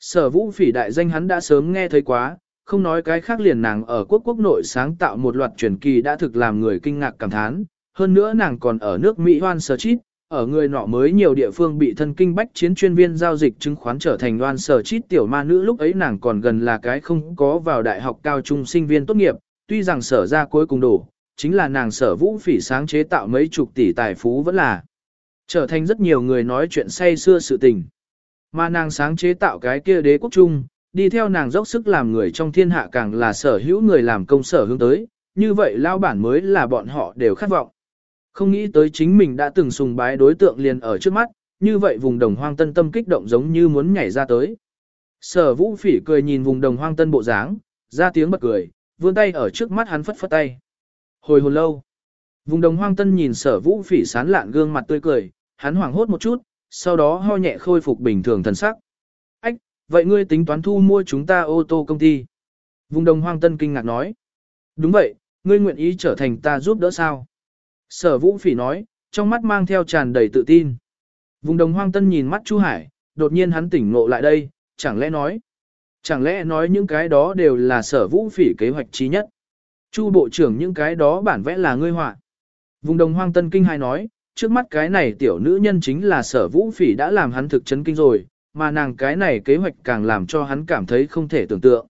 Sở vũ phỉ đại danh hắn đã sớm nghe thấy quá, không nói cái khác liền nàng ở quốc quốc nội sáng tạo một loạt truyền kỳ đã thực làm người kinh ngạc cảm thán. Hơn nữa nàng còn ở nước Mỹ hoan sở chít, ở người nọ mới nhiều địa phương bị thân kinh bách chiến chuyên viên giao dịch chứng khoán trở thành đoan sở chít tiểu ma nữ lúc ấy nàng còn gần là cái không có vào đại học cao trung sinh viên tốt nghiệp, tuy rằng sở ra cuối cùng đủ, chính là nàng sở vũ phỉ sáng chế tạo mấy chục tỷ tài phú vẫn là trở thành rất nhiều người nói chuyện say xưa sự tình. Mà nàng sáng chế tạo cái kia đế quốc trung, đi theo nàng dốc sức làm người trong thiên hạ càng là sở hữu người làm công sở hướng tới, như vậy lao bản mới là bọn họ đều khát vọng. Không nghĩ tới chính mình đã từng sùng bái đối tượng liền ở trước mắt, như vậy vùng đồng hoang tân tâm kích động giống như muốn nhảy ra tới. Sở vũ phỉ cười nhìn vùng đồng hoang tân bộ dáng, ra tiếng bật cười, vươn tay ở trước mắt hắn phất phất tay. Hồi hồn lâu, vùng đồng hoang tân nhìn sở vũ phỉ sán lạn gương mặt tươi cười, hắn hoảng hốt một chút, sau đó ho nhẹ khôi phục bình thường thần sắc. Ách, vậy ngươi tính toán thu mua chúng ta ô tô công ty. Vùng đồng hoang tân kinh ngạc nói. Đúng vậy, ngươi nguyện ý trở thành ta giúp đỡ sao? Sở vũ phỉ nói, trong mắt mang theo tràn đầy tự tin. Vùng đồng hoang tân nhìn mắt Chu Hải, đột nhiên hắn tỉnh ngộ lại đây, chẳng lẽ nói. Chẳng lẽ nói những cái đó đều là sở vũ phỉ kế hoạch trí nhất. Chu bộ trưởng những cái đó bản vẽ là ngươi họa. Vùng đồng hoang tân kinh hai nói, trước mắt cái này tiểu nữ nhân chính là sở vũ phỉ đã làm hắn thực chấn kinh rồi, mà nàng cái này kế hoạch càng làm cho hắn cảm thấy không thể tưởng tượng.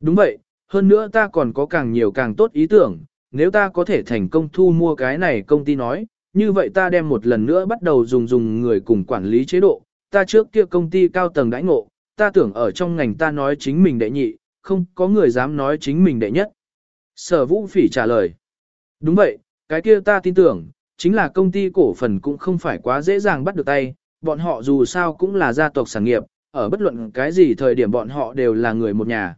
Đúng vậy, hơn nữa ta còn có càng nhiều càng tốt ý tưởng, nếu ta có thể thành công thu mua cái này công ty nói, như vậy ta đem một lần nữa bắt đầu dùng dùng người cùng quản lý chế độ, ta trước kia công ty cao tầng đãi ngộ, ta tưởng ở trong ngành ta nói chính mình đệ nhị, không có người dám nói chính mình đệ nhất. Sở vũ phỉ trả lời. Đúng vậy, cái kia ta tin tưởng, chính là công ty cổ phần cũng không phải quá dễ dàng bắt được tay, bọn họ dù sao cũng là gia tộc sản nghiệp, ở bất luận cái gì thời điểm bọn họ đều là người một nhà.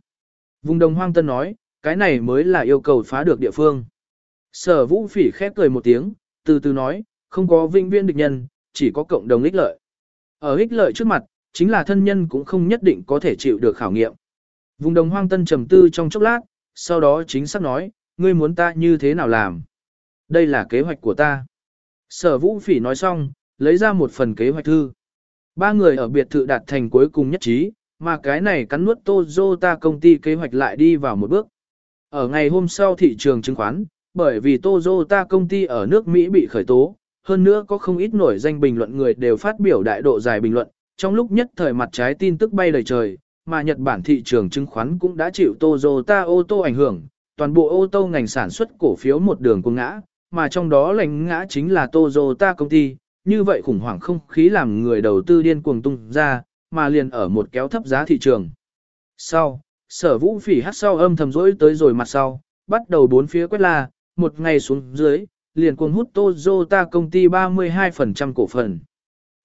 Vùng đồng hoang tân nói, cái này mới là yêu cầu phá được địa phương. Sở vũ phỉ khép cười một tiếng, từ từ nói, không có vinh viên địch nhân, chỉ có cộng đồng ích lợi. Ở ích lợi trước mặt, chính là thân nhân cũng không nhất định có thể chịu được khảo nghiệm. Vùng đồng hoang tân trầm tư trong chốc lát, sau đó chính xác nói, ngươi muốn ta như thế nào làm? Đây là kế hoạch của ta. Sở vũ phỉ nói xong, lấy ra một phần kế hoạch thư. Ba người ở biệt thự đạt thành cuối cùng nhất trí, mà cái này cắn nuốt Toyota công ty kế hoạch lại đi vào một bước. Ở ngày hôm sau thị trường chứng khoán, bởi vì Toyota công ty ở nước Mỹ bị khởi tố, hơn nữa có không ít nổi danh bình luận người đều phát biểu đại độ dài bình luận, trong lúc nhất thời mặt trái tin tức bay lời trời, mà Nhật Bản thị trường chứng khoán cũng đã chịu Toyota ô tô ảnh hưởng, toàn bộ ô tô ngành sản xuất cổ phiếu một đường cuồng ngã, mà trong đó lành ngã chính là Toyota công ty, như vậy khủng hoảng không khí làm người đầu tư điên cuồng tung ra, mà liền ở một kéo thấp giá thị trường. Sau, sở vũ phỉ hát sau âm thầm rỗi tới rồi mặt sau, bắt đầu bốn phía quét la, một ngày xuống dưới, liền cuồng hút Toyota công ty 32% cổ phần.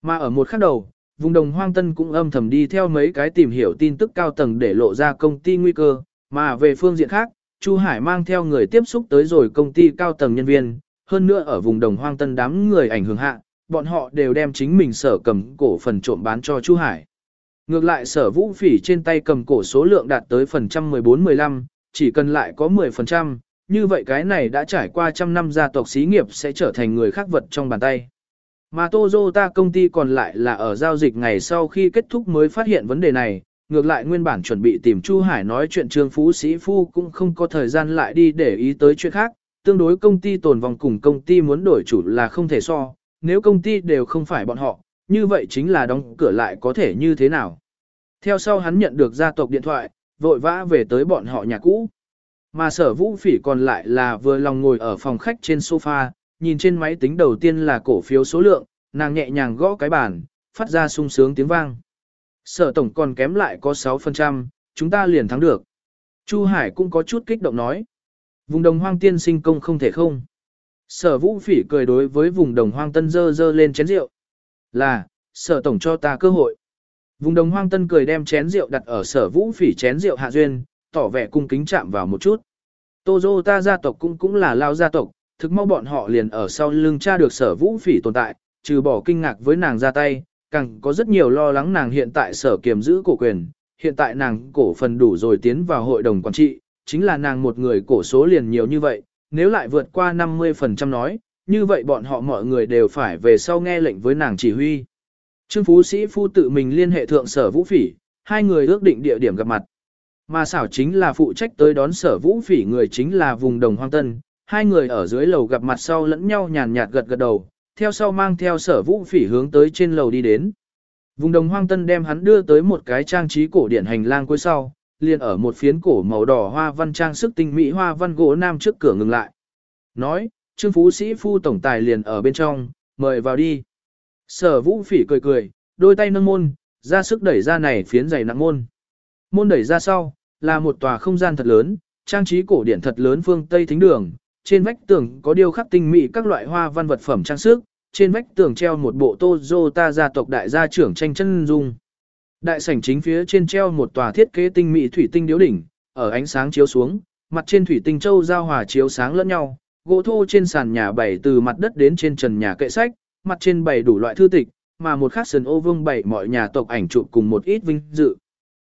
Mà ở một khắc đầu, vùng đồng hoang tân cũng âm thầm đi theo mấy cái tìm hiểu tin tức cao tầng để lộ ra công ty nguy cơ, mà về phương diện khác, Chu Hải mang theo người tiếp xúc tới rồi công ty cao tầng nhân viên, hơn nữa ở vùng đồng hoang tân đám người ảnh hưởng hạ, bọn họ đều đem chính mình sở cầm cổ phần trộm bán cho Chu Hải. Ngược lại sở vũ phỉ trên tay cầm cổ số lượng đạt tới phần trăm 14-15, chỉ cần lại có 10%, như vậy cái này đã trải qua trăm năm gia tộc xí nghiệp sẽ trở thành người khác vật trong bàn tay. Mà Toyota công ty còn lại là ở giao dịch ngày sau khi kết thúc mới phát hiện vấn đề này, ngược lại nguyên bản chuẩn bị tìm Chu Hải nói chuyện Trương Phú Sĩ Phu cũng không có thời gian lại đi để ý tới chuyện khác, tương đối công ty tồn vòng cùng công ty muốn đổi chủ là không thể so, nếu công ty đều không phải bọn họ, như vậy chính là đóng cửa lại có thể như thế nào. Theo sau hắn nhận được gia tộc điện thoại, vội vã về tới bọn họ nhà cũ. Mà sở vũ phỉ còn lại là vừa lòng ngồi ở phòng khách trên sofa, nhìn trên máy tính đầu tiên là cổ phiếu số lượng, nàng nhẹ nhàng gõ cái bàn, phát ra sung sướng tiếng vang. Sở tổng còn kém lại có 6%, chúng ta liền thắng được. Chu Hải cũng có chút kích động nói. Vùng đồng hoang tiên sinh công không thể không. Sở vũ phỉ cười đối với vùng đồng hoang tân dơ dơ lên chén rượu. Là, sở tổng cho ta cơ hội. Vùng đồng hoang tân cười đem chén rượu đặt ở sở vũ phỉ chén rượu hạ duyên, tỏ vẻ cung kính chạm vào một chút. Tô ta gia tộc cũng cũng là lao gia tộc, thực mau bọn họ liền ở sau lưng cha được sở vũ phỉ tồn tại, trừ bỏ kinh ngạc với nàng ra tay, càng có rất nhiều lo lắng nàng hiện tại sở kiềm giữ cổ quyền, hiện tại nàng cổ phần đủ rồi tiến vào hội đồng quản trị, chính là nàng một người cổ số liền nhiều như vậy, nếu lại vượt qua 50% nói, như vậy bọn họ mọi người đều phải về sau nghe lệnh với nàng chỉ huy. Trương Phú Sĩ Phu tự mình liên hệ thượng sở vũ phỉ, hai người ước định địa điểm gặp mặt. Mà xảo chính là phụ trách tới đón sở vũ phỉ người chính là vùng đồng hoang tân, hai người ở dưới lầu gặp mặt sau lẫn nhau nhàn nhạt gật gật đầu, theo sau mang theo sở vũ phỉ hướng tới trên lầu đi đến. Vùng đồng hoang tân đem hắn đưa tới một cái trang trí cổ điển hành lang cuối sau, liền ở một phiến cổ màu đỏ hoa văn trang sức tinh mỹ hoa văn gỗ nam trước cửa ngừng lại. Nói, Trương Phú Sĩ Phu Tổng Tài liền ở bên trong, mời vào đi. Sở vũ phỉ cười cười, đôi tay nâng môn, ra sức đẩy ra này phiến dày nặng môn. Môn đẩy ra sau, là một tòa không gian thật lớn, trang trí cổ điển thật lớn phương Tây thính đường, trên vách tường có điêu khắc tinh mỹ các loại hoa văn vật phẩm trang sức, trên vách tường treo một bộ Toyota gia tộc đại gia trưởng tranh chân dung. Đại sảnh chính phía trên treo một tòa thiết kế tinh mỹ thủy tinh điếu đỉnh, ở ánh sáng chiếu xuống, mặt trên thủy tinh châu giao hòa chiếu sáng lẫn nhau, gỗ thô trên sàn nhà bày từ mặt đất đến trên trần nhà kệ sách, mặt trên bày đủ loại thư tịch, mà một khắc sườn ô vương bày mọi nhà tộc ảnh chụp cùng một ít vinh dự.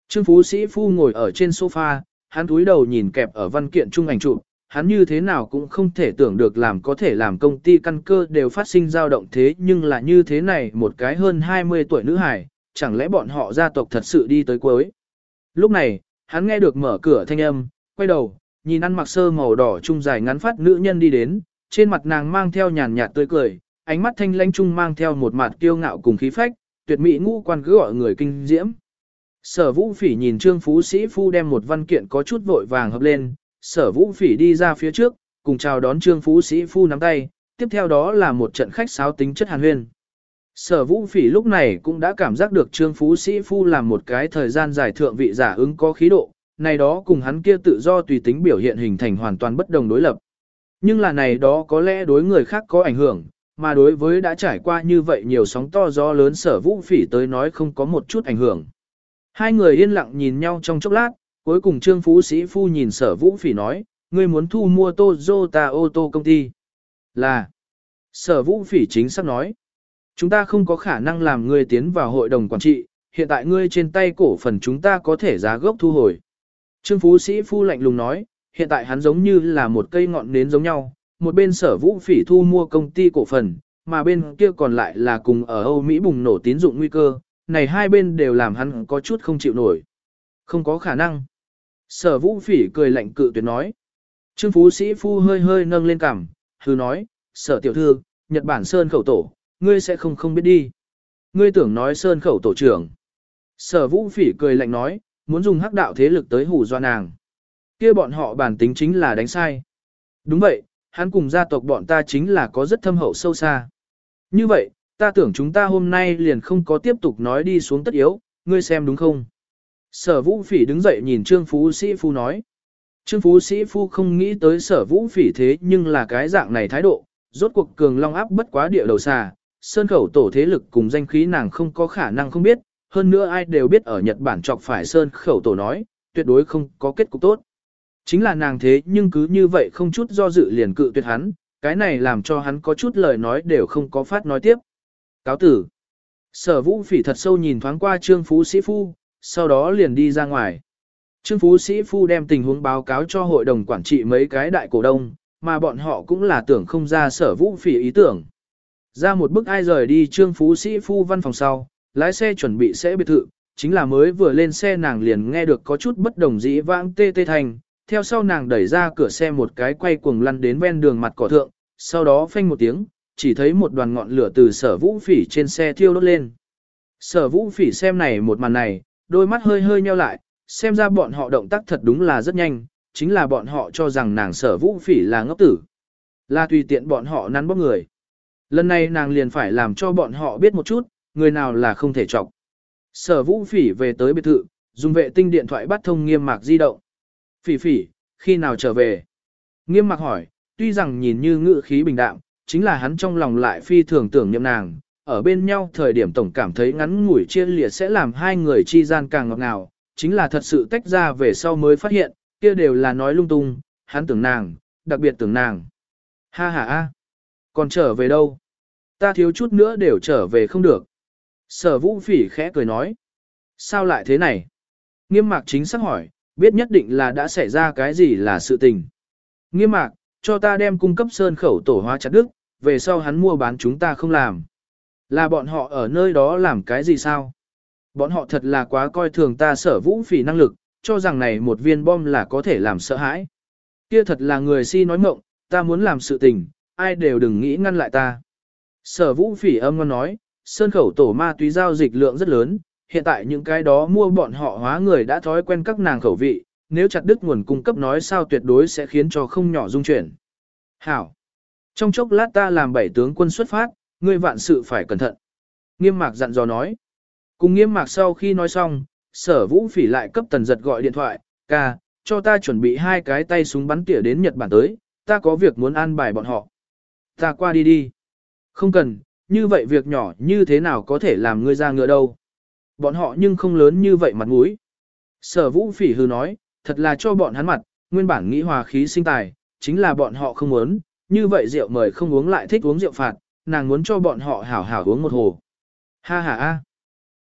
Trương Phú Sĩ Phu ngồi ở trên sofa, hắn túi đầu nhìn kẹp ở văn kiện trung ảnh chụp, hắn như thế nào cũng không thể tưởng được làm có thể làm công ty căn cơ đều phát sinh dao động thế nhưng là như thế này một cái hơn 20 tuổi nữ hải, chẳng lẽ bọn họ gia tộc thật sự đi tới cuối. Lúc này, hắn nghe được mở cửa thanh âm, quay đầu, nhìn ăn mặc sơ màu đỏ trung dài ngắn phát nữ nhân đi đến, trên mặt nàng mang theo nhàn nhạt tươi cười, ánh mắt thanh lãnh trung mang theo một mặt kiêu ngạo cùng khí phách, tuyệt mỹ ngũ quan cứ gọi người kinh diễm. Sở vũ phỉ nhìn trương phú sĩ phu đem một văn kiện có chút vội vàng hợp lên, sở vũ phỉ đi ra phía trước, cùng chào đón trương phú sĩ phu nắm tay, tiếp theo đó là một trận khách sáo tính chất hàn huyên. Sở vũ phỉ lúc này cũng đã cảm giác được trương phú sĩ phu làm một cái thời gian dài thượng vị giả ứng có khí độ, này đó cùng hắn kia tự do tùy tính biểu hiện hình thành hoàn toàn bất đồng đối lập. Nhưng là này đó có lẽ đối người khác có ảnh hưởng, mà đối với đã trải qua như vậy nhiều sóng to gió lớn sở vũ phỉ tới nói không có một chút ảnh hưởng. Hai người yên lặng nhìn nhau trong chốc lát, cuối cùng Trương Phú Sĩ Phu nhìn sở vũ phỉ nói, ngươi muốn thu mua Toyota ô tô công ty. Là, sở vũ phỉ chính xác nói, chúng ta không có khả năng làm ngươi tiến vào hội đồng quản trị, hiện tại ngươi trên tay cổ phần chúng ta có thể giá gốc thu hồi. Trương Phú Sĩ Phu lạnh lùng nói, hiện tại hắn giống như là một cây ngọn nến giống nhau, một bên sở vũ phỉ thu mua công ty cổ phần, mà bên kia còn lại là cùng ở Âu Mỹ bùng nổ tín dụng nguy cơ, này hai bên đều làm hắn có chút không chịu nổi. Không có khả năng. Sở vũ phỉ cười lạnh cự tuyệt nói. Trương Phú Sĩ Phu hơi hơi nâng lên cằm, hư nói, sở tiểu thư, Nhật Bản Sơn khẩu tổ, ngươi sẽ không không biết đi. Ngươi tưởng nói Sơn khẩu tổ trưởng. Sở vũ phỉ cười lạnh nói, muốn dùng hắc đạo thế lực tới hù doa nàng. kia bọn họ bản tính chính là đánh sai. Đúng vậy, hắn cùng gia tộc bọn ta chính là có rất thâm hậu sâu xa. Như vậy, ta tưởng chúng ta hôm nay liền không có tiếp tục nói đi xuống tất yếu, ngươi xem đúng không? Sở vũ phỉ đứng dậy nhìn Trương Phú Sĩ Phu nói. Trương Phú Sĩ Phu không nghĩ tới sở vũ phỉ thế nhưng là cái dạng này thái độ, rốt cuộc cường long áp bất quá địa đầu xà, sơn khẩu tổ thế lực cùng danh khí nàng không có khả năng không biết, hơn nữa ai đều biết ở Nhật Bản chọc phải sơn khẩu tổ nói, tuyệt đối không có kết cục tốt. Chính là nàng thế nhưng cứ như vậy không chút do dự liền cự tuyệt hắn, cái này làm cho hắn có chút lời nói đều không có phát nói tiếp. Cáo tử. Sở vũ phỉ thật sâu nhìn thoáng qua Trương Phú Sĩ Phu, sau đó liền đi ra ngoài. Trương Phú Sĩ Phu đem tình huống báo cáo cho hội đồng quản trị mấy cái đại cổ đông, mà bọn họ cũng là tưởng không ra sở vũ phỉ ý tưởng. Ra một bức ai rời đi Trương Phú Sĩ Phu văn phòng sau, lái xe chuẩn bị sẽ biệt thự, chính là mới vừa lên xe nàng liền nghe được có chút bất đồng dĩ vãng tê tê thành, theo sau nàng đẩy ra cửa xe một cái quay cuồng lăn đến ven đường mặt cỏ thượng, sau đó phanh một tiếng, chỉ thấy một đoàn ngọn lửa từ sở vũ phỉ trên xe thiêu đốt lên. Sở vũ phỉ xem này một màn này, đôi mắt hơi hơi nheo lại, xem ra bọn họ động tác thật đúng là rất nhanh, chính là bọn họ cho rằng nàng sở vũ phỉ là ngốc tử. Là tùy tiện bọn họ nắn bóp người. Lần này nàng liền phải làm cho bọn họ biết một chút, người nào là không thể chọc. Sở vũ phỉ về tới biệt thự, dùng vệ tinh điện thoại bắt thông nghiêm mạc di động. Phỉ phỉ, khi nào trở về? Nghiêm mạc hỏi, tuy rằng nhìn như ngữ khí bình đạm, chính là hắn trong lòng lại phi thường tưởng niệm nàng, ở bên nhau thời điểm tổng cảm thấy ngắn ngủi chia liệt sẽ làm hai người chi gian càng ngọt ngào, chính là thật sự tách ra về sau mới phát hiện, kia đều là nói lung tung, hắn tưởng nàng, đặc biệt tưởng nàng. Ha ha a, còn trở về đâu? Ta thiếu chút nữa đều trở về không được. Sở vũ phỉ khẽ cười nói. Sao lại thế này? Nghiêm mạc chính xác hỏi, biết nhất định là đã xảy ra cái gì là sự tình. Nghiêm mạc, cho ta đem cung cấp sơn khẩu tổ hóa chặt đức, về sau hắn mua bán chúng ta không làm. Là bọn họ ở nơi đó làm cái gì sao? Bọn họ thật là quá coi thường ta sở vũ phỉ năng lực, cho rằng này một viên bom là có thể làm sợ hãi. Kia thật là người si nói mộng, ta muốn làm sự tình, ai đều đừng nghĩ ngăn lại ta. Sở vũ phỉ âm ngon nói, sơn khẩu tổ ma túy giao dịch lượng rất lớn, hiện tại những cái đó mua bọn họ hóa người đã thói quen các nàng khẩu vị, nếu chặt đứt nguồn cung cấp nói sao tuyệt đối sẽ khiến cho không nhỏ dung chuyển. Hảo! Trong chốc lát ta làm bảy tướng quân xuất phát, ngươi vạn sự phải cẩn thận. Nghiêm mạc dặn dò nói. Cùng nghiêm mạc sau khi nói xong, sở vũ phỉ lại cấp tần giật gọi điện thoại, ca, cho ta chuẩn bị hai cái tay súng bắn tỉa đến Nhật Bản tới, ta có việc muốn an bài bọn họ. Ta qua đi đi. Không cần, như vậy việc nhỏ như thế nào có thể làm ngươi ra ngựa đâu. Bọn họ nhưng không lớn như vậy mặt mũi. Sở vũ phỉ hư nói, thật là cho bọn hắn mặt, nguyên bản nghĩ hòa khí sinh tài, chính là bọn họ không muốn, như vậy rượu mời không uống lại thích uống rượu phạt, nàng muốn cho bọn họ hảo hảo uống một hồ. Ha ha a,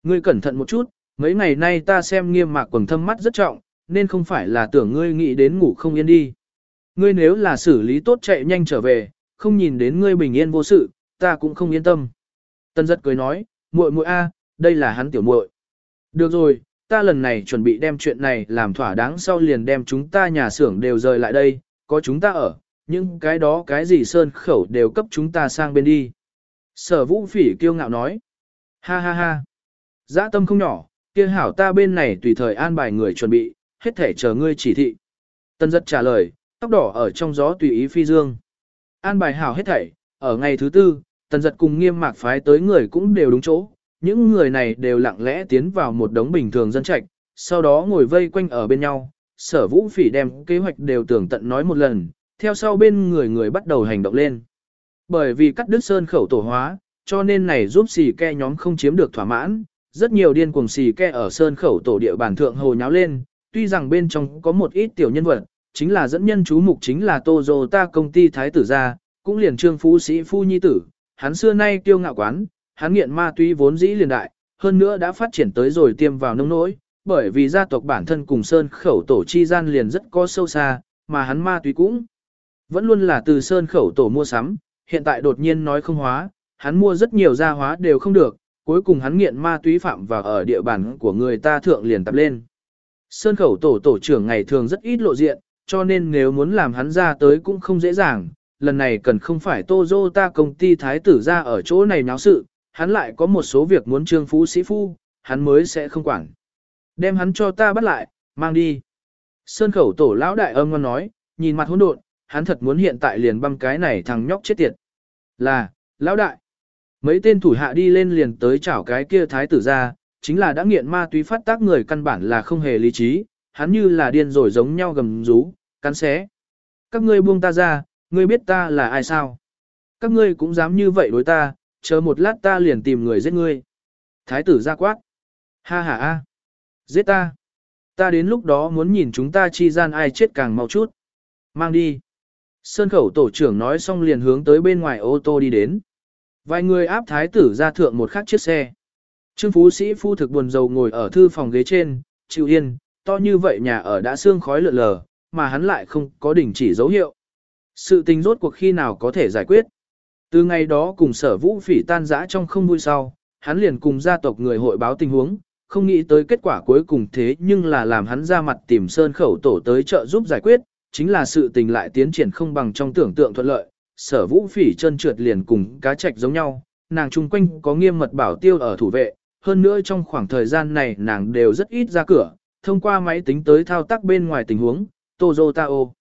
ngươi cẩn thận một chút, mấy ngày nay ta xem nghiêm mạc quần thâm mắt rất trọng, nên không phải là tưởng ngươi nghĩ đến ngủ không yên đi. Ngươi nếu là xử lý tốt chạy nhanh trở về, không nhìn đến ngươi bình yên vô sự, ta cũng không yên tâm. Tân giật cười nói, muội muội a, đây là hắn tiểu muội. Được rồi, ta lần này chuẩn bị đem chuyện này làm thỏa đáng sau liền đem chúng ta nhà xưởng đều rời lại đây, có chúng ta ở, những cái đó cái gì sơn khẩu đều cấp chúng ta sang bên đi. Sở vũ phỉ kiêu ngạo nói, ha ha ha, Giã tâm không nhỏ, kia hảo ta bên này tùy thời an bài người chuẩn bị, hết thể chờ ngươi chỉ thị. Tân giật trả lời, tóc đỏ ở trong gió tùy ý phi dương. An bài hảo hết thảy, ở ngày thứ tư, tần giật cùng nghiêm mạc phái tới người cũng đều đúng chỗ, những người này đều lặng lẽ tiến vào một đống bình thường dân trạch, sau đó ngồi vây quanh ở bên nhau, sở vũ phỉ đem kế hoạch đều tưởng tận nói một lần, theo sau bên người người bắt đầu hành động lên. Bởi vì cắt đứt sơn khẩu tổ hóa, cho nên này giúp xì ke nhóm không chiếm được thỏa mãn, rất nhiều điên cuồng xì ke ở sơn khẩu tổ địa bàn thượng hồ nháo lên, tuy rằng bên trong có một ít tiểu nhân vật, chính là dẫn nhân chú mục chính là Toyota công ty thái tử gia, cũng liền trương phú sĩ phu nhi tử, hắn xưa nay kiêu ngạo quán, hắn nghiện ma túy vốn dĩ liền đại, hơn nữa đã phát triển tới rồi tiêm vào nông nỗi, bởi vì gia tộc bản thân cùng Sơn khẩu tổ chi gian liền rất có sâu xa, mà hắn ma túy cũng vẫn luôn là từ Sơn khẩu tổ mua sắm, hiện tại đột nhiên nói không hóa, hắn mua rất nhiều gia hóa đều không được, cuối cùng hắn nghiện ma túy phạm vào ở địa bàn của người ta thượng liền tập lên. Sơn khẩu tổ tổ trưởng ngày thường rất ít lộ diện, cho nên nếu muốn làm hắn ra tới cũng không dễ dàng, lần này cần không phải Toyota công ty thái tử ra ở chỗ này náo sự, hắn lại có một số việc muốn trương phú sĩ phu, hắn mới sẽ không quản. Đem hắn cho ta bắt lại, mang đi. Sơn khẩu tổ lão đại âm ngon nói, nhìn mặt hỗn độn, hắn thật muốn hiện tại liền băm cái này thằng nhóc chết tiệt. Là, lão đại. Mấy tên thủ hạ đi lên liền tới chảo cái kia thái tử ra, chính là đã nghiện ma túy phát tác người căn bản là không hề lý trí, hắn như là điên rồi giống nhau gầm rú, cắn xé. Các ngươi buông ta ra, ngươi biết ta là ai sao? Các ngươi cũng dám như vậy đối ta, chờ một lát ta liền tìm người giết ngươi. Thái tử ra quát. Ha ha ha. Giết ta. Ta đến lúc đó muốn nhìn chúng ta chi gian ai chết càng mau chút. Mang đi. Sơn khẩu tổ trưởng nói xong liền hướng tới bên ngoài ô tô đi đến. Vài người áp thái tử ra thượng một khắc chiếc xe. Trương Phú Sĩ phu thực buồn rầu ngồi ở thư phòng ghế trên, chịu yên, to như vậy nhà ở đã xương khói lượn lờ, mà hắn lại không có đỉnh chỉ dấu hiệu. Sự tình rốt cuộc khi nào có thể giải quyết. Từ ngày đó cùng sở vũ phỉ tan rã trong không vui sau, hắn liền cùng gia tộc người hội báo tình huống, không nghĩ tới kết quả cuối cùng thế nhưng là làm hắn ra mặt tìm sơn khẩu tổ tới trợ giúp giải quyết, chính là sự tình lại tiến triển không bằng trong tưởng tượng thuận lợi. Sở vũ phỉ chân trượt liền cùng cá trạch giống nhau, nàng chung quanh có nghiêm mật bảo tiêu ở thủ vệ, hơn nữa trong khoảng thời gian này nàng đều rất ít ra cửa, thông qua máy tính tới thao tác bên ngoài tình huống, Tozotao.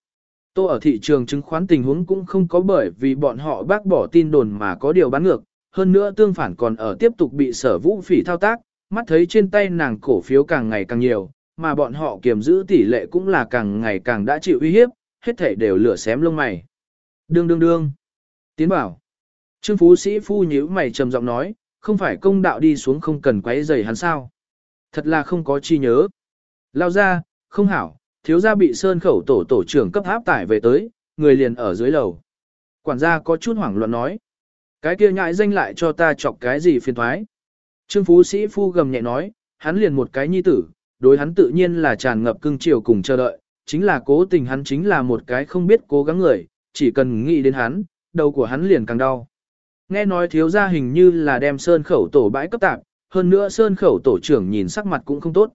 Tô ở thị trường chứng khoán tình huống cũng không có bởi vì bọn họ bác bỏ tin đồn mà có điều bán ngược, hơn nữa tương phản còn ở tiếp tục bị sở vũ phỉ thao tác, mắt thấy trên tay nàng cổ phiếu càng ngày càng nhiều, mà bọn họ kiềm giữ tỷ lệ cũng là càng ngày càng đã chịu uy hiếp, hết thể đều lửa xém lông mày. Đương đương đương. Tiến bảo. Trương Phú Sĩ Phu nhíu mày trầm giọng nói, không phải công đạo đi xuống không cần quấy rầy hắn sao. Thật là không có chi nhớ. Lao ra, không hảo, thiếu gia bị sơn khẩu tổ tổ trưởng cấp áp tải về tới, người liền ở dưới lầu. Quản gia có chút hoảng loạn nói. Cái kia nhại danh lại cho ta chọc cái gì phiền thoái. Trương Phú Sĩ Phu gầm nhẹ nói, hắn liền một cái nhi tử, đối hắn tự nhiên là tràn ngập cưng chiều cùng chờ đợi, chính là cố tình hắn chính là một cái không biết cố gắng người, chỉ cần nghĩ đến hắn, đầu của hắn liền càng đau. Nghe nói thiếu gia hình như là đem sơn khẩu tổ bãi cấp tạp, hơn nữa sơn khẩu tổ trưởng nhìn sắc mặt cũng không tốt.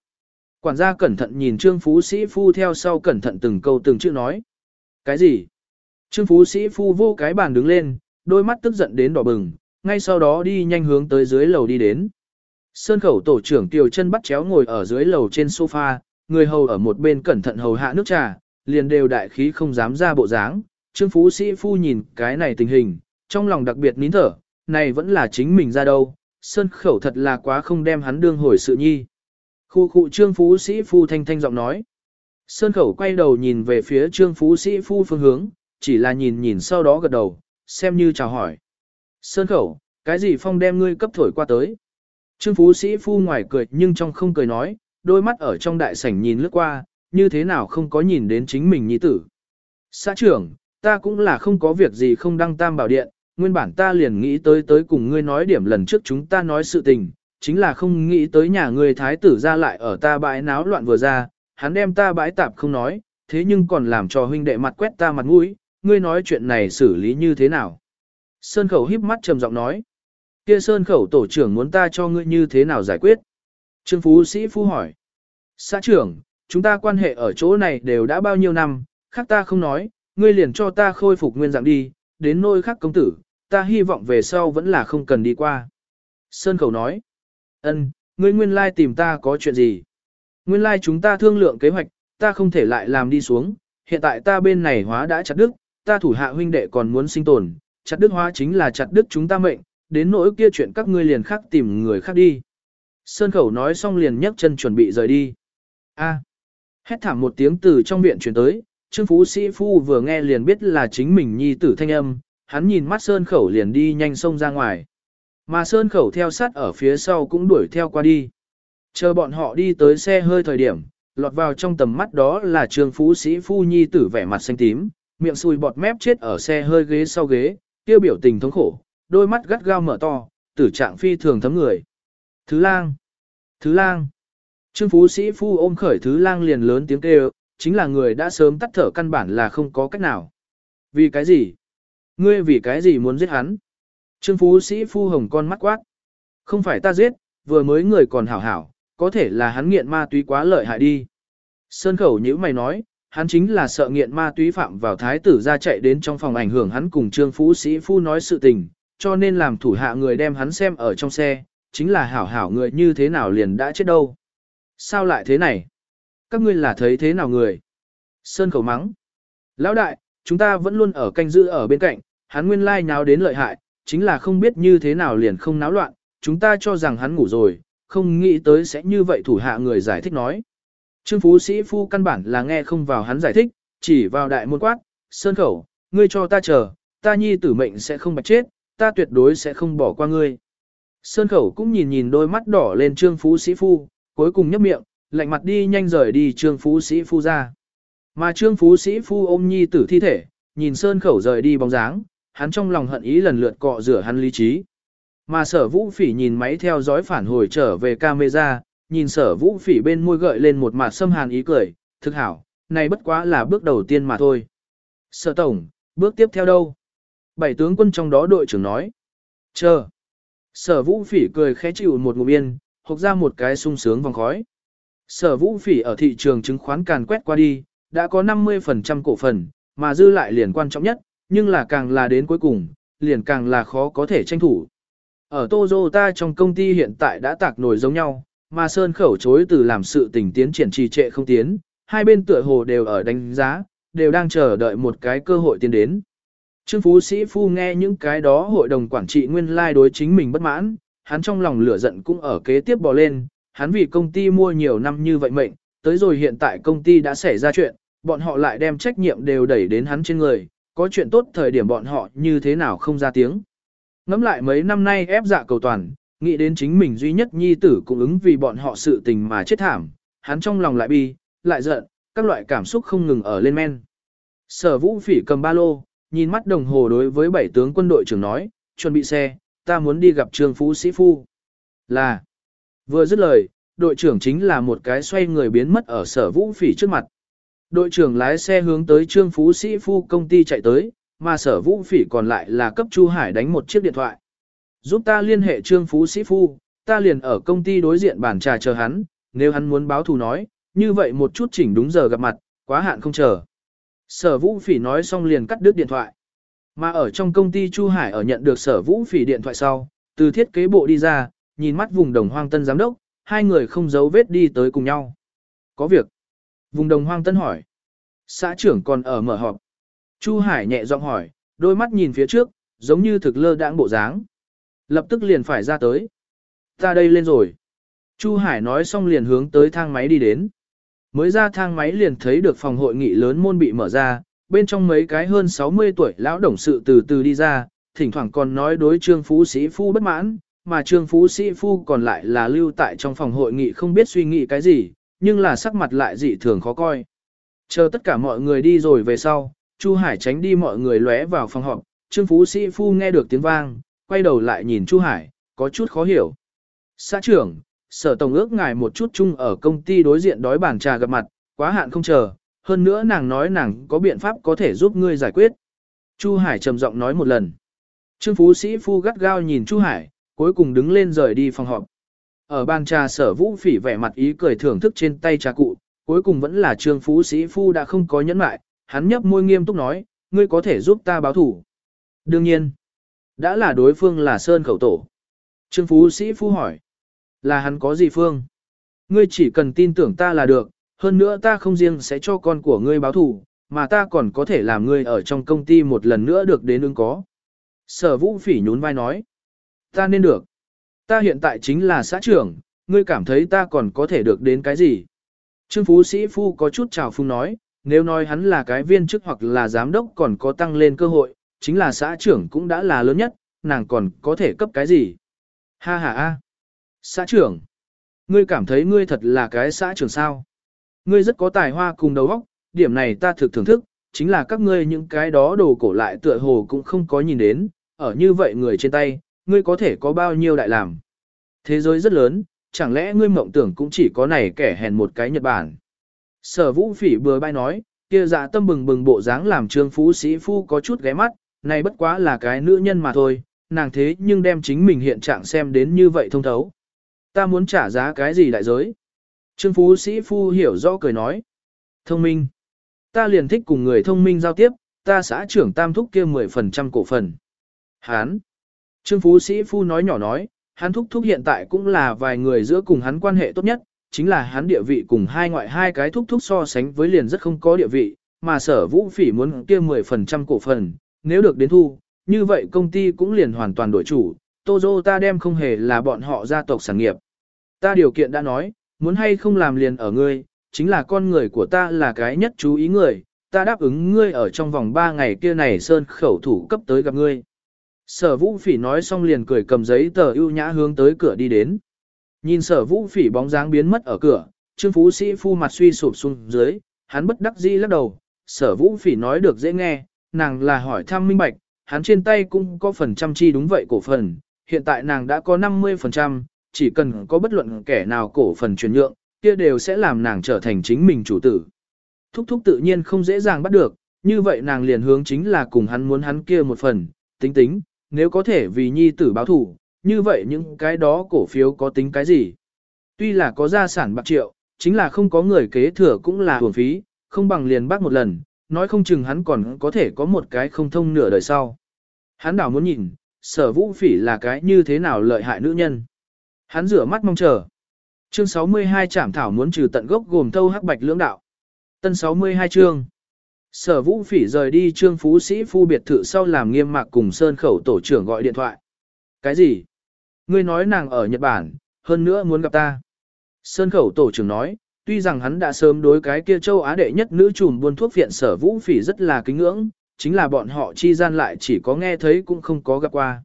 Quản gia cẩn thận nhìn Trương Phú Sĩ Phu theo sau cẩn thận từng câu từng chữ nói. Cái gì? Trương Phú Sĩ Phu vô cái bàn đứng lên, đôi mắt tức giận đến đỏ bừng, ngay sau đó đi nhanh hướng tới dưới lầu đi đến. Sơn khẩu tổ trưởng Kiều chân bắt chéo ngồi ở dưới lầu trên sofa, người hầu ở một bên cẩn thận hầu hạ nước trà, liền đều đại khí không dám ra bộ dáng. Trương Phú Sĩ Phu nhìn cái này tình hình, trong lòng đặc biệt nín thở, này vẫn là chính mình ra đâu, Sơn khẩu thật là quá không đem hắn đương hồi sự nhi. Khu khu Trương Phú Sĩ Phu thanh thanh giọng nói. Sơn khẩu quay đầu nhìn về phía Trương Phú Sĩ Phu phương hướng, chỉ là nhìn nhìn sau đó gật đầu, xem như chào hỏi. Sơn khẩu, cái gì phong đem ngươi cấp thổi qua tới? Trương Phú Sĩ Phu ngoài cười nhưng trong không cười nói, đôi mắt ở trong đại sảnh nhìn lướt qua, như thế nào không có nhìn đến chính mình nhi tử. Xã trưởng, ta cũng là không có việc gì không đăng tam bảo điện, nguyên bản ta liền nghĩ tới tới cùng ngươi nói điểm lần trước chúng ta nói sự tình, chính là không nghĩ tới nhà ngươi thái tử ra lại ở ta bãi náo loạn vừa ra, hắn đem ta bãi tạp không nói, thế nhưng còn làm cho huynh đệ mặt quét ta mặt mũi, ngươi nói chuyện này xử lý như thế nào. Sơn khẩu híp mắt trầm giọng nói, kia sơn khẩu tổ trưởng muốn ta cho ngươi như thế nào giải quyết. Trương Phú Sĩ Phu hỏi, xã trưởng, chúng ta quan hệ ở chỗ này đều đã bao nhiêu năm, khác ta không nói, ngươi liền cho ta khôi phục nguyên dạng đi, đến nôi khác công tử, ta hy vọng về sau vẫn là không cần đi qua. Sơn khẩu nói, ân, ngươi nguyên lai tìm ta có chuyện gì? Nguyên lai chúng ta thương lượng kế hoạch, ta không thể lại làm đi xuống, hiện tại ta bên này hóa đã chặt đứt, ta thủ hạ huynh đệ còn muốn sinh tồn, chặt đứt hóa chính là chặt đứt chúng ta mệnh, đến nỗi kia chuyện các ngươi liền khác tìm người khác đi. Sơn khẩu nói xong liền nhấc chân chuẩn bị rời đi. A. Hét thảm một tiếng từ trong viện chuyển tới, Trương Phú Sĩ Phu vừa nghe liền biết là chính mình nhi tử thanh âm, hắn nhìn mắt Sơn khẩu liền đi nhanh xông ra ngoài. Mà Sơn khẩu theo sát ở phía sau cũng đuổi theo qua đi. Chờ bọn họ đi tới xe hơi thời điểm, lọt vào trong tầm mắt đó là Trương Phú Sĩ Phu nhi tử vẻ mặt xanh tím, miệng sùi bọt mép chết ở xe hơi ghế sau ghế, tiêu biểu tình thống khổ, đôi mắt gắt gao mở to, tử trạng phi thường thấm người. Thứ lang! Thứ lang! Trương Phú Sĩ Phu ôm khởi thứ lang liền lớn tiếng kêu, chính là người đã sớm tắt thở căn bản là không có cách nào. Vì cái gì? Ngươi vì cái gì muốn giết hắn? Trương Phú Sĩ Phu hồng con mắt quát. Không phải ta giết, vừa mới người còn hảo hảo, có thể là hắn nghiện ma túy quá lợi hại đi. Sơn khẩu nhữ mày nói, hắn chính là sợ nghiện ma túy phạm vào thái tử ra chạy đến trong phòng ảnh hưởng hắn cùng Trương Phú Sĩ Phu nói sự tình, cho nên làm thủ hạ người đem hắn xem ở trong xe, chính là hảo hảo người như thế nào liền đã chết đâu. Sao lại thế này? Các ngươi là thấy thế nào người? Sơn khẩu mắng. Lão đại, chúng ta vẫn luôn ở canh giữ ở bên cạnh, hắn nguyên lai nháo đến lợi hại, chính là không biết như thế nào liền không náo loạn, chúng ta cho rằng hắn ngủ rồi, không nghĩ tới sẽ như vậy thủ hạ người giải thích nói. Trương Phú Sĩ Phu căn bản là nghe không vào hắn giải thích, chỉ vào đại môn quát, Sơn khẩu, ngươi cho ta chờ, ta nhi tử mệnh sẽ không bạch chết, ta tuyệt đối sẽ không bỏ qua ngươi. Sơn khẩu cũng nhìn nhìn đôi mắt đỏ lên Trương Phú Sĩ Phu, cuối cùng nhấp miệng, lạnh mặt đi nhanh rời đi Trương Phú Sĩ Phu ra. Mà Trương Phú Sĩ Phu ôm nhi tử thi thể, nhìn Sơn khẩu rời đi bóng dáng, hắn trong lòng hận ý lần lượt cọ rửa hắn lý trí. Mà sở vũ phỉ nhìn máy theo dõi phản hồi trở về camera, nhìn sở vũ phỉ bên môi gợi lên một mặt xâm hàn ý cười, thực hảo, này bất quá là bước đầu tiên mà thôi. Sở tổng, bước tiếp theo đâu? Bảy tướng quân trong đó đội trưởng nói. Chờ. Sở vũ phỉ cười khẽ chịu một ngụm yên, hộc ra một cái sung sướng vòng khói. Sở vũ phỉ ở thị trường chứng khoán càn quét qua đi, đã có 50% cổ phần, mà dư lại liền quan trọng nhất, nhưng là càng là đến cuối cùng, liền càng là khó có thể tranh thủ. Ở Toyota trong công ty hiện tại đã tạc nổi giống nhau, mà Sơn khẩu chối từ làm sự tình tiến triển trì trệ không tiến, hai bên tựa hồ đều ở đánh giá, đều đang chờ đợi một cái cơ hội tiến đến. Trương Phú Sĩ Phu nghe những cái đó hội đồng quản trị nguyên lai like đối chính mình bất mãn, hắn trong lòng lửa giận cũng ở kế tiếp bò lên, hắn vì công ty mua nhiều năm như vậy mệnh, tới rồi hiện tại công ty đã xảy ra chuyện, bọn họ lại đem trách nhiệm đều đẩy đến hắn trên người, có chuyện tốt thời điểm bọn họ như thế nào không ra tiếng. Ngắm lại mấy năm nay ép dạ cầu toàn, nghĩ đến chính mình duy nhất nhi tử cũng ứng vì bọn họ sự tình mà chết thảm, hắn trong lòng lại bi, lại giận, các loại cảm xúc không ngừng ở lên men. Sở vũ phỉ cầm ba lô, nhìn mắt đồng hồ đối với bảy tướng quân đội trưởng nói, chuẩn bị xe, ta muốn đi gặp trương phú sĩ phu. Là, vừa dứt lời, đội trưởng chính là một cái xoay người biến mất ở sở vũ phỉ trước mặt. Đội trưởng lái xe hướng tới trương phú sĩ phu công ty chạy tới, mà sở vũ phỉ còn lại là cấp Chu Hải đánh một chiếc điện thoại. Giúp ta liên hệ trương phú sĩ phu, ta liền ở công ty đối diện bàn trà chờ hắn, nếu hắn muốn báo thù nói, như vậy một chút chỉnh đúng giờ gặp mặt, quá hạn không chờ. Sở Vũ Phỉ nói xong liền cắt đứt điện thoại. Mà ở trong công ty Chu Hải ở nhận được Sở Vũ Phỉ điện thoại sau, từ thiết kế bộ đi ra, nhìn mắt vùng đồng hoang tân giám đốc, hai người không giấu vết đi tới cùng nhau. Có việc. Vùng đồng hoang tân hỏi. Xã trưởng còn ở mở họp. Chu Hải nhẹ giọng hỏi, đôi mắt nhìn phía trước, giống như thực lơ đãng bộ dáng. Lập tức liền phải ra tới. Ta đây lên rồi. Chu Hải nói xong liền hướng tới thang máy đi đến. Mới ra thang máy liền thấy được phòng hội nghị lớn môn bị mở ra, bên trong mấy cái hơn 60 tuổi lão đồng sự từ từ đi ra, thỉnh thoảng còn nói đối trương phú sĩ phu bất mãn, mà trương phú sĩ phu còn lại là lưu tại trong phòng hội nghị không biết suy nghĩ cái gì, nhưng là sắc mặt lại dị thường khó coi. Chờ tất cả mọi người đi rồi về sau, Chu Hải tránh đi mọi người lóe vào phòng họp, trương phú sĩ phu nghe được tiếng vang, quay đầu lại nhìn Chu Hải, có chút khó hiểu. Xã trưởng, sở tổng ước ngài một chút chung ở công ty đối diện đói bàn trà gặp mặt, quá hạn không chờ, hơn nữa nàng nói nàng có biện pháp có thể giúp ngươi giải quyết. Chu Hải trầm giọng nói một lần. Trương Phú Sĩ Phu gắt gao nhìn Chu Hải, cuối cùng đứng lên rời đi phòng họp. Ở bàn trà sở vũ phỉ vẻ mặt ý cười thưởng thức trên tay trà cụ, cuối cùng vẫn là Trương Phú Sĩ Phu đã không có nhẫn mại, hắn nhấp môi nghiêm túc nói, ngươi có thể giúp ta báo thủ. Đương nhiên, đã là đối phương là Sơn Khẩu Tổ. Trương Phú Sĩ Phu hỏi, là hắn có gì phương? Ngươi chỉ cần tin tưởng ta là được, hơn nữa ta không riêng sẽ cho con của ngươi báo thù, mà ta còn có thể làm ngươi ở trong công ty một lần nữa được đến ứng có. Sở vũ phỉ nhún vai nói, ta nên được. Ta hiện tại chính là xã trưởng, ngươi cảm thấy ta còn có thể được đến cái gì? Trương Phú Sĩ Phu có chút chào phung nói, nếu nói hắn là cái viên chức hoặc là giám đốc còn có tăng lên cơ hội, chính là xã trưởng cũng đã là lớn nhất, nàng còn có thể cấp cái gì? Ha ha ha! Xã trưởng! Ngươi cảm thấy ngươi thật là cái xã trưởng sao? Ngươi rất có tài hoa cùng đầu óc, điểm này ta thực thưởng thức, chính là các ngươi những cái đó đồ cổ lại tựa hồ cũng không có nhìn đến, ở như vậy người trên tay, ngươi có thể có bao nhiêu đại làm. Thế giới rất lớn, chẳng lẽ ngươi mộng tưởng cũng chỉ có này kẻ hèn một cái Nhật Bản. Sở vũ phỉ bừa bay nói, kia dạ tâm bừng bừng bộ dáng làm trương phú sĩ phu có chút ghé mắt, này bất quá là cái nữ nhân mà thôi, nàng thế nhưng đem chính mình hiện trạng xem đến như vậy thông thấu. Ta muốn trả giá cái gì đại giới? Trương Phú Sĩ Phu hiểu rõ cười nói. Thông minh. Ta liền thích cùng người thông minh giao tiếp, ta xã trưởng tam thúc kia 10% cổ phần. Hán. Trương Phú Sĩ Phu nói nhỏ nói, hắn thúc thúc hiện tại cũng là vài người giữa cùng hắn quan hệ tốt nhất, chính là hắn địa vị cùng hai ngoại hai cái thúc thúc so sánh với liền rất không có địa vị, mà sở vũ phỉ muốn kia 10% cổ phần, nếu được đến thu, như vậy công ty cũng liền hoàn toàn đổi chủ, Toyota đem không hề là bọn họ gia tộc sản nghiệp. Ta điều kiện đã nói, muốn hay không làm liền ở ngươi, chính là con người của ta là cái nhất chú ý người, ta đáp ứng ngươi ở trong vòng 3 ngày kia này sơn khẩu thủ cấp tới gặp ngươi. Sở vũ phỉ nói xong liền cười cầm giấy tờ ưu nhã hướng tới cửa đi đến. Nhìn sở vũ phỉ bóng dáng biến mất ở cửa, trương phú sĩ phu mặt suy sụp xuống dưới, hắn bất đắc dĩ lắc đầu, sở vũ phỉ nói được dễ nghe, nàng là hỏi thăm minh bạch, hắn trên tay cũng có phần trăm chi đúng vậy cổ phần, hiện tại nàng đã có 50%, chỉ cần có bất luận kẻ nào cổ phần chuyển nhượng, kia đều sẽ làm nàng trở thành chính mình chủ tử. Thúc thúc tự nhiên không dễ dàng bắt được, như vậy nàng liền hướng chính là cùng hắn muốn hắn kia một phần, tính tính, nếu có thể vì nhi tử báo thủ, như vậy những cái đó cổ phiếu có tính cái gì? Tuy là có gia sản bạc triệu, chính là không có người kế thừa cũng là hưởng phí, không bằng liền bác một lần, nói không chừng hắn còn có thể có một cái không thông nửa đời sau. Hắn đảo muốn nhìn, sở vũ phỉ là cái như thế nào lợi hại nữ nhân. Hắn rửa mắt mong chờ. Chương 62 trảm thảo muốn trừ tận gốc gồm thâu hắc bạch lưỡng đạo. Tân 62 chương. Sở vũ phỉ rời đi trương phú sĩ phu biệt thự sau làm nghiêm mạc cùng sơn khẩu tổ trưởng gọi điện thoại. Cái gì? Ngươi nói nàng ở Nhật Bản, hơn nữa muốn gặp ta. Sơn khẩu tổ trưởng nói, tuy rằng hắn đã sớm đối cái kia châu Á đệ nhất nữ trùm buôn thuốc viện sở vũ phỉ rất là kính ngưỡng, chính là bọn họ chi gian lại chỉ có nghe thấy cũng không có gặp qua.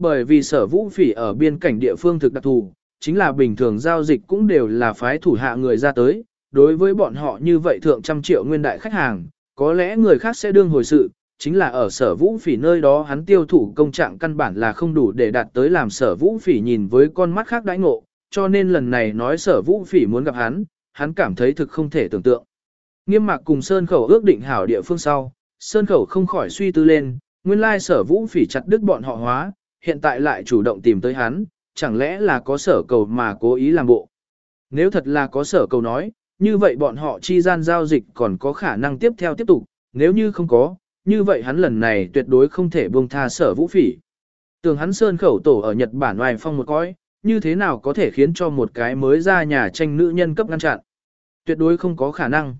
Bởi vì sở vũ phỉ ở biên cảnh địa phương thực đặc thù, chính là bình thường giao dịch cũng đều là phái thủ hạ người ra tới, đối với bọn họ như vậy thượng trăm triệu nguyên đại khách hàng, có lẽ người khác sẽ đương hồi sự, chính là ở sở vũ phỉ nơi đó hắn tiêu thụ công trạng căn bản là không đủ để đạt tới làm sở vũ phỉ nhìn với con mắt khác đãi ngộ, cho nên lần này nói sở vũ phỉ muốn gặp hắn, hắn cảm thấy thực không thể tưởng tượng. Nghiêm mạc cùng Sơn Khẩu ước định hảo địa phương sau, Sơn Khẩu không khỏi suy tư lên, nguyên lai sở vũ phỉ chặt đứt bọn họ hóa, hiện tại lại chủ động tìm tới hắn, chẳng lẽ là có sở cầu mà cố ý làm bộ. Nếu thật là có sở cầu nói, như vậy bọn họ chi gian giao dịch còn có khả năng tiếp theo tiếp tục, nếu như không có, như vậy hắn lần này tuyệt đối không thể buông tha sở vũ phỉ. Tường hắn sơn khẩu tổ ở Nhật Bản ngoài phong một cõi, như thế nào có thể khiến cho một cái mới ra nhà tranh nữ nhân cấp ngăn chặn. Tuyệt đối không có khả năng.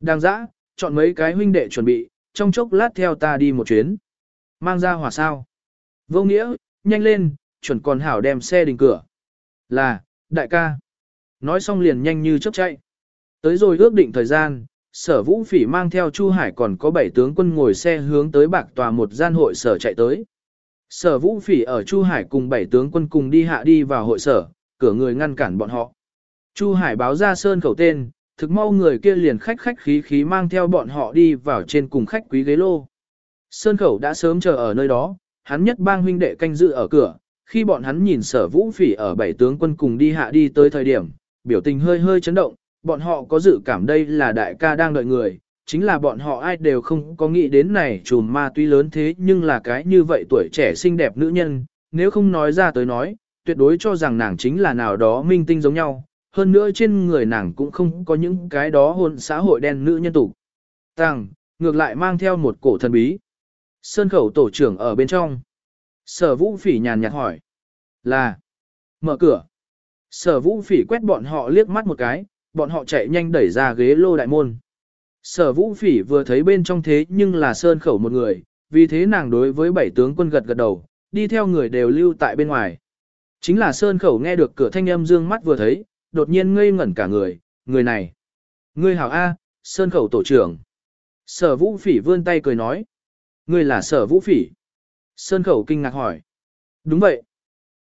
Đang dã, chọn mấy cái huynh đệ chuẩn bị, trong chốc lát theo ta đi một chuyến. Mang ra hỏa sao. Vô nghĩa, nhanh lên, chuẩn còn hảo đem xe đình cửa. Là, đại ca. Nói xong liền nhanh như chớp chạy. Tới rồi ước định thời gian, sở vũ phỉ mang theo Chu Hải còn có bảy tướng quân ngồi xe hướng tới bạc tòa một gian hội sở chạy tới. Sở vũ phỉ ở Chu Hải cùng bảy tướng quân cùng đi hạ đi vào hội sở, cửa người ngăn cản bọn họ. Chu Hải báo ra sơn khẩu tên, thực mau người kia liền khách khách khí khí mang theo bọn họ đi vào trên cùng khách quý ghế lô. Sơn khẩu đã sớm chờ ở nơi đó, hắn nhất bang huynh đệ canh giữ ở cửa, khi bọn hắn nhìn sở vũ phỉ ở bảy tướng quân cùng đi hạ đi tới thời điểm, biểu tình hơi hơi chấn động, bọn họ có dự cảm đây là đại ca đang đợi người, chính là bọn họ ai đều không có nghĩ đến này trùm ma tuy lớn thế nhưng là cái như vậy tuổi trẻ xinh đẹp nữ nhân, nếu không nói ra tới nói, tuyệt đối cho rằng nàng chính là nào đó minh tinh giống nhau, hơn nữa trên người nàng cũng không có những cái đó hôn xã hội đen nữ nhân tục. Tàng, ngược lại mang theo một cổ thần bí. Sơn khẩu tổ trưởng ở bên trong. Sở vũ phỉ nhàn nhạt hỏi. Là. Mở cửa. Sở vũ phỉ quét bọn họ liếc mắt một cái, bọn họ chạy nhanh đẩy ra ghế lô đại môn. Sở vũ phỉ vừa thấy bên trong thế nhưng là sơn khẩu một người, vì thế nàng đối với bảy tướng quân gật gật đầu, đi theo người đều lưu tại bên ngoài. Chính là sơn khẩu nghe được cửa thanh âm dương mắt vừa thấy, đột nhiên ngây ngẩn cả người, người này. người hảo A, sơn khẩu tổ trưởng. Sở vũ phỉ vươn tay cười nói. Ngươi là sở vũ phỉ. Sơn khẩu kinh ngạc hỏi. Đúng vậy.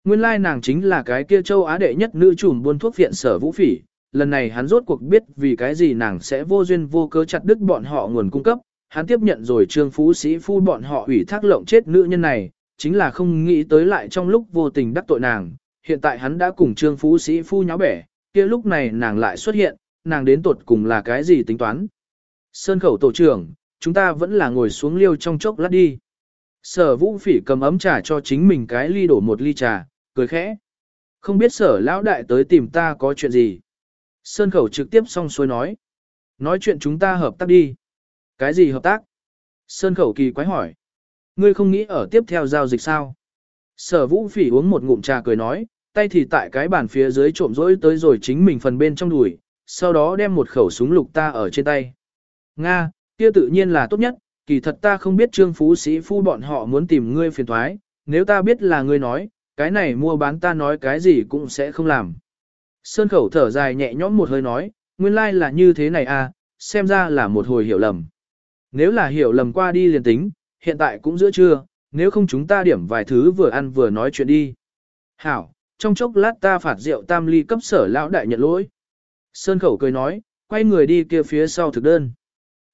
Nguyên lai nàng chính là cái kia châu Á đệ nhất nữ trùm buôn thuốc viện sở vũ phỉ, lần này hắn rốt cuộc biết vì cái gì nàng sẽ vô duyên vô cớ chặt đứt bọn họ nguồn cung cấp, hắn tiếp nhận rồi trương phú sĩ phu bọn họ ủy thác lộng chết nữ nhân này, chính là không nghĩ tới lại trong lúc vô tình đắc tội nàng, hiện tại hắn đã cùng trương phú sĩ phu nháo bẻ, kia lúc này nàng lại xuất hiện, nàng đến tột cùng là cái gì tính toán. Sơn khẩu tổ trưởng, chúng ta vẫn là ngồi xuống liêu trong chốc lát đi. Sở vũ phỉ cầm ấm trà cho chính mình cái ly đổ một ly trà, cười khẽ. Không biết sở lão đại tới tìm ta có chuyện gì. Sơn khẩu trực tiếp xong xuôi nói. Nói chuyện chúng ta hợp tác đi. Cái gì hợp tác? Sơn khẩu kỳ quái hỏi. Ngươi không nghĩ ở tiếp theo giao dịch sao? Sở vũ phỉ uống một ngụm trà cười nói, tay thì tại cái bàn phía dưới trộm rỗi tới rồi chính mình phần bên trong đùi, sau đó đem một khẩu súng lục ta ở trên tay. Nga, kia tự nhiên là tốt nhất, kỳ thật ta không biết trương phú sĩ phu bọn họ muốn tìm ngươi phiền thoái, nếu ta biết là ngươi nói, cái này mua bán ta nói cái gì cũng sẽ không làm. Sơn khẩu thở dài nhẹ nhõm một hơi nói, nguyên lai like là như thế này à, xem ra là một hồi hiểu lầm. Nếu là hiểu lầm qua đi liền tính, hiện tại cũng giữa trưa, nếu không chúng ta điểm vài thứ vừa ăn vừa nói chuyện đi. Hảo, trong chốc lát ta phạt rượu tam ly cấp sở lão đại nhận lỗi. Sơn khẩu cười nói, quay người đi kia phía sau thực đơn.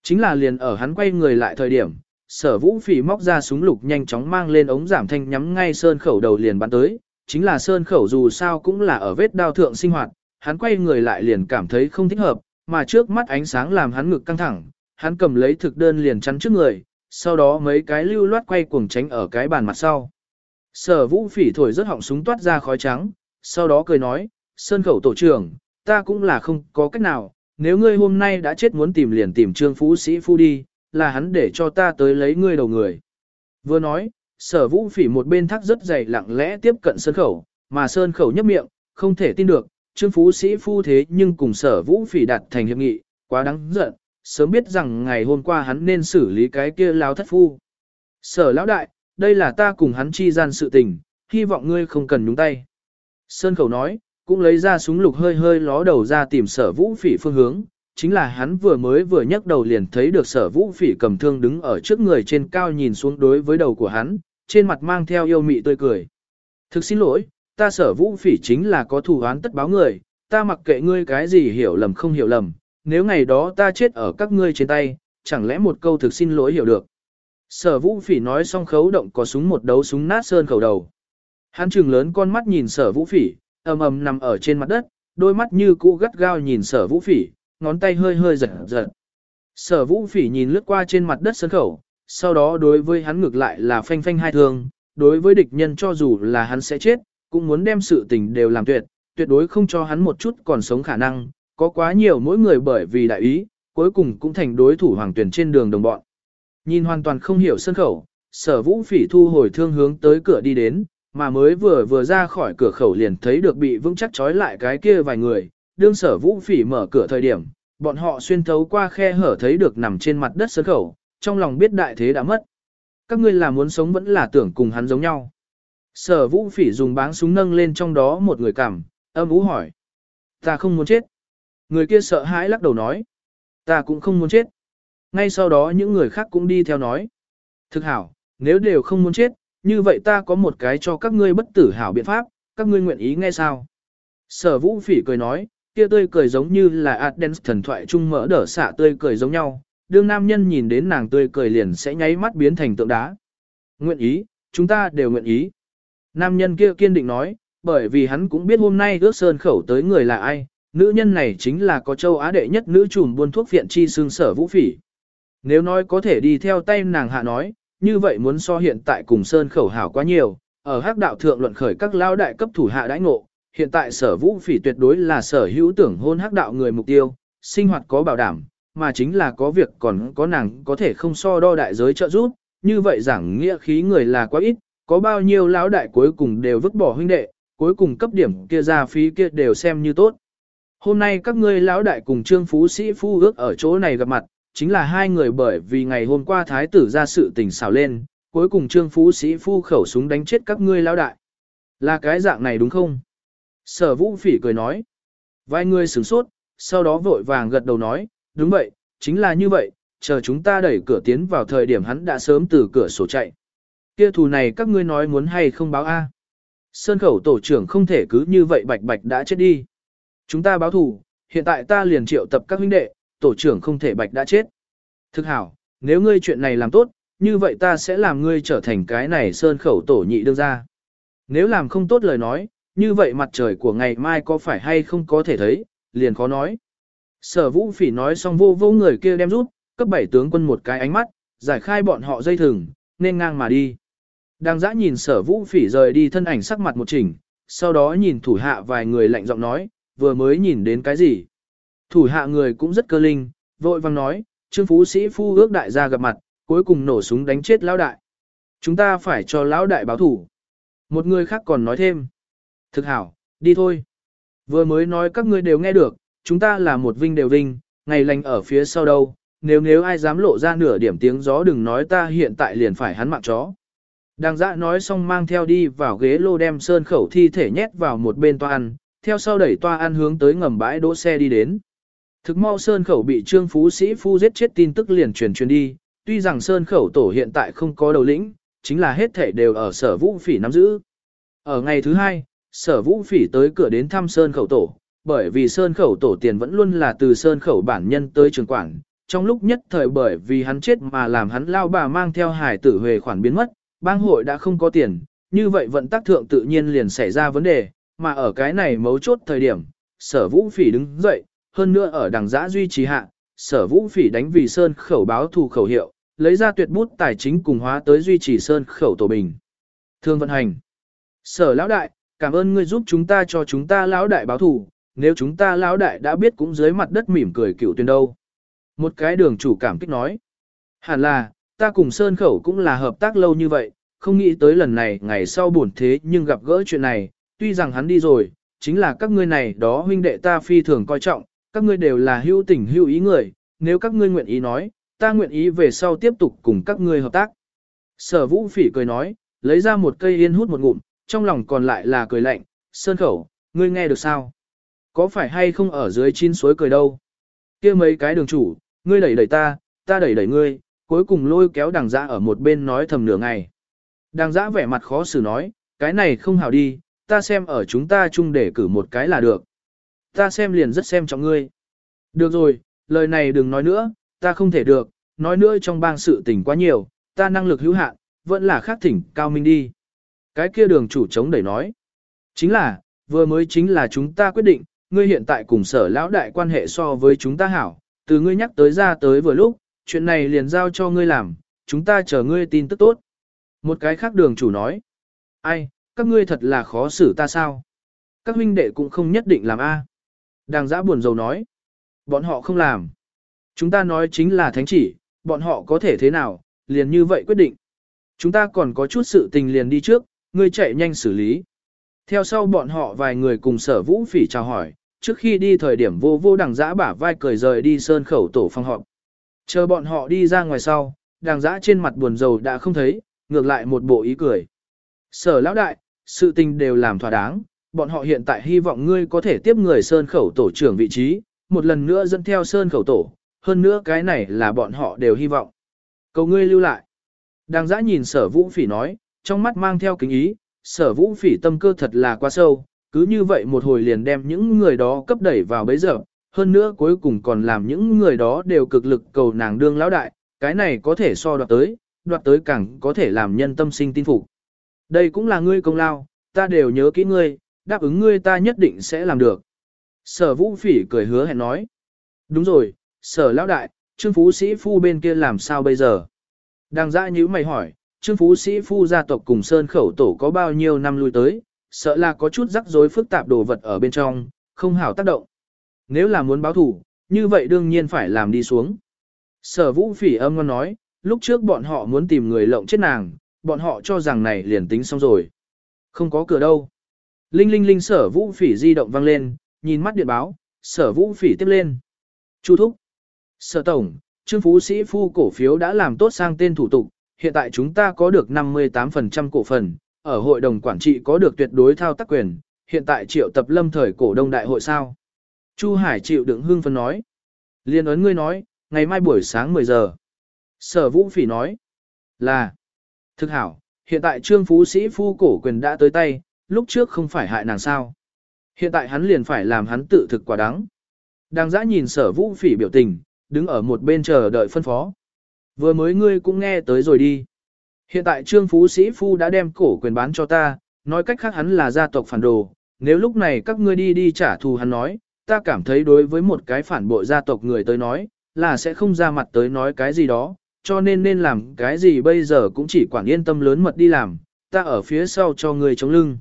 Chính là liền ở hắn quay người lại thời điểm, sở vũ phỉ móc ra súng lục nhanh chóng mang lên ống giảm thanh nhắm ngay sơn khẩu đầu liền bắn tới, chính là sơn khẩu dù sao cũng là ở vết đao thượng sinh hoạt, hắn quay người lại liền cảm thấy không thích hợp, mà trước mắt ánh sáng làm hắn ngực căng thẳng, hắn cầm lấy thực đơn liền chắn trước người, sau đó mấy cái lưu loát quay cuồng tránh ở cái bàn mặt sau. Sở vũ phỉ thổi rất họng súng toát ra khói trắng, sau đó cười nói, sơn khẩu tổ trưởng, ta cũng là không có cách nào, nếu ngươi hôm nay đã chết muốn tìm liền tìm trương phú sĩ phu đi, là hắn để cho ta tới lấy ngươi đầu người. Vừa nói, sở vũ phỉ một bên thắc rất dày lặng lẽ tiếp cận sơn khẩu, mà sơn khẩu nhấp miệng, không thể tin được, trương phú sĩ phu thế nhưng cùng sở vũ phỉ đạt thành hiệp nghị, quá đáng giận, sớm biết rằng ngày hôm qua hắn nên xử lý cái kia lao thất phu. Sở lão đại, đây là ta cùng hắn chi gian sự tình, hy vọng ngươi không cần nhúng tay. Sơn khẩu nói, cũng lấy ra súng lục hơi hơi ló đầu ra tìm sở vũ phỉ phương hướng, chính là hắn vừa mới vừa nhấc đầu liền thấy được sở vũ phỉ cầm thương đứng ở trước người trên cao nhìn xuống đối với đầu của hắn, trên mặt mang theo yêu mị tươi cười. Thực xin lỗi, ta sở vũ phỉ chính là có thù oán tất báo người, ta mặc kệ ngươi cái gì hiểu lầm không hiểu lầm, nếu ngày đó ta chết ở các ngươi trên tay, chẳng lẽ một câu thực xin lỗi hiểu được. Sở vũ phỉ nói xong khấu động có súng một đấu súng nát sơn khẩu đầu. Hắn trừng lớn con mắt nhìn sở vũ phỉ, ầm ầm nằm ở trên mặt đất, đôi mắt như cũ gắt gao nhìn sở vũ phỉ, ngón tay hơi hơi giật giật. Sở vũ phỉ nhìn lướt qua trên mặt đất sân khẩu, sau đó đối với hắn ngược lại là phanh phanh hai thương, đối với địch nhân cho dù là hắn sẽ chết, cũng muốn đem sự tình đều làm tuyệt, tuyệt đối không cho hắn một chút còn sống khả năng, có quá nhiều mỗi người bởi vì đại ý, cuối cùng cũng thành đối thủ hoàng tuyển trên đường đồng bọn. Nhìn hoàn toàn không hiểu sân khẩu, sở vũ phỉ thu hồi thương hướng tới cửa đi đến, mà mới vừa vừa ra khỏi cửa khẩu liền thấy được bị vững chắc trói lại cái kia vài người, đương sở vũ phỉ mở cửa thời điểm, bọn họ xuyên thấu qua khe hở thấy được nằm trên mặt đất sân khẩu, trong lòng biết đại thế đã mất. Các ngươi là muốn sống vẫn là tưởng cùng hắn giống nhau. Sở vũ phỉ dùng báng súng nâng lên trong đó một người cảm, âm ú hỏi. Ta không muốn chết. Người kia sợ hãi lắc đầu nói. Ta cũng không muốn chết. Ngay sau đó những người khác cũng đi theo nói. Thực hảo, nếu đều không muốn chết, như vậy ta có một cái cho các ngươi bất tử hảo biện pháp, các ngươi nguyện ý nghe sao? Sở vũ phỉ cười nói, kia tươi cười giống như là Adens thần thoại trung mỡ đỡ xạ tươi cười giống nhau, đương nam nhân nhìn đến nàng tươi cười liền sẽ nháy mắt biến thành tượng đá. Nguyện ý, chúng ta đều nguyện ý. Nam nhân kia kiên định nói, bởi vì hắn cũng biết hôm nay ước sơn khẩu tới người là ai, nữ nhân này chính là có châu Á đệ nhất nữ trùm buôn thuốc viện chi xương sở vũ phỉ. Nếu nói có thể đi theo tay nàng hạ nói, như vậy muốn so hiện tại cùng sơn khẩu hảo quá nhiều, ở hắc đạo thượng luận khởi các lao đại cấp thủ hạ đãi ngộ, hiện tại sở vũ phỉ tuyệt đối là sở hữu tưởng hôn hắc đạo người mục tiêu, sinh hoạt có bảo đảm, mà chính là có việc còn có nàng có thể không so đo đại giới trợ giúp, như vậy giảng nghĩa khí người là quá ít, có bao nhiêu lão đại cuối cùng đều vứt bỏ huynh đệ, cuối cùng cấp điểm kia ra phí kia đều xem như tốt. Hôm nay các ngươi lão đại cùng trương phú sĩ phu ước ở chỗ này gặp mặt, chính là hai người bởi vì ngày hôm qua thái tử ra sự tình xào lên, cuối cùng trương phú sĩ phu khẩu súng đánh chết các ngươi lão đại. Là cái dạng này đúng không? Sở vũ phỉ cười nói. Vài người sửng sốt, sau đó vội vàng gật đầu nói, đúng vậy, chính là như vậy, chờ chúng ta đẩy cửa tiến vào thời điểm hắn đã sớm từ cửa sổ chạy. Kia thù này các ngươi nói muốn hay không báo A. Sơn khẩu tổ trưởng không thể cứ như vậy bạch bạch đã chết đi. Chúng ta báo thù, hiện tại ta liền triệu tập các huynh đệ, tổ trưởng không thể bạch đã chết. Thực hảo, nếu ngươi chuyện này làm tốt, như vậy ta sẽ làm ngươi trở thành cái này sơn khẩu tổ nhị đương ra. Nếu làm không tốt lời nói, như vậy mặt trời của ngày mai có phải hay không có thể thấy, liền khó nói. Sở vũ phỉ nói xong vô vô người kia đem rút, cấp bảy tướng quân một cái ánh mắt, giải khai bọn họ dây thừng, nên ngang mà đi. Đang dã nhìn sở vũ phỉ rời đi thân ảnh sắc mặt một chỉnh, sau đó nhìn thủ hạ vài người lạnh giọng nói, vừa mới nhìn đến cái gì. Thủ hạ người cũng rất cơ linh, vội vang nói, trương phú sĩ phu ước đại gia gặp mặt, cuối cùng nổ súng đánh chết lão đại. Chúng ta phải cho lão đại báo thủ. Một người khác còn nói thêm. Thực hảo, đi thôi. Vừa mới nói các ngươi đều nghe được, chúng ta là một vinh đều vinh, ngày lành ở phía sau đâu, nếu nếu ai dám lộ ra nửa điểm tiếng gió đừng nói ta hiện tại liền phải hắn mạng chó. Đang dã nói xong mang theo đi vào ghế lô đem sơn khẩu thi thể nhét vào một bên toa ăn, theo sau đẩy toa ăn hướng tới ngầm bãi đỗ xe đi đến. Thực mau sơn khẩu bị trương phú sĩ phu giết chết tin tức liền truyền truyền đi, tuy rằng sơn khẩu tổ hiện tại không có đầu lĩnh, chính là hết thể đều ở sở vũ phỉ nắm giữ. Ở ngày thứ hai, sở vũ phỉ tới cửa đến thăm sơn khẩu tổ, bởi vì sơn khẩu tổ tiền vẫn luôn là từ sơn khẩu bản nhân tới trường quản, trong lúc nhất thời bởi vì hắn chết mà làm hắn lao bà mang theo hải tử về khoản biến mất, bang hội đã không có tiền, như vậy vận tác thượng tự nhiên liền xảy ra vấn đề, mà ở cái này mấu chốt thời điểm, sở vũ phỉ đứng dậy, hơn nữa ở đằng giã duy trì hạ, sở vũ phỉ đánh vì sơn khẩu báo thù khẩu hiệu, lấy ra tuyệt bút tài chính cùng hóa tới duy trì sơn khẩu tổ bình. Thương vận hành. Sở lão đại, cảm ơn ngươi giúp chúng ta cho chúng ta lão đại báo thù, nếu chúng ta lão đại đã biết cũng dưới mặt đất mỉm cười cựu tuyên đâu. Một cái đường chủ cảm kích nói. Hẳn là, ta cùng Sơn Khẩu cũng là hợp tác lâu như vậy, không nghĩ tới lần này ngày sau buồn thế nhưng gặp gỡ chuyện này, tuy rằng hắn đi rồi, chính là các ngươi này đó huynh đệ ta phi thường coi trọng, các ngươi đều là hữu tình hữu ý người, nếu các ngươi nguyện ý nói, ta nguyện ý về sau tiếp tục cùng các ngươi hợp tác. Sở vũ phỉ cười nói, lấy ra một cây yên hút một ngụm, trong lòng còn lại là cười lạnh, Sơn Khẩu, ngươi nghe được sao? Có phải hay không ở dưới chín suối cười đâu? kia mấy cái đường chủ, ngươi đẩy đẩy ta, ta đẩy đẩy ngươi, cuối cùng lôi kéo đằng dã ở một bên nói thầm nửa ngày. Đằng dã vẻ mặt khó xử nói, cái này không hào đi, ta xem ở chúng ta chung để cử một cái là được. Ta xem liền rất xem trọng ngươi. Được rồi, lời này đừng nói nữa, ta không thể được, nói nữa trong bang sự tình quá nhiều, ta năng lực hữu hạn, vẫn là khác thỉnh cao minh đi. Cái kia đường chủ chống đẩy nói. Chính là, vừa mới chính là chúng ta quyết định, ngươi hiện tại cùng sở lão đại quan hệ so với chúng ta hảo, từ ngươi nhắc tới ra tới vừa lúc, chuyện này liền giao cho ngươi làm, chúng ta chờ ngươi tin tức tốt. Một cái khác đường chủ nói, ai, các ngươi thật là khó xử ta sao. Các huynh đệ cũng không nhất định làm A. Đàng giã buồn rầu nói. Bọn họ không làm. Chúng ta nói chính là thánh chỉ, bọn họ có thể thế nào, liền như vậy quyết định. Chúng ta còn có chút sự tình liền đi trước, ngươi chạy nhanh xử lý. Theo sau bọn họ vài người cùng sở vũ phỉ chào hỏi, trước khi đi thời điểm vô vô đằng giã bả vai cười rời đi sơn khẩu tổ phong họp. Chờ bọn họ đi ra ngoài sau, đằng giã trên mặt buồn rầu đã không thấy, ngược lại một bộ ý cười. Sở lão đại, sự tình đều làm thỏa đáng, bọn họ hiện tại hy vọng ngươi có thể tiếp người sơn khẩu tổ trưởng vị trí, một lần nữa dẫn theo sơn khẩu tổ, hơn nữa cái này là bọn họ đều hy vọng. Cầu ngươi lưu lại. Đang giã nhìn sở vũ phỉ nói, trong mắt mang theo kính ý, sở vũ phỉ tâm cơ thật là quá sâu, cứ như vậy một hồi liền đem những người đó cấp đẩy vào bấy giờ, hơn nữa cuối cùng còn làm những người đó đều cực lực cầu nàng đương lão đại, cái này có thể so đoạt tới, đoạt tới càng có thể làm nhân tâm sinh tin phục. Đây cũng là ngươi công lao, ta đều nhớ kỹ ngươi, đáp ứng ngươi ta nhất định sẽ làm được. Sở vũ phỉ cười hứa hẹn nói. Đúng rồi, sở lão đại, trương phú sĩ phu bên kia làm sao bây giờ? Đang dã như mày hỏi, trương phú sĩ phu gia tộc cùng sơn khẩu tổ có bao nhiêu năm lui tới, sợ là có chút rắc rối phức tạp đồ vật ở bên trong, không hảo tác động. Nếu là muốn báo thủ, như vậy đương nhiên phải làm đi xuống. Sở vũ phỉ âm ngon nói, lúc trước bọn họ muốn tìm người lộng chết nàng, bọn họ cho rằng này liền tính xong rồi. Không có cửa đâu. Linh linh linh sở vũ phỉ di động vang lên, nhìn mắt điện báo, sở vũ phỉ tiếp lên. Chu thúc. Sở tổng, Trương Phú Sĩ Phu cổ phiếu đã làm tốt sang tên thủ tục, hiện tại chúng ta có được 58% cổ phần, ở hội đồng quản trị có được tuyệt đối thao tác quyền, hiện tại triệu tập lâm thời cổ đông đại hội sao. Chu Hải chịu đựng hương phân nói. Liên ấn ngươi nói, ngày mai buổi sáng 10 giờ. Sở Vũ Phỉ nói là Thực hảo, hiện tại Trương Phú Sĩ Phu cổ quyền đã tới tay, lúc trước không phải hại nàng sao. Hiện tại hắn liền phải làm hắn tự thực quả đáng. Đang dã nhìn sở vũ phỉ biểu tình, đứng ở một bên chờ đợi phân phó. Vừa mới ngươi cũng nghe tới rồi đi. Hiện tại Trương Phú Sĩ Phu đã đem cổ quyền bán cho ta, nói cách khác hắn là gia tộc phản đồ. Nếu lúc này các ngươi đi đi trả thù hắn nói, ta cảm thấy đối với một cái phản bội gia tộc người tới nói, là sẽ không ra mặt tới nói cái gì đó, cho nên nên làm cái gì bây giờ cũng chỉ quản yên tâm lớn mật đi làm, ta ở phía sau cho người chống lưng.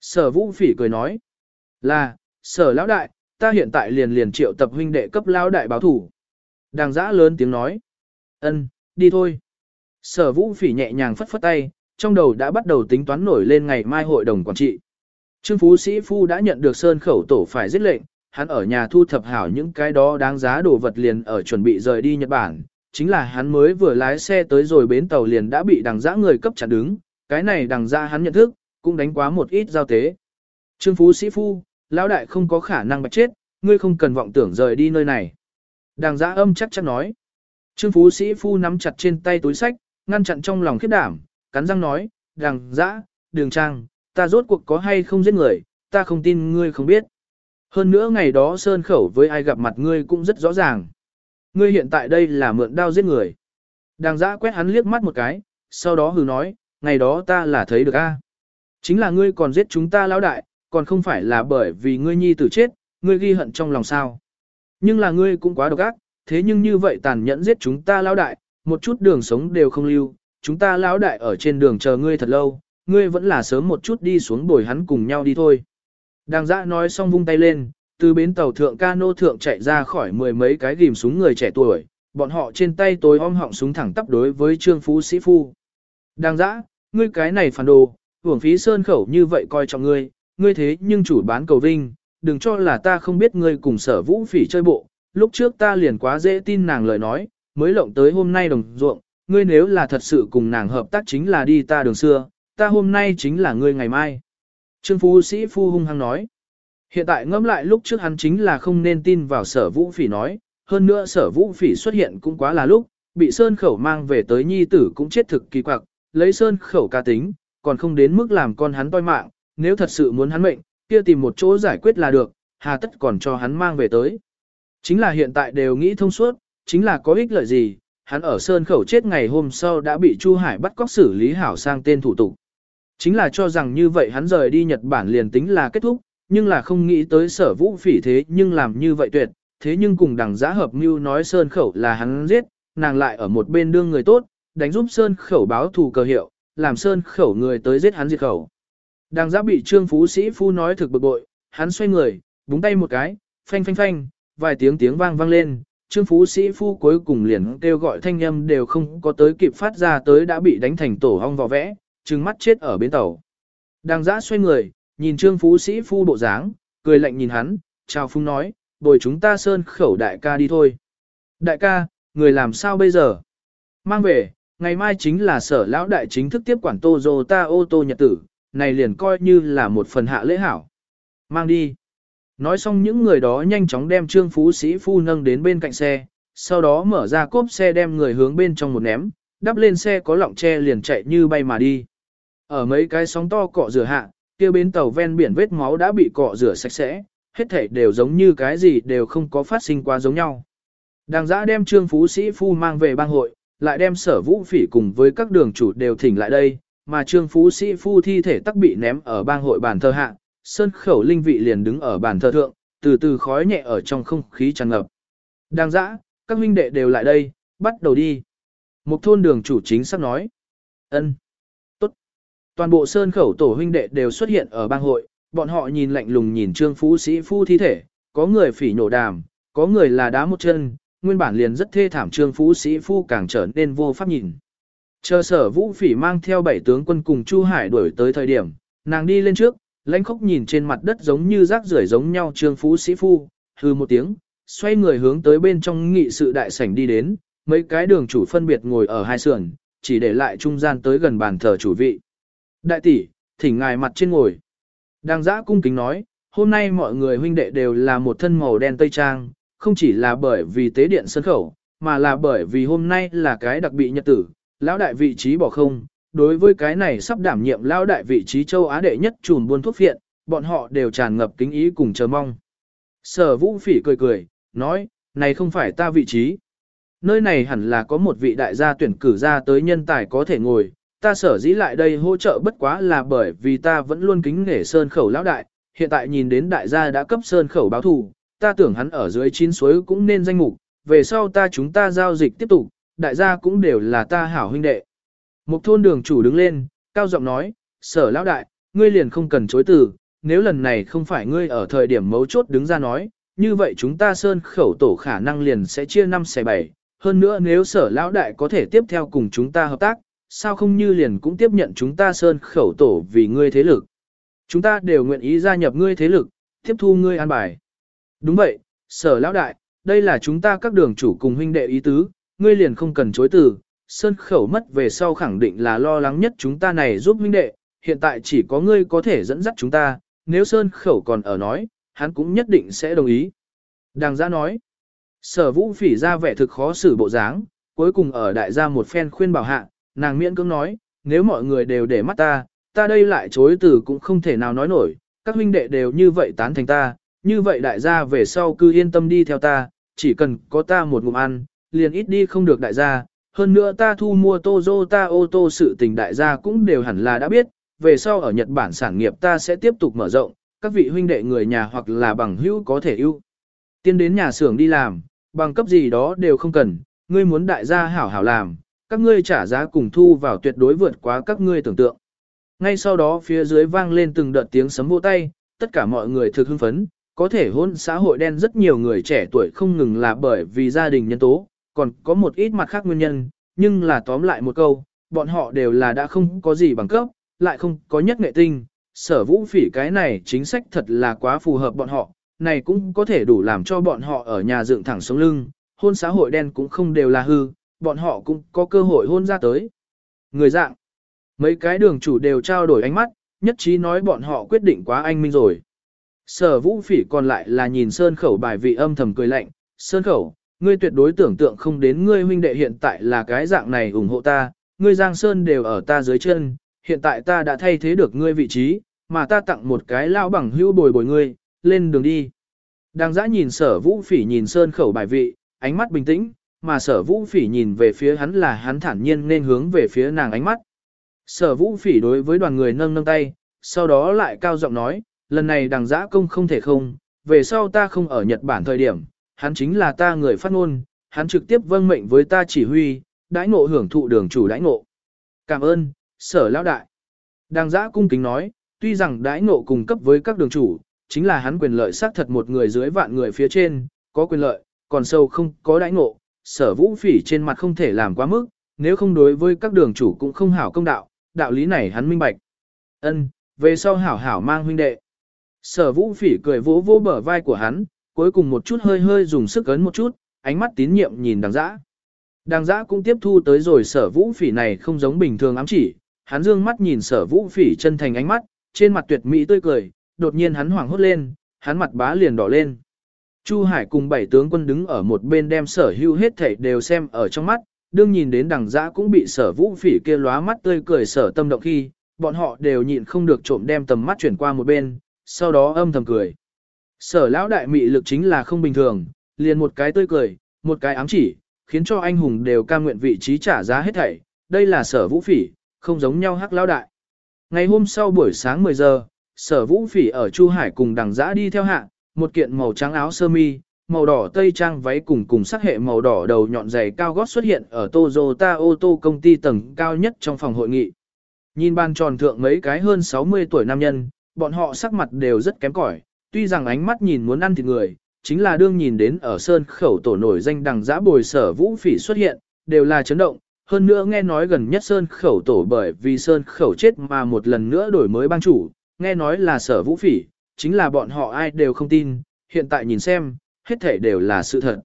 Sở vũ phỉ cười nói, là, sở lão đại, ta hiện tại liền liền triệu tập huynh đệ cấp lão đại báo thủ. Đàng giã lớn tiếng nói, ân, đi thôi. Sở vũ phỉ nhẹ nhàng phất phất tay, trong đầu đã bắt đầu tính toán nổi lên ngày mai hội đồng quản trị. Trương Phú Sĩ Phu đã nhận được sơn khẩu tổ phải giết lệnh, hắn ở nhà thu thập hảo những cái đó đáng giá đồ vật liền ở chuẩn bị rời đi Nhật Bản, chính là hắn mới vừa lái xe tới rồi bến tàu liền đã bị đằng giã người cấp chặn đứng, cái này đằng giã hắn nhận thức, cũng đánh quá một ít giao tế. Trương Phú Sĩ Phu, lão đại không có khả năng bạch chết, ngươi không cần vọng tưởng rời đi nơi này. Đằng giã âm chắc chắn nói. Trương Phú Sĩ Phu nắm chặt trên tay túi sách, ngăn chặn trong lòng khiếp đảm, cắn răng nói, đàng giã, đường trang, ta rốt cuộc có hay không giết người, ta không tin ngươi không biết. Hơn nữa ngày đó sơn khẩu với ai gặp mặt ngươi cũng rất rõ ràng. Ngươi hiện tại đây là mượn đao giết người. Đàng giã quét hắn liếc mắt một cái, sau đó hừ nói, ngày đó ta là thấy được a. Chính là ngươi còn giết chúng ta lão đại, còn không phải là bởi vì ngươi nhi tử chết, ngươi ghi hận trong lòng sao. Nhưng là ngươi cũng quá độc ác, thế nhưng như vậy tàn nhẫn giết chúng ta lão đại, một chút đường sống đều không lưu, chúng ta lão đại ở trên đường chờ ngươi thật lâu, ngươi vẫn là sớm một chút đi xuống bồi hắn cùng nhau đi thôi. Đàng Dã nói xong vung tay lên, từ bến tàu thượng cano thượng chạy ra khỏi mười mấy cái ghim súng người trẻ tuổi, bọn họ trên tay tối om họng súng thẳng tắp đối với trương phú sĩ phu. Đang dã, ngươi cái này phản đồ, hưởng phí sơn khẩu như vậy coi trọng ngươi, ngươi thế nhưng chủ bán cầu vinh, đừng cho là ta không biết ngươi cùng sở vũ phỉ chơi bộ, lúc trước ta liền quá dễ tin nàng lời nói, mới lộng tới hôm nay đồng ruộng, ngươi nếu là thật sự cùng nàng hợp tác chính là đi ta đường xưa, ta hôm nay chính là ngươi ngày mai. Trương Phú Sĩ Phu hung hăng nói. Hiện tại ngẫm lại lúc trước hắn chính là không nên tin vào sở vũ phỉ nói, hơn nữa sở vũ phỉ xuất hiện cũng quá là lúc, bị sơn khẩu mang về tới nhi tử cũng chết thực kỳ quặc, lấy sơn khẩu ca tính, còn không đến mức làm con hắn toi mạng, nếu thật sự muốn hắn mệnh, kia tìm một chỗ giải quyết là được, hà tất còn cho hắn mang về tới. Chính là hiện tại đều nghĩ thông suốt, chính là có ích lợi gì, hắn ở sơn khẩu chết ngày hôm sau đã bị Chu Hải bắt cóc xử lý hảo sang tên thủ tục. Chính là cho rằng như vậy hắn rời đi Nhật Bản liền tính là kết thúc, nhưng là không nghĩ tới sở vũ phỉ thế nhưng làm như vậy tuyệt, thế nhưng cùng đằng giã hợp mưu nói Sơn Khẩu là hắn giết, nàng lại ở một bên đương người tốt, đánh giúp Sơn Khẩu báo thù cờ hiệu, làm Sơn Khẩu người tới giết hắn diệt khẩu. Đang giã bị trương phú sĩ phu nói thực bực bội, hắn xoay người, búng tay một cái, phanh phanh phanh, vài tiếng tiếng vang vang lên, trương phú sĩ phu cuối cùng liền kêu gọi thanh âm đều không có tới kịp phát ra tới đã bị đánh thành tổ hong vò vẽ, trừng mắt chết ở bến tàu. Đang giã xoay người, nhìn trương phú sĩ phu bộ dáng, cười lạnh nhìn hắn, chào phung nói, bồi chúng ta sơn khẩu đại ca đi thôi. Đại ca, người làm sao bây giờ? Mang về, ngày mai chính là sở lão đại chính thức tiếp quản tô ta ô tô nhật tử, này liền coi như là một phần hạ lễ hảo. Mang đi. Nói xong những người đó nhanh chóng đem trương phú sĩ phu nâng đến bên cạnh xe, sau đó mở ra cốp xe đem người hướng bên trong một ném, đắp lên xe có lọng tre liền chạy như bay mà đi. Ở mấy cái sóng to cọ rửa hạ, kia bến tàu ven biển vết máu đã bị cọ rửa sạch sẽ, hết thảy đều giống như cái gì đều không có phát sinh qua giống nhau. Đàng giã đem trương phú sĩ phu mang về bang hội, lại đem sở vũ phỉ cùng với các đường chủ đều thỉnh lại đây, mà trương phú sĩ phu thi thể tắc bị ném ở bang hội bàn thờ hạ, sơn khẩu linh vị liền đứng ở bàn thờ thượng, từ từ khói nhẹ ở trong không khí tràn ngập. Đang dã, các huynh đệ đều lại đây, bắt đầu đi. Một thôn đường chủ chính sắp nói. ân, Tốt. Toàn bộ sơn khẩu tổ huynh đệ đều xuất hiện ở bang hội, bọn họ nhìn lạnh lùng nhìn trương phú sĩ phu thi thể, có người phỉ nổ đàm, có người là đá một chân, nguyên bản liền rất thê thảm trương phú sĩ phu càng trở nên vô pháp nhìn. Chờ sở vũ phỉ mang theo bảy tướng quân cùng Chu Hải đuổi tới thời điểm, nàng đi lên trước, lãnh khốc nhìn trên mặt đất giống như rác rưởi giống nhau trương phú sĩ phu, hư một tiếng, xoay người hướng tới bên trong nghị sự đại sảnh đi đến, mấy cái đường chủ phân biệt ngồi ở hai sườn, chỉ để lại trung gian tới gần bàn thờ chủ vị. Đại tỷ, thỉnh ngài mặt trên ngồi. Đang giã cung kính nói, hôm nay mọi người huynh đệ đều là một thân màu đen tây trang, không chỉ là bởi vì tế điện sân khẩu, mà là bởi vì hôm nay là cái đặc biệt nhật tử, lão đại vị trí bỏ không, đối với cái này sắp đảm nhiệm lão đại vị trí châu Á đệ nhất chùm buôn thuốc phiện, bọn họ đều tràn ngập kính ý cùng chờ mong. Sở vũ phỉ cười cười, nói, này không phải ta vị trí. Nơi này hẳn là có một vị đại gia tuyển cử ra tới nhân tài có thể ngồi, ta sở dĩ lại đây hỗ trợ bất quá là bởi vì ta vẫn luôn kính nể sơn khẩu lão đại, hiện tại nhìn đến đại gia đã cấp sơn khẩu báo thù, ta tưởng hắn ở dưới chín suối cũng nên danh mục, về sau ta chúng ta giao dịch tiếp tục, đại gia cũng đều là ta hảo huynh đệ. Một thôn đường chủ đứng lên, cao giọng nói, sở lão đại, ngươi liền không cần chối từ, nếu lần này không phải ngươi ở thời điểm mấu chốt đứng ra nói, như vậy chúng ta sơn khẩu tổ khả năng liền sẽ chia năm xẻ bảy. Hơn nữa nếu sở lão đại có thể tiếp theo cùng chúng ta hợp tác, sao không như liền cũng tiếp nhận chúng ta sơn khẩu tổ vì ngươi thế lực. Chúng ta đều nguyện ý gia nhập ngươi thế lực, tiếp thu ngươi an bài. Đúng vậy, sở lão đại, đây là chúng ta các đường chủ cùng huynh đệ ý tứ, ngươi liền không cần chối từ, sơn khẩu mất về sau khẳng định là lo lắng nhất chúng ta này giúp huynh đệ, hiện tại chỉ có ngươi có thể dẫn dắt chúng ta, nếu sơn khẩu còn ở nói, hắn cũng nhất định sẽ đồng ý. Đàng giã nói, sở vũ phỉ ra vẻ thực khó xử bộ dáng, cuối cùng ở đại gia một phen khuyên bảo hạ, nàng miễn cưỡng nói, nếu mọi người đều để mắt ta, ta đây lại chối từ cũng không thể nào nói nổi, các huynh đệ đều như vậy tán thành ta, như vậy đại gia về sau cứ yên tâm đi theo ta, chỉ cần có ta một ngụm ăn, liền ít đi không được đại gia, hơn nữa ta thu mua Toyota ô tô sự tình đại gia cũng đều hẳn là đã biết, về sau ở Nhật Bản sản nghiệp ta sẽ tiếp tục mở rộng, các vị huynh đệ người nhà hoặc là bằng hữu có thể ưu. Tiên đến nhà xưởng đi làm, bằng cấp gì đó đều không cần, ngươi muốn đại gia hảo hảo làm, các ngươi trả giá cùng thu vào tuyệt đối vượt quá các ngươi tưởng tượng. Ngay sau đó phía dưới vang lên từng đợt tiếng sấm vỗ tay, tất cả mọi người thực hưng phấn, có thể hôn xã hội đen rất nhiều người trẻ tuổi không ngừng là bởi vì gia đình nhân tố, còn có một ít mặt khác nguyên nhân, nhưng là tóm lại một câu, bọn họ đều là đã không có gì bằng cấp, lại không có nhất nghệ tinh, sở vũ phỉ cái này chính sách thật là quá phù hợp bọn họ, này cũng có thể đủ làm cho bọn họ ở nhà dựng thẳng sống lưng, hôn xã hội đen cũng không đều là hư, bọn họ cũng có cơ hội hôn ra tới. Người dạng, mấy cái đường chủ đều trao đổi ánh mắt, nhất trí nói bọn họ quyết định quá anh minh rồi. Sở vũ phỉ còn lại là nhìn Sơn Khẩu bài vị âm thầm cười lạnh, Sơn Khẩu, ngươi tuyệt đối tưởng tượng không đến ngươi huynh đệ hiện tại là cái dạng này ủng hộ ta, ngươi Giang Sơn đều ở ta dưới chân, hiện tại ta đã thay thế được ngươi vị trí, mà ta tặng một cái lao bằng hữu bồi bồi ngươi, lên đường đi. Đang dã nhìn sở vũ phỉ nhìn Sơn Khẩu bài vị, ánh mắt bình tĩnh, mà sở vũ phỉ nhìn về phía hắn là hắn thản nhiên nên hướng về phía nàng ánh mắt. Sở vũ phỉ đối với đoàn người nâng nâng tay, sau đó lại cao giọng nói, lần này đằng giã công không thể không, về sau ta không ở Nhật Bản thời điểm, hắn chính là ta người phát ngôn, hắn trực tiếp vâng mệnh với ta chỉ huy, đãi ngộ hưởng thụ đường chủ đãi ngộ. Cảm ơn, sở lão đại. Đằng giã cung kính nói, tuy rằng đãi ngộ cùng cấp với các đường chủ, chính là hắn quyền lợi xác thật một người dưới vạn người phía trên, có quyền lợi, còn sâu không có đãi ngộ, sở vũ phỉ trên mặt không thể làm quá mức, nếu không đối với các đường chủ cũng không hảo công đạo, đạo lý này hắn minh bạch. Ân, về sau hảo hảo mang huynh đệ. Sở vũ phỉ cười vỗ vỗ bờ vai của hắn, cuối cùng một chút hơi hơi dùng sức ấn một chút, ánh mắt tín nhiệm nhìn đằng dã. Đằng dã cũng tiếp thu tới rồi sở vũ phỉ này không giống bình thường ám chỉ, hắn dương mắt nhìn sở vũ phỉ chân thành ánh mắt, trên mặt tuyệt mỹ tươi cười, đột nhiên hắn hoảng hốt lên, hắn mặt bá liền đỏ lên. Chu Hải cùng bảy tướng quân đứng ở một bên đem sở hưu hết thảy đều xem ở trong mắt, đương nhìn đến đằng dã cũng bị sở vũ phỉ kia lóa mắt tươi cười sở tâm động khi, bọn họ đều nhịn không được trộm đem tầm mắt chuyển qua một bên, sau đó âm thầm cười. Sở lão đại mị lực chính là không bình thường, liền một cái tươi cười, một cái ám chỉ, khiến cho anh hùng đều cam nguyện vị trí trả giá hết thảy, đây là sở vũ phỉ, không giống nhau hắc lão đại. Ngày hôm sau buổi sáng 10 giờ, sở vũ phỉ ở Chu Hải cùng đằng dã đi theo hạ, một kiện màu trắng áo sơ mi, màu đỏ tây trang váy cùng cùng sắc hệ màu đỏ đầu nhọn giày cao gót xuất hiện ở Toyota ô tô công ty tầng cao nhất trong phòng hội nghị. Nhìn ban tròn thượng mấy cái hơn 60 tuổi nam nhân, bọn họ sắc mặt đều rất kém cỏi, tuy rằng ánh mắt nhìn muốn ăn thịt người, chính là đương nhìn đến ở sơn khẩu tổ nổi danh đằng giã bồi sở vũ phỉ xuất hiện, đều là chấn động. Hơn nữa nghe nói gần nhất sơn khẩu tổ bởi vì sơn khẩu chết mà một lần nữa đổi mới bang chủ, nghe nói là sở vũ phỉ, chính là bọn họ ai đều không tin, hiện tại nhìn xem, hết thể đều là sự thật.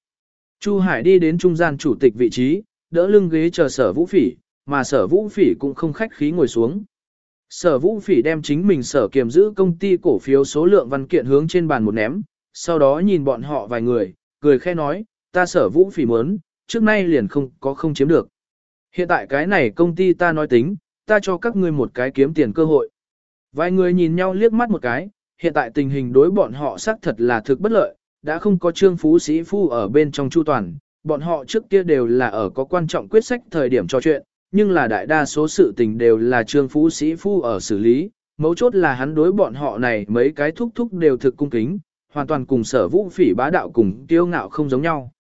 Chu Hải đi đến trung gian chủ tịch vị trí, đỡ lưng ghế chờ sở vũ phỉ, mà sở vũ phỉ cũng không khách khí ngồi xuống. Sở vũ phỉ đem chính mình sở kiềm giữ công ty cổ phiếu số lượng văn kiện hướng trên bàn một ném, sau đó nhìn bọn họ vài người, cười khe nói, ta sở vũ phỉ muốn, trước nay liền không có không chiếm được. Hiện tại cái này công ty ta nói tính, ta cho các ngươi một cái kiếm tiền cơ hội. Vài người nhìn nhau liếc mắt một cái, hiện tại tình hình đối bọn họ xác thật là thực bất lợi, đã không có trương phú sĩ phu ở bên trong chu toàn, bọn họ trước kia đều là ở có quan trọng quyết sách thời điểm trò chuyện, nhưng là đại đa số sự tình đều là trương phú sĩ phu ở xử lý, mấu chốt là hắn đối bọn họ này mấy cái thúc thúc đều thực cung kính, hoàn toàn cùng sở vũ phỉ bá đạo cùng tiêu ngạo không giống nhau.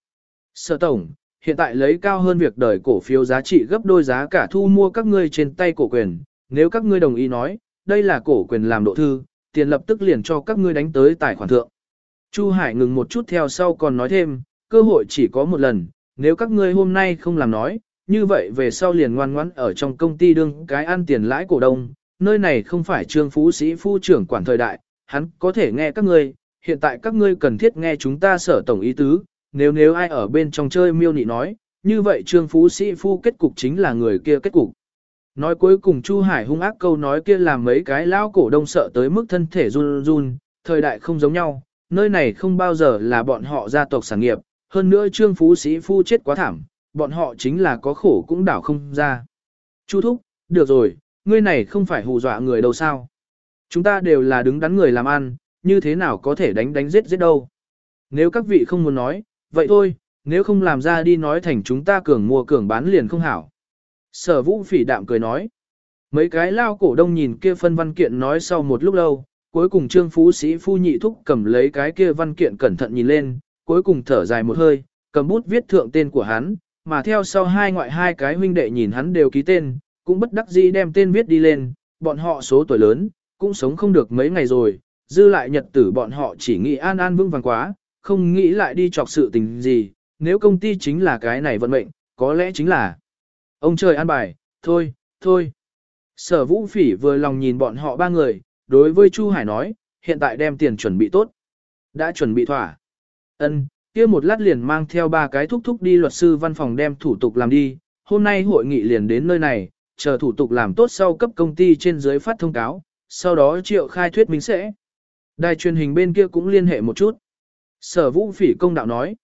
Sở tổng, hiện tại lấy cao hơn việc đời cổ phiếu giá trị gấp đôi giá cả thu mua các ngươi trên tay cổ quyền, nếu các ngươi đồng ý nói, đây là cổ quyền làm độ thư, tiền lập tức liền cho các ngươi đánh tới tài khoản thượng. Chu Hải ngừng một chút theo sau còn nói thêm, cơ hội chỉ có một lần, nếu các ngươi hôm nay không làm nói, như vậy về sau liền ngoan ngoãn ở trong công ty đương cái ăn tiền lãi cổ đông, nơi này không phải trương phú sĩ phu trưởng quản thời đại, hắn có thể nghe các ngươi, hiện tại các ngươi cần thiết nghe chúng ta sở tổng ý tứ, nếu nếu ai ở bên trong chơi miêu nị nói, như vậy trương phú sĩ phu kết cục chính là người kia kết cục. Nói cuối cùng Chu Hải hung ác câu nói kia làm mấy cái lao cổ đông sợ tới mức thân thể run run, thời đại không giống nhau, nơi này không bao giờ là bọn họ gia tộc sản nghiệp, hơn nữa trương phú sĩ phu chết quá thảm, bọn họ chính là có khổ cũng đảo không ra. Chu thúc, được rồi, ngươi này không phải hù dọa người đâu sao. Chúng ta đều là đứng đắn người làm ăn, như thế nào có thể đánh đánh giết giết đâu. Nếu các vị không muốn nói, vậy thôi, nếu không làm ra đi nói thành chúng ta cường mua cường bán liền không hảo. Sở vũ phỉ đạm cười nói. Mấy cái lao cổ đông nhìn kia phân văn kiện nói sau một lúc lâu, cuối cùng trương phú sĩ phu nhị thúc cầm lấy cái kia văn kiện cẩn thận nhìn lên, cuối cùng thở dài một hơi, cầm bút viết thượng tên của hắn, mà theo sau hai ngoại hai cái huynh đệ nhìn hắn đều ký tên, cũng bất đắc dĩ đem tên viết đi lên, bọn họ số tuổi lớn, cũng sống không được mấy ngày rồi, dư lại nhật tử bọn họ chỉ nghĩ an an vững vàng quá, không nghĩ lại đi chọc sự tình gì, nếu công ty chính là cái này vận mệnh, có lẽ chính là ông trời an bài, thôi, thôi. Sở vũ phỉ vừa lòng nhìn bọn họ ba người, đối với Chu Hải nói, hiện tại đem tiền chuẩn bị tốt. Đã chuẩn bị thỏa. Ân, kia một lát liền mang theo ba cái thúc thúc đi luật sư văn phòng đem thủ tục làm đi. Hôm nay hội nghị liền đến nơi này, chờ thủ tục làm tốt sau cấp công ty trên dưới phát thông cáo, sau đó triệu khai thuyết minh sẽ. Đài truyền hình bên kia cũng liên hệ một chút. Sở vũ phỉ công đạo nói,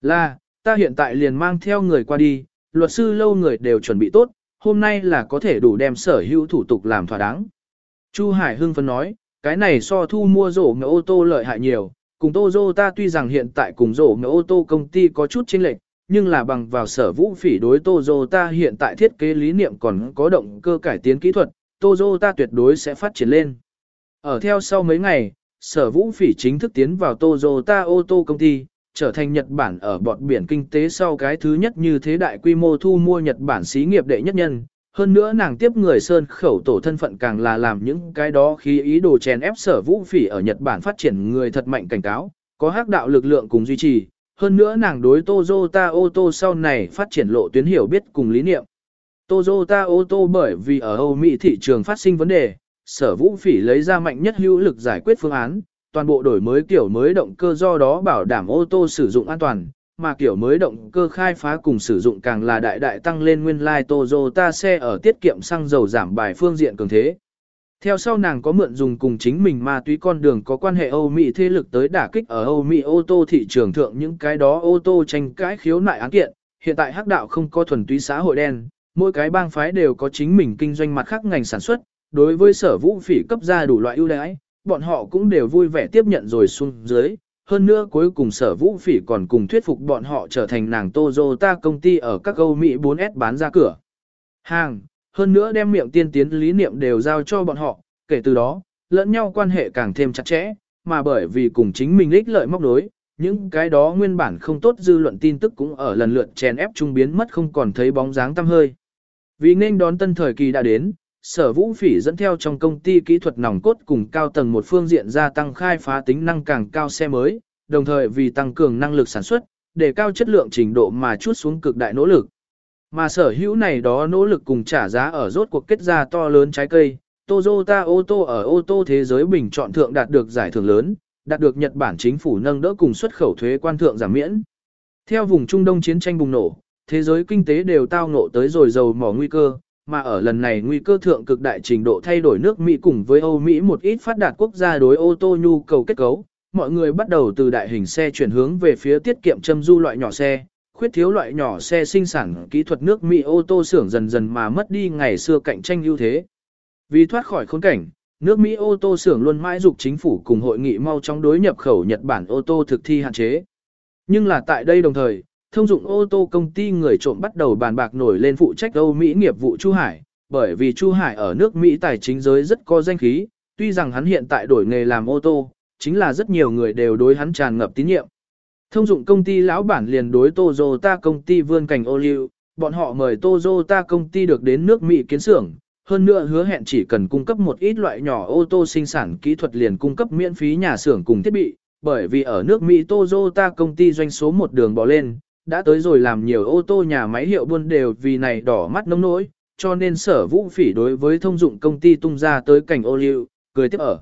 là, ta hiện tại liền mang theo người qua đi, luật sư lâu người đều chuẩn bị tốt, hôm nay là có thể đủ đem sở hữu thủ tục làm thỏa đáng. Chu Hải hưng phấn nói, cái này so thu mua rổ ngựa ô tô lợi hại nhiều, cùng Toyota tuy rằng hiện tại cùng rổ ngựa ô tô công ty có chút chênh lệch, nhưng là bằng vào sở vũ phỉ đối Toyota hiện tại thiết kế lý niệm còn có động cơ cải tiến kỹ thuật, Toyota tuyệt đối sẽ phát triển lên. Ở theo sau mấy ngày, sở vũ phỉ chính thức tiến vào Toyota ô tô công ty, trở thành Nhật Bản ở bọt biển kinh tế sau cái thứ nhất như thế đại quy mô thu mua Nhật Bản xí nghiệp đệ nhất nhân, hơn nữa nàng tiếp người sơn khẩu tổ thân phận càng là làm những cái đó khi ý đồ chèn ép sở vũ phỉ ở Nhật Bản phát triển người thật mạnh cảnh cáo, có hắc đạo lực lượng cùng duy trì, hơn nữa nàng đối Toyota ô tô sau này phát triển lộ tuyến hiểu biết cùng lý niệm. Toyota ô tô bởi vì ở Âu Mỹ thị trường phát sinh vấn đề, sở vũ phỉ lấy ra mạnh nhất hữu lực giải quyết phương án, toàn bộ đổi mới kiểu mới động cơ do đó bảo đảm ô tô sử dụng an toàn, mà kiểu mới động cơ khai phá cùng sử dụng càng là đại đại tăng lên nguyên lai like Toyota xe ở tiết kiệm xăng dầu giảm bài phương diện cường thế. Theo sau nàng có mượn dùng cùng chính mình ma túy con đường có quan hệ Âu Mỹ thế lực tới đả kích ở Âu Mỹ ô tô thị trường thượng những cái đó ô tô tranh cãi khiếu nại án kiện, hiện tại hắc đạo không có thuần túy xã hội đen, mỗi cái bang phái đều có chính mình kinh doanh mặt khác ngành sản xuất, đối với sở vũ phỉ cấp ra đủ loại ưu đãi, bọn họ cũng đều vui vẻ tiếp nhận rồi xuống dưới. Hơn nữa cuối cùng sở vũ phỉ còn cùng thuyết phục bọn họ trở thành nàng Toyota công ty ở các Âu Mỹ 4S bán ra cửa. Hàng, hơn nữa đem miệng tiên tiến lý niệm đều giao cho bọn họ, kể từ đó, lẫn nhau quan hệ càng thêm chặt chẽ, mà bởi vì cùng chính mình ích lợi móc đối, những cái đó nguyên bản không tốt dư luận tin tức cũng ở lần lượt chèn ép trung biến mất không còn thấy bóng dáng tăm hơi. Vì nên đón tân thời kỳ đã đến, sở vũ phỉ dẫn theo trong công ty kỹ thuật nòng cốt cùng cao tầng một phương diện gia tăng khai phá tính năng càng cao xe mới, đồng thời vì tăng cường năng lực sản xuất, để cao chất lượng trình độ mà chút xuống cực đại nỗ lực. Mà sở hữu này đó nỗ lực cùng trả giá ở rốt cuộc kết ra to lớn trái cây, Toyota ô tô ở ô tô thế giới bình chọn thượng đạt được giải thưởng lớn, đạt được Nhật Bản chính phủ nâng đỡ cùng xuất khẩu thuế quan thượng giảm miễn. Theo vùng Trung Đông chiến tranh bùng nổ, thế giới kinh tế đều tao ngộ tới rồi dầu mỏ nguy cơ, mà ở lần này nguy cơ thượng cực đại trình độ thay đổi nước Mỹ cùng với Âu Mỹ một ít phát đạt quốc gia đối ô tô nhu cầu kết cấu, mọi người bắt đầu từ đại hình xe chuyển hướng về phía tiết kiệm châm du loại nhỏ xe, khuyết thiếu loại nhỏ xe sinh sản kỹ thuật nước Mỹ ô tô xưởng dần dần mà mất đi ngày xưa cạnh tranh ưu thế. Vì thoát khỏi khốn cảnh, nước Mỹ ô tô xưởng luôn mãi dục chính phủ cùng hội nghị mau chóng đối nhập khẩu Nhật Bản ô tô thực thi hạn chế. Nhưng là tại đây đồng thời, thông dụng ô tô công ty người trộm bắt đầu bàn bạc nổi lên phụ trách Âu Mỹ nghiệp vụ Chu Hải, bởi vì Chu Hải ở nước Mỹ tài chính giới rất có danh khí, tuy rằng hắn hiện tại đổi nghề làm ô tô, chính là rất nhiều người đều đối hắn tràn ngập tín nhiệm. Thông dụng công ty lão bản liền đối Toyota công ty vươn cảnh ô liu, bọn họ mời Toyota công ty được đến nước Mỹ kiến xưởng, hơn nữa hứa hẹn chỉ cần cung cấp một ít loại nhỏ ô tô sinh sản kỹ thuật liền cung cấp miễn phí nhà xưởng cùng thiết bị, bởi vì ở nước Mỹ Toyota công ty doanh số một đường bỏ lên, đã tới rồi làm nhiều ô tô nhà máy hiệu buôn đều vì này đỏ mắt nông nỗi, cho nên sở vũ phỉ đối với thông dụng công ty tung ra tới cảnh ô liu, cười tiếp ở.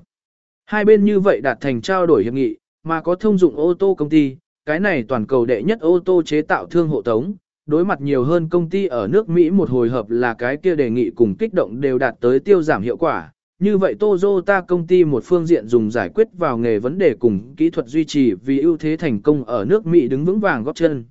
Hai bên như vậy đạt thành trao đổi hiệp nghị, mà có thông dụng ô tô công ty, cái này toàn cầu đệ nhất ô tô chế tạo thương hộ tống, đối mặt nhiều hơn công ty ở nước Mỹ một hồi hợp là cái kia đề nghị cùng kích động đều đạt tới tiêu giảm hiệu quả. Như vậy Toyota công ty một phương diện dùng giải quyết vào nghề vấn đề cùng kỹ thuật duy trì vì ưu thế thành công ở nước Mỹ đứng vững vàng góp chân.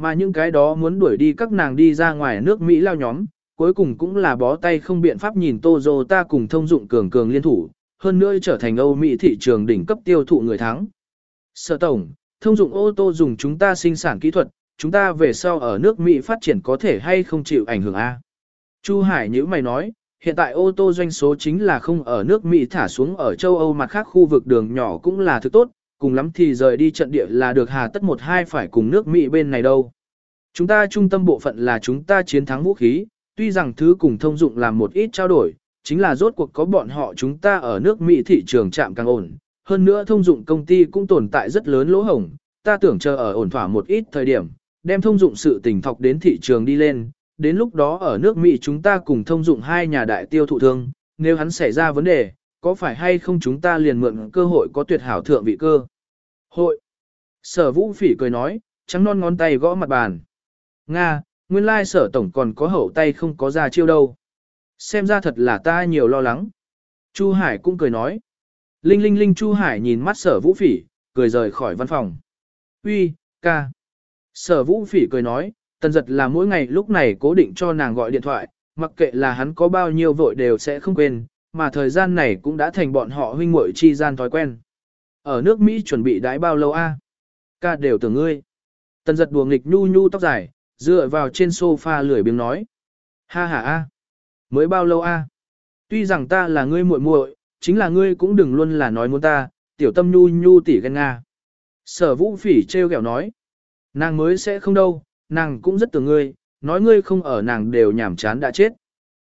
Mà những cái đó muốn đuổi đi các nàng đi ra ngoài nước Mỹ lao nhóm, cuối cùng cũng là bó tay không biện pháp nhìn Toyota cùng thông dụng cường cường liên thủ, hơn nữa trở thành Âu Mỹ thị trường đỉnh cấp tiêu thụ người thắng. Sở tổng, thông dụng ô tô dùng chúng ta sinh sản kỹ thuật, chúng ta về sau ở nước Mỹ phát triển có thể hay không chịu ảnh hưởng A. Chu Hải như mày nói, hiện tại ô tô doanh số chính là không ở nước Mỹ thả xuống ở châu Âu mặt khác khu vực đường nhỏ cũng là thứ tốt, cùng lắm thì rời đi trận địa là được hà tất một hai phải cùng nước Mỹ bên này đâu. Chúng ta trung tâm bộ phận là chúng ta chiến thắng vũ khí, tuy rằng thứ cùng thông dụng làm một ít trao đổi, chính là rốt cuộc có bọn họ chúng ta ở nước Mỹ thị trường chạm càng ổn. Hơn nữa thông dụng công ty cũng tồn tại rất lớn lỗ hổng, ta tưởng chờ ở ổn thỏa một ít thời điểm, đem thông dụng sự tình thọc đến thị trường đi lên, đến lúc đó ở nước Mỹ chúng ta cùng thông dụng hai nhà đại tiêu thụ thương, nếu hắn xảy ra vấn đề, có phải hay không chúng ta liền mượn cơ hội có tuyệt hảo thượng vị cơ. Hội. Sở vũ phỉ cười nói, trắng non ngón tay gõ mặt bàn. Nga, nguyên lai sở tổng còn có hậu tay không có ra chiêu đâu. Xem ra thật là ta nhiều lo lắng. Chu Hải cũng cười nói. Linh linh linh Chu Hải nhìn mắt sở vũ phỉ, cười rời khỏi văn phòng. Uy, ca. Sở vũ phỉ cười nói, tần giật là mỗi ngày lúc này cố định cho nàng gọi điện thoại, mặc kệ là hắn có bao nhiêu vội đều sẽ không quên, mà thời gian này cũng đã thành bọn họ huynh muội chi gian thói quen. Ở nước Mỹ chuẩn bị đái bao lâu a? Ca đều tưởng ngươi. Tần giật đùa nghịch nhu nhu tóc dài, dựa vào trên sofa lười biếng nói. Ha ha a. Mới bao lâu a? Tuy rằng ta là ngươi muội muội, chính là ngươi cũng đừng luôn là nói muốn ta, tiểu tâm nhu nhu tỉ ghen nga. Sở vũ phỉ treo kẹo nói. Nàng mới sẽ không đâu, nàng cũng rất tưởng ngươi, nói ngươi không ở nàng đều nhảm chán đã chết.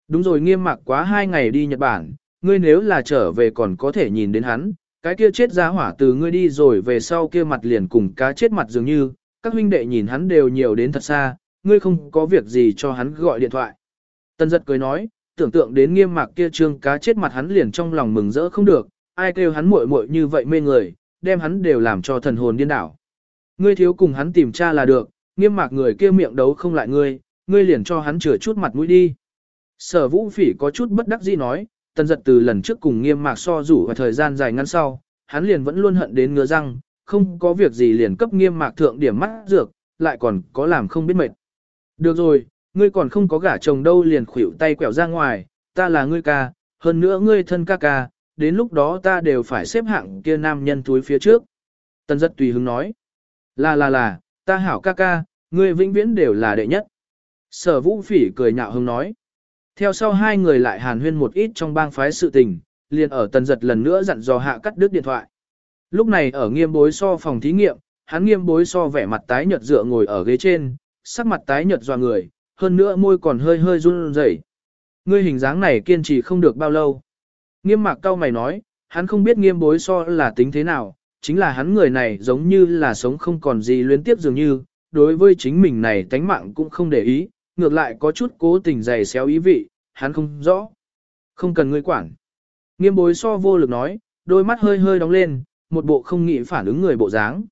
Đúng rồi nghiêm mạc quá hai ngày đi Nhật Bản, ngươi nếu là trở về còn có thể nhìn đến hắn, cái kia chết ra hỏa từ ngươi đi rồi về sau kia mặt liền cùng cá chết mặt dường như, các huynh đệ nhìn hắn đều nhiều đến thật xa, ngươi không có việc gì cho hắn gọi điện thoại. Tân giật cười nói, tưởng tượng đến nghiêm mạc kia trương cá chết mặt hắn liền trong lòng mừng rỡ không được, ai kêu hắn muội muội như vậy mê người, đem hắn đều làm cho thần hồn điên đảo. Ngươi thiếu cùng hắn tìm cha là được, nghiêm mạc người kia miệng đấu không lại ngươi, ngươi liền cho hắn chừa chút mặt mũi đi. Sở vũ phỉ có chút bất đắc dĩ nói, tần giật từ lần trước cùng nghiêm mạc so rủ và thời gian dài ngắn sau, hắn liền vẫn luôn hận đến ngứa răng, không có việc gì liền cấp nghiêm mạc thượng điểm mắt dược, lại còn có làm không biết mệt. Được rồi, ngươi còn không có gả chồng đâu liền khuỷu tay quẹo ra ngoài, ta là ngươi ca, hơn nữa ngươi thân ca ca, đến lúc đó ta đều phải xếp hạng kia nam nhân túi phía trước. Tần giật tùy hứng nói, là là là, ta hảo ca ca, ngươi vĩnh viễn đều là đệ nhất. Sở vũ phỉ cười nhạo hứng nói. Theo sau hai người lại hàn huyên một ít trong bang phái sự tình, liền ở tần giật lần nữa dặn dò hạ cắt đứt điện thoại. Lúc này ở nghiêm bối so phòng thí nghiệm, hắn nghiêm bối so vẻ mặt tái nhợt dựa ngồi ở ghế trên, sắc mặt tái nhợt dò người, hơn nữa môi còn hơi hơi run rẩy. Ngươi hình dáng này kiên trì không được bao lâu. Nghiêm mạc cao mày nói, hắn không biết nghiêm bối so là tính thế nào, chính là hắn người này giống như là sống không còn gì luyến tiếp dường như, đối với chính mình này tánh mạng cũng không để ý, ngược lại có chút cố tình dày xéo ý vị, hắn không rõ. Không cần ngươi quản. Nghiêm bối so vô lực nói, đôi mắt hơi hơi đóng lên, một bộ không nghĩ phản ứng người bộ dáng.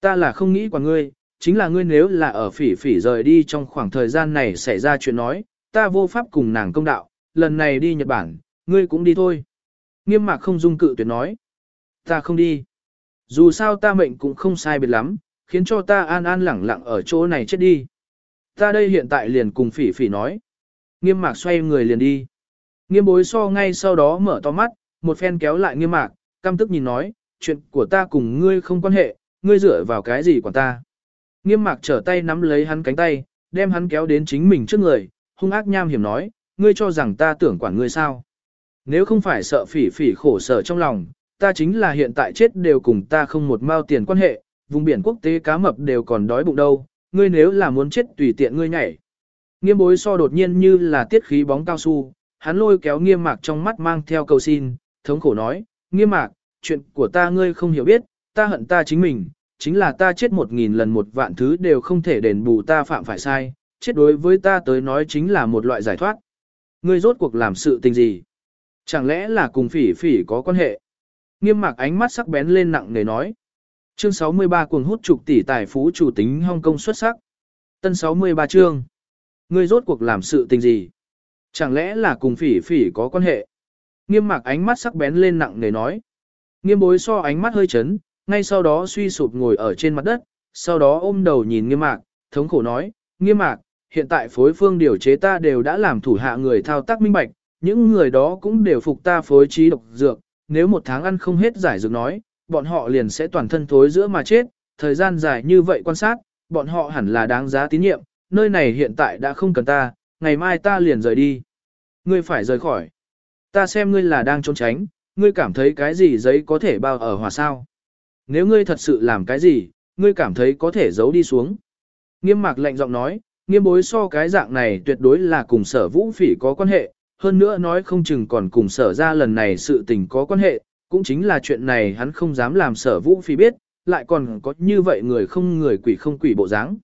Ta là không nghĩ quản ngươi, chính là ngươi nếu là ở phỉ phỉ rời đi trong khoảng thời gian này xảy ra chuyện nói, ta vô pháp cùng nàng công đạo, lần này đi Nhật Bản, ngươi cũng đi thôi. Nghiêm mạc không dung cự tuyệt nói. Ta không đi. Dù sao ta mệnh cũng không sai biệt lắm, khiến cho ta an an lẳng lặng ở chỗ này chết đi. Ta đây hiện tại liền cùng phỉ phỉ nói. Nghiêm mạc xoay người liền đi. Nghiêm bối so ngay sau đó mở to mắt, một phen kéo lại nghiêm mạc, căm tức nhìn nói, chuyện của ta cùng ngươi không quan hệ, ngươi dựa vào cái gì của ta. Nghiêm mạc trở tay nắm lấy hắn cánh tay, đem hắn kéo đến chính mình trước người, hung ác nham hiểm nói, ngươi cho rằng ta tưởng quản ngươi sao. Nếu không phải sợ phỉ phỉ khổ sở trong lòng, ta chính là hiện tại chết đều cùng ta không một mao tiền quan hệ, vùng biển quốc tế cá mập đều còn đói bụng đâu, ngươi nếu là muốn chết tùy tiện ngươi nhảy. Nghiêm bối so đột nhiên như là tiết khí bóng cao su, hắn lôi kéo nghiêm mạc trong mắt mang theo cầu xin, thống khổ nói, nghiêm mạc, chuyện của ta ngươi không hiểu biết, ta hận ta chính mình, chính là ta chết một nghìn lần một vạn thứ đều không thể đền bù ta phạm phải sai, chết đối với ta tới nói chính là một loại giải thoát. Ngươi rốt cuộc làm sự tình gì? Chẳng lẽ là cùng phỉ phỉ có quan hệ? Nghiêm mạc ánh mắt sắc bén lên nặng nề nói. Chương 63 cuồng hút trục tỷ tài phú chủ tính Hong Kong xuất sắc. Tân 63 chương. Ngươi rốt cuộc làm sự tình gì? Chẳng lẽ là cùng phỉ phỉ có quan hệ? Nghiêm mạc ánh mắt sắc bén lên nặng nề nói. Nghiêm bối so ánh mắt hơi chấn, ngay sau đó suy sụp ngồi ở trên mặt đất, sau đó ôm đầu nhìn nghiêm mạc, thống khổ nói, nghiêm mạc, hiện tại phối phương điều chế ta đều đã làm thủ hạ người thao tác minh bạch, những người đó cũng đều phục ta phối trí độc dược, nếu một tháng ăn không hết giải dược nói, bọn họ liền sẽ toàn thân thối giữa mà chết, thời gian dài như vậy quan sát, bọn họ hẳn là đáng giá tín nhiệm, nơi này hiện tại đã không cần ta, ngày mai ta liền rời đi. Ngươi phải rời khỏi. Ta xem ngươi là đang trốn tránh, ngươi cảm thấy cái gì giấy có thể bao ở hòa sao. Nếu ngươi thật sự làm cái gì, ngươi cảm thấy có thể giấu đi xuống. Nghiêm mạc lạnh giọng nói, nghiêm bối so cái dạng này tuyệt đối là cùng sở vũ phỉ có quan hệ, hơn nữa nói không chừng còn cùng sở ra lần này sự tình có quan hệ, cũng chính là chuyện này hắn không dám làm sở vũ phỉ biết, lại còn có như vậy người không người quỷ không quỷ bộ dáng.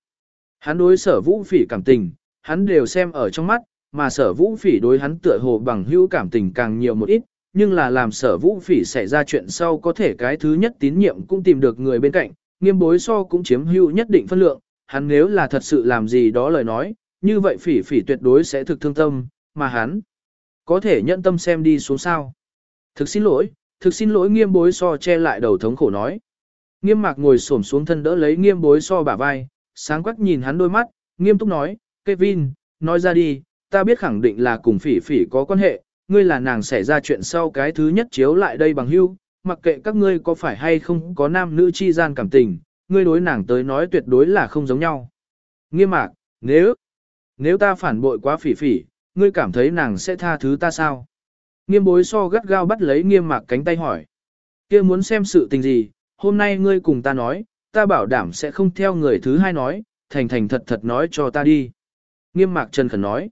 Hắn đối sở vũ phỉ cảm tình, hắn đều xem ở trong mắt, mà sở vũ phỉ đối hắn tựa hồ bằng hữu cảm tình càng nhiều một ít, nhưng là làm sở vũ phỉ xảy ra chuyện sau có thể cái thứ nhất tín nhiệm cũng tìm được người bên cạnh, nghiêm bối so cũng chiếm hữu nhất định phân lượng, hắn nếu là thật sự làm gì đó lời nói, như vậy phỉ phỉ tuyệt đối sẽ thực thương tâm, mà hắn có thể nhận tâm xem đi xuống sao. Thực xin lỗi, thực xin lỗi nghiêm bối so che lại đầu thống khổ nói. Nghiêm mạc ngồi xổm xuống thân đỡ lấy nghiêm bối so bả vai, sáng quắc nhìn hắn đôi mắt, nghiêm túc nói, Kevin, nói ra đi, ta biết khẳng định là cùng phỉ phỉ có quan hệ, ngươi là nàng xảy ra chuyện sau cái thứ nhất chiếu lại đây bằng hưu, mặc kệ các ngươi có phải hay không có nam nữ chi gian cảm tình, ngươi đối nàng tới nói tuyệt đối là không giống nhau. Nghiêm mạc, nếu, nếu ta phản bội quá phỉ phỉ, ngươi cảm thấy nàng sẽ tha thứ ta sao? Nghiêm bối so gắt gao bắt lấy nghiêm mạc cánh tay hỏi. kia muốn xem sự tình gì, hôm nay ngươi cùng ta nói, ta bảo đảm sẽ không theo người thứ hai nói, thành thành thật thật nói cho ta đi. Nghiêm mạc Trần Khẩn nói.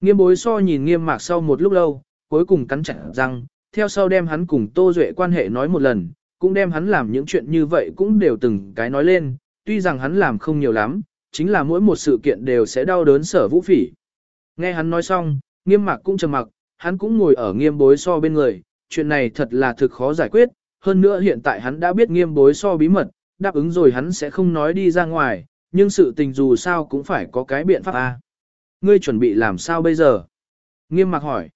Nghiêm bối so nhìn nghiêm mạc sau một lúc lâu, cuối cùng cắn chặt răng, theo sau đem hắn cùng Tô Duệ quan hệ nói một lần, cũng đem hắn làm những chuyện như vậy cũng đều từng cái nói lên, tuy rằng hắn làm không nhiều lắm, chính là mỗi một sự kiện đều sẽ đau đớn sở vũ phỉ. Nghe hắn nói xong, nghiêm mạc cũng trầm mặc, hắn cũng ngồi ở nghiêm bối so bên người, chuyện này thật là thực khó giải quyết, hơn nữa hiện tại hắn đã biết nghiêm bối so bí mật, đáp ứng rồi hắn sẽ không nói đi ra ngoài, nhưng sự tình dù sao cũng phải có cái biện pháp a. Ngươi chuẩn bị làm sao bây giờ? Nghiêm mặc hỏi.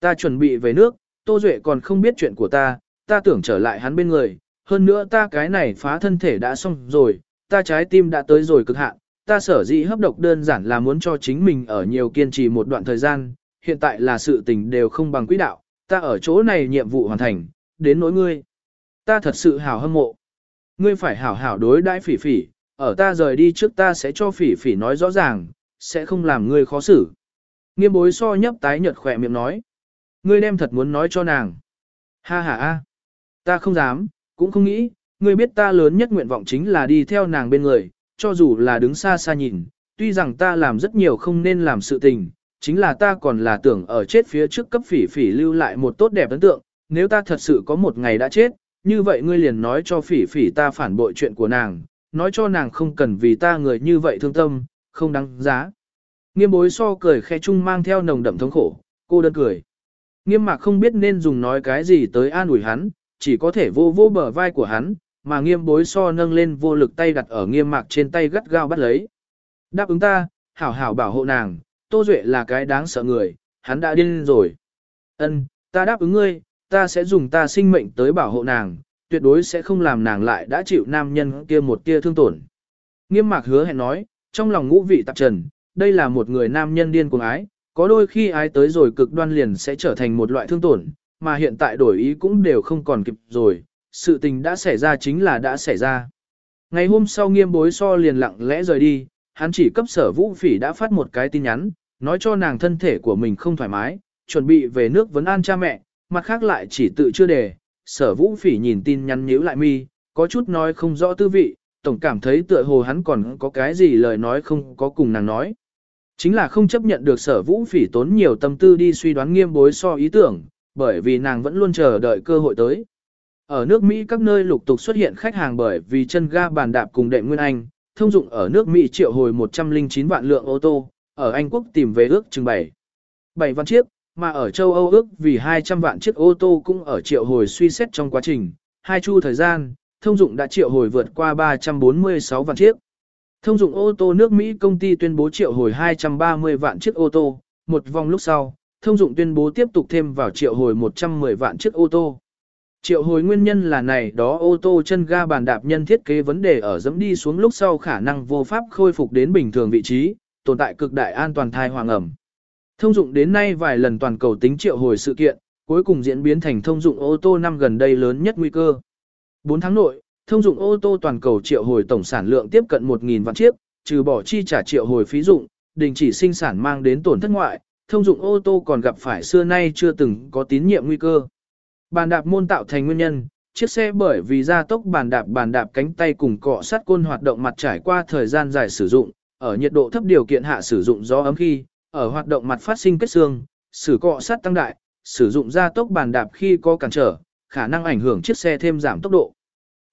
Ta chuẩn bị về nước, Tô Duệ còn không biết chuyện của ta, ta tưởng trở lại hắn bên người, hơn nữa ta cái này phá thân thể đã xong rồi, ta trái tim đã tới rồi cực hạn, ta sở dĩ hấp độc đơn giản là muốn cho chính mình ở nhiều kiên trì một đoạn thời gian, hiện tại là sự tình đều không bằng quỹ đạo, ta ở chỗ này nhiệm vụ hoàn thành, đến nỗi ngươi. Ta thật sự hảo hâm mộ. Ngươi phải hảo hảo đối đãi phỉ phỉ, ở ta rời đi trước ta sẽ cho phỉ phỉ nói rõ ràng, sẽ không làm ngươi khó xử. Nghiêm bối so nhấp tái nhợt khỏe miệng nói. Ngươi đem thật muốn nói cho nàng. Ha ha a, ta không dám, cũng không nghĩ, ngươi biết ta lớn nhất nguyện vọng chính là đi theo nàng bên người, cho dù là đứng xa xa nhìn, tuy rằng ta làm rất nhiều không nên làm sự tình, chính là ta còn là tưởng ở chết phía trước cấp phỉ phỉ lưu lại một tốt đẹp ấn tượng, nếu ta thật sự có một ngày đã chết, như vậy ngươi liền nói cho phỉ phỉ ta phản bội chuyện của nàng, nói cho nàng không cần vì ta người như vậy thương tâm, không đáng giá. Nghiêm bối so cười khe chung mang theo nồng đậm thống khổ, cô đơn cười. Nghiêm mạc không biết nên dùng nói cái gì tới an ủi hắn, chỉ có thể vô vô bờ vai của hắn, mà nghiêm bối so nâng lên vô lực tay đặt ở nghiêm mạc trên tay gắt gao bắt lấy. Đáp ứng ta, hảo hảo bảo hộ nàng, Tô Duệ là cái đáng sợ người, hắn đã điên rồi. Ân, ta đáp ứng ngươi, ta sẽ dùng ta sinh mệnh tới bảo hộ nàng, tuyệt đối sẽ không làm nàng lại đã chịu nam nhân kia một tia thương tổn. Nghiêm mạc hứa hẹn nói, trong lòng ngũ vị tạp trần, đây là một người nam nhân điên cuồng ái, có đôi khi ái tới rồi cực đoan liền sẽ trở thành một loại thương tổn, mà hiện tại đổi ý cũng đều không còn kịp rồi, sự tình đã xảy ra chính là đã xảy ra. Ngày hôm sau nghiêm bối so liền lặng lẽ rời đi, hắn chỉ cấp sở vũ phỉ đã phát một cái tin nhắn, nói cho nàng thân thể của mình không thoải mái, chuẩn bị về nước vấn an cha mẹ, mặt khác lại chỉ tự chưa đề. Sở vũ phỉ nhìn tin nhắn nhíu lại mi, có chút nói không rõ tư vị, tổng cảm thấy tựa hồ hắn còn có cái gì lời nói không có cùng nàng nói. Chính là không chấp nhận được sở vũ phỉ tốn nhiều tâm tư đi suy đoán nghiêm bối so ý tưởng, bởi vì nàng vẫn luôn chờ đợi cơ hội tới. Ở nước Mỹ các nơi lục tục xuất hiện khách hàng bởi vì chân ga bàn đạp cùng đệm Nguyên Anh, thông dụng ở nước Mỹ triệu hồi 109 vạn lượng ô tô, ở Anh Quốc tìm về ước chừng 7. 7 vạn chiếc, mà ở châu Âu ước vì 200 vạn chiếc ô tô cũng ở triệu hồi suy xét trong quá trình, hai chu thời gian, thông dụng đã triệu hồi vượt qua 346 vạn chiếc. Thông dụng ô tô nước Mỹ công ty tuyên bố triệu hồi 230 vạn chiếc ô tô, một vòng lúc sau, thông dụng tuyên bố tiếp tục thêm vào triệu hồi 110 vạn chiếc ô tô. Triệu hồi nguyên nhân là này đó ô tô chân ga bàn đạp nhân thiết kế vấn đề ở dẫm đi xuống lúc sau khả năng vô pháp khôi phục đến bình thường vị trí, tồn tại cực đại an toàn thai hoàng ẩm. Thông dụng đến nay vài lần toàn cầu tính triệu hồi sự kiện, cuối cùng diễn biến thành thông dụng ô tô năm gần đây lớn nhất nguy cơ. 4 tháng nội, thông dụng ô tô toàn cầu triệu hồi tổng sản lượng tiếp cận 1.000 vạn chiếc, trừ bỏ chi trả triệu hồi phí dụng, đình chỉ sinh sản mang đến tổn thất ngoại, thông dụng ô tô còn gặp phải xưa nay chưa từng có tín nhiệm nguy cơ. Bàn đạp môn tạo thành nguyên nhân, chiếc xe bởi vì gia tốc bàn đạp bàn đạp cánh tay cùng cọ sát côn hoạt động mặt trải qua thời gian dài sử dụng, ở nhiệt độ thấp điều kiện hạ sử dụng gió ấm khi, ở hoạt động mặt phát sinh kết xương, sử cọ sát tăng đại, sử dụng gia tốc bàn đạp khi có cản trở, khả năng ảnh hưởng chiếc xe thêm giảm tốc độ.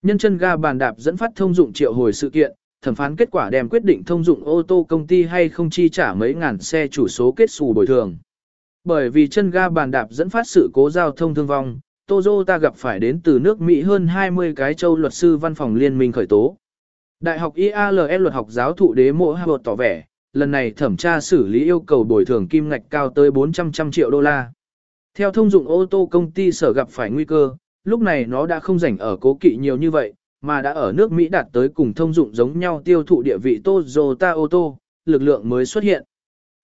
Nhân chân ga bàn đạp dẫn phát thông dụng triệu hồi sự kiện, thẩm phán kết quả đem quyết định thông dụng ô tô công ty hay không chi trả mấy ngàn xe chủ số kết xù bồi thường. Bởi vì chân ga bàn đạp dẫn phát sự cố giao thông thương vong, Toyota gặp phải đến từ nước Mỹ hơn 20 cái châu luật sư văn phòng liên minh khởi tố. Đại học IALE luật học giáo thụ đế mộ Harvard tỏ vẻ, lần này thẩm tra xử lý yêu cầu bồi thường kim ngạch cao tới 400 trăm triệu đô la. Theo thông dụng ô tô công ty sở gặp phải nguy cơ, lúc này nó đã không rảnh ở cố kỵ nhiều như vậy, mà đã ở nước Mỹ đạt tới cùng thông dụng giống nhau tiêu thụ địa vị Toyota ô tô, lực lượng mới xuất hiện.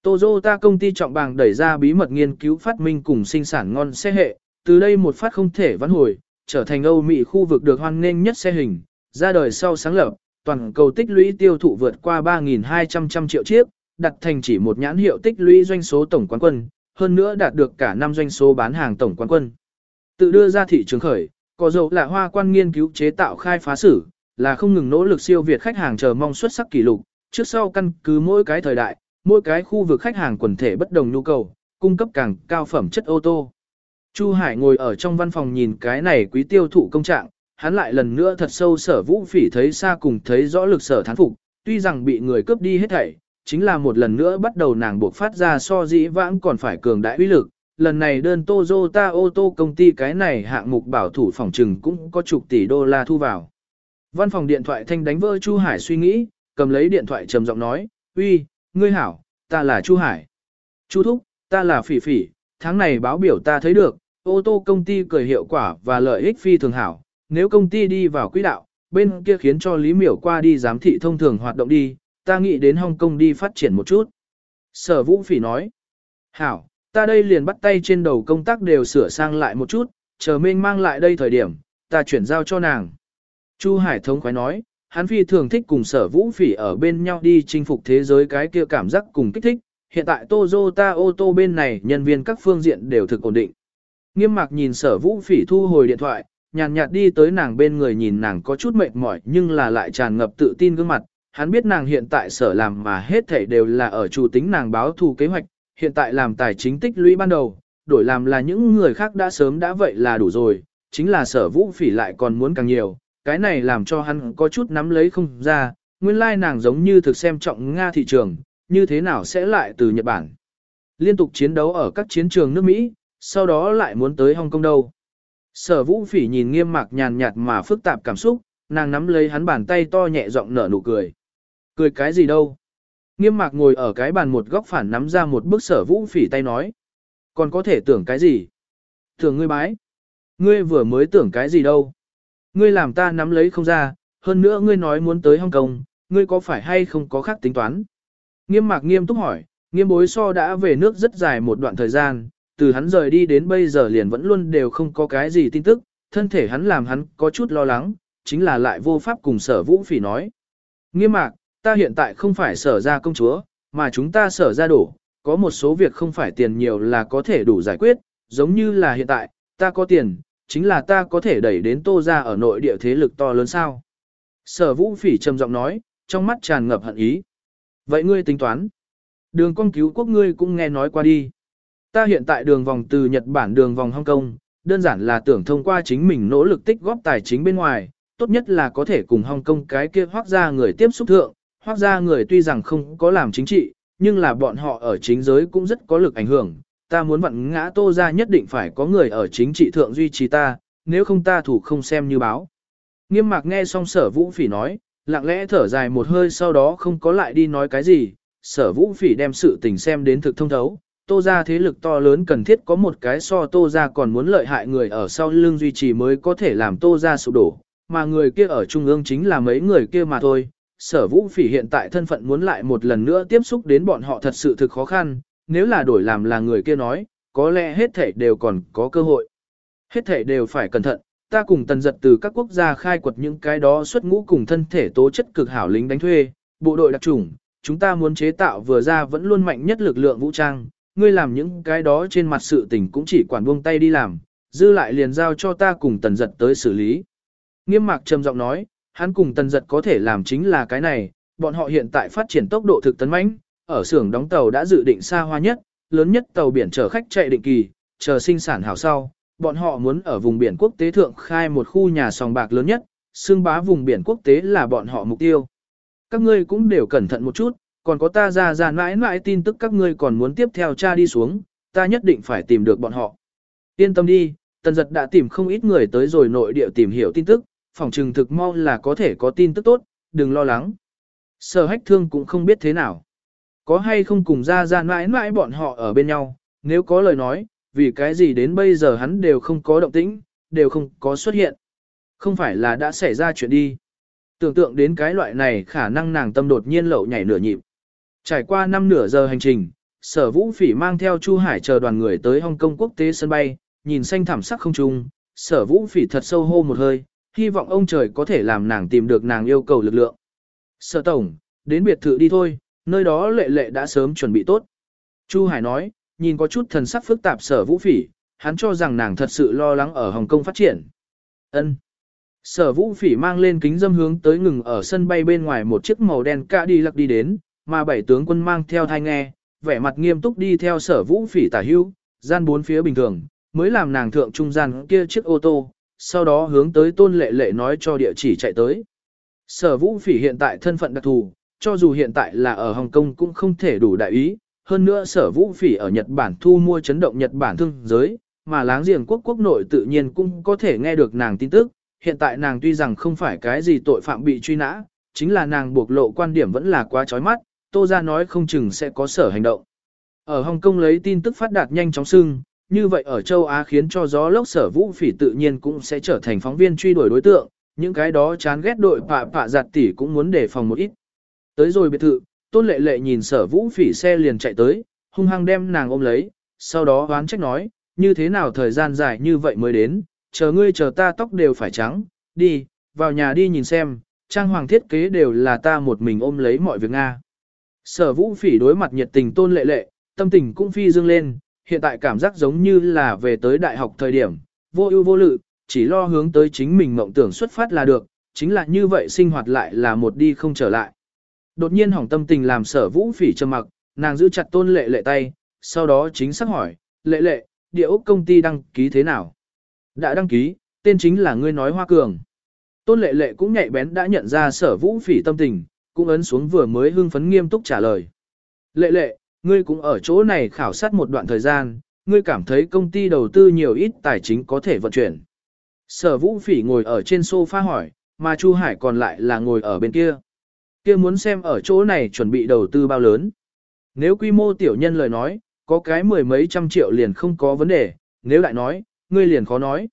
Toyota công ty trọng bàng đẩy ra bí mật nghiên cứu phát minh cùng sinh sản ngon xe hệ, từ đây một phát không thể vãn hồi, trở thành Âu Mỹ khu vực được hoan nghênh nhất xe hình, ra đời sau sáng lập, toàn cầu tích lũy tiêu thụ vượt qua 3.200 triệu chiếc, đặt thành chỉ một nhãn hiệu tích lũy doanh số tổng quán quân, hơn nữa đạt được cả năm doanh số bán hàng tổng quán quân. Tự đưa ra thị trường khởi, có dấu là hoa quan nghiên cứu chế tạo khai phá sử, là không ngừng nỗ lực siêu việt khách hàng chờ mong xuất sắc kỷ lục, trước sau căn cứ mỗi cái thời đại, mỗi cái khu vực khách hàng quần thể bất đồng nhu cầu, cung cấp càng cao phẩm chất ô tô. Chu Hải ngồi ở trong văn phòng nhìn cái này quý tiêu thụ công trạng, hắn lại lần nữa thật sâu sở vũ phỉ thấy xa cùng thấy rõ lực sở thán phục, tuy rằng bị người cướp đi hết thảy, chính là một lần nữa bắt đầu nàng buộc phát ra so dĩ vãng còn phải cường đại uy lực. Lần này đơn Toyota ô tô công ty cái này hạng mục bảo thủ phòng trừng cũng có chục tỷ đô la thu vào. Văn phòng điện thoại thanh đánh vỡ Chu Hải suy nghĩ, cầm lấy điện thoại trầm giọng nói, uy, ngươi hảo, ta là Chu Hải. Chu Thúc, ta là Phỉ Phỉ, tháng này báo biểu ta thấy được, ô tô công ty cười hiệu quả và lợi ích phi thường hảo, nếu công ty đi vào quỹ đạo, bên kia khiến cho Lý Miểu qua đi giám thị thông thường hoạt động đi, ta nghĩ đến Hong Kong đi phát triển một chút. Sở Vũ Phỉ nói, hảo, ta đây liền bắt tay trên đầu công tác đều sửa sang lại một chút, chờ mênh mang lại đây thời điểm, ta chuyển giao cho nàng. Chu Hải thống khoái nói, hắn phi thường thích cùng sở vũ phỉ ở bên nhau đi chinh phục thế giới cái kia cảm giác cùng kích thích. Hiện tại Toyota ô tô bên này nhân viên các phương diện đều thực ổn định. Nghiêm mạc nhìn sở vũ phỉ thu hồi điện thoại, nhàn nhạt đi tới nàng bên người nhìn nàng có chút mệt mỏi nhưng là lại tràn ngập tự tin gương mặt. Hắn biết nàng hiện tại sở làm mà hết thảy đều là ở chủ tính nàng báo thù kế hoạch, hiện tại làm tài chính tích lũy ban đầu, đổi làm là những người khác đã sớm đã vậy là đủ rồi, chính là sở vũ phỉ lại còn muốn càng nhiều, cái này làm cho hắn có chút nắm lấy không ra, nguyên lai nàng giống như thực xem trọng Nga thị trường, như thế nào sẽ lại từ Nhật Bản. Liên tục chiến đấu ở các chiến trường nước Mỹ, sau đó lại muốn tới Hong Kong đâu. Sở vũ phỉ nhìn nghiêm mạc nhàn nhạt mà phức tạp cảm xúc, nàng nắm lấy hắn bàn tay to nhẹ giọng nở nụ cười. Cười cái gì đâu? Nghiêm mạc ngồi ở cái bàn một góc phản nắm ra một bức sở vũ phỉ tay nói. Còn có thể tưởng cái gì? Tưởng ngươi bái. Ngươi vừa mới tưởng cái gì đâu? Ngươi làm ta nắm lấy không ra, hơn nữa ngươi nói muốn tới Hong Kong, ngươi có phải hay không có khác tính toán? Nghiêm mạc nghiêm túc hỏi, nghiêm bối so đã về nước rất dài một đoạn thời gian, từ hắn rời đi đến bây giờ liền vẫn luôn đều không có cái gì tin tức, thân thể hắn làm hắn có chút lo lắng, chính là lại vô pháp cùng sở vũ phỉ nói. Nghiêm mạc, ta hiện tại không phải sở ra công chúa, mà chúng ta sở ra đủ, có một số việc không phải tiền nhiều là có thể đủ giải quyết, giống như là hiện tại, ta có tiền, chính là ta có thể đẩy đến tô ra ở nội địa thế lực to lớn sao. Sở vũ phỉ trầm giọng nói, trong mắt tràn ngập hận ý. Vậy ngươi tính toán. Đường con cứu quốc ngươi cũng nghe nói qua đi. Ta hiện tại đường vòng từ Nhật Bản đường vòng Hong Kong, đơn giản là tưởng thông qua chính mình nỗ lực tích góp tài chính bên ngoài, tốt nhất là có thể cùng Hong Kong cái kia hoác ra người tiếp xúc thượng, hoác ra người tuy rằng không có làm chính trị, nhưng là bọn họ ở chính giới cũng rất có lực ảnh hưởng, ta muốn vặn ngã tô ra nhất định phải có người ở chính trị thượng duy trì ta, nếu không ta thủ không xem như báo. Nghiêm mạc nghe xong sở vũ phỉ nói, lặng lẽ thở dài một hơi sau đó không có lại đi nói cái gì, sở vũ phỉ đem sự tình xem đến thực thông thấu, tô ra thế lực to lớn cần thiết có một cái so tô ra còn muốn lợi hại người ở sau lưng duy trì mới có thể làm tô ra sụp đổ, mà người kia ở trung ương chính là mấy người kia mà thôi. Sở vũ phỉ hiện tại thân phận muốn lại một lần nữa tiếp xúc đến bọn họ thật sự thực khó khăn, nếu là đổi làm là người kia nói, có lẽ hết thể đều còn có cơ hội. Hết thể đều phải cẩn thận, ta cùng tần giật từ các quốc gia khai quật những cái đó xuất ngũ cùng thân thể tố chất cực hảo lính đánh thuê, bộ đội đặc chủng, chúng ta muốn chế tạo vừa ra vẫn luôn mạnh nhất lực lượng vũ trang, ngươi làm những cái đó trên mặt sự tình cũng chỉ quản buông tay đi làm, dư lại liền giao cho ta cùng tần giật tới xử lý. Nghiêm mạc trầm giọng nói, hắn cùng tần giật có thể làm chính là cái này, bọn họ hiện tại phát triển tốc độ thực tấn mãnh, ở xưởng đóng tàu đã dự định xa hoa nhất, lớn nhất tàu biển chở khách chạy định kỳ, chờ sinh sản hảo sau, bọn họ muốn ở vùng biển quốc tế thượng khai một khu nhà sòng bạc lớn nhất, xương bá vùng biển quốc tế là bọn họ mục tiêu. Các ngươi cũng đều cẩn thận một chút, còn có ta ra ra mãi mãi tin tức các ngươi còn muốn tiếp theo cha đi xuống, ta nhất định phải tìm được bọn họ. Yên tâm đi, tần giật đã tìm không ít người tới rồi nội địa tìm hiểu tin tức, phòng trừng thực mau là có thể có tin tức tốt, đừng lo lắng. Sở hách thương cũng không biết thế nào. Có hay không cùng ra ra mãi mãi bọn họ ở bên nhau, nếu có lời nói, vì cái gì đến bây giờ hắn đều không có động tĩnh, đều không có xuất hiện. Không phải là đã xảy ra chuyện đi. Tưởng tượng đến cái loại này khả năng nàng tâm đột nhiên lậu nhảy nửa nhịp. Trải qua năm nửa giờ hành trình, sở vũ phỉ mang theo Chu Hải chờ đoàn người tới Hong Kong quốc tế sân bay, nhìn xanh thảm sắc không trung, sở vũ phỉ thật sâu hô một hơi, hy vọng ông trời có thể làm nàng tìm được nàng yêu cầu lực lượng. Sở tổng, đến biệt thự đi thôi, nơi đó lệ lệ đã sớm chuẩn bị tốt. Chu Hải nói, nhìn có chút thần sắc phức tạp sở vũ phỉ, hắn cho rằng nàng thật sự lo lắng ở Hồng Kông phát triển. Ân. Sở vũ phỉ mang lên kính dâm hướng tới ngừng ở sân bay bên ngoài một chiếc màu đen ca đi lặc đi đến, mà bảy tướng quân mang theo thai nghe, vẻ mặt nghiêm túc đi theo sở vũ phỉ tả hưu, gian bốn phía bình thường, mới làm nàng thượng trung gian kia chiếc ô tô, sau đó hướng tới tôn lệ lệ nói cho địa chỉ chạy tới. Sở vũ phỉ hiện tại thân phận đặc thù, cho dù hiện tại là ở Hồng Kông cũng không thể đủ đại ý, hơn nữa sở vũ phỉ ở Nhật Bản thu mua chấn động Nhật Bản thương giới, mà láng giềng quốc quốc nội tự nhiên cũng có thể nghe được nàng tin tức, hiện tại nàng tuy rằng không phải cái gì tội phạm bị truy nã, chính là nàng buộc lộ quan điểm vẫn là quá chói mắt, Tô Gia nói không chừng sẽ có sở hành động. Ở Hồng Kông lấy tin tức phát đạt nhanh chóng sưng, như vậy ở châu Á khiến cho gió lốc sở vũ phỉ tự nhiên cũng sẽ trở thành phóng viên truy đuổi đối tượng, những cái đó chán ghét đội pạ pạ giặt tỉ cũng muốn đề phòng một ít. Tới rồi biệt thự, tôn lệ lệ nhìn sở vũ phỉ xe liền chạy tới, hung hăng đem nàng ôm lấy, sau đó oán trách nói, như thế nào thời gian dài như vậy mới đến, chờ ngươi chờ ta tóc đều phải trắng, đi, vào nhà đi nhìn xem, trang hoàng thiết kế đều là ta một mình ôm lấy mọi việc Nga. Sở vũ phỉ đối mặt nhiệt tình tôn lệ lệ, tâm tình cũng phi dương lên, hiện tại cảm giác giống như là về tới đại học thời điểm, vô ưu vô lự, chỉ lo hướng tới chính mình mộng tưởng xuất phát là được, chính là như vậy sinh hoạt lại là một đi không trở lại. Đột nhiên hỏng tâm tình làm sở vũ phỉ trầm mặc, nàng giữ chặt tôn lệ lệ tay, sau đó chính xác hỏi, lệ lệ, địa ốc công ty đăng ký thế nào? Đã đăng ký, tên chính là ngươi nói hoa cường. Tôn lệ lệ cũng nhạy bén đã nhận ra sở vũ phỉ tâm tình, cũng ấn xuống vừa mới hưng phấn nghiêm túc trả lời. Lệ lệ, ngươi cũng ở chỗ này khảo sát một đoạn thời gian, ngươi cảm thấy công ty đầu tư nhiều ít tài chính có thể vận chuyển. Sở vũ phỉ ngồi ở trên sofa hỏi, mà Chu Hải còn lại là ngồi ở bên kia. Kia muốn xem ở chỗ này chuẩn bị đầu tư bao lớn. Nếu quy mô tiểu nhân lời nói, có cái mười mấy trăm triệu liền không có vấn đề, nếu lại nói, ngươi liền khó nói.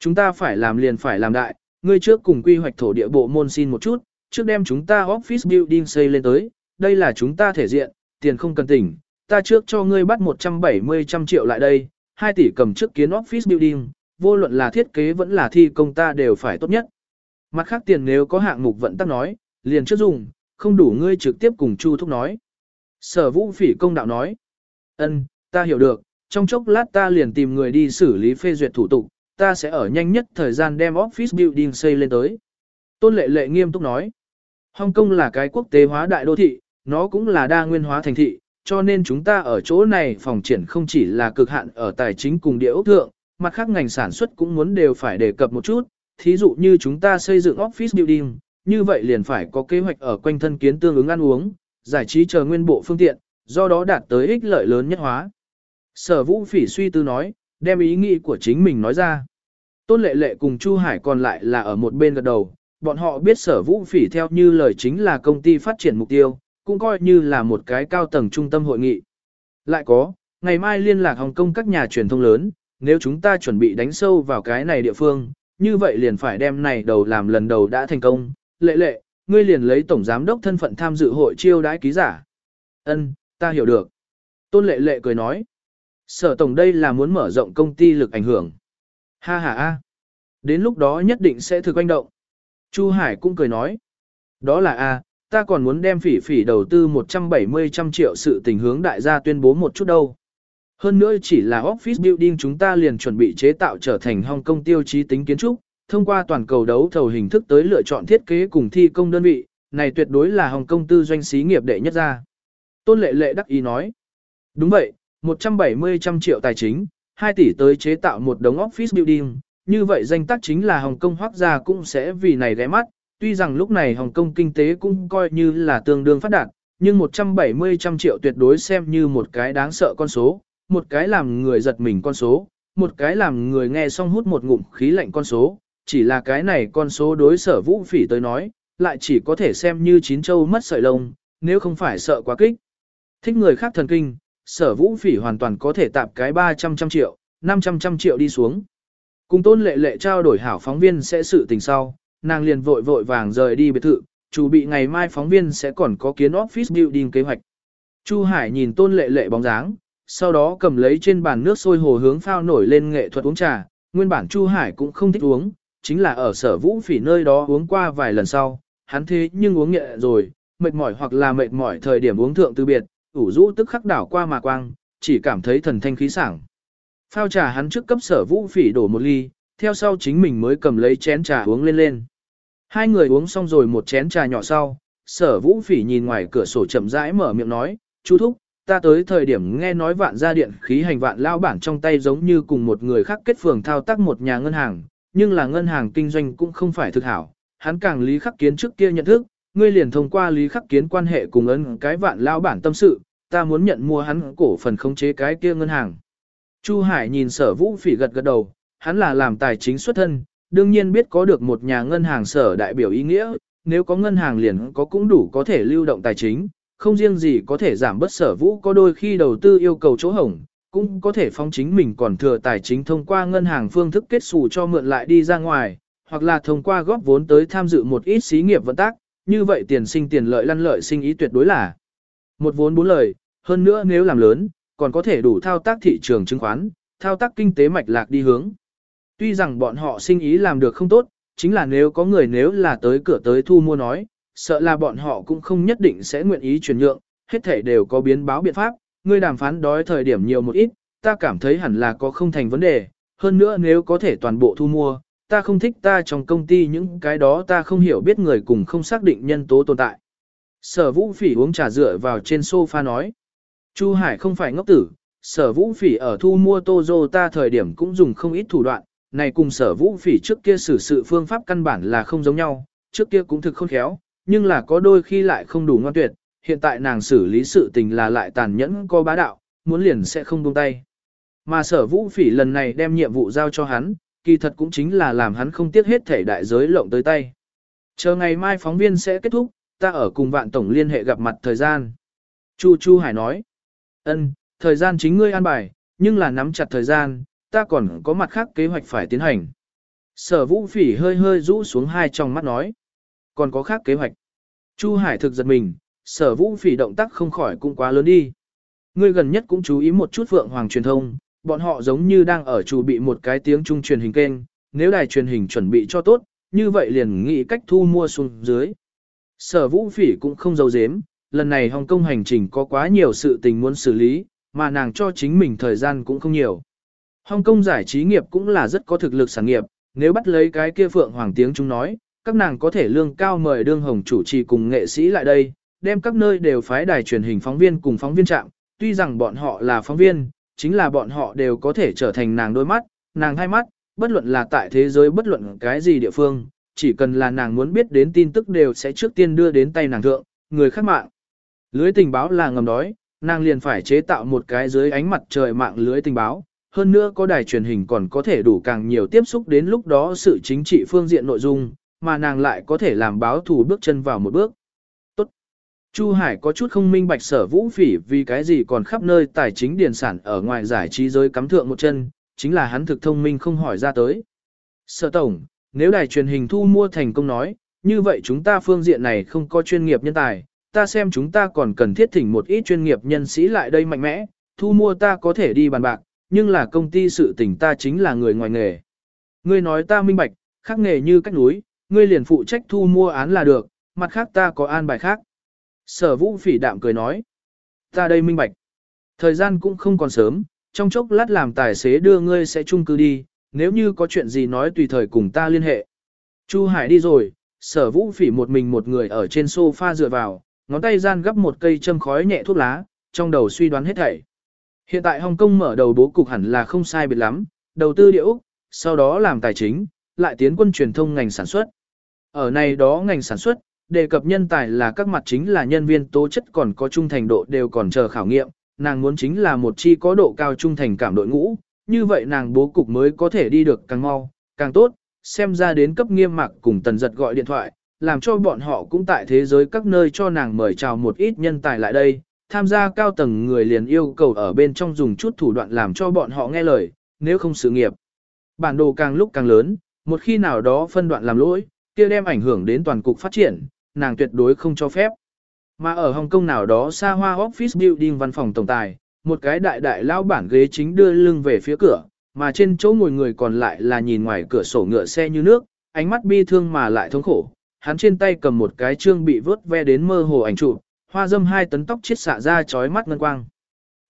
Chúng ta phải làm liền phải làm đại, ngươi trước cùng quy hoạch thổ địa bộ môn xin một chút, trước đem chúng ta office building xây lên tới, đây là chúng ta thể diện, tiền không cần tỉnh, ta trước cho ngươi bắt 170 trăm triệu lại đây, 2 tỷ cầm trước kiến office building, vô luận là thiết kế vẫn là thi công ta đều phải tốt nhất. Mặt khác tiền nếu có hạng mục vận tắc nói, liền trước dùng, không đủ ngươi trực tiếp cùng Chu Thúc nói. Sở vũ phỉ công đạo nói, ân, ta hiểu được, trong chốc lát ta liền tìm người đi xử lý phê duyệt thủ tục, ta sẽ ở nhanh nhất thời gian đem office building xây lên tới. Tôn lệ lệ nghiêm túc nói, Hong Kong là cái quốc tế hóa đại đô thị, nó cũng là đa nguyên hóa thành thị, cho nên chúng ta ở chỗ này phòng triển không chỉ là cực hạn ở tài chính cùng địa ốc thượng, mặt khác ngành sản xuất cũng muốn đều phải đề cập một chút, thí dụ như chúng ta xây dựng office building, như vậy liền phải có kế hoạch ở quanh thân kiến tương ứng ăn uống, giải trí chờ nguyên bộ phương tiện, do đó đạt tới ích lợi lớn nhất hóa. Sở vũ phỉ suy tư nói, đem ý nghĩ của chính mình nói ra. Tôn lệ lệ cùng Chu Hải còn lại là ở một bên gật đầu, bọn họ biết sở vũ phỉ theo như lời chính là công ty phát triển mục tiêu, cũng coi như là một cái cao tầng trung tâm hội nghị. Lại có, ngày mai liên lạc Hồng Kông các nhà truyền thông lớn, nếu chúng ta chuẩn bị đánh sâu vào cái này địa phương, như vậy liền phải đem này đầu làm lần đầu đã thành công. Lệ lệ, ngươi liền lấy tổng giám đốc thân phận tham dự hội chiêu đãi ký giả. Ân, ta hiểu được. Tôn lệ lệ cười nói. Sở tổng đây là muốn mở rộng công ty lực ảnh hưởng. Ha ha ha. Đến lúc đó nhất định sẽ thực quanh động. Chu Hải cũng cười nói. Đó là A, ta còn muốn đem phỉ phỉ đầu tư 170 trăm triệu sự tình hướng đại gia tuyên bố một chút đâu. Hơn nữa chỉ là office building chúng ta liền chuẩn bị chế tạo trở thành Hong Kong tiêu chí tính kiến trúc, thông qua toàn cầu đấu thầu hình thức tới lựa chọn thiết kế cùng thi công đơn vị, này tuyệt đối là Hong Kong tư doanh xí nghiệp đệ nhất ra. Tôn lệ lệ đắc ý nói. Đúng vậy, 170 trăm triệu tài chính, 2 tỷ tới chế tạo một đống office building, như vậy danh tác chính là Hồng Kông hoác gia cũng sẽ vì này ghé mắt, tuy rằng lúc này Hồng Kông kinh tế cũng coi như là tương đương phát đạt, nhưng 170 trăm triệu tuyệt đối xem như một cái đáng sợ con số, một cái làm người giật mình con số, một cái làm người nghe xong hút một ngụm khí lạnh con số, chỉ là cái này con số đối sở vũ phỉ tới nói, lại chỉ có thể xem như chín châu mất sợi lông, nếu không phải sợ quá kích. Thích người khác thần kinh, sở vũ phỉ hoàn toàn có thể tạp cái 300 trăm triệu, 500 trăm triệu đi xuống. Cùng tôn lệ lệ trao đổi hảo phóng viên sẽ sự tình sau, nàng liền vội vội vàng rời đi biệt thự, chủ bị ngày mai phóng viên sẽ còn có kiến office building kế hoạch. Chu Hải nhìn tôn lệ lệ bóng dáng, sau đó cầm lấy trên bàn nước sôi hồ hướng phao nổi lên nghệ thuật uống trà, nguyên bản Chu Hải cũng không thích uống, chính là ở sở vũ phỉ nơi đó uống qua vài lần sau, hắn thế nhưng uống nhẹ rồi, mệt mỏi hoặc là mệt mỏi thời điểm uống thượng từ biệt, ủ rũ tức khắc đảo qua mà quang, chỉ cảm thấy thần thanh khí sảng. Phao trà hắn trước cấp sở vũ phỉ đổ một ly, theo sau chính mình mới cầm lấy chén trà uống lên lên. Hai người uống xong rồi một chén trà nhỏ sau, sở vũ phỉ nhìn ngoài cửa sổ chậm rãi mở miệng nói, chú thúc, ta tới thời điểm nghe nói vạn gia điện khí hành vạn lao bản trong tay giống như cùng một người khác kết phường thao tác một nhà ngân hàng, nhưng là ngân hàng kinh doanh cũng không phải thực hảo, hắn càng lý khắc kiến trước kia nhận thức, ngươi liền thông qua lý khắc kiến quan hệ cùng ấn cái vạn lao bản tâm sự, ta muốn nhận mua hắn cổ phần khống chế cái kia ngân hàng. Chu Hải nhìn sở vũ phỉ gật gật đầu, hắn là làm tài chính xuất thân, đương nhiên biết có được một nhà ngân hàng sở đại biểu ý nghĩa, nếu có ngân hàng liền có cũng đủ có thể lưu động tài chính, không riêng gì có thể giảm bớt sở vũ có đôi khi đầu tư yêu cầu chỗ hổng, cũng có thể phong chính mình còn thừa tài chính thông qua ngân hàng phương thức kết xù cho mượn lại đi ra ngoài, hoặc là thông qua góp vốn tới tham dự một ít xí nghiệp vận tác, như vậy tiền sinh tiền lợi lăn lợi sinh ý tuyệt đối là một vốn bốn lời, hơn nữa nếu làm lớn, còn có thể đủ thao tác thị trường chứng khoán, thao tác kinh tế mạch lạc đi hướng. Tuy rằng bọn họ sinh ý làm được không tốt, chính là nếu có người nếu là tới cửa tới thu mua nói, sợ là bọn họ cũng không nhất định sẽ nguyện ý chuyển nhượng, hết thể đều có biến báo biện pháp, ngươi đàm phán đói thời điểm nhiều một ít, ta cảm thấy hẳn là có không thành vấn đề, hơn nữa nếu có thể toàn bộ thu mua, ta không thích ta trong công ty những cái đó ta không hiểu biết người cùng không xác định nhân tố tồn tại. Sở vũ phỉ uống trà dựa vào trên sofa nói. Chu Hải không phải ngốc tử, sở vũ phỉ ở thu mua Toyota thời điểm cũng dùng không ít thủ đoạn, này cùng sở vũ phỉ trước kia xử sự phương pháp căn bản là không giống nhau, trước kia cũng thực không khéo, nhưng là có đôi khi lại không đủ ngoan tuyệt, hiện tại nàng xử lý sự tình là lại tàn nhẫn có bá đạo, muốn liền sẽ không buông tay. Mà sở vũ phỉ lần này đem nhiệm vụ giao cho hắn, kỳ thật cũng chính là làm hắn không tiếc hết thể đại giới lộng tới tay. Chờ ngày mai phóng viên sẽ kết thúc, ta ở cùng vạn tổng liên hệ gặp mặt thời gian. Chu Chu Hải nói, ân, thời gian chính ngươi an bài, nhưng là nắm chặt thời gian, ta còn có mặt khác kế hoạch phải tiến hành. Sở vũ phỉ hơi hơi rũ xuống hai trong mắt nói, còn có khác kế hoạch. Chu Hải thực giật mình, sở vũ phỉ động tác không khỏi cũng quá lớn đi. Ngươi gần nhất cũng chú ý một chút vượng hoàng truyền thông, bọn họ giống như đang ở chủ bị một cái tiếng trung truyền hình kênh, nếu đài truyền hình chuẩn bị cho tốt, như vậy liền nghĩ cách thu mua xuống dưới. Sở vũ phỉ cũng không giấu giếm, lần này Hồng Kông hành trình có quá nhiều sự tình muốn xử lý, mà nàng cho chính mình thời gian cũng không nhiều. Hồng Kông giải trí nghiệp cũng là rất có thực lực sản nghiệp, nếu bắt lấy cái kia phượng hoàng tiếng chúng nói, các nàng có thể lương cao mời đương hồng chủ trì cùng nghệ sĩ lại đây, đem các nơi đều phái đài truyền hình phóng viên cùng phóng viên trạm, tuy rằng bọn họ là phóng viên, chính là bọn họ đều có thể trở thành nàng đôi mắt, nàng hai mắt, bất luận là tại thế giới bất luận cái gì địa phương, chỉ cần là nàng muốn biết đến tin tức đều sẽ trước tiên đưa đến tay nàng thượng, người khác mạng. Lưới tình báo là ngầm đói, nàng liền phải chế tạo một cái dưới ánh mặt trời mạng lưới tình báo, hơn nữa có đài truyền hình còn có thể đủ càng nhiều tiếp xúc đến lúc đó sự chính trị phương diện nội dung, mà nàng lại có thể làm báo thủ bước chân vào một bước. Tốt. Chu Hải có chút không minh bạch sở vũ phỉ vì cái gì còn khắp nơi tài chính điền sản ở ngoài giải trí giới cắm thượng một chân, chính là hắn thực thông minh không hỏi ra tới. Sở tổng, nếu đài truyền hình thu mua thành công nói, như vậy chúng ta phương diện này không có chuyên nghiệp nhân tài, ta xem chúng ta còn cần thiết thỉnh một ít chuyên nghiệp nhân sĩ lại đây mạnh mẽ, thu mua ta có thể đi bàn bạc, nhưng là công ty sự tình ta chính là người ngoài nghề. Ngươi nói ta minh bạch, khác nghề như cách núi, ngươi liền phụ trách thu mua án là được, mặt khác ta có an bài khác. Sở vũ phỉ đạm cười nói. Ta đây minh bạch. Thời gian cũng không còn sớm, trong chốc lát làm tài xế đưa ngươi sẽ chung cư đi, nếu như có chuyện gì nói tùy thời cùng ta liên hệ. Chu Hải đi rồi, sở vũ phỉ một mình một người ở trên sofa dựa vào, ngón tay gian gấp một cây châm khói nhẹ thuốc lá, trong đầu suy đoán hết thảy. Hiện tại Hồng Kông mở đầu bố cục hẳn là không sai biệt lắm, đầu tư địa Úc, sau đó làm tài chính, lại tiến quân truyền thông ngành sản xuất. Ở này đó ngành sản xuất, đề cập nhân tài là các mặt chính là nhân viên tố chất còn có trung thành độ đều còn chờ khảo nghiệm, nàng muốn chính là một chi có độ cao trung thành cảm đội ngũ, như vậy nàng bố cục mới có thể đi được càng mau, càng tốt, xem ra đến cấp nghiêm mặc cùng tần giật gọi điện thoại, làm cho bọn họ cũng tại thế giới các nơi cho nàng mời chào một ít nhân tài lại đây, tham gia cao tầng người liền yêu cầu ở bên trong dùng chút thủ đoạn làm cho bọn họ nghe lời, nếu không sự nghiệp. Bản đồ càng lúc càng lớn, một khi nào đó phân đoạn làm lỗi, kia đem ảnh hưởng đến toàn cục phát triển, nàng tuyệt đối không cho phép. Mà ở Hồng Kông nào đó xa hoa office building văn phòng tổng tài, một cái đại đại lao bản ghế chính đưa lưng về phía cửa, mà trên chỗ ngồi người còn lại là nhìn ngoài cửa sổ ngựa xe như nước, ánh mắt bi thương mà lại thống khổ. Hắn trên tay cầm một cái trương bị vớt ve đến mơ hồ ảnh chụp, hoa dâm hai tấn tóc chiết xạ ra chói mắt ngân quang.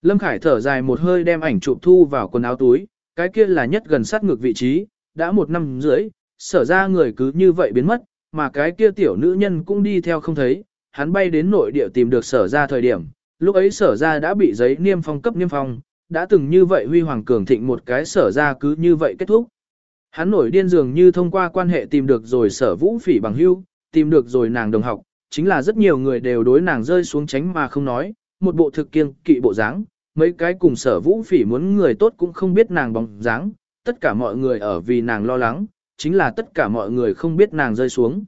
Lâm Khải thở dài một hơi đem ảnh chụp thu vào quần áo túi, cái kia là nhất gần sát ngược vị trí, đã một năm rưỡi, sở ra người cứ như vậy biến mất, mà cái kia tiểu nữ nhân cũng đi theo không thấy, hắn bay đến nội địa tìm được sở ra thời điểm, lúc ấy sở ra đã bị giấy niêm phong cấp niêm phong, đã từng như vậy huy hoàng cường thịnh một cái sở ra cứ như vậy kết thúc. Hắn nổi điên dường như thông qua quan hệ tìm được rồi sở vũ phỉ bằng hưu, tìm được rồi nàng đồng học, chính là rất nhiều người đều đối nàng rơi xuống tránh mà không nói, một bộ thực kiêng kỵ bộ dáng, mấy cái cùng sở vũ phỉ muốn người tốt cũng không biết nàng bóng dáng, tất cả mọi người ở vì nàng lo lắng, chính là tất cả mọi người không biết nàng rơi xuống.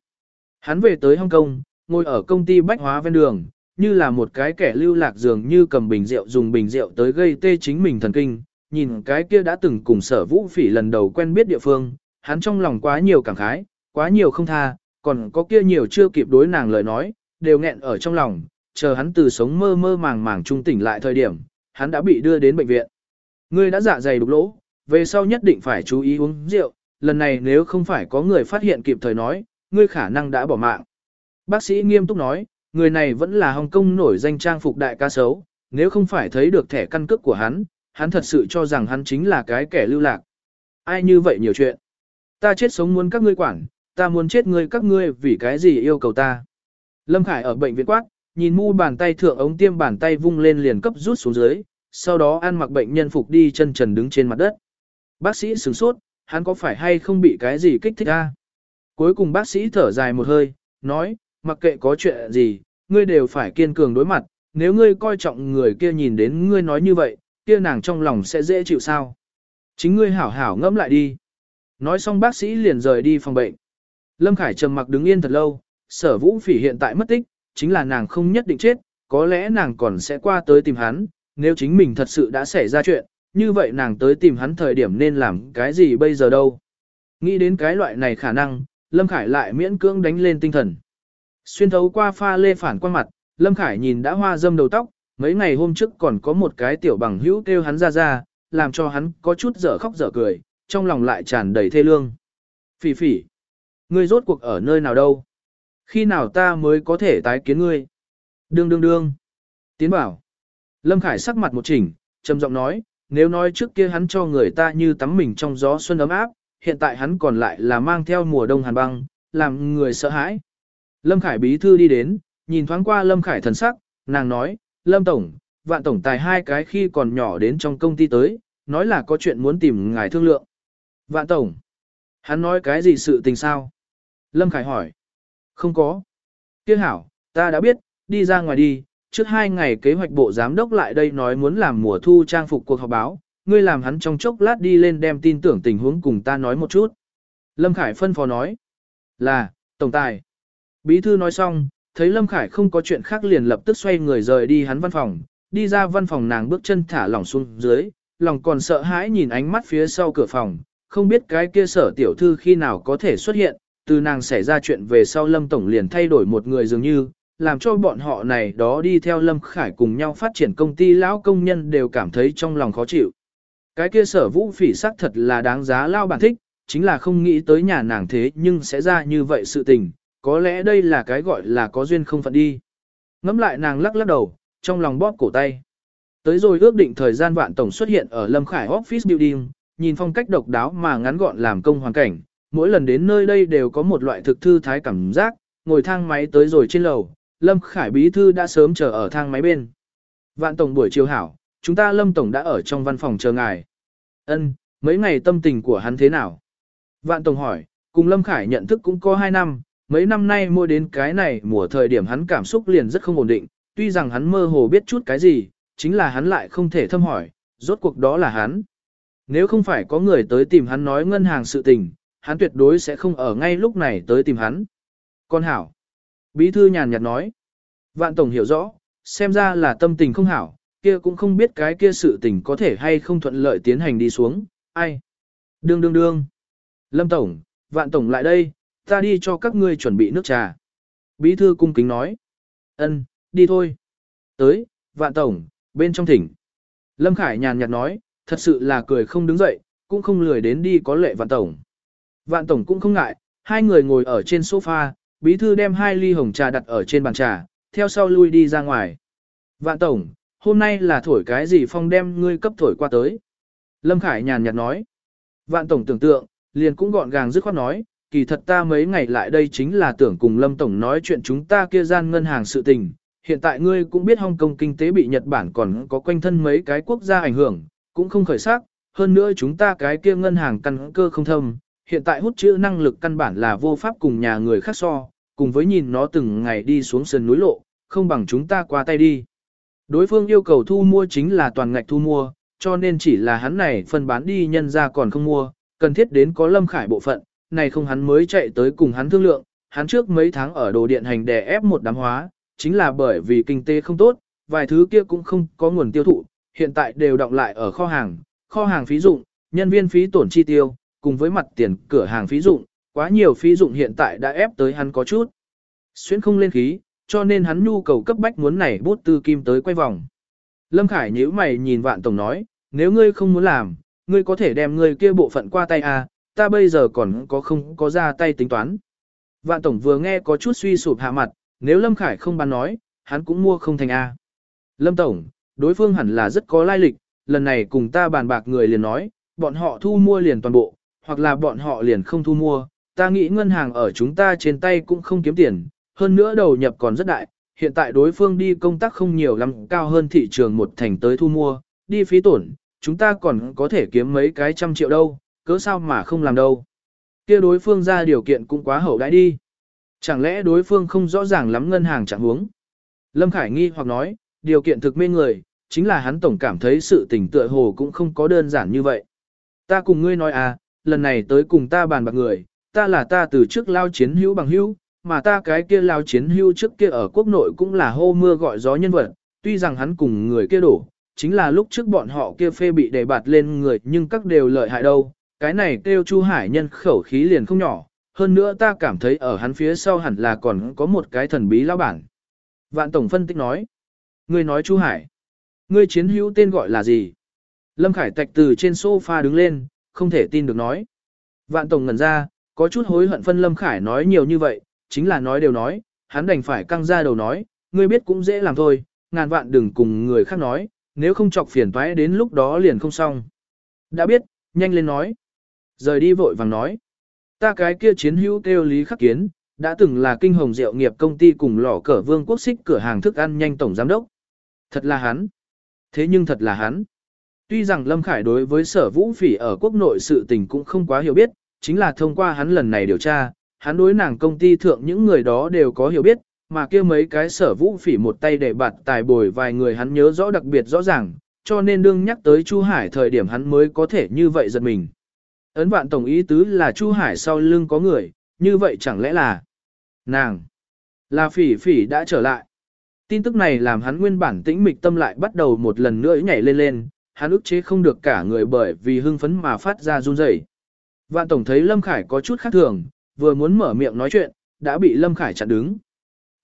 Hắn về tới Hong Kong, ngồi ở công ty bách hóa ven đường, như là một cái kẻ lưu lạc dường như cầm bình rượu dùng bình rượu tới gây tê chính mình thần kinh, nhìn cái kia đã từng cùng sở vũ phỉ lần đầu quen biết địa phương, hắn trong lòng quá nhiều cảm khái, quá nhiều không tha, còn có kia nhiều chưa kịp đối nàng lời nói, đều nghẹn ở trong lòng, chờ hắn từ sống mơ mơ màng màng trung tỉnh lại thời điểm, hắn đã bị đưa đến bệnh viện. Ngươi đã dạ dày đục lỗ, về sau nhất định phải chú ý uống rượu, lần này nếu không phải có người phát hiện kịp thời nói, ngươi khả năng đã bỏ mạng. Bác sĩ nghiêm túc nói, người này vẫn là Hồng Kông nổi danh trang phục đại ca sấu, nếu không phải thấy được thẻ căn cước của hắn, hắn thật sự cho rằng hắn chính là cái kẻ lưu lạc. Ai như vậy nhiều chuyện. Ta chết sống muốn các ngươi quản, ta muốn chết ngươi các ngươi vì cái gì yêu cầu ta. Lâm Khải ở bệnh viện quát, nhìn mu bàn tay thượng ống tiêm bàn tay vung lên liền cấp rút xuống dưới, sau đó ăn mặc bệnh nhân phục đi chân trần đứng trên mặt đất. Bác sĩ sửng sốt, hắn có phải hay không bị cái gì kích thích a? Cuối cùng bác sĩ thở dài một hơi, nói, mặc kệ có chuyện gì, ngươi đều phải kiên cường đối mặt, nếu ngươi coi trọng người kia nhìn đến ngươi nói như vậy, kia nàng trong lòng sẽ dễ chịu sao. Chính ngươi hảo hảo ngẫm lại đi. Nói xong bác sĩ liền rời đi phòng bệnh. Lâm Khải trầm mặc đứng yên thật lâu, sở vũ phỉ hiện tại mất tích, chính là nàng không nhất định chết, có lẽ nàng còn sẽ qua tới tìm hắn, nếu chính mình thật sự đã xảy ra chuyện, như vậy nàng tới tìm hắn thời điểm nên làm cái gì bây giờ đâu. Nghĩ đến cái loại này khả năng, Lâm Khải lại miễn cưỡng đánh lên tinh thần. Xuyên thấu qua pha lê phản quan mặt, Lâm Khải nhìn đã hoa dâm đầu tóc, mấy ngày hôm trước còn có một cái tiểu bằng hữu kêu hắn ra ra, làm cho hắn có chút dở khóc dở cười, trong lòng lại tràn đầy thê lương. Phỉ phỉ, ngươi rốt cuộc ở nơi nào đâu? Khi nào ta mới có thể tái kiến ngươi? Đương đương đương. Tiến bảo. Lâm Khải sắc mặt một chỉnh, trầm giọng nói, nếu nói trước kia hắn cho người ta như tắm mình trong gió xuân ấm áp, hiện tại hắn còn lại là mang theo mùa đông hàn băng, làm người sợ hãi. Lâm Khải bí thư đi đến, nhìn thoáng qua Lâm Khải thần sắc, nàng nói, Lâm Tổng, vạn tổng tài hai cái khi còn nhỏ đến trong công ty tới, nói là có chuyện muốn tìm ngài thương lượng. Vạn tổng, hắn nói cái gì sự tình sao? Lâm Khải hỏi. Không có. Tiếc hảo, ta đã biết, đi ra ngoài đi, trước hai ngày kế hoạch bộ giám đốc lại đây nói muốn làm mùa thu trang phục cuộc họp báo, ngươi làm hắn trong chốc lát đi lên đem tin tưởng tình huống cùng ta nói một chút. Lâm Khải phân phó nói. Là, tổng tài. Bí thư nói xong, thấy Lâm Khải không có chuyện khác liền lập tức xoay người rời đi hắn văn phòng, đi ra văn phòng nàng bước chân thả lỏng xuống dưới, lòng còn sợ hãi nhìn ánh mắt phía sau cửa phòng, không biết cái kia sở tiểu thư khi nào có thể xuất hiện, từ nàng xảy ra chuyện về sau Lâm Tổng liền thay đổi một người dường như, làm cho bọn họ này đó đi theo Lâm Khải cùng nhau phát triển công ty lão công nhân đều cảm thấy trong lòng khó chịu. Cái kia sở vũ phỉ sắc thật là đáng giá lao bản thích, chính là không nghĩ tới nhà nàng thế nhưng sẽ ra như vậy sự tình, có lẽ đây là cái gọi là có duyên không phận đi. Ngắm lại nàng lắc lắc đầu, trong lòng bóp cổ tay. Tới rồi ước định thời gian vạn tổng xuất hiện ở Lâm Khải Office Building, nhìn phong cách độc đáo mà ngắn gọn làm công hoàn cảnh, mỗi lần đến nơi đây đều có một loại thực thư thái cảm giác, ngồi thang máy tới rồi trên lầu, Lâm Khải bí thư đã sớm chờ ở thang máy bên. Vạn tổng buổi chiều hảo, chúng ta Lâm tổng đã ở trong văn phòng chờ ngài. Ân, mấy ngày tâm tình của hắn thế nào? Vạn tổng hỏi, cùng Lâm Khải nhận thức cũng có 2 năm, mấy năm nay mua đến cái này mùa thời điểm hắn cảm xúc liền rất không ổn định, tuy rằng hắn mơ hồ biết chút cái gì, chính là hắn lại không thể thâm hỏi, rốt cuộc đó là hắn. Nếu không phải có người tới tìm hắn nói ngân hàng sự tình, hắn tuyệt đối sẽ không ở ngay lúc này tới tìm hắn. Con hảo. Bí thư nhàn nhạt nói. Vạn tổng hiểu rõ, xem ra là tâm tình không hảo, kia cũng không biết cái kia sự tình có thể hay không thuận lợi tiến hành đi xuống, ai. Đương đương đương. Lâm tổng, vạn tổng lại đây, ta đi cho các ngươi chuẩn bị nước trà. Bí thư cung kính nói. Ân, đi thôi. Tới, vạn tổng, bên trong thỉnh. Lâm Khải nhàn nhạt nói, thật sự là cười không đứng dậy, cũng không lười đến đi có lệ vạn tổng. Vạn tổng cũng không ngại, hai người ngồi ở trên sofa, bí thư đem hai ly hồng trà đặt ở trên bàn trà, theo sau lui đi ra ngoài. Vạn tổng, hôm nay là thổi cái gì phong đem ngươi cấp thổi qua tới. Lâm Khải nhàn nhạt nói. Vạn tổng tưởng tượng, liền cũng gọn gàng dứt khoát nói, kỳ thật ta mấy ngày lại đây chính là tưởng cùng Lâm Tổng nói chuyện chúng ta kia gian ngân hàng sự tình. Hiện tại ngươi cũng biết Hong Kong kinh tế bị Nhật Bản còn có quanh thân mấy cái quốc gia ảnh hưởng, cũng không khởi sắc. Hơn nữa chúng ta cái kia ngân hàng căn cơ không thâm, hiện tại hút chữ năng lực căn bản là vô pháp cùng nhà người khác so, cùng với nhìn nó từng ngày đi xuống sườn núi lộ, không bằng chúng ta qua tay đi. Đối phương yêu cầu thu mua chính là toàn ngạch thu mua, cho nên chỉ là hắn này phân bán đi nhân ra còn không mua, cần thiết đến có lâm khải bộ phận, này không hắn mới chạy tới cùng hắn thương lượng, hắn trước mấy tháng ở đồ điện hành đè ép một đám hóa, chính là bởi vì kinh tế không tốt, vài thứ kia cũng không có nguồn tiêu thụ, hiện tại đều đọng lại ở kho hàng, kho hàng phí dụng, nhân viên phí tổn chi tiêu, cùng với mặt tiền cửa hàng phí dụng, quá nhiều phí dụng hiện tại đã ép tới hắn có chút. Xuyên không lên khí, cho nên hắn nhu cầu cấp bách muốn này bút tư kim tới quay vòng. Lâm Khải nhíu mày nhìn vạn tổng nói, nếu ngươi không muốn làm, ngươi có thể đem ngươi kia bộ phận qua tay à, ta bây giờ còn có không có ra tay tính toán. Vạn tổng vừa nghe có chút suy sụp hạ mặt, nếu Lâm Khải không bán nói, hắn cũng mua không thành A. Lâm tổng, đối phương hẳn là rất có lai lịch, lần này cùng ta bàn bạc người liền nói, bọn họ thu mua liền toàn bộ, hoặc là bọn họ liền không thu mua, ta nghĩ ngân hàng ở chúng ta trên tay cũng không kiếm tiền, hơn nữa đầu nhập còn rất đại, hiện tại đối phương đi công tác không nhiều lắm cao hơn thị trường một thành tới thu mua, đi phí tổn, chúng ta còn có thể kiếm mấy cái trăm triệu đâu, cớ sao mà không làm đâu. kia đối phương ra điều kiện cũng quá hậu đãi đi. Chẳng lẽ đối phương không rõ ràng lắm ngân hàng chẳng huống? Lâm Khải nghi hoặc nói, điều kiện thực mê người, chính là hắn tổng cảm thấy sự tình tựa hồ cũng không có đơn giản như vậy. Ta cùng ngươi nói à, lần này tới cùng ta bàn bạc người, ta là ta từ trước lao chiến hữu bằng hữu, mà ta cái kia lao chiến hữu trước kia ở quốc nội cũng là hô mưa gọi gió nhân vật, tuy rằng hắn cùng người kia đổ, chính là lúc trước bọn họ kia phê bị đề bạt lên người nhưng các đều lợi hại đâu, cái này kêu Chu Hải nhân khẩu khí liền không nhỏ, hơn nữa ta cảm thấy ở hắn phía sau hẳn là còn có một cái thần bí lão bản. Vạn Tổng phân tích nói, ngươi nói Chu Hải, ngươi chiến hữu tên gọi là gì? Lâm Khải Tạch từ trên sofa đứng lên, không thể tin được nói. Vạn Tổng ngẩn ra, có chút hối hận phân Lâm Khải nói nhiều như vậy, chính là nói đều nói, hắn đành phải căng ra đầu nói, ngươi biết cũng dễ làm thôi, ngàn vạn đừng cùng người khác nói, nếu không chọc phiền toái đến lúc đó liền không xong. Đã biết, nhanh lên nói. Rời đi vội vàng nói. Ta cái kia chiến hữu kêu Lý Khắc Kiến, đã từng là kinh hồng rượu nghiệp công ty cùng lò cờ vương quốc xích cửa hàng thức ăn nhanh tổng giám đốc. Thật là hắn. Thế nhưng thật là hắn. Tuy rằng Lâm Khải đối với sở vũ phỉ ở quốc nội sự tình cũng không quá hiểu biết, chính là thông qua hắn lần này điều tra, hắn đối nàng công ty thượng những người đó đều có hiểu biết, mà kia mấy cái sở vũ phỉ một tay để bạt tài bồi vài người hắn nhớ rõ đặc biệt rõ ràng, cho nên đương nhắc tới Chu Hải thời điểm hắn mới có thể như vậy giật mình. Ấn vạn tổng ý tứ là Chu Hải sau lưng có người, như vậy chẳng lẽ là nàng, là phỉ phỉ đã trở lại. Tin tức này làm hắn nguyên bản tĩnh mịch tâm lại bắt đầu một lần nữa nhảy lên lên, hắn ức chế không được cả người bởi vì hưng phấn mà phát ra run rẩy. Vạn tổng thấy Lâm Khải có chút khác thường, vừa muốn mở miệng nói chuyện, đã bị Lâm Khải chặn đứng.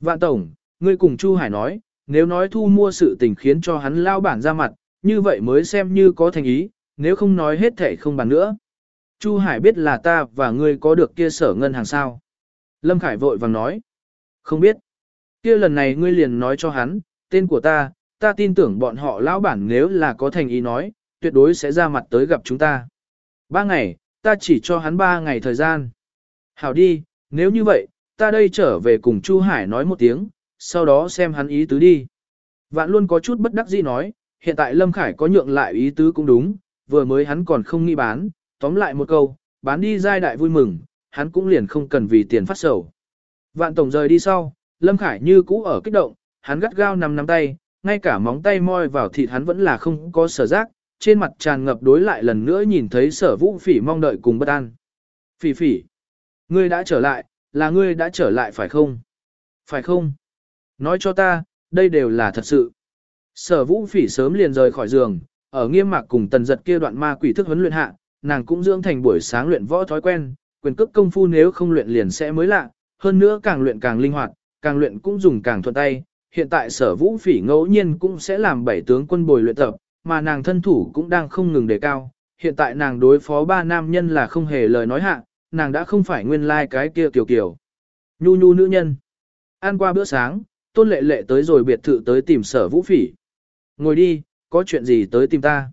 Vạn tổng, ngươi cùng Chu Hải nói, nếu nói thu mua sự tình khiến cho hắn lao bản ra mặt, như vậy mới xem như có thành ý, nếu không nói hết thể không bàn nữa. Chu Hải biết là ta và ngươi có được kia sở ngân hàng sao. Lâm Khải vội vàng nói. Không biết. Kia lần này ngươi liền nói cho hắn, tên của ta, ta tin tưởng bọn họ lão bản nếu là có thành ý nói, tuyệt đối sẽ ra mặt tới gặp chúng ta. Ba ngày, ta chỉ cho hắn ba ngày thời gian. Hảo đi, nếu như vậy, ta đây trở về cùng Chu Hải nói một tiếng, sau đó xem hắn ý tứ đi. Vạn luôn có chút bất đắc dĩ nói, hiện tại Lâm Khải có nhượng lại ý tứ cũng đúng, vừa mới hắn còn không nghĩ bán, tóm lại một câu, bán đi giai đại vui mừng, hắn cũng liền không cần vì tiền phát sầu. Vạn tổng rời đi sau, Lâm Khải như cũ ở kích động, hắn gắt gao nằm nắm tay, ngay cả móng tay moi vào thịt hắn vẫn là không có sở giác, trên mặt tràn ngập đối lại lần nữa nhìn thấy sở vũ phỉ mong đợi cùng bất an. Phỉ phỉ, ngươi đã trở lại, là ngươi đã trở lại phải không? Phải không? Nói cho ta, đây đều là thật sự. Sở vũ phỉ sớm liền rời khỏi giường, ở nghiêm mạc cùng tần giật kia đoạn ma quỷ thức huấn luyện hạ, nàng cũng dưỡng thành buổi sáng luyện võ thói quen, quyền cước công phu nếu không luyện liền sẽ mới lạ, hơn nữa càng luyện càng linh hoạt, càng luyện cũng dùng càng thuận tay. Hiện tại sở vũ phỉ ngẫu nhiên cũng sẽ làm bảy tướng quân bồi luyện tập, mà nàng thân thủ cũng đang không ngừng đề cao. Hiện tại nàng đối phó ba nam nhân là không hề lời nói hạ, nàng đã không phải nguyên lai like cái kia tiểu kiểu. Nhu nhu nữ nhân. Ăn qua bữa sáng, tôn lệ lệ tới rồi biệt thự tới tìm sở vũ phỉ. Ngồi đi, có chuyện gì tới tìm ta.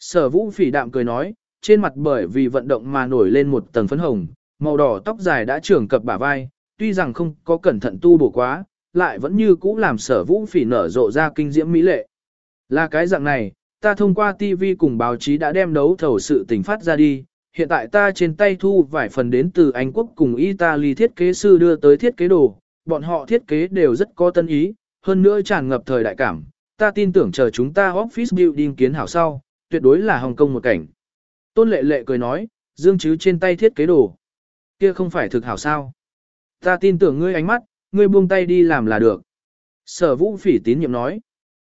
Sở vũ phỉ đạm cười nói, trên mặt bởi vì vận động mà nổi lên một tầng phấn hồng, màu đỏ tóc dài đã trưởng cập bả vai, tuy rằng không có cẩn thận tu bổ quá, lại vẫn như cũ làm sở vũ phỉ nở rộ ra kinh diễm mỹ lệ. Là cái dạng này, ta thông qua TV cùng báo chí đã đem đấu thầu sự tình phát ra đi, hiện tại ta trên tay thu vài phần đến từ Anh Quốc cùng Italy thiết kế sư đưa tới thiết kế đồ, bọn họ thiết kế đều rất có tân ý, hơn nữa tràn ngập thời đại cảm, ta tin tưởng chờ chúng ta office building kiến hảo sau, tuyệt đối là Hồng Kông một cảnh. Tôn lệ lệ cười nói, dương chứ trên tay thiết kế đồ. Kia không phải thực hảo sao. Ta tin tưởng ngươi ánh mắt, ngươi buông tay đi làm là được. Sở vũ phỉ tín nhiệm nói.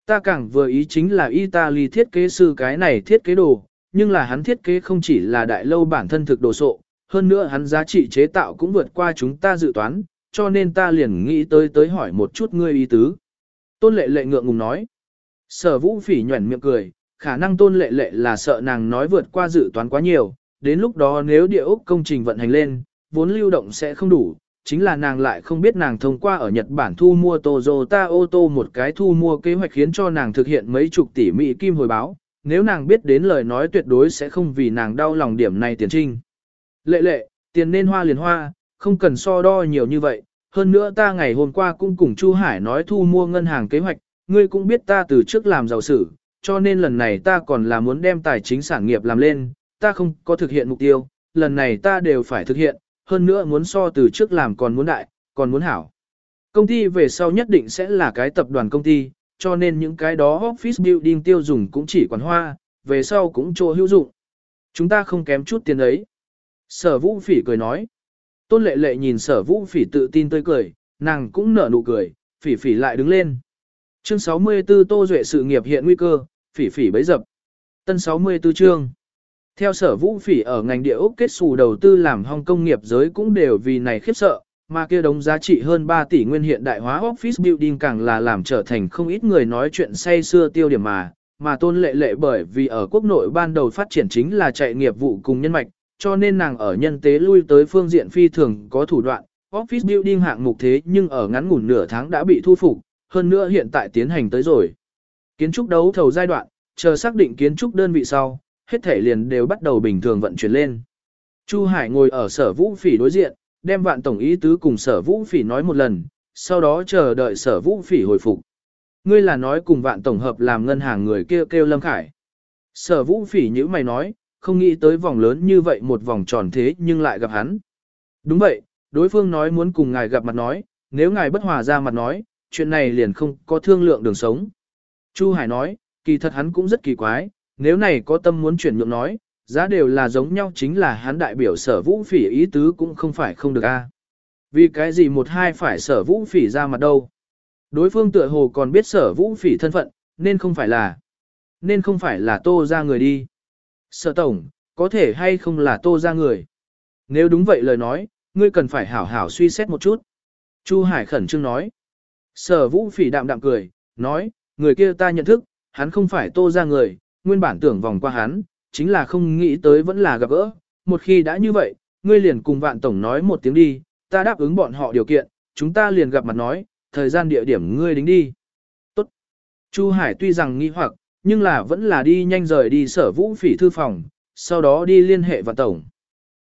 Ta càng vừa ý chính là Italy thiết kế sư cái này thiết kế đồ, nhưng là hắn thiết kế không chỉ là đại lâu bản thân thực đồ sộ, hơn nữa hắn giá trị chế tạo cũng vượt qua chúng ta dự toán, cho nên ta liền nghĩ tới tới hỏi một chút ngươi ý tứ. Tôn lệ lệ ngượng ngùng nói. Sở vũ phỉ nhuẩn miệng cười, khả năng tôn lệ lệ là sợ nàng nói vượt qua dự toán quá nhiều, đến lúc đó nếu địa ốc công trình vận hành lên, vốn lưu động sẽ không đủ, chính là nàng lại không biết nàng thông qua ở Nhật Bản thu mua Toyota ô tô một cái thu mua kế hoạch khiến cho nàng thực hiện mấy chục tỷ mỹ kim hồi báo, nếu nàng biết đến lời nói tuyệt đối sẽ không vì nàng đau lòng điểm này tiền trinh. Lệ lệ, tiền nên hoa liền hoa, không cần so đo nhiều như vậy, hơn nữa ta ngày hôm qua cũng cùng Chu Hải nói thu mua ngân hàng kế hoạch, ngươi cũng biết ta từ trước làm giàu sử, cho nên lần này ta còn là muốn đem tài chính sản nghiệp làm lên, ta không có thực hiện mục tiêu, lần này ta đều phải thực hiện, hơn nữa muốn so từ trước làm còn muốn đại, còn muốn hảo. Công ty về sau nhất định sẽ là cái tập đoàn công ty, cho nên những cái đó office building tiêu dùng cũng chỉ quản hoa, về sau cũng chỗ hữu dụng. Chúng ta không kém chút tiền ấy. Sở vũ phỉ cười nói. Tôn lệ lệ nhìn sở vũ phỉ tự tin tươi cười, nàng cũng nở nụ cười, phỉ phỉ lại đứng lên. Chương 64 Tô Duệ sự nghiệp hiện nguy cơ, phỉ phỉ bấy dập. Tân 64 chương. Theo sở vũ phỉ ở ngành địa ốc kết xù đầu tư làm hong công nghiệp giới cũng đều vì này khiếp sợ, mà kia đống giá trị hơn 3 tỷ nguyên hiện đại hóa office building càng là làm trở thành không ít người nói chuyện say xưa tiêu điểm mà, mà tôn lệ lệ bởi vì ở quốc nội ban đầu phát triển chính là chạy nghiệp vụ cùng nhân mạch, cho nên nàng ở nhân tế lui tới phương diện phi thường có thủ đoạn, office building hạng mục thế nhưng ở ngắn ngủn nửa tháng đã bị thu phục, hơn nữa hiện tại tiến hành tới rồi. Kiến trúc đấu thầu giai đoạn, chờ xác định kiến trúc đơn vị sau, hết thể liền đều bắt đầu bình thường vận chuyển lên. Chu Hải ngồi ở sở vũ phỉ đối diện, đem vạn tổng ý tứ cùng sở vũ phỉ nói một lần, sau đó chờ đợi sở vũ phỉ hồi phục. Ngươi là nói cùng vạn tổng hợp làm ngân hàng người kia kêu, kêu Lâm Khải. Sở vũ phỉ như mày nói, không nghĩ tới vòng lớn như vậy một vòng tròn thế nhưng lại gặp hắn. Đúng vậy, đối phương nói muốn cùng ngài gặp mặt nói, nếu ngài bất hòa ra mặt nói, chuyện này liền không có thương lượng đường sống. Chu Hải nói, kỳ thật hắn cũng rất kỳ quái, nếu này có tâm muốn chuyển nhượng nói, giá đều là giống nhau chính là hắn đại biểu sở vũ phỉ ý tứ cũng không phải không được a. À. Vì cái gì một hai phải sở vũ phỉ ra mặt đâu. Đối phương tựa hồ còn biết sở vũ phỉ thân phận, nên không phải là, nên không phải là tô ra người đi. Sở tổng, có thể hay không là tô ra người. Nếu đúng vậy lời nói, ngươi cần phải hảo hảo suy xét một chút. Chu Hải khẩn trương nói. Sở vũ phỉ đạm đạm cười, nói, người kia ta nhận thức, hắn không phải tô ra người, nguyên bản tưởng vòng qua hắn, chính là không nghĩ tới vẫn là gặp gỡ. Một khi đã như vậy, ngươi liền cùng vạn tổng nói một tiếng đi, ta đáp ứng bọn họ điều kiện, chúng ta liền gặp mặt nói, thời gian địa điểm ngươi đính đi. Tốt. Chu Hải tuy rằng nghi hoặc, nhưng là vẫn là đi nhanh rời đi sở vũ phỉ thư phòng, sau đó đi liên hệ vạn tổng.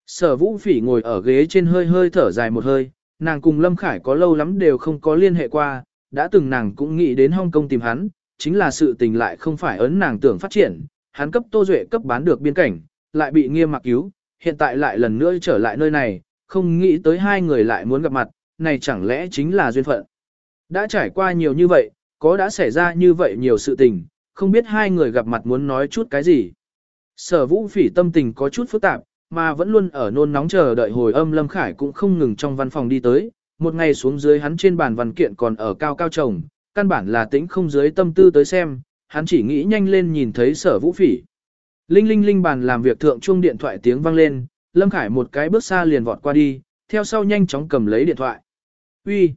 Sở vũ phỉ ngồi ở ghế trên hơi hơi thở dài một hơi, nàng cùng Lâm Khải có lâu lắm đều không có liên hệ qua, đã từng nàng cũng nghĩ đến Hong Kong tìm hắn, chính là sự tình lại không phải ấn nàng tưởng phát triển, hắn cấp Tô Duệ cấp bán được biên cảnh, lại bị nghiêm mặc cứu, hiện tại lại lần nữa trở lại nơi này, không nghĩ tới hai người lại muốn gặp mặt, này chẳng lẽ chính là duyên phận. Đã trải qua nhiều như vậy, có đã xảy ra như vậy nhiều sự tình, không biết hai người gặp mặt muốn nói chút cái gì. Sở vũ phỉ tâm tình có chút phức tạp, mà vẫn luôn ở nôn nóng chờ đợi hồi âm Lâm Khải cũng không ngừng trong văn phòng đi tới, một ngày xuống dưới hắn trên bàn văn kiện còn ở cao cao trồng, căn bản là tĩnh không dưới tâm tư tới xem, hắn chỉ nghĩ nhanh lên nhìn thấy sở vũ phỉ. Linh linh linh bàn làm việc thượng chuông điện thoại tiếng vang lên, Lâm Khải một cái bước xa liền vọt qua đi, theo sau nhanh chóng cầm lấy điện thoại. Uy,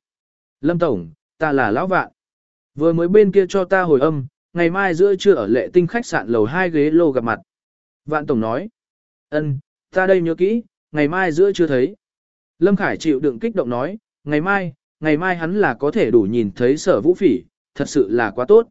Lâm Tổng, ta là Lão Vạn. Vừa mới bên kia cho ta hồi âm, ngày mai giữa trưa ở lệ tinh khách sạn lầu hai ghế lô gặp mặt. Vạn Tổng nói. ân, ta đây nhớ kỹ, ngày mai giữa trưa thấy. Lâm Khải chịu đựng kích động nói, ngày mai, ngày mai hắn là có thể đủ nhìn thấy sở vũ phỉ, thật sự là quá tốt.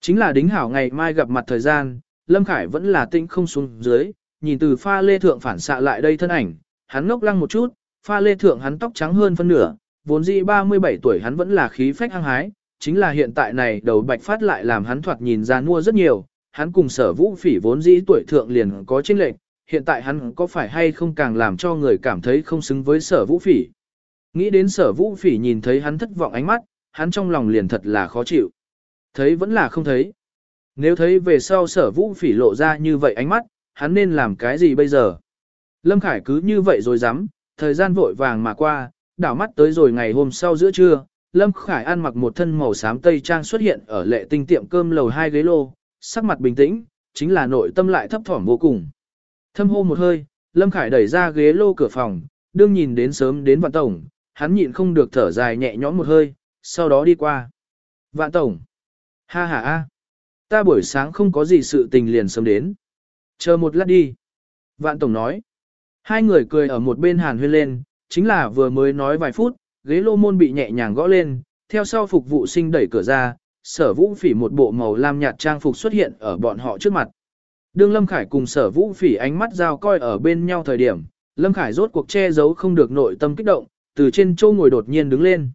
Chính là đính hảo ngày mai gặp mặt thời gian, Lâm Khải vẫn là tinh không xuống dưới, nhìn từ pha lê thượng phản xạ lại đây thân ảnh, Hắn ngốc lăng một chút, pha lê thượng hắn tóc trắng hơn phân nửa, vốn dĩ 37 tuổi hắn vẫn là khí phách hăng hái, chính là hiện tại này đầu bạch phát lại làm hắn thoạt nhìn ra mua rất nhiều, hắn cùng sở vũ phỉ vốn dĩ tuổi thượng liền có chênh lệch, hiện tại hắn có phải hay không càng làm cho người cảm thấy không xứng với sở vũ phỉ. Nghĩ đến sở vũ phỉ nhìn thấy hắn thất vọng ánh mắt, hắn trong lòng liền thật là khó chịu. Thấy vẫn là không thấy. Nếu thấy về sau sở vũ phỉ lộ ra như vậy ánh mắt, hắn nên làm cái gì bây giờ? Lâm Khải cứ như vậy rồi dám, thời gian vội vàng mà qua, đảo mắt tới rồi ngày hôm sau giữa trưa, Lâm Khải ăn mặc một thân màu xám tây trang xuất hiện ở lệ tinh tiệm cơm lầu hai ghế lô, sắc mặt bình tĩnh, chính là nội tâm lại thấp thỏm vô cùng. Thâm hô một hơi, Lâm Khải đẩy ra ghế lô cửa phòng, đương nhìn đến sớm đến vạn tổng, hắn nhịn không được thở dài nhẹ nhõm một hơi, sau đó đi qua. Vạn tổng, ha ha a, ta buổi sáng không có gì sự tình liền sớm đến. Chờ một lát đi. Vạn tổng nói. Hai người cười ở một bên hàn huyên lên, chính là vừa mới nói vài phút, ghế lô môn bị nhẹ nhàng gõ lên, theo sau phục vụ sinh đẩy cửa ra, sở vũ phỉ một bộ màu lam nhạt trang phục xuất hiện ở bọn họ trước mặt. Đương Lâm Khải cùng sở vũ phỉ ánh mắt giao coi ở bên nhau thời điểm, Lâm Khải rốt cuộc che giấu không được nội tâm kích động, từ trên châu ngồi đột nhiên đứng lên.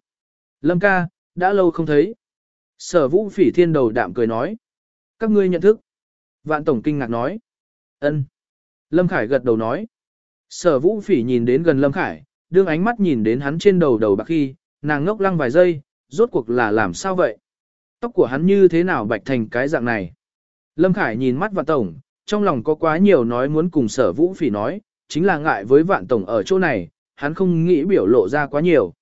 Lâm ca, đã lâu không thấy. Sở vũ phỉ thiên đầu đạm cười nói. Các ngươi nhận thức. Vạn Tổng kinh ngạc nói. ân. Lâm Khải gật đầu nói. Sở vũ phỉ nhìn đến gần Lâm Khải, đương ánh mắt nhìn đến hắn trên đầu đầu bạc khi, nàng ngốc lăng vài giây, rốt cuộc là làm sao vậy? Tóc của hắn như thế nào bạch thành cái dạng này? Lâm Khải nhìn mắt vạn tổng, trong lòng có quá nhiều nói muốn cùng sở vũ phỉ nói, chính là ngại với vạn tổng ở chỗ này, hắn không nghĩ biểu lộ ra quá nhiều.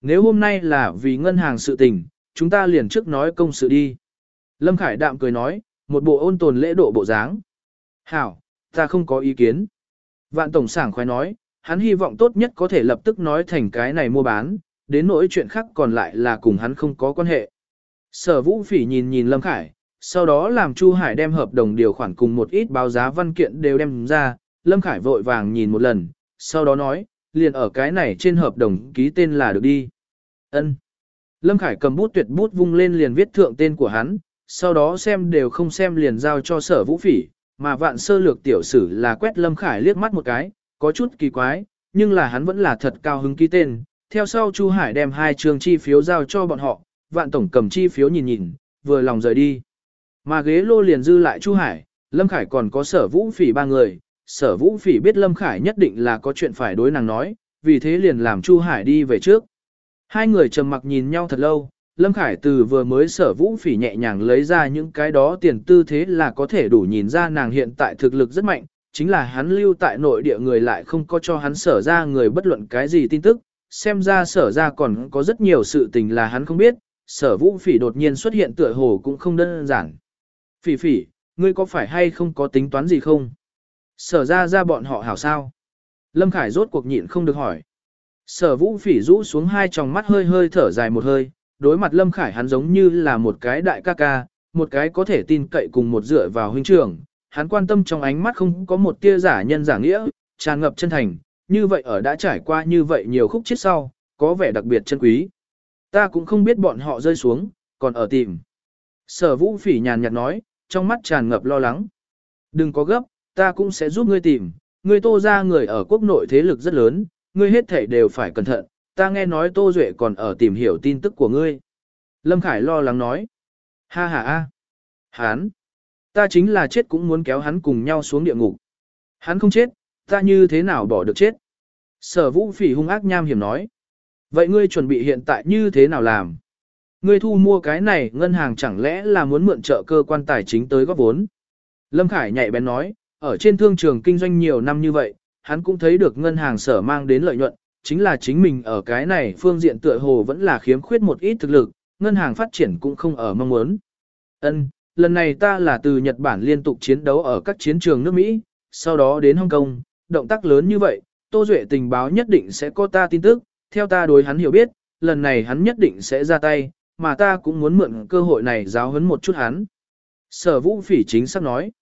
Nếu hôm nay là vì ngân hàng sự tình, chúng ta liền trước nói công sự đi. Lâm Khải đạm cười nói, một bộ ôn tồn lễ độ bộ dáng. Hảo, ta không có ý kiến. Vạn tổng sảng khoái nói, hắn hy vọng tốt nhất có thể lập tức nói thành cái này mua bán, đến nỗi chuyện khác còn lại là cùng hắn không có quan hệ. Sở vũ phỉ nhìn nhìn Lâm Khải, sau đó làm Chu Hải đem hợp đồng điều khoản cùng một ít báo giá văn kiện đều đem ra, Lâm Khải vội vàng nhìn một lần, sau đó nói, liền ở cái này trên hợp đồng ký tên là được đi. Ân. Lâm Khải cầm bút tuyệt bút vung lên liền viết thượng tên của hắn, sau đó xem đều không xem liền giao cho sở vũ phỉ, mà vạn sơ lược tiểu sử là quét Lâm Khải liếc mắt một cái, có chút kỳ quái, nhưng là hắn vẫn là thật cao hứng ký tên. Theo sau Chu Hải đem hai trường chi phiếu giao cho bọn họ, vạn tổng cầm chi phiếu nhìn nhìn, vừa lòng rời đi. Mà ghế lô liền dư lại Chu Hải, Lâm Khải còn có sở vũ phỉ ba người, sở vũ phỉ biết Lâm Khải nhất định là có chuyện phải đối nàng nói, vì thế liền làm Chu Hải đi về trước. Hai người trầm mặc nhìn nhau thật lâu, Lâm Khải từ vừa mới sở vũ phỉ nhẹ nhàng lấy ra những cái đó tiền tư thế là có thể đủ nhìn ra nàng hiện tại thực lực rất mạnh, chính là hắn lưu tại nội địa người lại không có cho hắn sở ra người bất luận cái gì tin tức, xem ra sở ra còn có rất nhiều sự tình là hắn không biết, sở vũ phỉ đột nhiên xuất hiện tựa hồ cũng không đơn giản. Phỉ phỉ, ngươi có phải hay không có tính toán gì không? Sở ra ra bọn họ hảo sao? Lâm Khải rốt cuộc nhịn không được hỏi. Sở vũ phỉ rũ xuống hai tròng mắt hơi hơi thở dài một hơi, đối mặt Lâm Khải hắn giống như là một cái đại ca ca, một cái có thể tin cậy cùng một dựa vào huynh trưởng, hắn quan tâm trong ánh mắt không có một tia giả nhân giả nghĩa, tràn ngập chân thành, như vậy ở đã trải qua như vậy nhiều khúc chết sau, có vẻ đặc biệt chân quý. Ta cũng không biết bọn họ rơi xuống, còn ở tìm. Sở vũ phỉ nhàn nhạt nói, trong mắt tràn ngập lo lắng. Đừng có gấp, ta cũng sẽ giúp ngươi tìm, ngươi tô ra người ở quốc nội thế lực rất lớn, ngươi hết thể đều phải cẩn thận, ta nghe nói tô duệ còn ở tìm hiểu tin tức của ngươi. Lâm Khải lo lắng nói. Ha ha ha. Hán. Ta chính là chết cũng muốn kéo hắn cùng nhau xuống địa ngục. Hắn không chết, ta như thế nào bỏ được chết? Sở vũ phỉ hung ác nham hiểm nói. Vậy ngươi chuẩn bị hiện tại như thế nào làm? Ngươi thu mua cái này ngân hàng chẳng lẽ là muốn mượn trợ cơ quan tài chính tới góp vốn? Lâm Khải nhạy bén nói, ở trên thương trường kinh doanh nhiều năm như vậy, hắn cũng thấy được ngân hàng sở mang đến lợi nhuận, chính là chính mình ở cái này phương diện tựa hồ vẫn là khiếm khuyết một ít thực lực, ngân hàng phát triển cũng không ở mong muốn. Ân, lần này ta là từ Nhật Bản liên tục chiến đấu ở các chiến trường nước Mỹ, sau đó đến Hong Kong, động tác lớn như vậy, Tô Duệ tình báo nhất định sẽ có ta tin tức, theo ta đối hắn hiểu biết, lần này hắn nhất định sẽ ra tay, mà ta cũng muốn mượn cơ hội này giáo huấn một chút hắn. Sở vũ phỉ chính xác nói,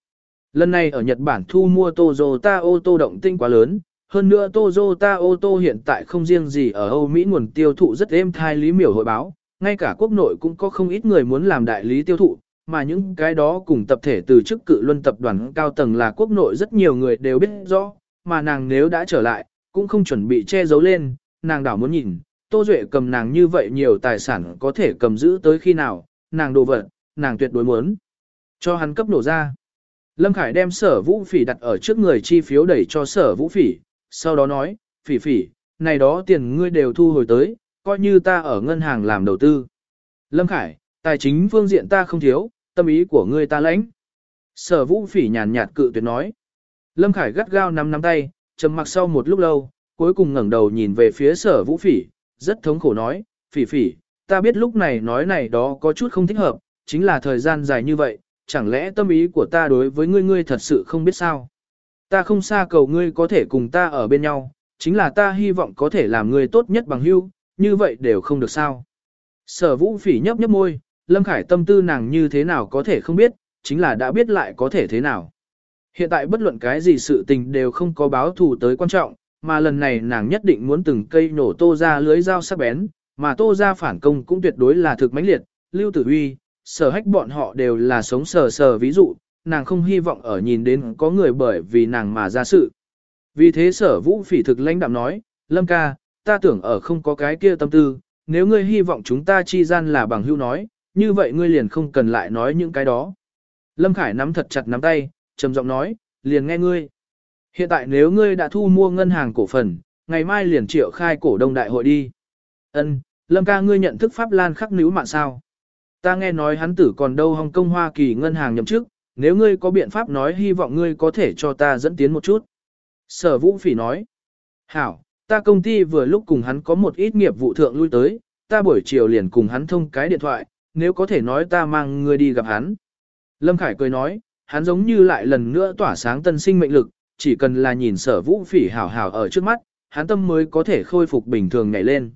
lần này ở Nhật Bản thu mua Toyota ô tô động tinh quá lớn, hơn nữa Toyota ô tô hiện tại không riêng gì ở Âu Mỹ nguồn tiêu thụ rất êm thai lý miểu hội báo, ngay cả quốc nội cũng có không ít người muốn làm đại lý tiêu thụ, mà những cái đó cùng tập thể từ chức cự luân tập đoàn cao tầng là quốc nội rất nhiều người đều biết rõ, mà nàng nếu đã trở lại, cũng không chuẩn bị che giấu lên, nàng đảo muốn nhìn, Tô Duệ cầm nàng như vậy nhiều tài sản có thể cầm giữ tới khi nào, nàng đồ vật, nàng tuyệt đối muốn. Cho hắn cấp nổ ra. Lâm Khải đem sở vũ phỉ đặt ở trước người chi phiếu đẩy cho sở vũ phỉ, sau đó nói, phỉ phỉ, này đó tiền ngươi đều thu hồi tới, coi như ta ở ngân hàng làm đầu tư. Lâm Khải, tài chính phương diện ta không thiếu, tâm ý của ngươi ta lãnh. Sở vũ phỉ nhàn nhạt cự tuyệt nói. Lâm Khải gắt gao nắm nắm tay, trầm mặc sau một lúc lâu, cuối cùng ngẩng đầu nhìn về phía sở vũ phỉ, rất thống khổ nói, phỉ phỉ, ta biết lúc này nói này đó có chút không thích hợp, chính là thời gian dài như vậy, chẳng lẽ tâm ý của ta đối với ngươi ngươi thật sự không biết sao? Ta không xa cầu ngươi có thể cùng ta ở bên nhau, chính là ta hy vọng có thể làm ngươi tốt nhất bằng hữu, như vậy đều không được sao. Sở vũ phỉ nhấp nhấp môi, Lâm Khải tâm tư nàng như thế nào có thể không biết, chính là đã biết lại có thể thế nào. Hiện tại bất luận cái gì sự tình đều không có báo thù tới quan trọng, mà lần này nàng nhất định muốn từng cây nổ tô ra lưới dao sắc bén, mà tô ra phản công cũng tuyệt đối là thực mãnh liệt, lưu tử Huy sở hách bọn họ đều là sống sờ sờ ví dụ, nàng không hy vọng ở nhìn đến có người bởi vì nàng mà ra sự. Vì thế sở vũ phỉ thực lãnh đạm nói, Lâm ca, ta tưởng ở không có cái kia tâm tư, nếu ngươi hy vọng chúng ta chi gian là bằng hữu nói, như vậy ngươi liền không cần lại nói những cái đó. Lâm Khải nắm thật chặt nắm tay, trầm giọng nói, liền nghe ngươi. Hiện tại nếu ngươi đã thu mua ngân hàng cổ phần, ngày mai liền triệu khai cổ đông đại hội đi. Ân, Lâm ca ngươi nhận thức Pháp Lan khắc níu mạng sao? Ta nghe nói hắn tử còn đâu Hồng Kông Hoa Kỳ ngân hàng nhậm chức, nếu ngươi có biện pháp nói hy vọng ngươi có thể cho ta dẫn tiến một chút. Sở Vũ Phỉ nói, Hảo, ta công ty vừa lúc cùng hắn có một ít nghiệp vụ thượng lui tới, ta buổi chiều liền cùng hắn thông cái điện thoại, nếu có thể nói ta mang ngươi đi gặp hắn. Lâm Khải cười nói, hắn giống như lại lần nữa tỏa sáng tân sinh mệnh lực, chỉ cần là nhìn sở vũ phỉ hảo hảo ở trước mắt, hắn tâm mới có thể khôi phục bình thường nhảy lên.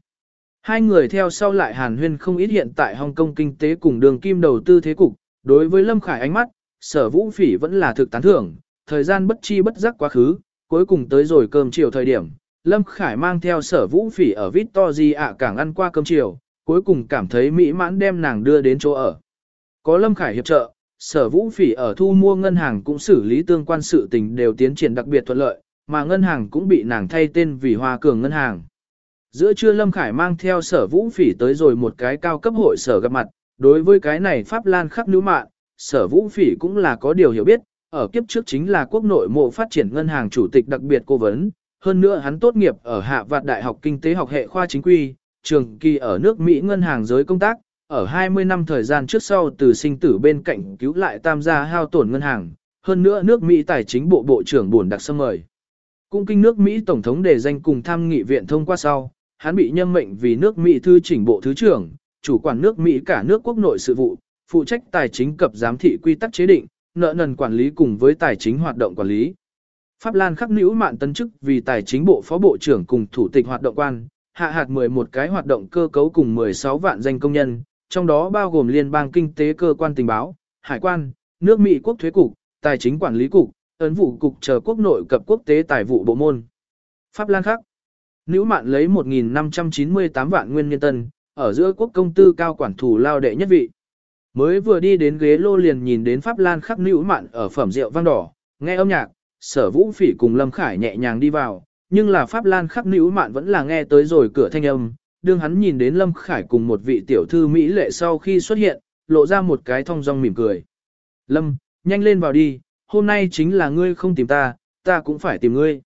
Hai người theo sau lại hàn huyên không ít hiện tại Hồng Kông kinh tế cùng đường kim đầu tư thế cục, đối với Lâm Khải ánh mắt, sở vũ phỉ vẫn là thực tán thưởng, thời gian bất chi bất giác quá khứ, cuối cùng tới rồi cơm chiều thời điểm, Lâm Khải mang theo sở vũ phỉ ở Victory ạ cảng ăn qua cơm chiều, cuối cùng cảm thấy mỹ mãn đem nàng đưa đến chỗ ở. Có Lâm Khải hiệp trợ, sở vũ phỉ ở thu mua ngân hàng cũng xử lý tương quan sự tình đều tiến triển đặc biệt thuận lợi, mà ngân hàng cũng bị nàng thay tên vì Hoa Cường Ngân hàng. Giữa trưa Lâm Khải mang theo sở vũ phỉ tới rồi một cái cao cấp hội sở gặp mặt, đối với cái này Pháp Lan khắp nữ mạng, sở vũ phỉ cũng là có điều hiểu biết, ở kiếp trước chính là quốc nội mộ phát triển ngân hàng chủ tịch đặc biệt cố vấn, hơn nữa hắn tốt nghiệp ở Hạ Vạt Đại học Kinh tế học hệ khoa chính quy, trường kỳ ở nước Mỹ ngân hàng giới công tác, ở 20 năm thời gian trước sau từ sinh tử bên cạnh cứu lại tam gia hao tổn ngân hàng, hơn nữa nước Mỹ tài chính bộ bộ trưởng buồn đặc xâm mời. Cung kinh nước Mỹ Tổng thống đề danh cùng tham nghị viện thông qua sau, hắn bị nhâm mệnh vì nước Mỹ thư chỉnh bộ thứ trưởng, chủ quản nước Mỹ cả nước quốc nội sự vụ, phụ trách tài chính cập giám thị quy tắc chế định, nợ nần quản lý cùng với tài chính hoạt động quản lý. Pháp Lan khắc nữ mạn tân chức vì tài chính bộ phó bộ trưởng cùng thủ tịch hoạt động quan, hạ hạt 11 cái hoạt động cơ cấu cùng 16 vạn danh công nhân, trong đó bao gồm liên bang kinh tế cơ quan tình báo, hải quan, nước Mỹ quốc thuế cục, tài chính quản lý cục, ấn vụ cục chờ quốc nội cập quốc tế tài vụ bộ môn. Pháp Lan khắc Nữ mạn lấy 1.598 vạn nguyên nhân tân, ở giữa quốc công tư cao quản thủ lao đệ nhất vị. Mới vừa đi đến ghế lô liền nhìn đến Pháp Lan khắc nữ mạn ở phẩm rượu vang đỏ, nghe âm nhạc, sở vũ phỉ cùng Lâm Khải nhẹ nhàng đi vào, nhưng là Pháp Lan khắc nữ mạn vẫn là nghe tới rồi cửa thanh âm, đương hắn nhìn đến Lâm Khải cùng một vị tiểu thư Mỹ lệ sau khi xuất hiện, lộ ra một cái thong dong mỉm cười. Lâm, nhanh lên vào đi, hôm nay chính là ngươi không tìm ta, ta cũng phải tìm ngươi.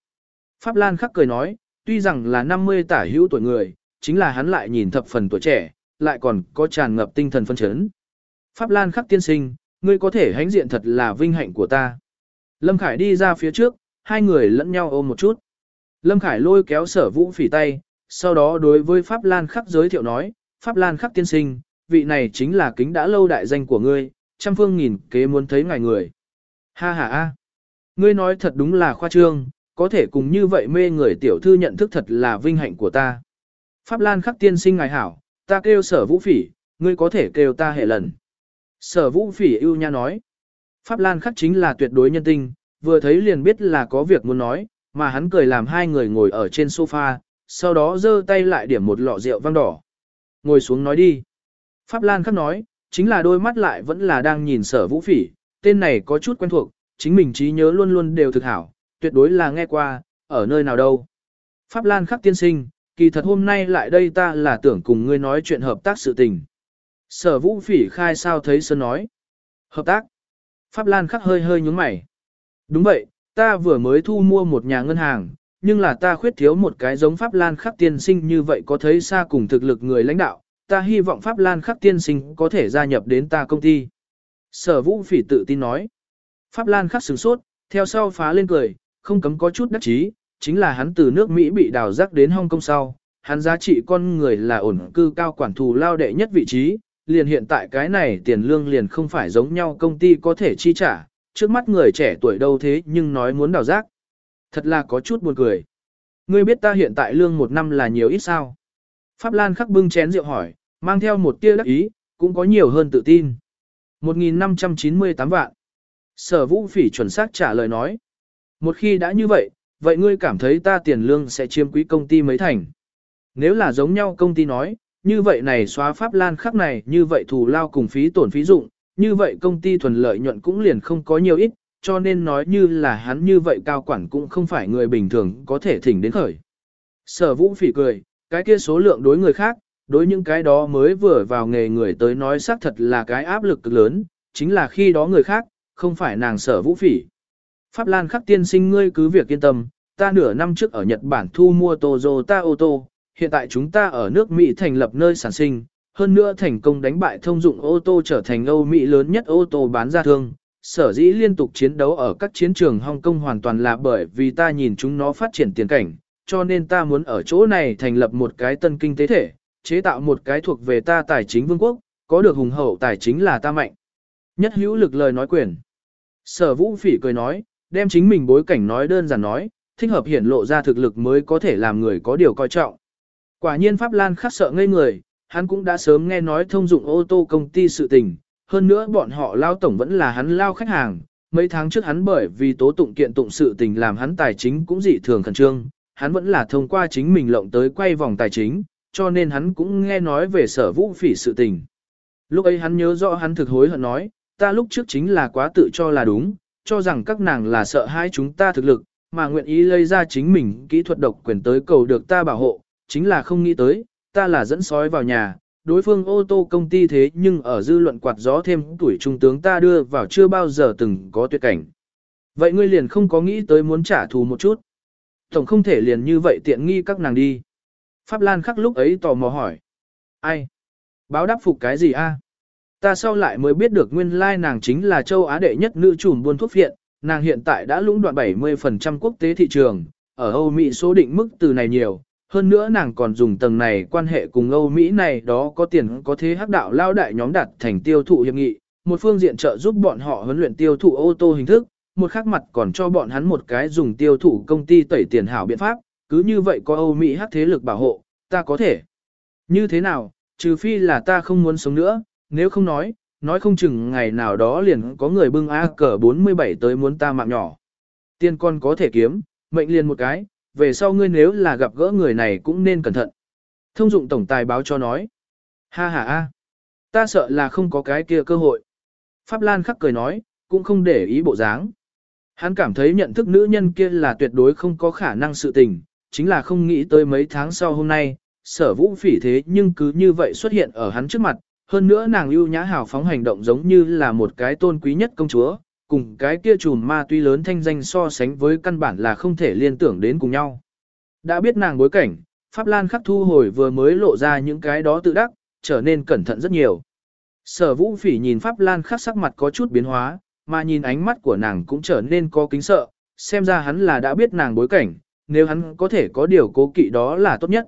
Pháp Lan khắc cười nói, tuy rằng là 50 tả hữu tuổi người, chính là hắn lại nhìn thập phần tuổi trẻ, lại còn có tràn ngập tinh thần phân chấn. Pháp Lan khắc tiên sinh, ngươi có thể hãnh diện thật là vinh hạnh của ta. Lâm Khải đi ra phía trước, hai người lẫn nhau ôm một chút. Lâm Khải lôi kéo sở vũ phỉ tay, sau đó đối với Pháp Lan khắc giới thiệu nói, Pháp Lan khắc tiên sinh, vị này chính là kính đã lâu đại danh của ngươi, trăm phương nghìn kế muốn thấy ngài người. Ha ha ha, ngươi nói thật đúng là khoa trương, có thể cùng như vậy mê người tiểu thư nhận thức thật là vinh hạnh của ta. Pháp Lan khắc tiên sinh ngài hảo, ta kêu sở vũ phỉ, ngươi có thể kêu ta hệ lần. Sở vũ phỉ ưu nha nói, Pháp Lan khắc chính là tuyệt đối nhân tinh, vừa thấy liền biết là có việc muốn nói, mà hắn cười làm hai người ngồi ở trên sofa, sau đó giơ tay lại điểm một lọ rượu vang đỏ. Ngồi xuống nói đi. Pháp Lan khắc nói, chính là đôi mắt lại vẫn là đang nhìn sở vũ phỉ, tên này có chút quen thuộc, chính mình trí nhớ luôn luôn đều thực hảo, tuyệt đối là nghe qua, ở nơi nào đâu. Pháp Lan khắc tiên sinh, kỳ thật hôm nay lại đây ta là tưởng cùng ngươi nói chuyện hợp tác sự tình. Sở vũ phỉ khai sao thấy sơn nói. Hợp tác. Pháp Lan khắc hơi hơi nhúng mày. Đúng vậy, ta vừa mới thu mua một nhà ngân hàng, nhưng là ta khuyết thiếu một cái giống Pháp Lan khắc tiên sinh như vậy có thấy xa cùng thực lực người lãnh đạo, ta hy vọng Pháp Lan khắc tiên sinh có thể gia nhập đến ta công ty. Sở vũ phỉ tự tin nói. Pháp Lan khắc sửng sốt, theo sau phá lên cười, không cấm có chút đắc chí, chính là hắn từ nước Mỹ bị đào rắc đến Hong Kong sau, hắn giá trị con người là ổn cư cao quản thù lao đệ nhất vị trí, liền hiện tại cái này tiền lương liền không phải giống nhau công ty có thể chi trả, trước mắt người trẻ tuổi đâu thế nhưng nói muốn đào rác. Thật là có chút buồn cười. Ngươi biết ta hiện tại lương một năm là nhiều ít sao? Pháp Lan khắc bưng chén rượu hỏi, mang theo một tia đắc ý, cũng có nhiều hơn tự tin. 1.598 vạn. Sở vũ phỉ chuẩn xác trả lời nói. Một khi đã như vậy, vậy ngươi cảm thấy ta tiền lương sẽ chiếm quý công ty mấy thành. Nếu là giống nhau công ty nói, như vậy này xóa pháp lan khắc này như vậy thù lao cùng phí tổn phí dụng, như vậy công ty thuần lợi nhuận cũng liền không có nhiều ít, cho nên nói như là hắn như vậy cao quản cũng không phải người bình thường có thể thỉnh đến khởi. Sở vũ phỉ cười, cái kia số lượng đối người khác, đối những cái đó mới vừa vào nghề người tới nói xác thật là cái áp lực cực lớn, chính là khi đó người khác, không phải nàng sở vũ phỉ. Pháp Lan khắc tiên sinh ngươi cứ việc yên tâm, ta nửa năm trước ở Nhật Bản thu mua Toyota ô tô, hiện tại chúng ta ở nước Mỹ thành lập nơi sản sinh, hơn nữa thành công đánh bại thông dụng ô tô trở thành Âu Mỹ lớn nhất ô tô bán ra thương. Sở dĩ liên tục chiến đấu ở các chiến trường Hong Kong hoàn toàn là bởi vì ta nhìn chúng nó phát triển tiền cảnh, cho nên ta muốn ở chỗ này thành lập một cái tân kinh tế thể, chế tạo một cái thuộc về ta tài chính vương quốc, có được hùng hậu tài chính là ta mạnh. Nhất hữu lực lời nói quyền. Sở vũ phỉ cười nói, đem chính mình bối cảnh nói đơn giản nói, thích hợp hiển lộ ra thực lực mới có thể làm người có điều coi trọng. Quả nhiên Pháp Lan khắc sợ ngây người, hắn cũng đã sớm nghe nói thông dụng ô tô công ty sự tình, hơn nữa bọn họ lao tổng vẫn là hắn lao khách hàng. Mấy tháng trước hắn bởi vì tố tụng kiện tụng sự tình làm hắn tài chính cũng dị thường khẩn trương, hắn vẫn là thông qua chính mình lộng tới quay vòng tài chính, cho nên hắn cũng nghe nói về sở vũ phỉ sự tình. Lúc ấy hắn nhớ rõ hắn thực hối hận nói, ta lúc trước chính là quá tự cho là đúng, cho rằng các nàng là sợ hãi chúng ta thực lực, mà nguyện ý lấy ra chính mình kỹ thuật độc quyền tới cầu được ta bảo hộ, chính là không nghĩ tới, ta là dẫn sói vào nhà, đối phương ô tô công ty thế nhưng ở dư luận quạt gió thêm tuổi trung tướng ta đưa vào chưa bao giờ từng có tuyệt cảnh. Vậy ngươi liền không có nghĩ tới muốn trả thù một chút. Tổng không thể liền như vậy tiện nghi các nàng đi. Pháp Lan khắc lúc ấy tò mò hỏi. Ai? Báo đáp phục cái gì a? Ta sau lại mới biết được nguyên lai nàng chính là châu Á đệ nhất nữ trùm buôn thuốc viện, nàng hiện tại đã lũng đoạn 70% quốc tế thị trường, ở Âu Mỹ số định mức từ này nhiều, hơn nữa nàng còn dùng tầng này quan hệ cùng Âu Mỹ này đó có tiền có thế hắc đạo lao đại nhóm đặt thành tiêu thụ hiệp nghị, một phương diện trợ giúp bọn họ huấn luyện tiêu thụ ô tô hình thức, một khác mặt còn cho bọn hắn một cái dùng tiêu thụ công ty tẩy tiền hảo biện pháp, cứ như vậy có Âu Mỹ hắc thế lực bảo hộ, ta có thể. Như thế nào, trừ phi là ta không muốn sống nữa, nếu không nói, nói không chừng ngày nào đó liền có người bưng A cờ 47 tới muốn ta mạng nhỏ. Tiên con có thể kiếm, mệnh liền một cái, về sau ngươi nếu là gặp gỡ người này cũng nên cẩn thận. Thông dụng tổng tài báo cho nói. Ha ha a, ta sợ là không có cái kia cơ hội. Pháp Lan khắc cười nói, cũng không để ý bộ dáng. Hắn cảm thấy nhận thức nữ nhân kia là tuyệt đối không có khả năng sự tình, chính là không nghĩ tới mấy tháng sau hôm nay, sở vũ phỉ thế nhưng cứ như vậy xuất hiện ở hắn trước mặt, hơn nữa nàng ưu nhã hào phóng hành động giống như là một cái tôn quý nhất công chúa, cùng cái kia chùm ma tuy lớn thanh danh so sánh với căn bản là không thể liên tưởng đến cùng nhau. Đã biết nàng bối cảnh, Pháp Lan khắc thu hồi vừa mới lộ ra những cái đó tự đắc, trở nên cẩn thận rất nhiều. Sở vũ phỉ nhìn Pháp Lan khắc sắc mặt có chút biến hóa, mà nhìn ánh mắt của nàng cũng trở nên có kính sợ, xem ra hắn là đã biết nàng bối cảnh, nếu hắn có thể có điều cố kỵ đó là tốt nhất.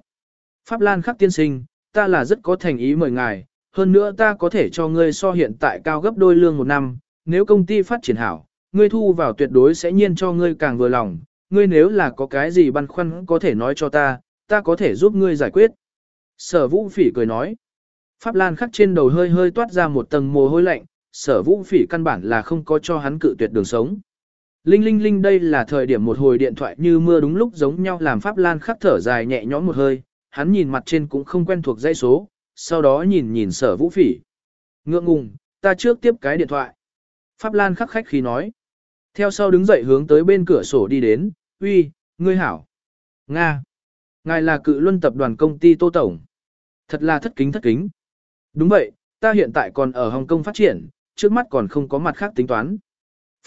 Pháp Lan khắc tiên sinh, ta là rất có thành ý mời ngài, hơn nữa ta có thể cho ngươi so hiện tại cao gấp đôi lương một năm, nếu công ty phát triển hảo, ngươi thu vào tuyệt đối sẽ nhiên cho ngươi càng vừa lòng, ngươi nếu là có cái gì băn khoăn có thể nói cho ta, ta có thể giúp ngươi giải quyết. Sở vũ phỉ cười nói. Pháp Lan khắc trên đầu hơi hơi toát ra một tầng mồ hôi lạnh, sở vũ phỉ căn bản là không có cho hắn cự tuyệt đường sống. Linh linh linh đây là thời điểm một hồi điện thoại như mưa đúng lúc giống nhau làm Pháp Lan khắc thở dài nhẹ nhõm một hơi, hắn nhìn mặt trên cũng không quen thuộc dây số, sau đó nhìn nhìn sở vũ phỉ. Ngượng ngùng, ta trước tiếp cái điện thoại. Pháp Lan khắc khách khi nói. Theo sau đứng dậy hướng tới bên cửa sổ đi đến, uy, ngươi hảo. Nga. Ngài là cự luân tập đoàn công ty Tô Tổng. Thật là thất kính thất kính. Đúng vậy, ta hiện tại còn ở Hồng Kông phát triển, trước mắt còn không có mặt khác tính toán.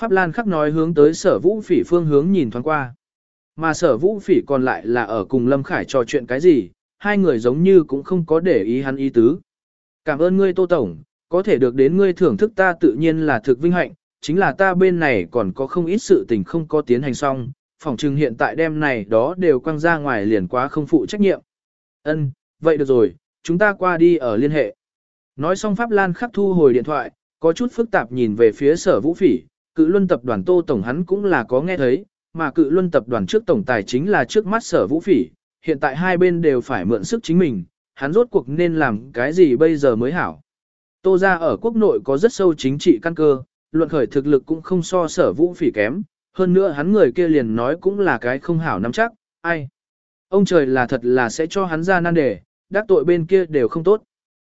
Pháp Lan khắc nói hướng tới sở vũ phỉ phương hướng nhìn thoáng qua. Mà sở vũ phỉ còn lại là ở cùng Lâm Khải trò chuyện cái gì, hai người giống như cũng không có để ý hắn ý tứ. Cảm ơn ngươi Tô Tổng, có thể được đến ngươi thưởng thức ta tự nhiên là thực vinh hạnh, chính là ta bên này còn có không ít sự tình không có tiến hành xong, phòng trừng hiện tại đêm này đó đều quăng ra ngoài liền quá không phụ trách nhiệm. Ân, vậy được rồi, chúng ta qua đi ở liên hệ. Nói xong Pháp Lan khắc thu hồi điện thoại, có chút phức tạp nhìn về phía sở vũ phỉ, cự luân tập đoàn Tô Tổng hắn cũng là có nghe thấy, mà cự luân tập đoàn trước tổng tài chính là trước mắt sở vũ phỉ, hiện tại hai bên đều phải mượn sức chính mình, hắn rốt cuộc nên làm cái gì bây giờ mới hảo. Tô ra ở quốc nội có rất sâu chính trị căn cơ, luận khởi thực lực cũng không so sở vũ phỉ kém, hơn nữa hắn người kia liền nói cũng là cái không hảo nắm chắc, ai. Ông trời là thật là sẽ cho hắn ra nan đề, đắc tội bên kia đều không tốt.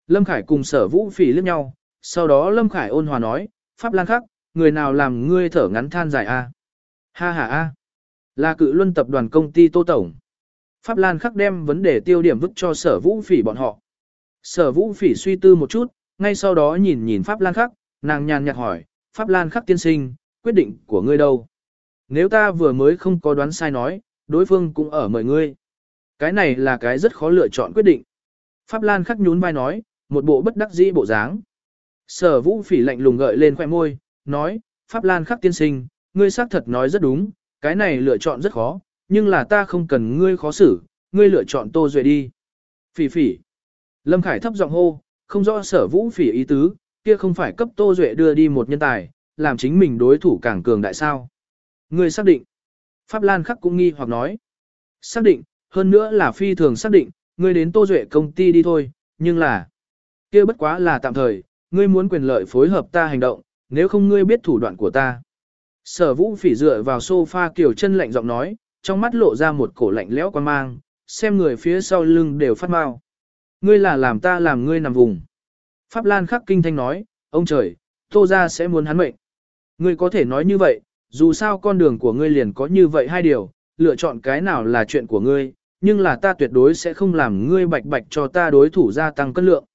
Lâm Khải cùng sở vũ phỉ liếc nhau, sau đó Lâm Khải ôn hòa nói, Pháp Lan khắc, người nào làm ngươi thở ngắn than dài a? Ha ha a. Là cự luân tập đoàn công ty Tô Tổng. Pháp Lan khắc đem vấn đề tiêu điểm vứt cho sở vũ phỉ bọn họ. Sở vũ phỉ suy tư một chút, ngay sau đó nhìn nhìn Pháp Lan khắc, nàng nhàn nhạt hỏi, Pháp Lan khắc tiên sinh, quyết định của ngươi đâu? Nếu ta vừa mới không có đoán sai nói, đối phương cũng ở mời ngươi. Cái này là cái rất khó lựa chọn quyết định. Pháp Lan khắc nhún vai nói, một bộ bất đắc dĩ bộ dáng. Sở vũ phỉ lạnh lùng gợi lên khoẻ môi, nói, Pháp Lan khắc tiên sinh, ngươi xác thật nói rất đúng, cái này lựa chọn rất khó, nhưng là ta không cần ngươi khó xử, ngươi lựa chọn Tô Duệ đi. Phỉ phỉ. Lâm Khải thấp giọng hô, không rõ sở vũ phỉ ý tứ, kia không phải cấp Tô Duệ đưa đi một nhân tài, làm chính mình đối thủ càng cường đại sao. Ngươi xác định. Pháp Lan khắc cũng nghi hoặc nói. Xác định, hơn nữa là phi thường xác định, ngươi đến Tô Duệ công ty đi thôi, nhưng là... kia bất quá là tạm thời, ngươi muốn quyền lợi phối hợp ta hành động, nếu không ngươi biết thủ đoạn của ta. Sở vũ phỉ dựa vào sofa kiểu chân lạnh giọng nói, trong mắt lộ ra một cổ lạnh lẽo quan mang, xem người phía sau lưng đều phát mau. Ngươi là làm ta làm ngươi nằm vùng. Pháp Lan khắc kinh thanh nói, ông trời, tô ra sẽ muốn hắn mệnh. Ngươi có thể nói như vậy, dù sao con đường của ngươi liền có như vậy hai điều, lựa chọn cái nào là chuyện của ngươi, nhưng là ta tuyệt đối sẽ không làm ngươi bạch bạch cho ta đối thủ gia tăng cân lượng.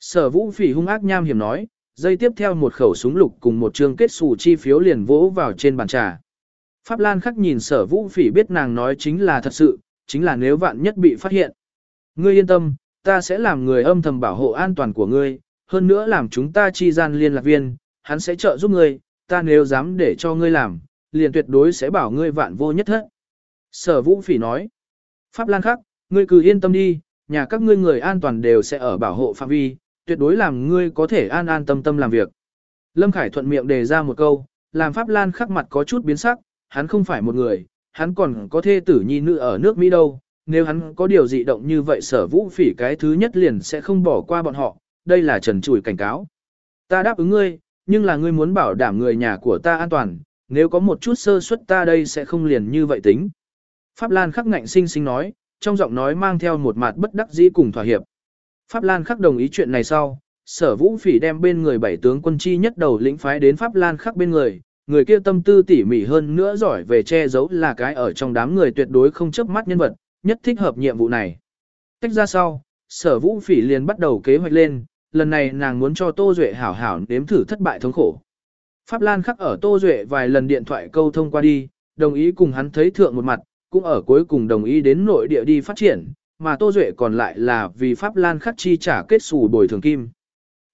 Sở vũ phỉ hung ác nham hiểm nói, dây tiếp theo một khẩu súng lục cùng một chương kết xù chi phiếu liền vỗ vào trên bàn trà. Pháp Lan khắc nhìn sở vũ phỉ biết nàng nói chính là thật sự, chính là nếu vạn nhất bị phát hiện. Ngươi yên tâm, ta sẽ làm người âm thầm bảo hộ an toàn của ngươi, hơn nữa làm chúng ta chi gian liên lạc viên, hắn sẽ trợ giúp ngươi, ta nếu dám để cho ngươi làm, liền tuyệt đối sẽ bảo ngươi vạn vô nhất hết. Sở vũ phỉ nói, Pháp Lan khắc, ngươi cứ yên tâm đi, nhà các ngươi người an toàn đều sẽ ở bảo hộ phạm vi, tuyệt đối làm ngươi có thể an an tâm tâm làm việc. Lâm Khải thuận miệng đề ra một câu, làm Pháp Lan khắc mặt có chút biến sắc, hắn không phải một người, hắn còn có thê tử nhi nữ ở nước Mỹ đâu, nếu hắn có điều dị động như vậy sở vũ phỉ cái thứ nhất liền sẽ không bỏ qua bọn họ, đây là trần chủi cảnh cáo. Ta đáp ứng ngươi, nhưng là ngươi muốn bảo đảm người nhà của ta an toàn, nếu có một chút sơ suất ta đây sẽ không liền như vậy tính. Pháp Lan khắc ngạnh sinh sinh nói, trong giọng nói mang theo một mặt bất đắc dĩ cùng thỏa hiệp. Pháp Lan khắc đồng ý chuyện này sau, sở vũ phỉ đem bên người bảy tướng quân chi nhất đầu lĩnh phái đến Pháp Lan khắc bên người, người kia tâm tư tỉ mỉ hơn nữa giỏi về che giấu là cái ở trong đám người tuyệt đối không chấp mắt nhân vật, nhất thích hợp nhiệm vụ này. Tách ra sau, sở vũ phỉ liền bắt đầu kế hoạch lên, lần này nàng muốn cho Tô Duệ hảo hảo nếm thử thất bại thống khổ. Pháp Lan khắc ở Tô Duệ vài lần điện thoại câu thông qua đi, đồng ý cùng hắn thấy thượng một mặt, cũng ở cuối cùng đồng ý đến nội địa đi phát triển, mà Tô Duệ còn lại là vì Pháp Lan khắc chi trả kết xù bồi thường kim.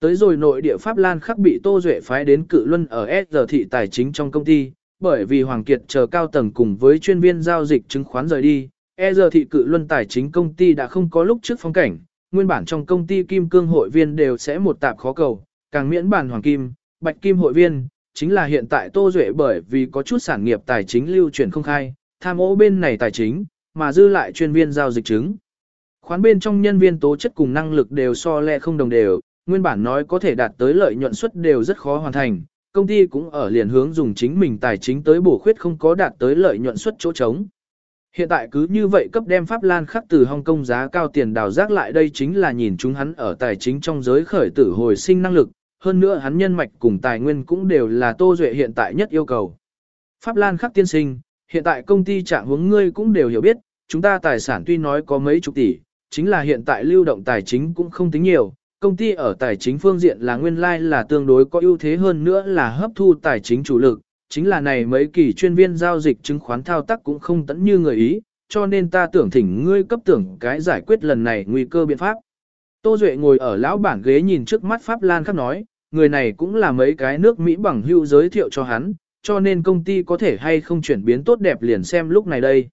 Tới rồi nội địa Pháp Lan khắc bị Tô Duệ phái đến cự luân ở S thị tài chính trong công ty, bởi vì Hoàng Kiệt chờ cao tầng cùng với chuyên viên giao dịch chứng khoán rời đi, E giờ thị cự luân tài chính công ty đã không có lúc trước phong cảnh, nguyên bản trong công ty kim cương hội viên đều sẽ một tạp khó cầu, càng miễn bản hoàng kim, bạch kim hội viên, chính là hiện tại Tô Duệ bởi vì có chút sản nghiệp tài chính lưu chuyển không khai, tham ô bên này tài chính, mà dư lại chuyên viên giao dịch chứng. Khoán bên trong nhân viên tố chất cùng năng lực đều so lẹ không đồng đều, nguyên bản nói có thể đạt tới lợi nhuận suất đều rất khó hoàn thành, công ty cũng ở liền hướng dùng chính mình tài chính tới bổ khuyết không có đạt tới lợi nhuận suất chỗ trống. Hiện tại cứ như vậy cấp đem Pháp Lan khắc từ Hong Kong giá cao tiền đào rác lại đây chính là nhìn chúng hắn ở tài chính trong giới khởi tử hồi sinh năng lực, hơn nữa hắn nhân mạch cùng tài nguyên cũng đều là Tô Duệ hiện tại nhất yêu cầu. Pháp Lan khắc tiên sinh, hiện tại công ty trạng hướng ngươi cũng đều hiểu biết, chúng ta tài sản tuy nói có mấy chục tỷ, chính là hiện tại lưu động tài chính cũng không tính nhiều, công ty ở tài chính phương diện là nguyên lai like là tương đối có ưu thế hơn nữa là hấp thu tài chính chủ lực, chính là này mấy kỳ chuyên viên giao dịch chứng khoán thao tác cũng không tẫn như người ý, cho nên ta tưởng thỉnh ngươi cấp tưởng cái giải quyết lần này nguy cơ biện pháp. Tô Duệ ngồi ở lão bản ghế nhìn trước mắt Pháp Lan khắc nói, người này cũng là mấy cái nước Mỹ bằng hữu giới thiệu cho hắn, cho nên công ty có thể hay không chuyển biến tốt đẹp liền xem lúc này đây.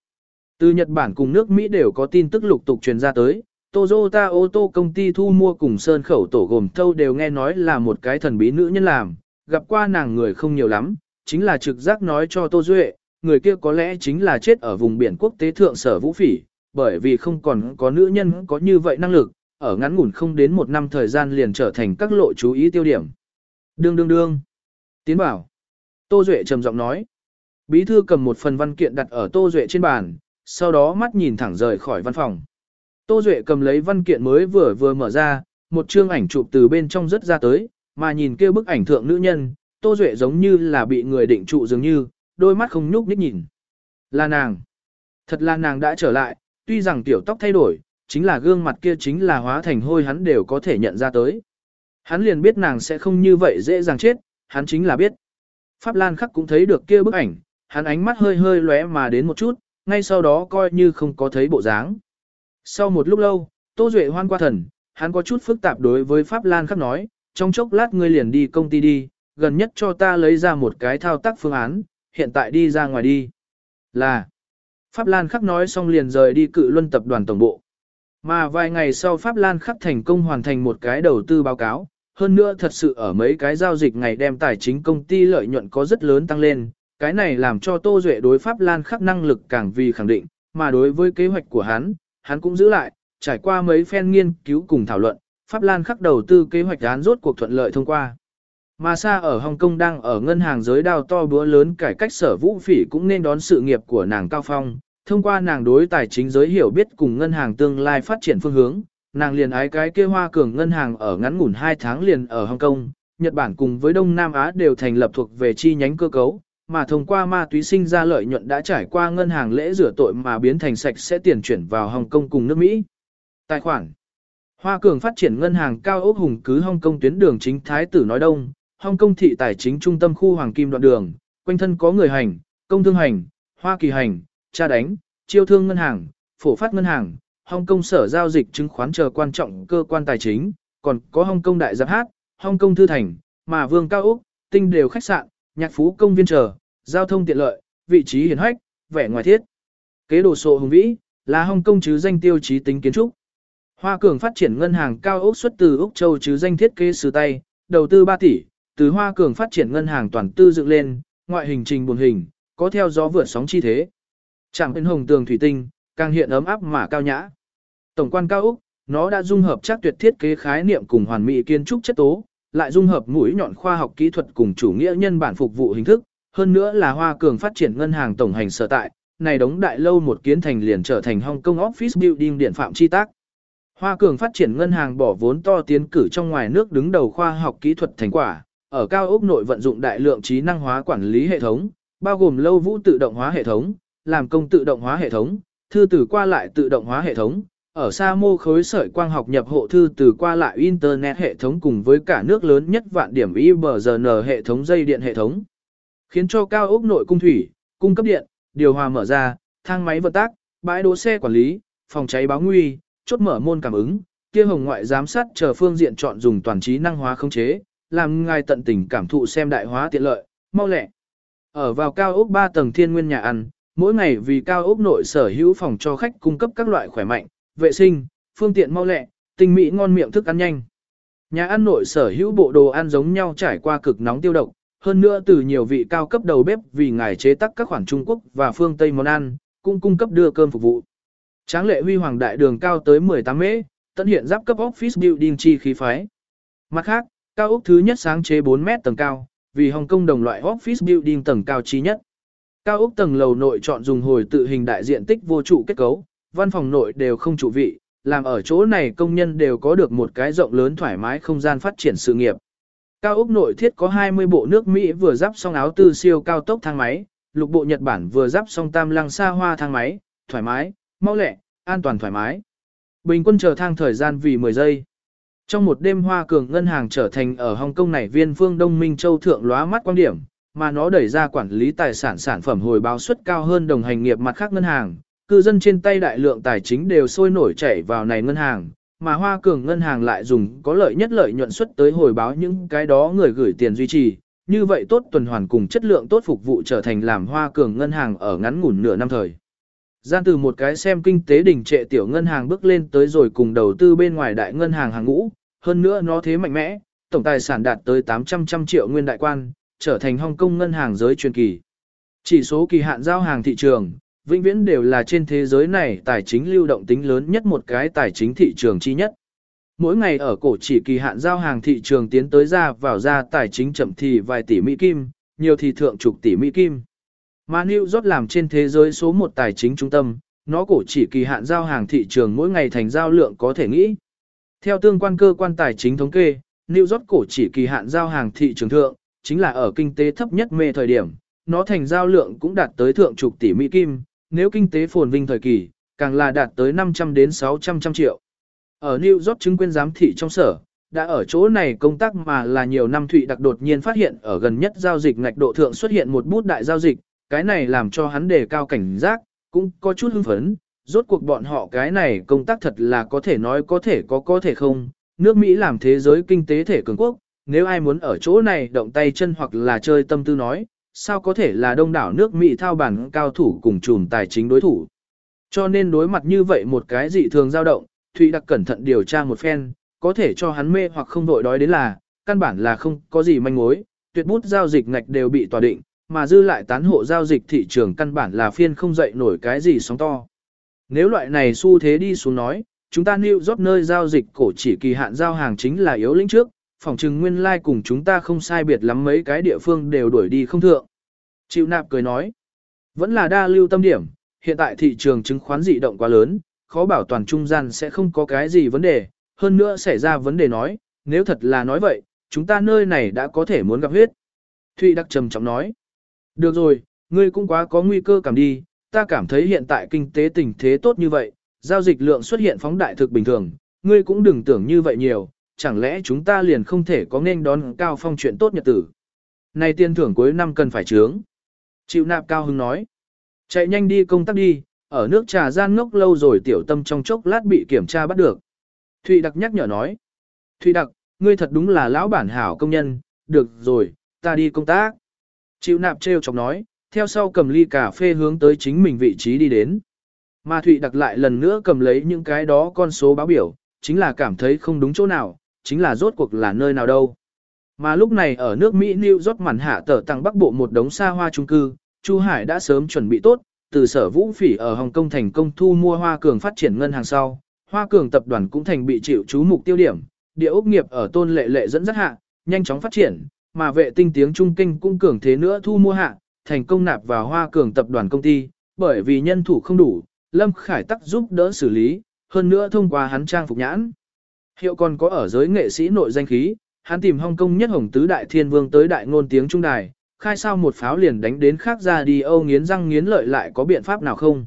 Từ Nhật Bản cùng nước Mỹ đều có tin tức lục tục truyền ra tới, Toyota ô tô công ty thu mua cùng sơn khẩu tổ gồm thâu đều nghe nói là một cái thần bí nữ nhân làm, gặp qua nàng người không nhiều lắm, chính là trực giác nói cho Tô Duệ, người kia có lẽ chính là chết ở vùng biển quốc tế thượng sở vũ phỉ, bởi vì không còn có nữ nhân có như vậy năng lực, ở ngắn ngủn không đến một năm thời gian liền trở thành các lộ chú ý tiêu điểm. Đương đương đương. Tiến bảo. Tô Duệ trầm giọng nói. Bí thư cầm một phần văn kiện đặt ở Tô Duệ trên bàn, sau đó mắt nhìn thẳng rời khỏi văn phòng. Tô Duệ cầm lấy văn kiện mới vừa vừa mở ra, một chương ảnh chụp từ bên trong rất ra tới, mà nhìn kia bức ảnh thượng nữ nhân, Tô Duệ giống như là bị người định trụ dường như, đôi mắt không nhúc nhích nhìn. Là nàng. Thật là nàng đã trở lại, tuy rằng tiểu tóc thay đổi, chính là gương mặt kia chính là hóa thành hôi hắn đều có thể nhận ra tới. Hắn liền biết nàng sẽ không như vậy dễ dàng chết, hắn chính là biết. Pháp Lan khắc cũng thấy được kia bức ảnh, hắn ánh mắt hơi hơi lóe mà đến một chút, ngay sau đó coi như không có thấy bộ dáng. Sau một lúc lâu, Tô Duệ hoan qua thần, hắn có chút phức tạp đối với Pháp Lan khắc nói, trong chốc lát ngươi liền đi công ty đi, gần nhất cho ta lấy ra một cái thao tác phương án, hiện tại đi ra ngoài đi. Là, Pháp Lan khắc nói xong liền rời đi cự luân tập đoàn tổng bộ. Mà vài ngày sau Pháp Lan khắc thành công hoàn thành một cái đầu tư báo cáo, hơn nữa thật sự ở mấy cái giao dịch ngày đem tài chính công ty lợi nhuận có rất lớn tăng lên, cái này làm cho Tô Duệ đối Pháp Lan khắc năng lực càng vì khẳng định, mà đối với kế hoạch của hắn, hắn cũng giữ lại, trải qua mấy phen nghiên cứu cùng thảo luận, Pháp Lan khắc đầu tư kế hoạch án rốt cuộc thuận lợi thông qua. Mà xa ở Hồng Kông đang ở ngân hàng giới đào to búa lớn cải cách sở vũ phỉ cũng nên đón sự nghiệp của nàng Cao Phong, thông qua nàng đối tài chính giới hiểu biết cùng ngân hàng tương lai phát triển phương hướng, nàng liền ái cái kia hoa cường ngân hàng ở ngắn ngủn 2 tháng liền ở Hồng Kông, Nhật Bản cùng với Đông Nam Á đều thành lập thuộc về chi nhánh cơ cấu, mà thông qua ma túy sinh ra lợi nhuận đã trải qua ngân hàng lễ rửa tội mà biến thành sạch sẽ tiền chuyển vào Hồng Kông cùng nước Mỹ. Tài khoản Hoa Cường phát triển ngân hàng cao ốc hùng cứ Hồng Kông tuyến đường chính Thái tử nói đông, Hồng Kông thị tài chính trung tâm khu Hoàng Kim đoạn đường, quanh thân có người hành, công thương hành, Hoa Kỳ hành, tra đánh, chiêu thương ngân hàng, phổ phát ngân hàng, Hồng Kông sở giao dịch chứng khoán chờ quan trọng cơ quan tài chính, còn có Hồng Kông đại giáp hát, Hồng Kông thư thành, mà vương cao ốc, tinh đều khách sạn, nhạc phú công viên chờ, giao thông tiện lợi, vị trí hiển hách, vẻ ngoài thiết. Kế đồ sộ hùng vĩ, là Hồng Kông chứ danh tiêu chí tính kiến trúc. Hoa Cường phát triển ngân hàng cao ốc xuất từ Úc Châu chứ danh thiết kế sư tay, đầu tư 3 tỷ, từ Hoa Cường phát triển ngân hàng toàn tư dựng lên, ngoại hình trình buồn hình, có theo gió vượt sóng chi thế. Chẳng bên hồng tường thủy tinh, càng hiện ấm áp mà cao nhã. Tổng quan cao Úc, nó đã dung hợp chắc tuyệt thiết kế khái niệm cùng hoàn mỹ kiến trúc chất tố, lại dung hợp mũi nhọn khoa học kỹ thuật cùng chủ nghĩa nhân bản phục vụ hình thức, hơn nữa là Hoa Cường phát triển ngân hàng tổng hành sở tại, này đống đại lâu một kiến thành liền trở thành Hong Kong Office Building điện phạm chi tác. Hoa Cường phát triển ngân hàng bỏ vốn to tiến cử trong ngoài nước đứng đầu khoa học kỹ thuật thành quả, ở cao ốc nội vận dụng đại lượng trí năng hóa quản lý hệ thống, bao gồm lâu vũ tự động hóa hệ thống, làm công tự động hóa hệ thống, thư tử qua lại tự động hóa hệ thống, ở xa mô khối sợi quang học nhập hộ thư từ qua lại Internet hệ thống cùng với cả nước lớn nhất vạn điểm IBGN hệ thống dây điện hệ thống. Khiến cho cao ốc nội cung thủy, cung cấp điện, điều hòa mở ra, thang máy vận tác, bãi đỗ xe quản lý, phòng cháy báo nguy, chốt mở môn cảm ứng, kia hồng ngoại giám sát chờ phương diện chọn dùng toàn trí năng hóa khống chế, làm ngài tận tình cảm thụ xem đại hóa tiện lợi, mau lẹ. Ở vào cao ốc 3 tầng thiên nguyên nhà ăn, mỗi ngày vì cao ốc nội sở hữu phòng cho khách cung cấp các loại khỏe mạnh, vệ sinh, phương tiện mau lẹ, tinh mỹ ngon miệng thức ăn nhanh. Nhà ăn nội sở hữu bộ đồ ăn giống nhau trải qua cực nóng tiêu độc, hơn nữa từ nhiều vị cao cấp đầu bếp vì ngài chế tác các khoản Trung Quốc và phương Tây món ăn, cũng cung cấp đưa cơm phục vụ. Tráng lệ huy hoàng đại đường cao tới 18 mễ, tận hiện giáp cấp office building chi khí phái. Mặt khác, cao ốc thứ nhất sáng chế 4 mét tầng cao, vì Hồng Kông đồng loại office building tầng cao chi nhất. Cao ốc tầng lầu nội chọn dùng hồi tự hình đại diện tích vô trụ kết cấu, văn phòng nội đều không trụ vị, làm ở chỗ này công nhân đều có được một cái rộng lớn thoải mái không gian phát triển sự nghiệp. Cao ốc nội thiết có 20 bộ nước Mỹ vừa giáp xong áo tư siêu cao tốc thang máy, lục bộ Nhật Bản vừa giáp xong tam lăng xa hoa thang máy, thoải mái, mau lẹ, an toàn thoải mái. Bình quân chờ thang thời gian vì 10 giây. Trong một đêm hoa cường ngân hàng trở thành ở Hồng Kông này viên phương Đông Minh Châu thượng lóa mắt quan điểm, mà nó đẩy ra quản lý tài sản sản phẩm hồi báo suất cao hơn đồng hành nghiệp mặt khác ngân hàng, cư dân trên tay đại lượng tài chính đều sôi nổi chảy vào này ngân hàng, mà hoa cường ngân hàng lại dùng có lợi nhất lợi nhuận suất tới hồi báo những cái đó người gửi tiền duy trì, như vậy tốt tuần hoàn cùng chất lượng tốt phục vụ trở thành làm hoa cường ngân hàng ở ngắn ngủn nửa năm thời. Gian từ một cái xem kinh tế đỉnh trệ tiểu ngân hàng bước lên tới rồi cùng đầu tư bên ngoài đại ngân hàng hàng ngũ, hơn nữa nó thế mạnh mẽ, tổng tài sản đạt tới 800 trăm triệu nguyên đại quan, trở thành Hong Kong ngân hàng giới truyền kỳ. Chỉ số kỳ hạn giao hàng thị trường, vĩnh viễn đều là trên thế giới này tài chính lưu động tính lớn nhất một cái tài chính thị trường chi nhất. Mỗi ngày ở cổ chỉ kỳ hạn giao hàng thị trường tiến tới ra vào ra tài chính chậm thì vài tỷ Mỹ Kim, nhiều thì thượng chục tỷ Mỹ Kim. Mà New York làm trên thế giới số một tài chính trung tâm, nó cổ chỉ kỳ hạn giao hàng thị trường mỗi ngày thành giao lượng có thể nghĩ. Theo tương quan cơ quan tài chính thống kê, New York cổ chỉ kỳ hạn giao hàng thị trường thượng, chính là ở kinh tế thấp nhất mê thời điểm, nó thành giao lượng cũng đạt tới thượng chục tỷ Mỹ Kim, nếu kinh tế phồn vinh thời kỳ, càng là đạt tới 500 đến 600 trăm triệu. Ở New York chứng quyền giám thị trong sở, đã ở chỗ này công tác mà là nhiều năm Thụy đặc đột nhiên phát hiện ở gần nhất giao dịch ngạch độ thượng xuất hiện một bút đại giao dịch, cái này làm cho hắn đề cao cảnh giác, cũng có chút hưng phấn, rốt cuộc bọn họ cái này công tác thật là có thể nói có thể có có thể không, nước Mỹ làm thế giới kinh tế thể cường quốc, nếu ai muốn ở chỗ này động tay chân hoặc là chơi tâm tư nói, sao có thể là đông đảo nước Mỹ thao bản cao thủ cùng chùm tài chính đối thủ. Cho nên đối mặt như vậy một cái dị thường dao động, Thụy đặc cẩn thận điều tra một phen, có thể cho hắn mê hoặc không đội đói đến là, căn bản là không có gì manh mối, tuyệt bút giao dịch ngạch đều bị tòa định, mà dư lại tán hộ giao dịch thị trường căn bản là phiên không dậy nổi cái gì sóng to. Nếu loại này xu thế đi xuống nói, chúng ta New York nơi giao dịch cổ chỉ kỳ hạn giao hàng chính là yếu lĩnh trước, Phỏng chừng nguyên lai like cùng chúng ta không sai biệt lắm mấy cái địa phương đều đuổi đi không thượng. Chịu nạp cười nói, vẫn là đa lưu tâm điểm, hiện tại thị trường chứng khoán dị động quá lớn, khó bảo toàn trung gian sẽ không có cái gì vấn đề, hơn nữa xảy ra vấn đề nói, nếu thật là nói vậy, chúng ta nơi này đã có thể muốn gặp huyết. Thụy Đắc trầm trọng nói, được rồi, ngươi cũng quá có nguy cơ cảm đi, ta cảm thấy hiện tại kinh tế tình thế tốt như vậy, giao dịch lượng xuất hiện phóng đại thực bình thường, ngươi cũng đừng tưởng như vậy nhiều, chẳng lẽ chúng ta liền không thể có nên đón cao phong chuyện tốt nhật tử. Này tiền thưởng cuối năm cần phải trướng. Chịu nạp cao hưng nói. Chạy nhanh đi công tác đi, ở nước trà gian ngốc lâu rồi tiểu tâm trong chốc lát bị kiểm tra bắt được. Thụy đặc nhắc nhở nói. Thụy đặc, ngươi thật đúng là lão bản hảo công nhân, được rồi, ta đi công tác. Chịu nạp trêu chọc nói, theo sau cầm ly cà phê hướng tới chính mình vị trí đi đến. Mà Thụy đặc lại lần nữa cầm lấy những cái đó con số báo biểu, chính là cảm thấy không đúng chỗ nào, chính là rốt cuộc là nơi nào đâu. Mà lúc này ở nước Mỹ New York màn hạ tờ tăng bắc bộ một đống xa hoa trung cư, Chu Hải đã sớm chuẩn bị tốt, từ sở vũ phỉ ở Hồng Kông thành công thu mua Hoa Cường phát triển ngân hàng sau. Hoa Cường tập đoàn cũng thành bị chịu chú mục tiêu điểm, địa ốc nghiệp ở tôn lệ lệ dẫn dắt hạ, nhanh chóng phát triển, mà vệ tinh tiếng trung kinh cũng cường thế nữa thu mua hạ, thành công nạp vào Hoa Cường tập đoàn công ty, bởi vì nhân thủ không đủ, Lâm Khải Tắc giúp đỡ xử lý, hơn nữa thông qua hắn trang phục nhãn. Hiệu còn có ở giới nghệ sĩ nội danh khí, hắn tìm Hong Kong nhất hồng tứ đại thiên vương tới đại ngôn tiếng trung đài, khai sao một pháo liền đánh đến khác ra đi âu nghiến răng nghiến lợi lại có biện pháp nào không.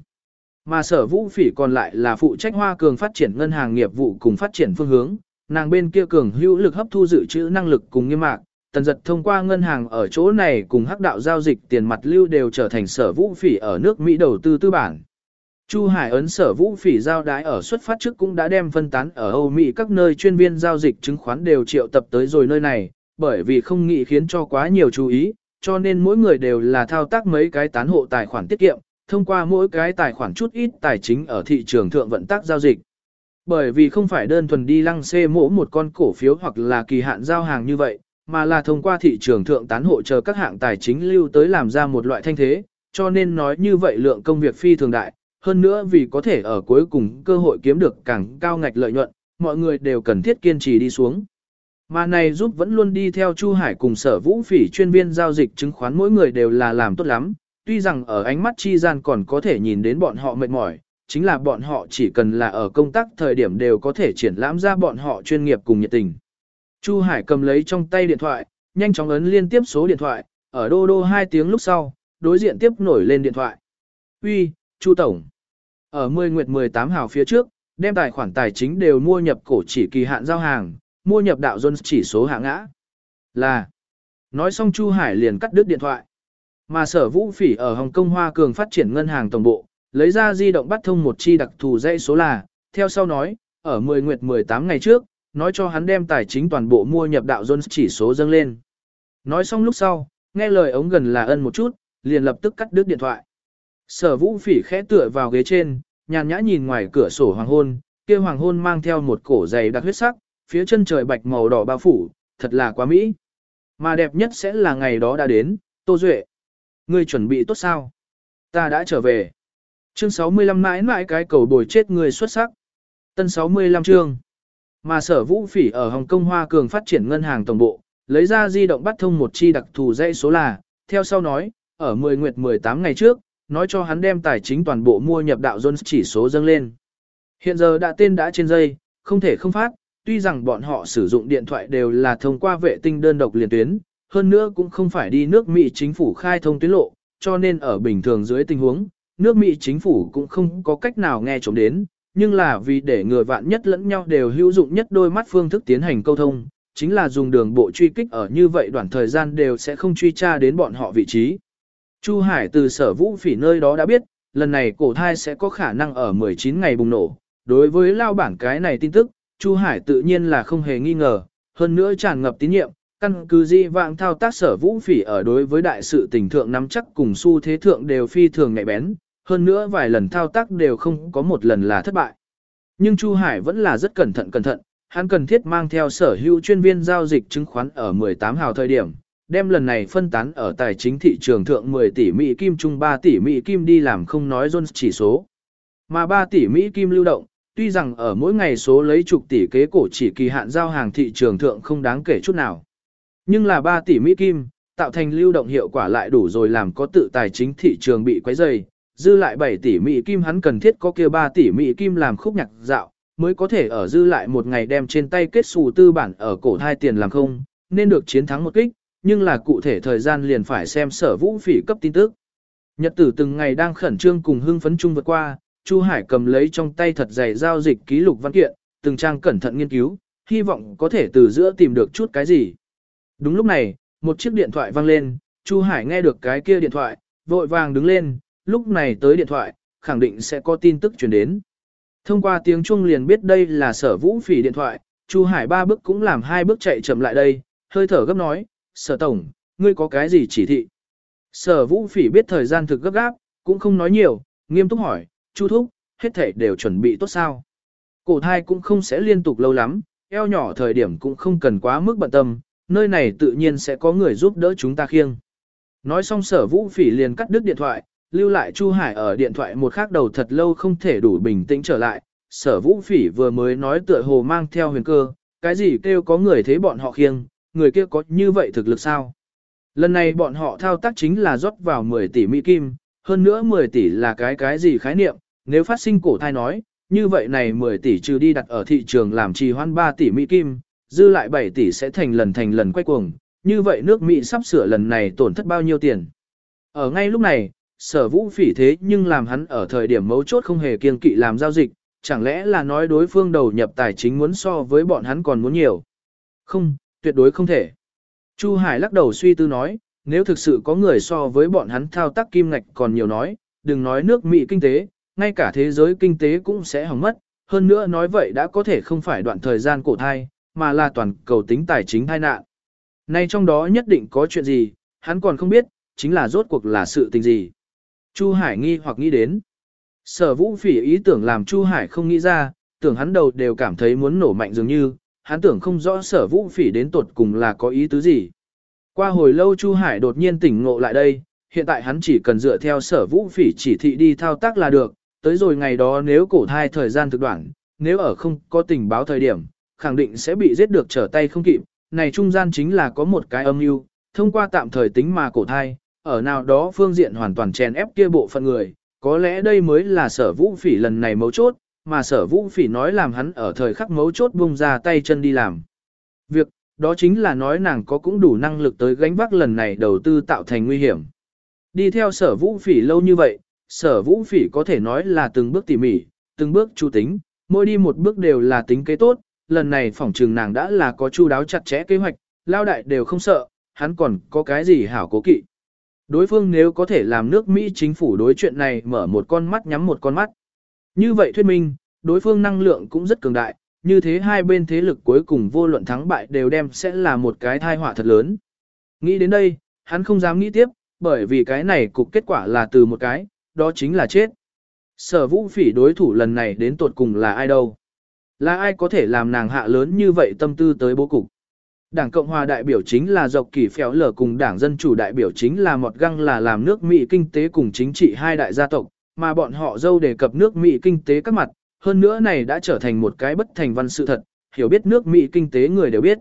Mà sở vũ phỉ còn lại là phụ trách hoa cường phát triển ngân hàng nghiệp vụ cùng phát triển phương hướng, nàng bên kia cường hữu lực hấp thu dự trữ năng lực cùng nghiêm mạc, tần giật thông qua ngân hàng ở chỗ này cùng hắc đạo giao dịch tiền mặt lưu đều trở thành sở vũ phỉ ở nước Mỹ đầu tư tư bản. Chu Hải ấn sở vũ phỉ giao đái ở xuất phát trước cũng đã đem phân tán ở Âu Mỹ các nơi chuyên viên giao dịch chứng khoán đều triệu tập tới rồi nơi này, bởi vì không nghĩ khiến cho quá nhiều chú ý, cho nên mỗi người đều là thao tác mấy cái tán hộ tài khoản tiết kiệm, thông qua mỗi cái tài khoản chút ít tài chính ở thị trường thượng vận tác giao dịch. Bởi vì không phải đơn thuần đi lăng xê mỗ một con cổ phiếu hoặc là kỳ hạn giao hàng như vậy, mà là thông qua thị trường thượng tán hộ chờ các hạng tài chính lưu tới làm ra một loại thanh thế, cho nên nói như vậy lượng công việc phi thường đại, hơn nữa vì có thể ở cuối cùng cơ hội kiếm được càng cao ngạch lợi nhuận, mọi người đều cần thiết kiên trì đi xuống. Mà này giúp vẫn luôn đi theo Chu Hải cùng sở vũ phỉ chuyên viên giao dịch chứng khoán mỗi người đều là làm tốt lắm, tuy rằng ở ánh mắt chi gian còn có thể nhìn đến bọn họ mệt mỏi, chính là bọn họ chỉ cần là ở công tác thời điểm đều có thể triển lãm ra bọn họ chuyên nghiệp cùng nhiệt tình. Chu Hải cầm lấy trong tay điện thoại, nhanh chóng ấn liên tiếp số điện thoại, ở đô đô hai tiếng lúc sau, đối diện tiếp nổi lên điện thoại. Uy, Chu Tổng. Ở 10 nguyệt 18 hào phía trước, đem tài khoản tài chính đều mua nhập cổ chỉ kỳ hạn giao hàng, mua nhập đạo Jones chỉ số hạ ngã. Là. Nói xong Chu Hải liền cắt đứt điện thoại. Mà sở vũ phỉ ở Hồng Kông Hoa Cường phát triển ngân hàng tổng bộ, lấy ra di động bắt thông một chi đặc thù dãy số là, theo sau nói, ở 10 nguyệt 18 ngày trước, nói cho hắn đem tài chính toàn bộ mua nhập đạo Jones chỉ số dâng lên. Nói xong lúc sau, nghe lời ống gần là ân một chút, liền lập tức cắt đứt điện thoại. Sở vũ phỉ khẽ tựa vào ghế trên, nhàn nhã nhìn ngoài cửa sổ hoàng hôn, kia hoàng hôn mang theo một cổ dày đặc huyết sắc, phía chân trời bạch màu đỏ bao phủ, thật là quá mỹ. Mà đẹp nhất sẽ là ngày đó đã đến, Tô Duệ. Ngươi chuẩn bị tốt sao? Ta đã trở về. Chương 65 mãi mãi cái cầu bồi chết người xuất sắc. Tân 65 chương. Mà sở vũ phỉ ở Hồng Kông Hoa Cường phát triển ngân hàng tổng bộ, lấy ra di động bắt thông một chi đặc thù dây số là, theo sau nói, ở 10 nguyệt 18 ngày trước, nói cho hắn đem tài chính toàn bộ mua nhập đạo Jones chỉ số dâng lên. Hiện giờ đã tên đã trên dây, không thể không phát, tuy rằng bọn họ sử dụng điện thoại đều là thông qua vệ tinh đơn độc liền tuyến, hơn nữa cũng không phải đi nước Mỹ chính phủ khai thông tuyến lộ, cho nên ở bình thường dưới tình huống, nước Mỹ chính phủ cũng không có cách nào nghe trộm đến, nhưng là vì để người vạn nhất lẫn nhau đều hữu dụng nhất đôi mắt phương thức tiến hành câu thông, chính là dùng đường bộ truy kích ở như vậy đoạn thời gian đều sẽ không truy tra đến bọn họ vị trí. Chu Hải từ sở vũ phỉ nơi đó đã biết, lần này cổ thai sẽ có khả năng ở 19 ngày bùng nổ. Đối với lao bản cái này tin tức, Chu Hải tự nhiên là không hề nghi ngờ, hơn nữa tràn ngập tín nhiệm, căn cứ di vạng thao tác sở vũ phỉ ở đối với đại sự tình thượng nắm chắc cùng xu thế thượng đều phi thường nhạy bén, hơn nữa vài lần thao tác đều không có một lần là thất bại. Nhưng Chu Hải vẫn là rất cẩn thận cẩn thận, hắn cần thiết mang theo sở hữu chuyên viên giao dịch chứng khoán ở 18 hào thời điểm, đem lần này phân tán ở tài chính thị trường thượng 10 tỷ Mỹ kim chung 3 tỷ Mỹ kim đi làm không nói Jones chỉ số. Mà 3 tỷ Mỹ kim lưu động, tuy rằng ở mỗi ngày số lấy chục tỷ kế cổ chỉ kỳ hạn giao hàng thị trường thượng không đáng kể chút nào. Nhưng là 3 tỷ Mỹ kim, tạo thành lưu động hiệu quả lại đủ rồi làm có tự tài chính thị trường bị quấy dày, dư lại 7 tỷ Mỹ kim hắn cần thiết có kia 3 tỷ Mỹ kim làm khúc nhạc dạo, mới có thể ở dư lại một ngày đem trên tay kết xù tư bản ở cổ hai tiền làm không, nên được chiến thắng một kích, nhưng là cụ thể thời gian liền phải xem sở vũ phỉ cấp tin tức. Nhật tử từng ngày đang khẩn trương cùng hưng phấn chung vượt qua, Chu Hải cầm lấy trong tay thật dày giao dịch ký lục văn kiện, từng trang cẩn thận nghiên cứu, hy vọng có thể từ giữa tìm được chút cái gì. Đúng lúc này, một chiếc điện thoại vang lên, Chu Hải nghe được cái kia điện thoại, vội vàng đứng lên, lúc này tới điện thoại, khẳng định sẽ có tin tức truyền đến. Thông qua tiếng chuông liền biết đây là sở vũ phỉ điện thoại, Chu Hải ba bước cũng làm hai bước chạy chậm lại đây, hơi thở gấp nói, sở tổng, ngươi có cái gì chỉ thị? Sở vũ phỉ biết thời gian thực gấp gáp, cũng không nói nhiều, nghiêm túc hỏi, chu thúc, hết thể đều chuẩn bị tốt sao? Cổ thai cũng không sẽ liên tục lâu lắm, eo nhỏ thời điểm cũng không cần quá mức bận tâm, nơi này tự nhiên sẽ có người giúp đỡ chúng ta khiêng. Nói xong sở vũ phỉ liền cắt đứt điện thoại, lưu lại Chu Hải ở điện thoại một khắc đầu thật lâu không thể đủ bình tĩnh trở lại. Sở vũ phỉ vừa mới nói tựa hồ mang theo huyền cơ, cái gì kêu có người thế bọn họ khiêng, người kia có như vậy thực lực sao? Lần này bọn họ thao tác chính là rót vào 10 tỷ Mỹ Kim, hơn nữa 10 tỷ là cái cái gì khái niệm, nếu phát sinh cổ thai nói, như vậy này 10 tỷ trừ đi đặt ở thị trường làm trì hoãn 3 tỷ Mỹ Kim, dư lại 7 tỷ sẽ thành lần thành lần quay cuồng, như vậy nước Mỹ sắp sửa lần này tổn thất bao nhiêu tiền. Ở ngay lúc này, sở vũ phỉ thế nhưng làm hắn ở thời điểm mấu chốt không hề kiêng kỵ làm giao dịch, chẳng lẽ là nói đối phương đầu nhập tài chính muốn so với bọn hắn còn muốn nhiều. Không, tuyệt đối không thể. Chu Hải lắc đầu suy tư nói, nếu thực sự có người so với bọn hắn thao tác kim ngạch còn nhiều nói, đừng nói nước Mỹ kinh tế, ngay cả thế giới kinh tế cũng sẽ hỏng mất, hơn nữa nói vậy đã có thể không phải đoạn thời gian cổ thai, mà là toàn cầu tính tài chính tai nạn. Nay trong đó nhất định có chuyện gì, hắn còn không biết, chính là rốt cuộc là sự tình gì. Chu Hải nghi hoặc nghĩ đến. Sở vũ phỉ ý tưởng làm Chu Hải không nghĩ ra, tưởng hắn đầu đều cảm thấy muốn nổ mạnh dường như, hắn tưởng không rõ sở vũ phỉ đến tột cùng là có ý tứ gì. Qua hồi lâu Chu Hải đột nhiên tỉnh ngộ lại đây, hiện tại hắn chỉ cần dựa theo sở vũ phỉ chỉ thị đi thao tác là được, tới rồi ngày đó nếu cổ thai thời gian thực đoạn, nếu ở không có tình báo thời điểm, khẳng định sẽ bị giết được trở tay không kịp, này trung gian chính là có một cái âm mưu, thông qua tạm thời tính mà cổ thai, ở nào đó phương diện hoàn toàn chèn ép kia bộ phận người, có lẽ đây mới là sở vũ phỉ lần này mấu chốt, mà sở vũ phỉ nói làm hắn ở thời khắc mấu chốt bung ra tay chân đi làm. Việc, đó chính là nói nàng có cũng đủ năng lực tới gánh vác lần này đầu tư tạo thành nguy hiểm. Đi theo sở vũ phỉ lâu như vậy, sở vũ phỉ có thể nói là từng bước tỉ mỉ, từng bước chu tính, mỗi đi một bước đều là tính kế tốt, lần này phỏng trường nàng đã là có chu đáo chặt chẽ kế hoạch, lao đại đều không sợ, hắn còn có cái gì hảo cố kỵ. Đối phương nếu có thể làm nước Mỹ chính phủ đối chuyện này mở một con mắt nhắm một con mắt. Như vậy thuyết minh, đối phương năng lượng cũng rất cường đại, như thế hai bên thế lực cuối cùng vô luận thắng bại đều đem sẽ là một cái thai họa thật lớn. Nghĩ đến đây, hắn không dám nghĩ tiếp, bởi vì cái này cục kết quả là từ một cái, đó chính là chết. Sở vũ phỉ đối thủ lần này đến tột cùng là ai đâu? Là ai có thể làm nàng hạ lớn như vậy tâm tư tới bố cục? Đảng Cộng hòa đại biểu chính là dọc kỳ phéo lở cùng đảng Dân Chủ đại biểu chính là một găng là làm nước Mỹ kinh tế cùng chính trị hai đại gia tộc, mà bọn họ dâu đề cập nước Mỹ kinh tế các mặt, hơn nữa này đã trở thành một cái bất thành văn sự thật, hiểu biết nước Mỹ kinh tế người đều biết.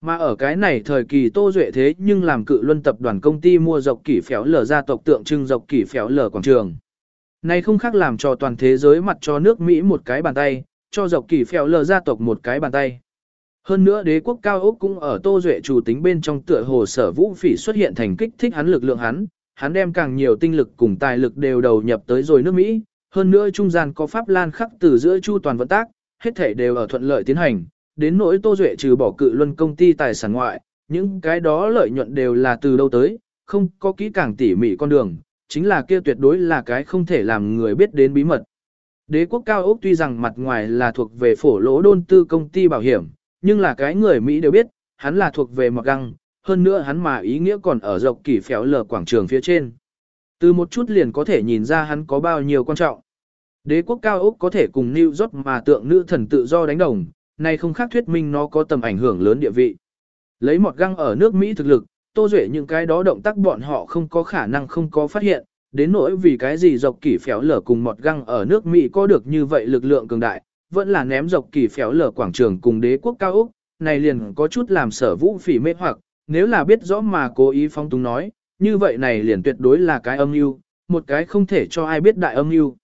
Mà ở cái này thời kỳ Tô Duệ thế nhưng làm cự luân tập đoàn công ty mua dọc kỷ phéo lở gia tộc tượng trưng dọc kỷ phéo lở quảng trường. Này không khác làm cho toàn thế giới mặt cho nước Mỹ một cái bàn tay, cho dọc kỷ phéo lở gia tộc một cái bàn tay. Hơn nữa đế quốc cao ốc cũng ở Tô Duệ chủ tính bên trong tựa hồ sở vũ phỉ xuất hiện thành kích thích hắn lực lượng hắn, hắn đem càng nhiều tinh lực cùng tài lực đều đầu nhập tới rồi nước Mỹ, hơn nữa trung gian có pháp lan khắc từ giữa chu toàn vận tác, hết thể đều ở thuận lợi tiến hành, đến nỗi Tô Duệ trừ bỏ cự luân công ty tài sản ngoại, những cái đó lợi nhuận đều là từ đâu tới, không có kỹ càng tỉ mỉ con đường, chính là kia tuyệt đối là cái không thể làm người biết đến bí mật. Đế quốc cao ốc tuy rằng mặt ngoài là thuộc về phổ lỗ đôn tư công ty bảo hiểm, nhưng là cái người Mỹ đều biết, hắn là thuộc về mặc găng, hơn nữa hắn mà ý nghĩa còn ở dọc kỷ phéo lờ quảng trường phía trên. Từ một chút liền có thể nhìn ra hắn có bao nhiêu quan trọng. Đế quốc cao Úc có thể cùng New York mà tượng nữ thần tự do đánh đồng, này không khác thuyết minh nó có tầm ảnh hưởng lớn địa vị. Lấy một găng ở nước Mỹ thực lực, tô duệ những cái đó động tác bọn họ không có khả năng không có phát hiện, đến nỗi vì cái gì dọc kỷ phéo lở cùng một găng ở nước Mỹ có được như vậy lực lượng cường đại, vẫn là ném dọc kỷ phéo lở quảng trường cùng đế quốc cao Úc, này liền có chút làm sở vũ phỉ mê hoặc, nếu là biết rõ mà cố ý phong túng nói, như vậy này liền tuyệt đối là cái âm mưu, một cái không thể cho ai biết đại âm mưu.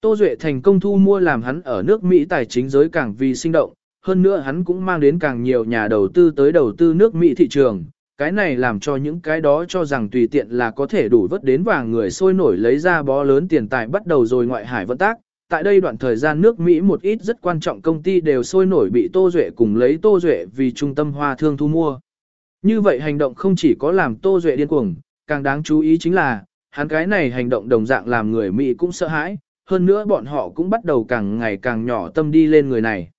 Tô Duệ thành công thu mua làm hắn ở nước Mỹ tài chính giới càng vì sinh động, hơn nữa hắn cũng mang đến càng nhiều nhà đầu tư tới đầu tư nước Mỹ thị trường. Cái này làm cho những cái đó cho rằng tùy tiện là có thể đủ vớt đến vàng người sôi nổi lấy ra bó lớn tiền tài bắt đầu rồi ngoại hải vận tác. Tại đây đoạn thời gian nước Mỹ một ít rất quan trọng công ty đều sôi nổi bị Tô Duệ cùng lấy Tô Duệ vì trung tâm hoa thương thu mua. Như vậy hành động không chỉ có làm Tô Duệ điên cuồng, càng đáng chú ý chính là, hắn cái này hành động đồng dạng làm người Mỹ cũng sợ hãi, hơn nữa bọn họ cũng bắt đầu càng ngày càng nhỏ tâm đi lên người này.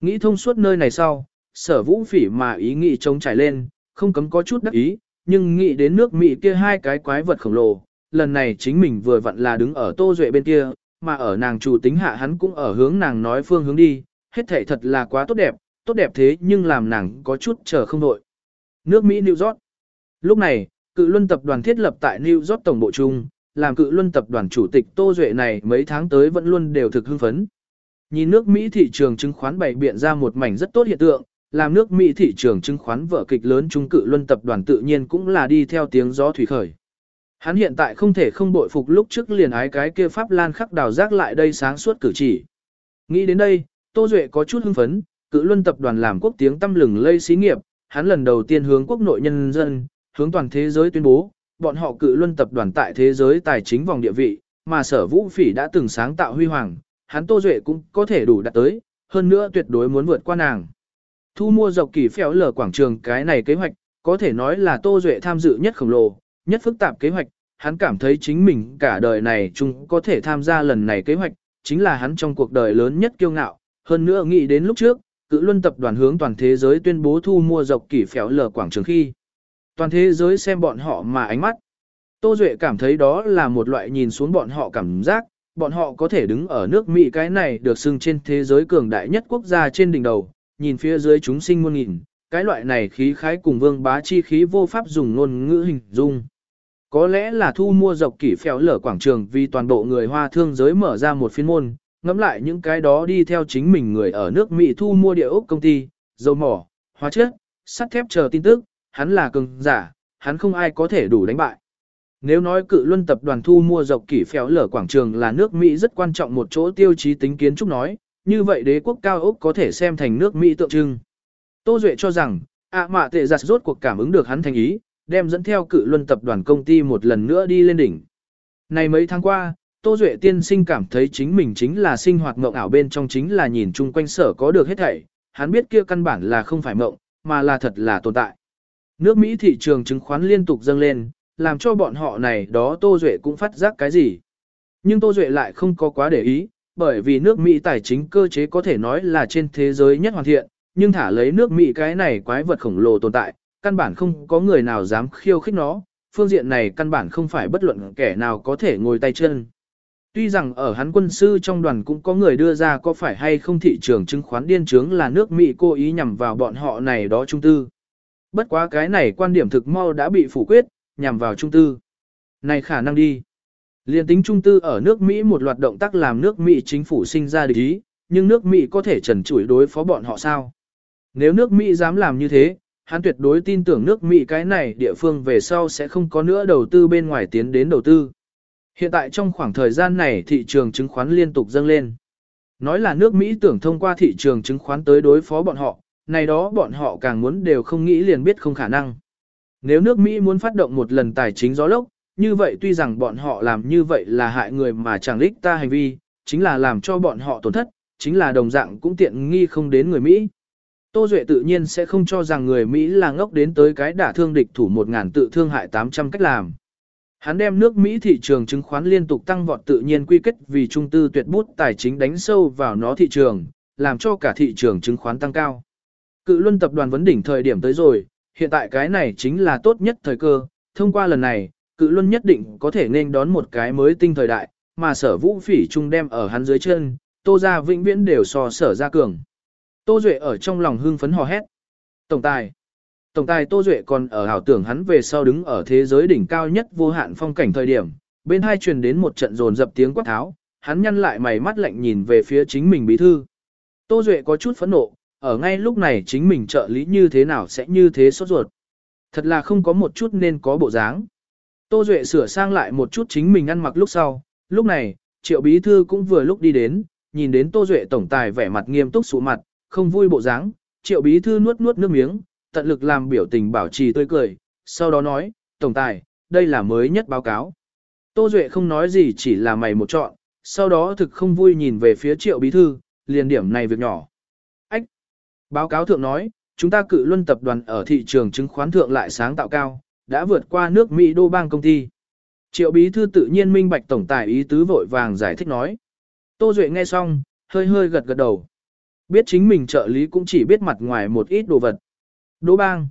Nghĩ thông suốt nơi này sau, sở vũ phỉ mà ý nghĩ trống trải lên, không cấm có chút đắc ý, nhưng nghĩ đến nước Mỹ kia hai cái quái vật khổng lồ, lần này chính mình vừa vặn là đứng ở tô duệ bên kia, mà ở nàng chủ tính hạ hắn cũng ở hướng nàng nói phương hướng đi, hết thể thật là quá tốt đẹp, tốt đẹp thế nhưng làm nàng có chút chờ không đội. Nước Mỹ New York Lúc này, cự luân tập đoàn thiết lập tại New York Tổng Bộ Trung, làm cự luân tập đoàn chủ tịch Tô Duệ này mấy tháng tới vẫn luôn đều thực hưng phấn. Nhìn nước Mỹ thị trường chứng khoán bày biện ra một mảnh rất tốt hiện tượng, làm nước Mỹ thị trường chứng khoán vở kịch lớn trung cự luân tập đoàn tự nhiên cũng là đi theo tiếng gió thủy khởi. Hắn hiện tại không thể không bội phục lúc trước liền ái cái kia Pháp Lan khắc đào giác lại đây sáng suốt cử chỉ. Nghĩ đến đây, Tô Duệ có chút hưng phấn, cự luân tập đoàn làm quốc tiếng tâm lừng lây xí nghiệp, hắn lần đầu tiên hướng quốc nội nhân dân, hướng toàn thế giới tuyên bố, bọn họ cự luân tập đoàn tại thế giới tài chính vòng địa vị, mà sở vũ phỉ đã từng sáng tạo huy hoàng, hắn Tô Duệ cũng có thể đủ đạt tới, hơn nữa tuyệt đối muốn vượt qua nàng. Thu mua dọc kỳ phèo lở quảng trường cái này kế hoạch, có thể nói là Tô Duệ tham dự nhất khổng lồ, nhất phức tạp kế hoạch, hắn cảm thấy chính mình cả đời này chung có thể tham gia lần này kế hoạch, chính là hắn trong cuộc đời lớn nhất kiêu ngạo, hơn nữa nghĩ đến lúc trước, cự luân tập đoàn hướng toàn thế giới tuyên bố thu mua dọc kỷ phèo lở quảng trường khi. Toàn thế giới xem bọn họ mà ánh mắt. Tô Duệ cảm thấy đó là một loại nhìn xuống bọn họ cảm giác, bọn họ có thể đứng ở nước Mỹ cái này được xưng trên thế giới cường đại nhất quốc gia trên đỉnh đầu, nhìn phía dưới chúng sinh muôn nghìn, cái loại này khí khái cùng vương bá chi khí vô pháp dùng ngôn ngữ hình dung. Có lẽ là thu mua dọc kỷ phèo lở quảng trường vì toàn bộ người hoa thương giới mở ra một phiên môn, ngắm lại những cái đó đi theo chính mình người ở nước Mỹ thu mua địa ốc công ty, dầu mỏ, hóa chất, sắt thép chờ tin tức, hắn là cường giả, hắn không ai có thể đủ đánh bại. Nếu nói cự luân tập đoàn thu mua dọc kỷ phéo lở quảng trường là nước Mỹ rất quan trọng một chỗ tiêu chí tính kiến trúc nói, như vậy đế quốc cao Úc có thể xem thành nước Mỹ tượng trưng. Tô Duệ cho rằng, ạ à mạ tệ giặt rốt cuộc cảm ứng được hắn thành ý, đem dẫn theo cự luân tập đoàn công ty một lần nữa đi lên đỉnh. Này mấy tháng qua, Tô Duệ tiên sinh cảm thấy chính mình chính là sinh hoạt mộng ảo bên trong chính là nhìn chung quanh sở có được hết thảy, hắn biết kia căn bản là không phải mộng, mà là thật là tồn tại. Nước Mỹ thị trường chứng khoán liên tục dâng lên, làm cho bọn họ này đó Tô Duệ cũng phát giác cái gì. Nhưng Tô Duệ lại không có quá để ý, bởi vì nước Mỹ tài chính cơ chế có thể nói là trên thế giới nhất hoàn thiện, nhưng thả lấy nước Mỹ cái này quái vật khổng lồ tồn tại, căn bản không có người nào dám khiêu khích nó, phương diện này căn bản không phải bất luận kẻ nào có thể ngồi tay chân. Tuy rằng ở hắn quân sư trong đoàn cũng có người đưa ra có phải hay không thị trường chứng khoán điên trướng là nước Mỹ cố ý nhằm vào bọn họ này đó trung tư. Bất quá cái này quan điểm thực mau đã bị phủ quyết, nhằm vào trung tư. Này khả năng đi. Liên tính trung tư ở nước Mỹ một loạt động tác làm nước Mỹ chính phủ sinh ra địch ý, nhưng nước Mỹ có thể trần chủi đối phó bọn họ sao? Nếu nước Mỹ dám làm như thế, hắn tuyệt đối tin tưởng nước Mỹ cái này địa phương về sau sẽ không có nữa đầu tư bên ngoài tiến đến đầu tư. Hiện tại trong khoảng thời gian này thị trường chứng khoán liên tục dâng lên. Nói là nước Mỹ tưởng thông qua thị trường chứng khoán tới đối phó bọn họ, này đó bọn họ càng muốn đều không nghĩ liền biết không khả năng. Nếu nước Mỹ muốn phát động một lần tài chính gió lốc, như vậy tuy rằng bọn họ làm như vậy là hại người mà chẳng lích ta hành vi, chính là làm cho bọn họ tổn thất, chính là đồng dạng cũng tiện nghi không đến người Mỹ. Tô Duệ tự nhiên sẽ không cho rằng người Mỹ là ngốc đến tới cái đả thương địch thủ 1.000 tự thương hại 800 cách làm. Hắn đem nước Mỹ thị trường chứng khoán liên tục tăng vọt tự nhiên quy kết vì trung tư tuyệt bút tài chính đánh sâu vào nó thị trường, làm cho cả thị trường chứng khoán tăng cao. Cự luân tập đoàn vấn đỉnh thời điểm tới rồi, hiện tại cái này chính là tốt nhất thời cơ, thông qua lần này, cự luân nhất định có thể nên đón một cái mới tinh thời đại, mà sở vũ phỉ trung đem ở hắn dưới chân, tô ra vĩnh viễn đều so sở ra cường. Tô Duệ ở trong lòng hưng phấn hò hét. Tổng tài. Tổng tài Tô Duệ còn ở hảo tưởng hắn về sau đứng ở thế giới đỉnh cao nhất vô hạn phong cảnh thời điểm, bên hai truyền đến một trận rồn dập tiếng quát tháo, hắn nhăn lại mày mắt lạnh nhìn về phía chính mình bí thư. Tô Duệ có chút phẫn nộ, ở ngay lúc này chính mình trợ lý như thế nào sẽ như thế sốt ruột. Thật là không có một chút nên có bộ dáng. Tô Duệ sửa sang lại một chút chính mình ăn mặc lúc sau, lúc này, triệu bí thư cũng vừa lúc đi đến, nhìn đến Tô Duệ tổng tài vẻ mặt nghiêm túc sụ mặt, không vui bộ dáng, triệu bí thư nuốt nuốt nước miếng, tận lực làm biểu tình bảo trì tươi cười, sau đó nói, tổng tài, đây là mới nhất báo cáo. Tô Duệ không nói gì chỉ là mày một chọn, sau đó thực không vui nhìn về phía triệu bí thư, liền điểm này việc nhỏ. Ách! Báo cáo thượng nói, chúng ta cự luân tập đoàn ở thị trường chứng khoán thượng lại sáng tạo cao, đã vượt qua nước Mỹ đô bang công ty. Triệu bí thư tự nhiên minh bạch tổng tài ý tứ vội vàng giải thích nói. Tô Duệ nghe xong, hơi hơi gật gật đầu. Biết chính mình trợ lý cũng chỉ biết mặt ngoài một ít đồ vật. Đỗ bang.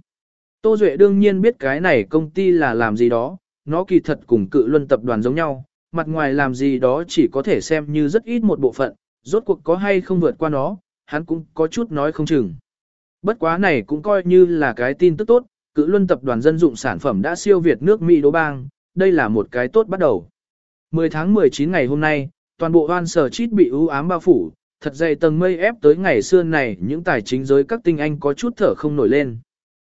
Tô Duệ đương nhiên biết cái này công ty là làm gì đó, nó kỳ thật cùng cự luân tập đoàn giống nhau, mặt ngoài làm gì đó chỉ có thể xem như rất ít một bộ phận, rốt cuộc có hay không vượt qua nó, hắn cũng có chút nói không chừng. Bất quá này cũng coi như là cái tin tức tốt, cự luân tập đoàn dân dụng sản phẩm đã siêu việt nước Mỹ Đỗ bang, đây là một cái tốt bắt đầu. 10 tháng 19 ngày hôm nay, toàn bộ hoan sở chít bị ưu ám bao phủ, thật dày tầng mây ép tới ngày xưa này những tài chính giới các tinh anh có chút thở không nổi lên.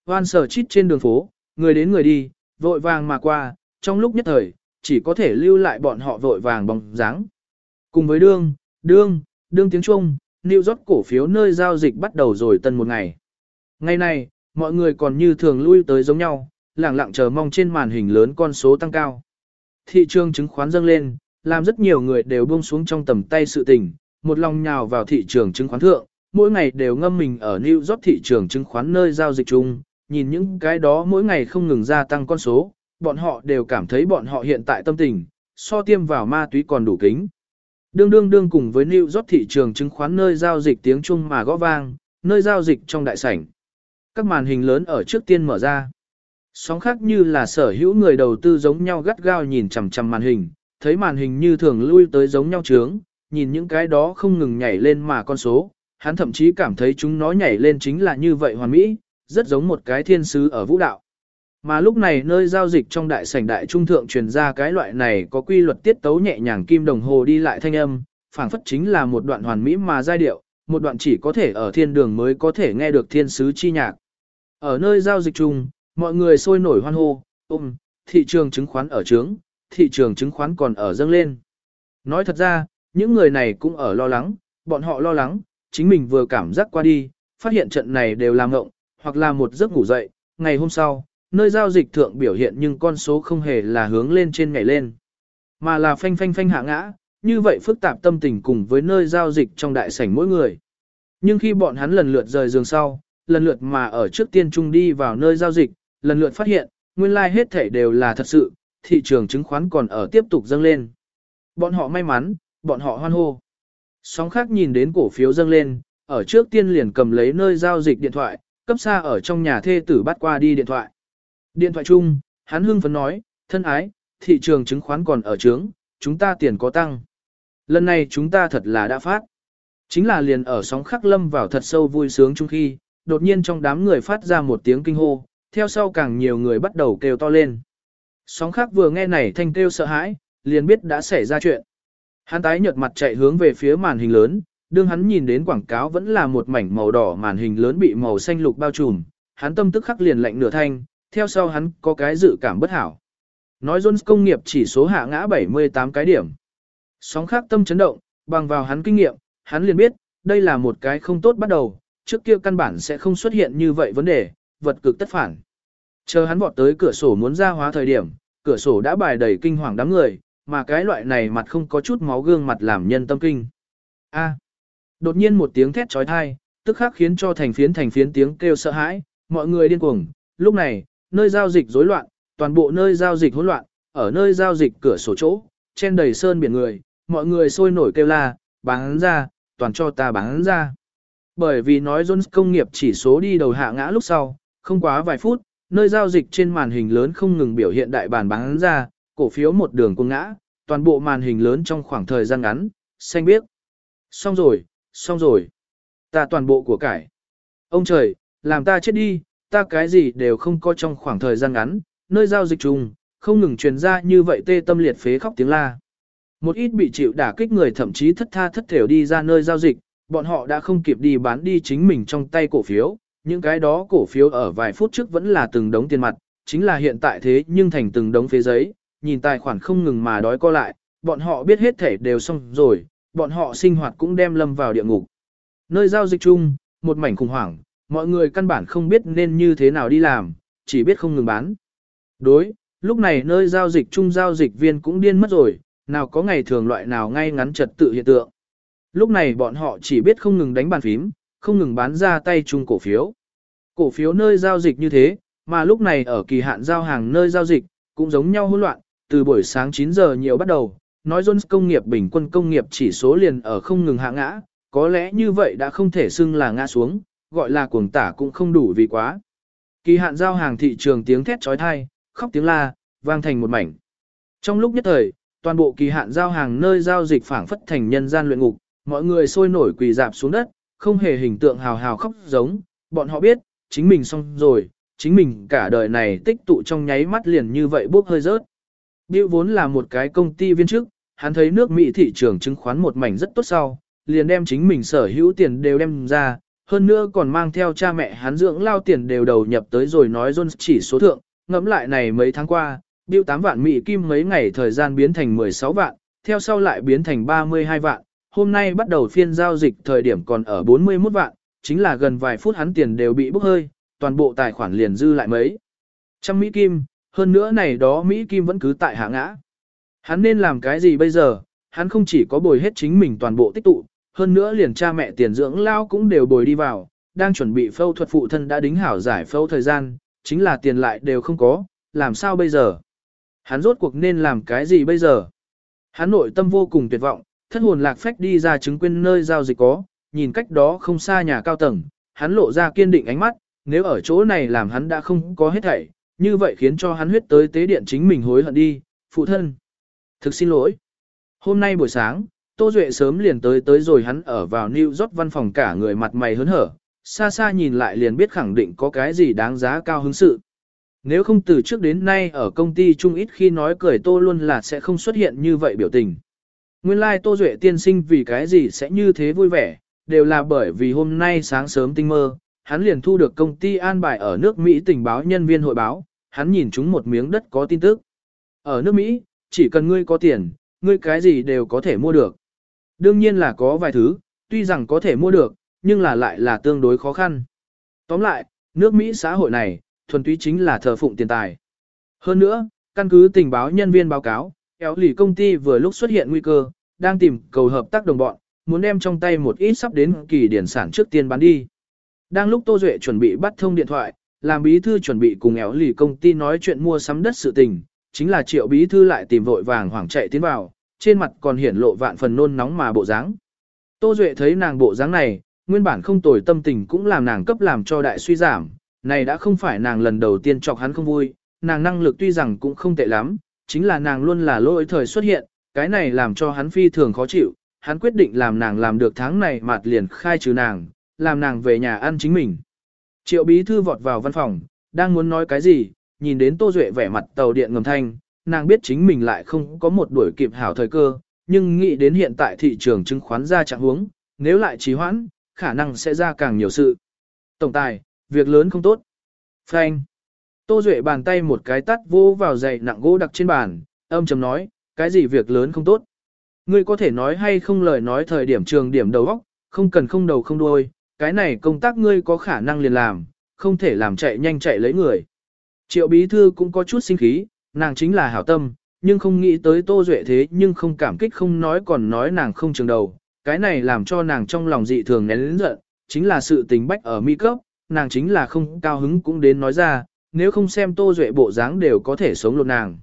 Hoan sở chít trên đường phố, người đến người đi, vội vàng mà qua, trong lúc nhất thời, chỉ có thể lưu lại bọn họ vội vàng bóng dáng. Cùng với đương, đương, đương tiếng Trung, New York cổ phiếu nơi giao dịch bắt đầu rồi tân một ngày. Ngày này, mọi người còn như thường lui tới giống nhau, lẳng lặng chờ mong trên màn hình lớn con số tăng cao. Thị trường chứng khoán dâng lên, làm rất nhiều người đều buông xuống trong tầm tay sự tình, một lòng nhào vào thị trường chứng khoán thượng, mỗi ngày đều ngâm mình ở New York thị trường chứng khoán nơi giao dịch chung, nhìn những cái đó mỗi ngày không ngừng gia tăng con số, bọn họ đều cảm thấy bọn họ hiện tại tâm tình, so tiêm vào ma túy còn đủ kính. Đương đương đương cùng với New York thị trường chứng khoán nơi giao dịch tiếng Trung mà gõ vang, nơi giao dịch trong đại sảnh. Các màn hình lớn ở trước tiên mở ra. Sóng khác như là sở hữu người đầu tư giống nhau gắt gao nhìn chằm chằm màn hình, thấy màn hình như thường lui tới giống nhau trướng, nhìn những cái đó không ngừng nhảy lên mà con số, hắn thậm chí cảm thấy chúng nó nhảy lên chính là như vậy hoàn mỹ, rất giống một cái thiên sứ ở vũ đạo. Mà lúc này nơi giao dịch trong đại sảnh đại trung thượng truyền ra cái loại này có quy luật tiết tấu nhẹ nhàng kim đồng hồ đi lại thanh âm, phảng phất chính là một đoạn hoàn mỹ mà giai điệu, một đoạn chỉ có thể ở thiên đường mới có thể nghe được thiên sứ chi nhạc. Ở nơi giao dịch chung, mọi người sôi nổi hoan hô, ôm, thị trường chứng khoán ở trướng, thị trường chứng khoán còn ở dâng lên. Nói thật ra, những người này cũng ở lo lắng, bọn họ lo lắng, chính mình vừa cảm giác qua đi, phát hiện trận này đều làm ngộng, hoặc là một giấc ngủ dậy, ngày hôm sau, nơi giao dịch thượng biểu hiện nhưng con số không hề là hướng lên trên ngày lên. mà là phanh phanh phanh hạ ngã, như vậy phức tạp tâm tình cùng với nơi giao dịch trong đại sảnh mỗi người. Nhưng khi bọn hắn lần lượt rời giường sau, lần lượt mà ở trước tiên trung đi vào nơi giao dịch, lần lượt phát hiện, nguyên lai like hết thảy đều là thật sự, thị trường chứng khoán còn ở tiếp tục dâng lên. Bọn họ may mắn, bọn họ hoan hô. Sóng khác nhìn đến cổ phiếu dâng lên, ở trước tiên liền cầm lấy nơi giao dịch điện thoại, cấp xa ở trong nhà thê tử bắt qua đi điện thoại. Điện thoại chung, hắn hưng phấn nói, thân ái, thị trường chứng khoán còn ở trướng, chúng ta tiền có tăng. Lần này chúng ta thật là đã phát. Chính là liền ở sóng khắc lâm vào thật sâu vui sướng chung khi, đột nhiên trong đám người phát ra một tiếng kinh hô, theo sau càng nhiều người bắt đầu kêu to lên. Sóng khắc vừa nghe này thanh kêu sợ hãi, liền biết đã xảy ra chuyện. Hắn tái nhợt mặt chạy hướng về phía màn hình lớn, đương hắn nhìn đến quảng cáo vẫn là một mảnh màu đỏ màn hình lớn bị màu xanh lục bao trùm, hắn tâm tức khắc liền lạnh nửa thanh, theo sau hắn có cái dự cảm bất hảo. Nói Jones công nghiệp chỉ số hạ ngã 78 cái điểm. Sóng khác tâm chấn động, bằng vào hắn kinh nghiệm, hắn liền biết, đây là một cái không tốt bắt đầu, trước kia căn bản sẽ không xuất hiện như vậy vấn đề, vật cực tất phản. Chờ hắn vọt tới cửa sổ muốn ra hóa thời điểm, cửa sổ đã bài đầy kinh hoàng đám người, mà cái loại này mặt không có chút máu gương mặt làm nhân tâm kinh. A. Đột nhiên một tiếng thét trói thai, tức khắc khiến cho thành phiến thành phiến tiếng kêu sợ hãi, mọi người điên cuồng. Lúc này, nơi giao dịch rối loạn, toàn bộ nơi giao dịch hỗn loạn, ở nơi giao dịch cửa sổ chỗ, trên đầy sơn biển người, mọi người sôi nổi kêu la, bán ra, toàn cho ta bán ra. Bởi vì nói Jones công nghiệp chỉ số đi đầu hạ ngã lúc sau, không quá vài phút, nơi giao dịch trên màn hình lớn không ngừng biểu hiện đại bản bán ra, cổ phiếu một đường cuồng ngã, toàn bộ màn hình lớn trong khoảng thời gian ngắn, xanh biếc. Xong rồi, xong rồi. Ta toàn bộ của cải. Ông trời, làm ta chết đi, ta cái gì đều không có trong khoảng thời gian ngắn, nơi giao dịch chung, không ngừng truyền ra như vậy tê tâm liệt phế khóc tiếng la. Một ít bị chịu đả kích người thậm chí thất tha thất thểu đi ra nơi giao dịch, bọn họ đã không kịp đi bán đi chính mình trong tay cổ phiếu, những cái đó cổ phiếu ở vài phút trước vẫn là từng đống tiền mặt, chính là hiện tại thế nhưng thành từng đống phế giấy, nhìn tài khoản không ngừng mà đói co lại, bọn họ biết hết thể đều xong rồi, bọn họ sinh hoạt cũng đem lâm vào địa ngục. Nơi giao dịch chung, một mảnh khủng hoảng, mọi người căn bản không biết nên như thế nào đi làm, chỉ biết không ngừng bán. Đối, lúc này nơi giao dịch chung giao dịch viên cũng điên mất rồi, nào có ngày thường loại nào ngay ngắn trật tự hiện tượng. Lúc này bọn họ chỉ biết không ngừng đánh bàn phím, không ngừng bán ra tay chung cổ phiếu. Cổ phiếu nơi giao dịch như thế, mà lúc này ở kỳ hạn giao hàng nơi giao dịch, cũng giống nhau hỗn loạn, từ buổi sáng 9 giờ nhiều bắt đầu, nói Jones công nghiệp bình quân công nghiệp chỉ số liền ở không ngừng hạ ngã, có lẽ như vậy đã không thể xưng là ngã xuống, gọi là cuồng tả cũng không đủ vì quá. Kỳ hạn giao hàng thị trường tiếng thét trói thai, khóc tiếng la, vang thành một mảnh. Trong lúc nhất thời, toàn bộ kỳ hạn giao hàng nơi giao dịch phảng phất thành nhân gian luyện ngục, mọi người sôi nổi quỳ dạp xuống đất, không hề hình tượng hào hào khóc giống, bọn họ biết, chính mình xong rồi, chính mình cả đời này tích tụ trong nháy mắt liền như vậy bốc hơi rớt. Bill vốn là một cái công ty viên chức, hắn thấy nước Mỹ thị trường chứng khoán một mảnh rất tốt sau, liền đem chính mình sở hữu tiền đều đem ra, hơn nữa còn mang theo cha mẹ hắn dưỡng lao tiền đều đầu nhập tới rồi nói Jones chỉ số thượng, ngẫm lại này mấy tháng qua, Bill 8 vạn Mỹ kim mấy ngày thời gian biến thành 16 vạn, theo sau lại biến thành 32 vạn, hôm nay bắt đầu phiên giao dịch thời điểm còn ở 41 vạn, chính là gần vài phút hắn tiền đều bị bốc hơi, toàn bộ tài khoản liền dư lại mấy. Trăm Mỹ kim, hơn nữa này đó Mỹ kim vẫn cứ tại hạ ngã. Hắn nên làm cái gì bây giờ, hắn không chỉ có bồi hết chính mình toàn bộ tích tụ, hơn nữa liền cha mẹ tiền dưỡng lao cũng đều bồi đi vào, đang chuẩn bị phẫu thuật phụ thân đã đính hảo giải phẫu thời gian, chính là tiền lại đều không có, làm sao bây giờ? Hắn rốt cuộc nên làm cái gì bây giờ? Hắn nội tâm vô cùng tuyệt vọng, thất hồn lạc phách đi ra chứng quyền nơi giao dịch có, nhìn cách đó không xa nhà cao tầng, hắn lộ ra kiên định ánh mắt, nếu ở chỗ này làm hắn đã không có hết thảy, như vậy khiến cho hắn huyết tới tế điện chính mình hối hận đi, phụ thân. Thực xin lỗi. Hôm nay buổi sáng, Tô Duệ sớm liền tới tới rồi hắn ở vào New York văn phòng cả người mặt mày hớn hở, xa xa nhìn lại liền biết khẳng định có cái gì đáng giá cao hứng sự. Nếu không từ trước đến nay ở công ty chung ít khi nói cười Tô luôn là sẽ không xuất hiện như vậy biểu tình. Nguyên lai like Tô Duệ tiên sinh vì cái gì sẽ như thế vui vẻ, đều là bởi vì hôm nay sáng sớm tinh mơ, hắn liền thu được công ty an bài ở nước Mỹ tình báo nhân viên hội báo, hắn nhìn chúng một miếng đất có tin tức. Ở nước Mỹ, chỉ cần ngươi có tiền, ngươi cái gì đều có thể mua được. Đương nhiên là có vài thứ, tuy rằng có thể mua được, nhưng là lại là tương đối khó khăn. Tóm lại, nước Mỹ xã hội này, thuần túy chính là thờ phụng tiền tài. Hơn nữa, căn cứ tình báo nhân viên báo cáo, Kéo lì công ty vừa lúc xuất hiện nguy cơ, đang tìm cầu hợp tác đồng bọn, muốn đem trong tay một ít sắp đến kỳ điển sản trước tiên bán đi. Đang lúc Tô Duệ chuẩn bị bắt thông điện thoại, làm bí thư chuẩn bị cùng éo lì công ty nói chuyện mua sắm đất sự tình, chính là triệu bí thư lại tìm vội vàng hoảng chạy tiến vào, trên mặt còn hiển lộ vạn phần nôn nóng mà bộ dáng. Tô Duệ thấy nàng bộ dáng này, nguyên bản không tồi tâm tình cũng làm nàng cấp làm cho đại suy giảm, này đã không phải nàng lần đầu tiên chọc hắn không vui, nàng năng lực tuy rằng cũng không tệ lắm, chính là nàng luôn là lỗi thời xuất hiện, cái này làm cho hắn phi thường khó chịu, hắn quyết định làm nàng làm được tháng này mạt liền khai trừ nàng, làm nàng về nhà ăn chính mình. Triệu bí thư vọt vào văn phòng, đang muốn nói cái gì, nhìn đến Tô Duệ vẻ mặt tàu điện ngầm thanh, nàng biết chính mình lại không có một đuổi kịp hảo thời cơ, nhưng nghĩ đến hiện tại thị trường chứng khoán ra trạng huống, nếu lại trì hoãn, khả năng sẽ ra càng nhiều sự. Tổng tài, việc lớn không tốt. Phanh. Tô Duệ bàn tay một cái tắt vô vào dày nặng gỗ đặc trên bàn, âm chầm nói, cái gì việc lớn không tốt. Ngươi có thể nói hay không lời nói thời điểm trường điểm đầu óc, không cần không đầu không đuôi, cái này công tác ngươi có khả năng liền làm, không thể làm chạy nhanh chạy lấy người. Triệu bí thư cũng có chút sinh khí, nàng chính là hảo tâm, nhưng không nghĩ tới Tô Duệ thế nhưng không cảm kích không nói còn nói nàng không trường đầu, cái này làm cho nàng trong lòng dị thường nén lĩnh giận, chính là sự tình bách ở mi cấp, nàng chính là không cao hứng cũng đến nói ra, nếu không xem Tô Duệ bộ dáng đều có thể sống lột nàng.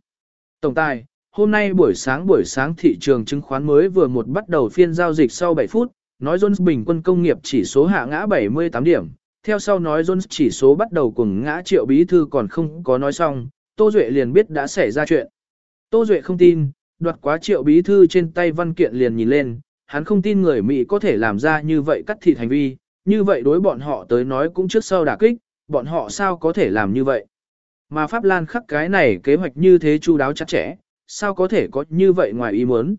Tổng tài, hôm nay buổi sáng buổi sáng thị trường chứng khoán mới vừa một bắt đầu phiên giao dịch sau 7 phút, nói Jones bình quân công nghiệp chỉ số hạ ngã 78 điểm, theo sau nói Jones chỉ số bắt đầu cùng ngã triệu bí thư còn không có nói xong, Tô Duệ liền biết đã xảy ra chuyện. Tô Duệ không tin, đoạt quá triệu bí thư trên tay văn kiện liền nhìn lên, hắn không tin người Mỹ có thể làm ra như vậy cắt thịt hành vi, như vậy đối bọn họ tới nói cũng trước sau đả kích, bọn họ sao có thể làm như vậy. Mà Pháp Lan khắc cái này kế hoạch như thế chu đáo chặt chẽ, sao có thể có như vậy ngoài ý muốn.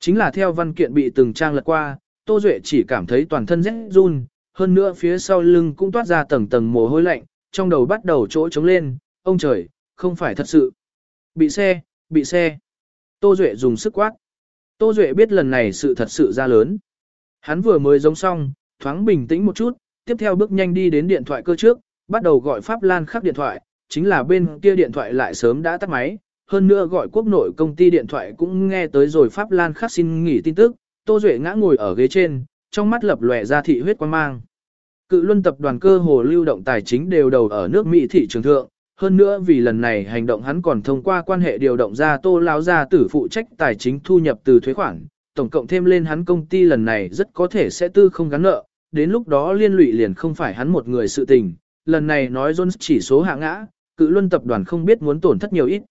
Chính là theo văn kiện bị từng trang lật qua, Tô Duệ chỉ cảm thấy toàn thân rét run, hơn nữa phía sau lưng cũng toát ra tầng tầng mồ hôi lạnh, trong đầu bắt đầu chỗ trống lên, ông trời, không phải thật sự. Bị xe, bị xe. Tô Duệ dùng sức quát. Tô Duệ biết lần này sự thật sự ra lớn. Hắn vừa mới giống xong, thoáng bình tĩnh một chút, tiếp theo bước nhanh đi đến điện thoại cơ trước, bắt đầu gọi Pháp Lan khắc điện thoại, chính là bên kia điện thoại lại sớm đã tắt máy, hơn nữa gọi quốc nội công ty điện thoại cũng nghe tới rồi Pháp Lan khắc xin nghỉ tin tức, Tô Duệ ngã ngồi ở ghế trên, trong mắt lập lòe ra thị huyết quan mang. Cự luân tập đoàn cơ hồ lưu động tài chính đều đầu ở nước Mỹ thị trường thượng, hơn nữa vì lần này hành động hắn còn thông qua quan hệ điều động ra Tô lão gia tử phụ trách tài chính thu nhập từ thuế khoản, tổng cộng thêm lên hắn công ty lần này rất có thể sẽ tư không gắn nợ, đến lúc đó liên lụy liền không phải hắn một người sự tình, lần này nói Jones chỉ số hạ ngã, cự luân tập đoàn không biết muốn tổn thất nhiều ít.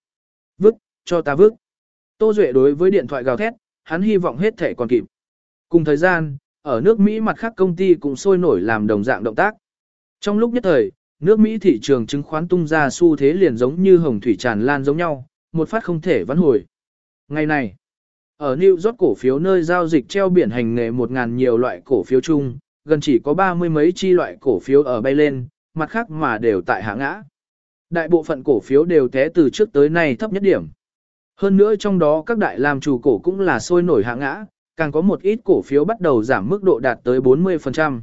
Vứt, cho ta vứt. Tô Duệ đối với điện thoại gào thét, hắn hy vọng hết thể còn kịp. Cùng thời gian, ở nước Mỹ mặt khác công ty cũng sôi nổi làm đồng dạng động tác. Trong lúc nhất thời, nước Mỹ thị trường chứng khoán tung ra xu thế liền giống như hồng thủy tràn lan giống nhau, một phát không thể vãn hồi. Ngày này, ở New York cổ phiếu nơi giao dịch treo biển hành nghề 1.000 nhiều loại cổ phiếu chung, gần chỉ có ba mươi mấy chi loại cổ phiếu ở bay lên, mặt khác mà đều tại hạ ngã. Đại bộ phận cổ phiếu đều té từ trước tới nay thấp nhất điểm. Hơn nữa trong đó các đại làm chủ cổ cũng là sôi nổi hạ ngã, càng có một ít cổ phiếu bắt đầu giảm mức độ đạt tới 40%.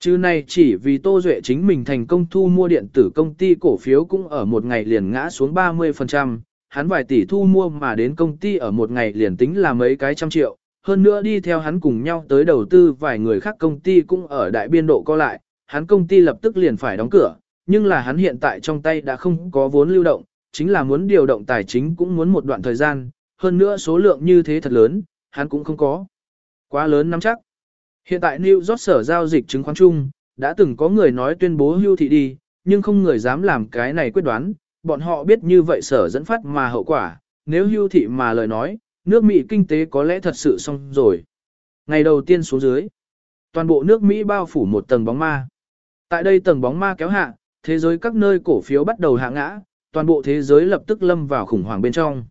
Chứ này chỉ vì Tô Duệ chính mình thành công thu mua điện tử công ty cổ phiếu cũng ở một ngày liền ngã xuống 30%, hắn vài tỷ thu mua mà đến công ty ở một ngày liền tính là mấy cái trăm triệu, hơn nữa đi theo hắn cùng nhau tới đầu tư vài người khác công ty cũng ở đại biên độ co lại, hắn công ty lập tức liền phải đóng cửa, nhưng là hắn hiện tại trong tay đã không có vốn lưu động, chính là muốn điều động tài chính cũng muốn một đoạn thời gian, hơn nữa số lượng như thế thật lớn, hắn cũng không có. Quá lớn nắm chắc. Hiện tại New York sở giao dịch chứng khoán chung, đã từng có người nói tuyên bố hưu thị đi, nhưng không người dám làm cái này quyết đoán, bọn họ biết như vậy sở dẫn phát mà hậu quả, nếu hưu thị mà lời nói, nước Mỹ kinh tế có lẽ thật sự xong rồi. Ngày đầu tiên xuống dưới, toàn bộ nước Mỹ bao phủ một tầng bóng ma. Tại đây tầng bóng ma kéo hạ, thế giới các nơi cổ phiếu bắt đầu hạ ngã, toàn bộ thế giới lập tức lâm vào khủng hoảng bên trong.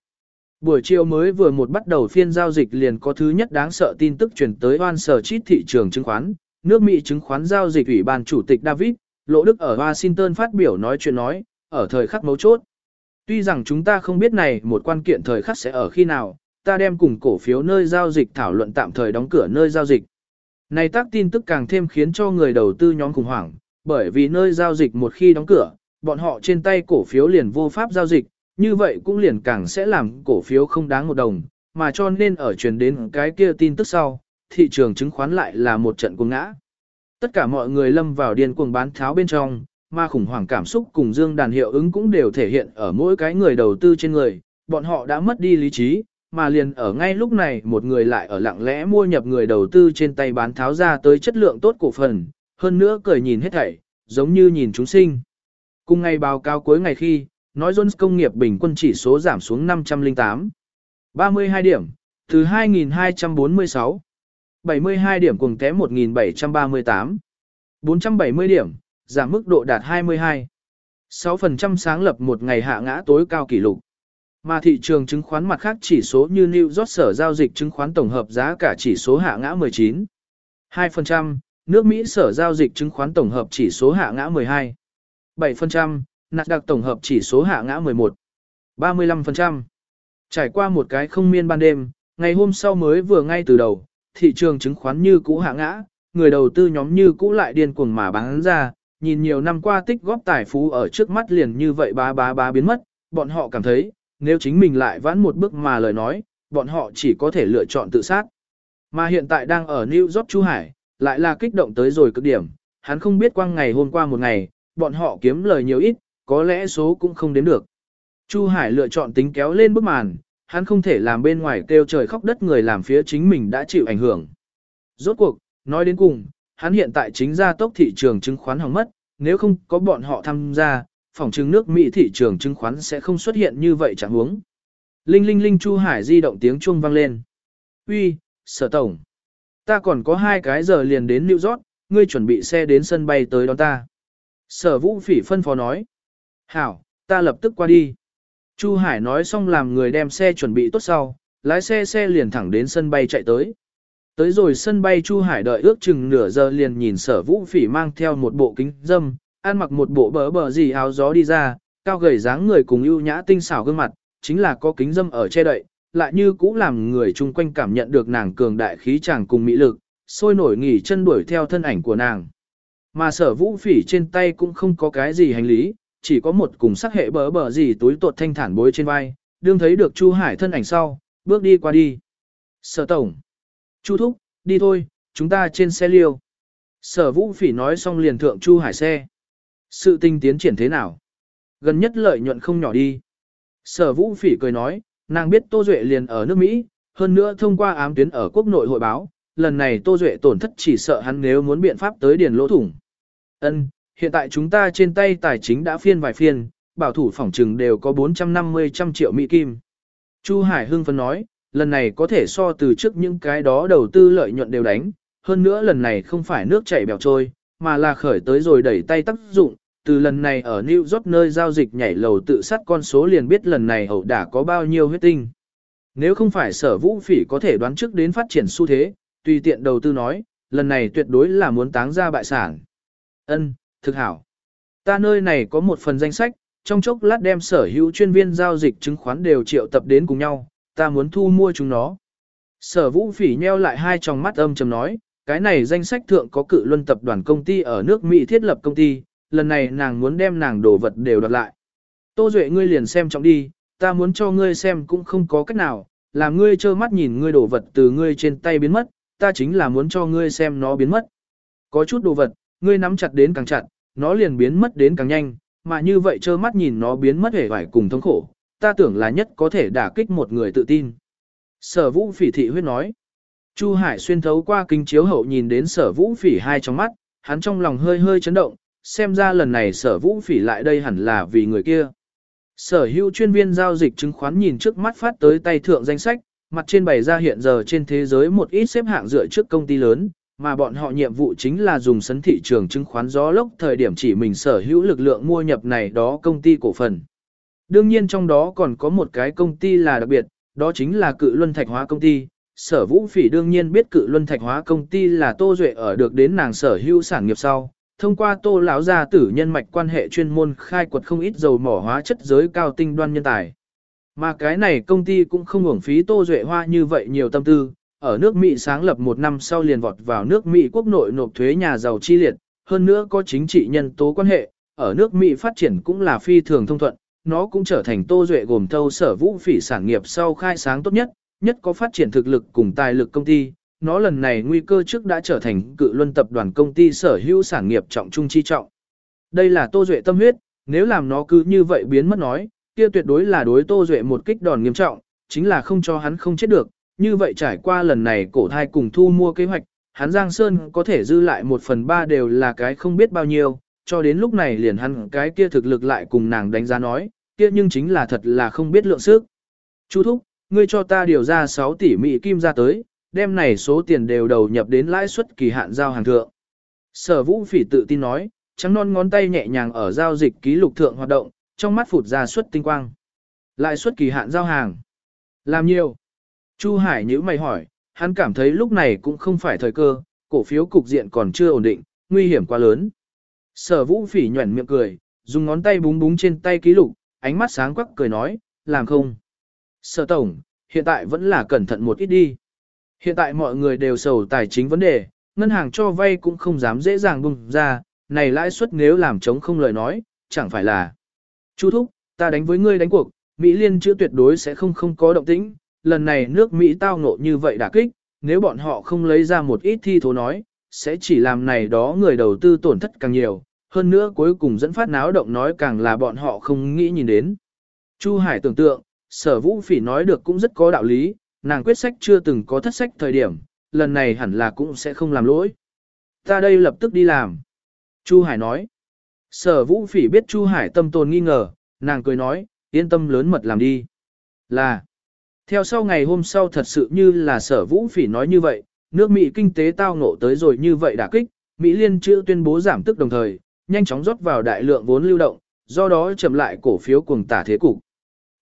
Buổi chiều mới vừa một bắt đầu phiên giao dịch liền có thứ nhất đáng sợ tin tức truyền tới Hoan sở chít thị trường chứng khoán, nước Mỹ chứng khoán giao dịch ủy ban chủ tịch David, lỗ Đức ở Washington phát biểu nói chuyện nói, ở thời khắc mấu chốt. Tuy rằng chúng ta không biết này một quan kiện thời khắc sẽ ở khi nào, ta đem cùng cổ phiếu nơi giao dịch thảo luận tạm thời đóng cửa nơi giao dịch. Này tác tin tức càng thêm khiến cho người đầu tư nhóm khủng hoảng, bởi vì nơi giao dịch một khi đóng cửa, bọn họ trên tay cổ phiếu liền vô pháp giao dịch, như vậy cũng liền càng sẽ làm cổ phiếu không đáng một đồng, mà cho nên ở truyền đến cái kia tin tức sau, thị trường chứng khoán lại là một trận cuồng ngã. Tất cả mọi người lâm vào điên cuồng bán tháo bên trong, mà khủng hoảng cảm xúc cùng dương đàn hiệu ứng cũng đều thể hiện ở mỗi cái người đầu tư trên người, bọn họ đã mất đi lý trí, mà liền ở ngay lúc này một người lại ở lặng lẽ mua nhập người đầu tư trên tay bán tháo ra tới chất lượng tốt cổ phần, hơn nữa cười nhìn hết thảy, giống như nhìn chúng sinh. Cùng ngày báo cáo cuối ngày khi, nói Jones công nghiệp bình quân chỉ số giảm xuống 508. 32 điểm, từ 2246. 72 điểm cùng té 1738. 470 điểm, giảm mức độ đạt 22. 6% sáng lập một ngày hạ ngã tối cao kỷ lục. Mà thị trường chứng khoán mặt khác chỉ số như New York sở giao dịch chứng khoán tổng hợp giá cả chỉ số hạ ngã 19. 2%, nước Mỹ sở giao dịch chứng khoán tổng hợp chỉ số hạ ngã 12. 7%, nạt đặc tổng hợp chỉ số hạ ngã 11. 35%. Trải qua một cái không miên ban đêm, ngày hôm sau mới vừa ngay từ đầu, thị trường chứng khoán như cũ hạ ngã, người đầu tư nhóm như cũ lại điên cuồng mà bán ra, nhìn nhiều năm qua tích góp tài phú ở trước mắt liền như vậy bá bá bá biến mất, bọn họ cảm thấy, nếu chính mình lại vãn một bước mà lời nói, bọn họ chỉ có thể lựa chọn tự sát. Mà hiện tại đang ở New York Chu Hải, lại là kích động tới rồi cực điểm, hắn không biết quang ngày hôm qua một ngày, bọn họ kiếm lời nhiều ít, có lẽ số cũng không đến được. Chu Hải lựa chọn tính kéo lên bức màn, hắn không thể làm bên ngoài kêu trời khóc đất người làm phía chính mình đã chịu ảnh hưởng. Rốt cuộc, nói đến cùng, hắn hiện tại chính ra tốc thị trường chứng khoán hỏng mất, nếu không có bọn họ tham gia, phòng chứng nước Mỹ thị trường chứng khoán sẽ không xuất hiện như vậy chẳng huống. Linh linh linh Chu Hải di động tiếng chuông vang lên. Uy, sở tổng. Ta còn có hai cái giờ liền đến New York, ngươi chuẩn bị xe đến sân bay tới đón ta. Sở vũ phỉ phân phó nói. Hảo, ta lập tức qua đi. Chu Hải nói xong làm người đem xe chuẩn bị tốt sau, lái xe xe liền thẳng đến sân bay chạy tới. Tới rồi sân bay Chu Hải đợi ước chừng nửa giờ liền nhìn sở vũ phỉ mang theo một bộ kính dâm, ăn mặc một bộ bờ bờ gì áo gió đi ra, cao gầy dáng người cùng ưu nhã tinh xảo gương mặt, chính là có kính dâm ở che đậy, lại như cũ làm người chung quanh cảm nhận được nàng cường đại khí chàng cùng mỹ lực, sôi nổi nghỉ chân đuổi theo thân ảnh của nàng. Mà sở vũ phỉ trên tay cũng không có cái gì hành lý, chỉ có một cùng sắc hệ bờ bờ gì túi tuột thanh thản bối trên vai, đương thấy được Chu Hải thân ảnh sau, bước đi qua đi. Sở tổng. Chu thúc, đi thôi, chúng ta trên xe liêu. Sở vũ phỉ nói xong liền thượng Chu Hải xe. Sự tinh tiến triển thế nào? Gần nhất lợi nhuận không nhỏ đi. Sở vũ phỉ cười nói, nàng biết Tô Duệ liền ở nước Mỹ, hơn nữa thông qua ám tuyến ở quốc nội hội báo, lần này Tô Duệ tổn thất chỉ sợ hắn nếu muốn biện pháp tới điền lỗ thủng. Ân, hiện tại chúng ta trên tay tài chính đã phiên vài phiên, bảo thủ phòng trừng đều có 450 trăm triệu Mỹ Kim. Chu Hải Hưng phân nói, lần này có thể so từ trước những cái đó đầu tư lợi nhuận đều đánh, hơn nữa lần này không phải nước chảy bèo trôi, mà là khởi tới rồi đẩy tay tác dụng, từ lần này ở New York nơi giao dịch nhảy lầu tự sát con số liền biết lần này hậu đã có bao nhiêu huyết tinh. Nếu không phải sở vũ phỉ có thể đoán trước đến phát triển xu thế, tùy tiện đầu tư nói, lần này tuyệt đối là muốn táng ra bại sản. Ân, thực hảo. Ta nơi này có một phần danh sách, trong chốc lát đem sở hữu chuyên viên giao dịch chứng khoán đều triệu tập đến cùng nhau, ta muốn thu mua chúng nó. Sở vũ phỉ nheo lại hai tròng mắt âm trầm nói, cái này danh sách thượng có cự luân tập đoàn công ty ở nước Mỹ thiết lập công ty, lần này nàng muốn đem nàng đồ vật đều đoạt lại. Tô Duệ ngươi liền xem trọng đi, ta muốn cho ngươi xem cũng không có cách nào, làm ngươi trơ mắt nhìn ngươi đồ vật từ ngươi trên tay biến mất, ta chính là muốn cho ngươi xem nó biến mất. Có chút đồ vật, ngươi nắm chặt đến càng chặt, nó liền biến mất đến càng nhanh, mà như vậy trơ mắt nhìn nó biến mất hề vải cùng thống khổ, ta tưởng là nhất có thể đả kích một người tự tin. Sở vũ phỉ thị huyết nói. Chu Hải xuyên thấu qua kính chiếu hậu nhìn đến sở vũ phỉ hai trong mắt, hắn trong lòng hơi hơi chấn động, xem ra lần này sở vũ phỉ lại đây hẳn là vì người kia. Sở hữu chuyên viên giao dịch chứng khoán nhìn trước mắt phát tới tay thượng danh sách, mặt trên bày ra hiện giờ trên thế giới một ít xếp hạng dựa trước công ty lớn, mà bọn họ nhiệm vụ chính là dùng sấn thị trường chứng khoán gió lốc thời điểm chỉ mình sở hữu lực lượng mua nhập này đó công ty cổ phần. Đương nhiên trong đó còn có một cái công ty là đặc biệt, đó chính là cự luân thạch hóa công ty. Sở vũ phỉ đương nhiên biết cự luân thạch hóa công ty là tô duệ ở được đến nàng sở hữu sản nghiệp sau, thông qua tô lão gia tử nhân mạch quan hệ chuyên môn khai quật không ít dầu mỏ hóa chất giới cao tinh đoan nhân tài. Mà cái này công ty cũng không hưởng phí tô duệ hoa như vậy nhiều tâm tư, ở nước Mỹ sáng lập một năm sau liền vọt vào nước Mỹ quốc nội nộp thuế nhà giàu chi liệt, hơn nữa có chính trị nhân tố quan hệ, ở nước Mỹ phát triển cũng là phi thường thông thuận, nó cũng trở thành Tô Duệ gồm thâu sở vũ phỉ sản nghiệp sau khai sáng tốt nhất, nhất có phát triển thực lực cùng tài lực công ty. Nó lần này nguy cơ trước đã trở thành cự luân tập đoàn công ty sở hữu sản nghiệp trọng trung chi trọng. Đây là Tô Duệ tâm huyết, nếu làm nó cứ như vậy biến mất nói, kia tuyệt đối là đối Tô Duệ một kích đòn nghiêm trọng, chính là không cho hắn không chết được. Như vậy trải qua lần này cổ thai cùng thu mua kế hoạch, hắn Giang Sơn có thể dư lại một phần ba đều là cái không biết bao nhiêu, cho đến lúc này liền hắn cái kia thực lực lại cùng nàng đánh giá nói, kia nhưng chính là thật là không biết lượng sức. Chu Thúc, ngươi cho ta điều ra 6 tỷ Mỹ kim ra tới, đem này số tiền đều đầu nhập đến lãi suất kỳ hạn giao hàng thượng. Sở Vũ Phỉ tự tin nói, trắng non ngón tay nhẹ nhàng ở giao dịch ký lục thượng hoạt động, trong mắt phụt ra suất tinh quang. Lãi suất kỳ hạn giao hàng. Làm nhiều. Chu Hải nhữ mày hỏi, hắn cảm thấy lúc này cũng không phải thời cơ, cổ phiếu cục diện còn chưa ổn định, nguy hiểm quá lớn. Sở Vũ Phỉ nhuẩn miệng cười, dùng ngón tay búng búng trên tay ký lục, ánh mắt sáng quắc cười nói, làm không. Sở Tổng, hiện tại vẫn là cẩn thận một ít đi. Hiện tại mọi người đều sầu tài chính vấn đề, ngân hàng cho vay cũng không dám dễ dàng bung ra, này lãi suất nếu làm chống không lời nói, chẳng phải là. Chu Thúc, ta đánh với ngươi đánh cuộc, Mỹ Liên chưa tuyệt đối sẽ không không có động tĩnh, lần này nước Mỹ tao ngộ như vậy đả kích, nếu bọn họ không lấy ra một ít thi thố nói, sẽ chỉ làm này đó người đầu tư tổn thất càng nhiều, hơn nữa cuối cùng dẫn phát náo động nói càng là bọn họ không nghĩ nhìn đến. Chu Hải tưởng tượng, sở vũ phỉ nói được cũng rất có đạo lý, nàng quyết sách chưa từng có thất sách thời điểm, lần này hẳn là cũng sẽ không làm lỗi. Ta đây lập tức đi làm. Chu Hải nói. Sở vũ phỉ biết Chu Hải tâm tồn nghi ngờ, nàng cười nói, yên tâm lớn mật làm đi. Là. Theo sau ngày hôm sau thật sự như là sở vũ phỉ nói như vậy, nước Mỹ kinh tế tao ngộ tới rồi như vậy đả kích, Mỹ liên chưa tuyên bố giảm tức đồng thời, nhanh chóng rót vào đại lượng vốn lưu động, do đó chậm lại cổ phiếu cuồng tả thế cục.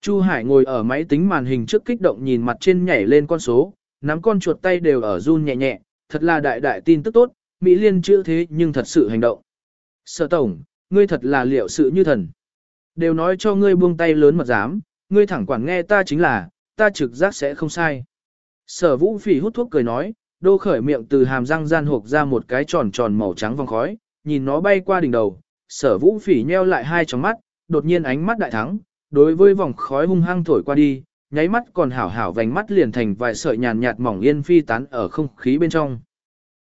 Chu Hải ngồi ở máy tính màn hình trước kích động nhìn mặt trên nhảy lên con số, nắm con chuột tay đều ở run nhẹ nhẹ, thật là đại đại tin tức tốt, Mỹ liên chưa thế nhưng thật sự hành động. Sở tổng, ngươi thật là liệu sự như thần. Đều nói cho ngươi buông tay lớn mật dám, ngươi thẳng quản nghe ta chính là, ta trực giác sẽ không sai. Sở vũ phỉ hút thuốc cười nói, đô khởi miệng từ hàm răng gian hộp ra một cái tròn tròn màu trắng vòng khói, nhìn nó bay qua đỉnh đầu, sở vũ phỉ nheo lại hai tròng mắt, đột nhiên ánh mắt đại thắng, đối với vòng khói hung hăng thổi qua đi, nháy mắt còn hảo hảo vành mắt liền thành vài sợi nhàn nhạt mỏng yên phi tán ở không khí bên trong.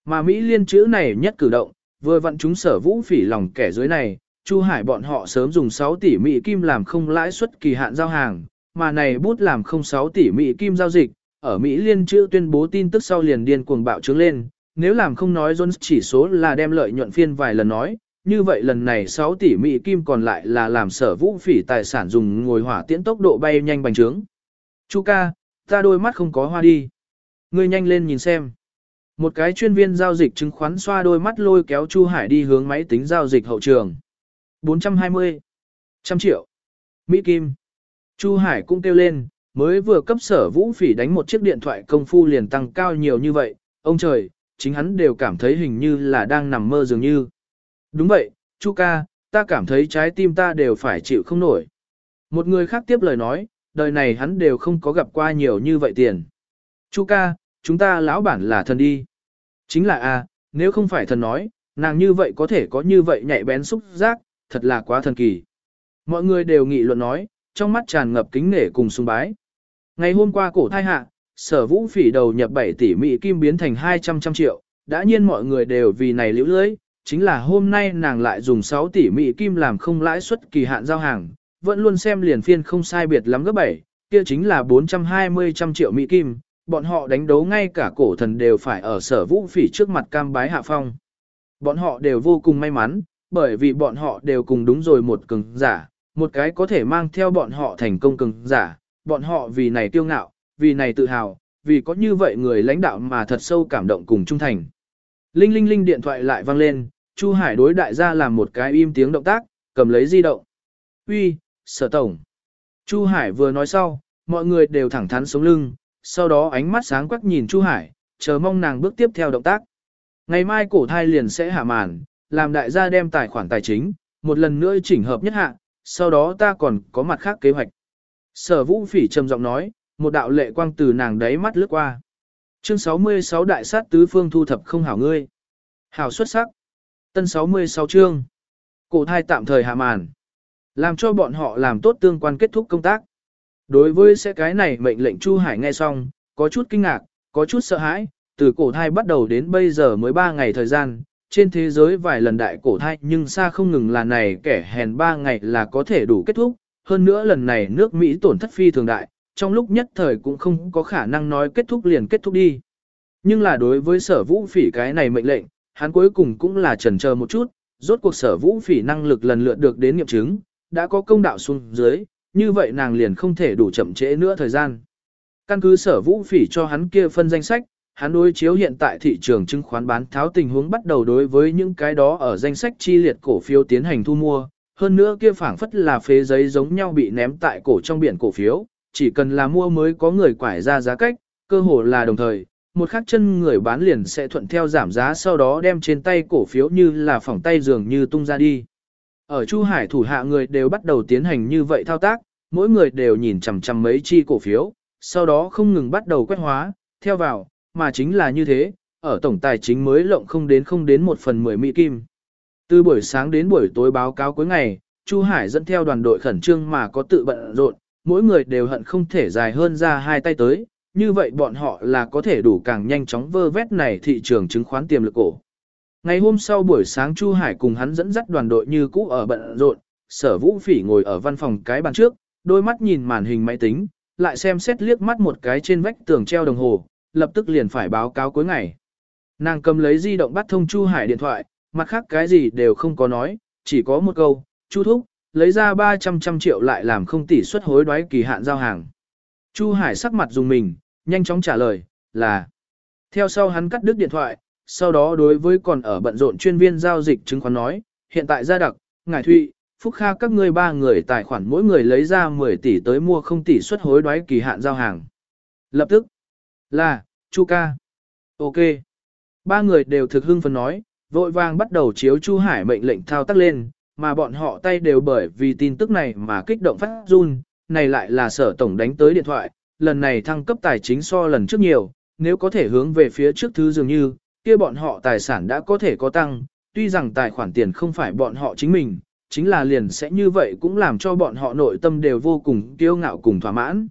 Mà Mỹ liên chữ này nhất cử động, vừa vặn chúng sở vũ phỉ lòng kẻ dưới này, Chu Hải bọn họ sớm dùng 6 tỷ Mỹ kim làm không lãi suất kỳ hạn giao hàng, mà này bút làm không 6 tỷ Mỹ kim giao dịch, ở Mỹ liên chữ tuyên bố tin tức sau liền điên cuồng bạo trướng lên, nếu làm không nói Jones chỉ số là đem lợi nhuận phiên vài lần nói, như vậy lần này 6 tỷ Mỹ kim còn lại là làm sở vũ phỉ tài sản dùng ngồi hỏa tiễn tốc độ bay nhanh bành trướng. Chu ca, ta đôi mắt không có hoa đi. Ngươi nhanh lên nhìn xem. Một cái chuyên viên giao dịch chứng khoán xoa đôi mắt lôi kéo Chu Hải đi hướng máy tính giao dịch hậu trường. 420. Trăm triệu. Mỹ Kim. Chu Hải cũng kêu lên, mới vừa cấp sở vũ phỉ đánh một chiếc điện thoại công phu liền tăng cao nhiều như vậy. Ông trời, chính hắn đều cảm thấy hình như là đang nằm mơ dường như. Đúng vậy, Chu ca, ta cảm thấy trái tim ta đều phải chịu không nổi. Một người khác tiếp lời nói, đời này hắn đều không có gặp qua nhiều như vậy tiền. Chu ca, chúng ta lão bản là thần đi. Chính là a, nếu không phải thần nói, nàng như vậy có thể có như vậy nhạy bén xúc giác, thật là quá thần kỳ. Mọi người đều nghị luận nói, trong mắt tràn ngập kính nể cùng sung bái. Ngày hôm qua cổ thai hạ, sở vũ phỉ đầu nhập 7 tỷ Mỹ kim biến thành 200 trăm triệu, đã nhiên mọi người đều vì này liễu lưới, chính là hôm nay nàng lại dùng 6 tỷ Mỹ kim làm không lãi suất kỳ hạn giao hàng, vẫn luôn xem liền phiên không sai biệt lắm gấp 7, kia chính là 420 trăm triệu Mỹ kim, bọn họ đánh đấu ngay cả cổ thần đều phải ở sở vũ phỉ trước mặt cam bái hạ phong. Bọn họ đều vô cùng may mắn, bởi vì bọn họ đều cùng đúng rồi một cường giả, một cái có thể mang theo bọn họ thành công cường giả, bọn họ vì này tiêu ngạo, vì này tự hào, vì có như vậy người lãnh đạo mà thật sâu cảm động cùng trung thành. Linh linh linh điện thoại lại vang lên, Chu Hải đối đại gia làm một cái im tiếng động tác, cầm lấy di động. Uy, sở tổng. Chu Hải vừa nói sau, mọi người đều thẳng thắn sống lưng, sau đó ánh mắt sáng quắc nhìn Chu Hải, chờ mong nàng bước tiếp theo động tác. Ngày mai cổ thai liền sẽ hạ màn, làm đại gia đem tài khoản tài chính, một lần nữa chỉnh hợp nhất hạ, sau đó ta còn có mặt khác kế hoạch. Sở vũ phỉ trầm giọng nói, một đạo lệ quang từ nàng đáy mắt lướt qua. Chương 66 đại sát tứ phương thu thập không hảo ngươi. Hảo xuất sắc. Tân 66 chương. Cổ thai tạm thời hạ màn. Làm cho bọn họ làm tốt tương quan kết thúc công tác. Đối với sẽ cái này mệnh lệnh Chu Hải nghe xong, có chút kinh ngạc, có chút sợ hãi, từ cổ thai bắt đầu đến bây giờ mới 3 ngày thời gian, trên thế giới vài lần đại cổ thai nhưng xa không ngừng là này kẻ hèn ba ngày là có thể đủ kết thúc, hơn nữa lần này nước Mỹ tổn thất phi thường đại, trong lúc nhất thời cũng không có khả năng nói kết thúc liền kết thúc đi. Nhưng là đối với sở vũ phỉ cái này mệnh lệnh, hắn cuối cùng cũng là chần chờ một chút, rốt cuộc sở vũ phỉ năng lực lần lượt được đến nghiệm chứng, đã có công đạo xuống dưới, như vậy nàng liền không thể đủ chậm trễ nữa thời gian. Căn cứ sở vũ phỉ cho hắn kia phân danh sách, hắn đối chiếu hiện tại thị trường chứng khoán bán tháo tình huống bắt đầu đối với những cái đó ở danh sách chi liệt cổ phiếu tiến hành thu mua, hơn nữa kia phảng phất là phế giấy giống nhau bị ném tại cổ trong biển cổ phiếu, chỉ cần là mua mới có người quải ra giá cách, cơ hồ là đồng thời, một khắc chân người bán liền sẽ thuận theo giảm giá sau đó đem trên tay cổ phiếu như là phỏng tay dường như tung ra đi. Ở Chu Hải thủ hạ người đều bắt đầu tiến hành như vậy thao tác, mỗi người đều nhìn chằm chằm mấy chi cổ phiếu, sau đó không ngừng bắt đầu quét hóa, theo vào, mà chính là như thế, ở tổng tài chính mới lộng không đến không đến một phần mười mỹ kim. Từ buổi sáng đến buổi tối báo cáo cuối ngày, Chu Hải dẫn theo đoàn đội khẩn trương mà có tự bận rộn, mỗi người đều hận không thể dài hơn ra hai tay tới, như vậy bọn họ là có thể đủ càng nhanh chóng vơ vét này thị trường chứng khoán tiềm lực cổ. Ngày hôm sau buổi sáng Chu Hải cùng hắn dẫn dắt đoàn đội như cũ ở bận rộn, sở vũ phỉ ngồi ở văn phòng cái bàn trước, đôi mắt nhìn màn hình máy tính, lại xem xét liếc mắt một cái trên vách tường treo đồng hồ, lập tức liền phải báo cáo cuối ngày. Nàng cầm lấy di động bắt thông Chu Hải điện thoại, mặt khác cái gì đều không có nói, chỉ có một câu, Chu Thúc, lấy ra 300 trăm triệu lại làm không tỷ suất hối đoái kỳ hạn giao hàng. Chu Hải sắc mặt dùng mình, nhanh chóng trả lời, là. Theo sau hắn cắt đứt điện thoại, sau đó đối với còn ở bận rộn chuyên viên giao dịch chứng khoán nói, hiện tại gia đặc, ngải thụy, phúc kha các ngươi ba người tài khoản mỗi người lấy ra 10 tỷ tới mua không tỷ suất hối đoái kỳ hạn giao hàng. Lập tức, là, Chu ca. Ok. Ba người đều thực hưng phấn nói, vội vàng bắt đầu chiếu Chu Hải mệnh lệnh thao tác lên, mà bọn họ tay đều bởi vì tin tức này mà kích động phát run, này lại là sở tổng đánh tới điện thoại, lần này thăng cấp tài chính so lần trước nhiều, nếu có thể hướng về phía trước thứ dường như, kia bọn họ tài sản đã có thể có tăng, tuy rằng tài khoản tiền không phải bọn họ chính mình, chính là liền sẽ như vậy cũng làm cho bọn họ nội tâm đều vô cùng kiêu ngạo cùng thỏa mãn.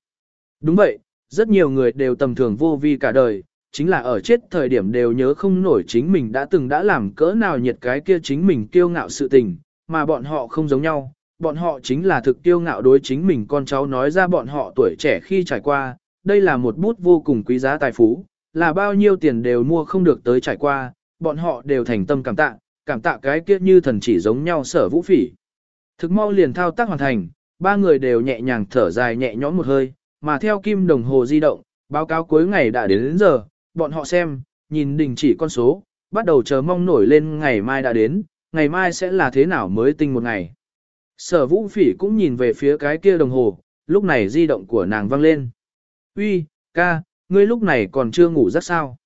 Đúng vậy, rất nhiều người đều tầm thường vô vi cả đời, chính là ở chết thời điểm đều nhớ không nổi chính mình đã từng đã làm cỡ nào nhiệt cái kia chính mình kiêu ngạo sự tình, mà bọn họ không giống nhau, bọn họ chính là thực kiêu ngạo đối chính mình con cháu nói ra bọn họ tuổi trẻ khi trải qua, đây là một bút vô cùng quý giá tài phú, là bao nhiêu tiền đều mua không được tới trải qua, bọn họ đều thành tâm cảm tạ, cảm tạ cái kia như thần chỉ giống nhau sở vũ phỉ. Thực mau liền thao tác hoàn thành, ba người đều nhẹ nhàng thở dài nhẹ nhõm một hơi, mà theo kim đồng hồ di động, báo cáo cuối ngày đã đến, đến giờ, bọn họ xem, nhìn đình chỉ con số, bắt đầu chờ mong nổi lên ngày mai đã đến, ngày mai sẽ là thế nào mới tinh một ngày. Sở vũ phỉ cũng nhìn về phía cái kia đồng hồ, lúc này di động của nàng vang lên. Uy, ca, ngươi lúc này còn chưa ngủ rất sao.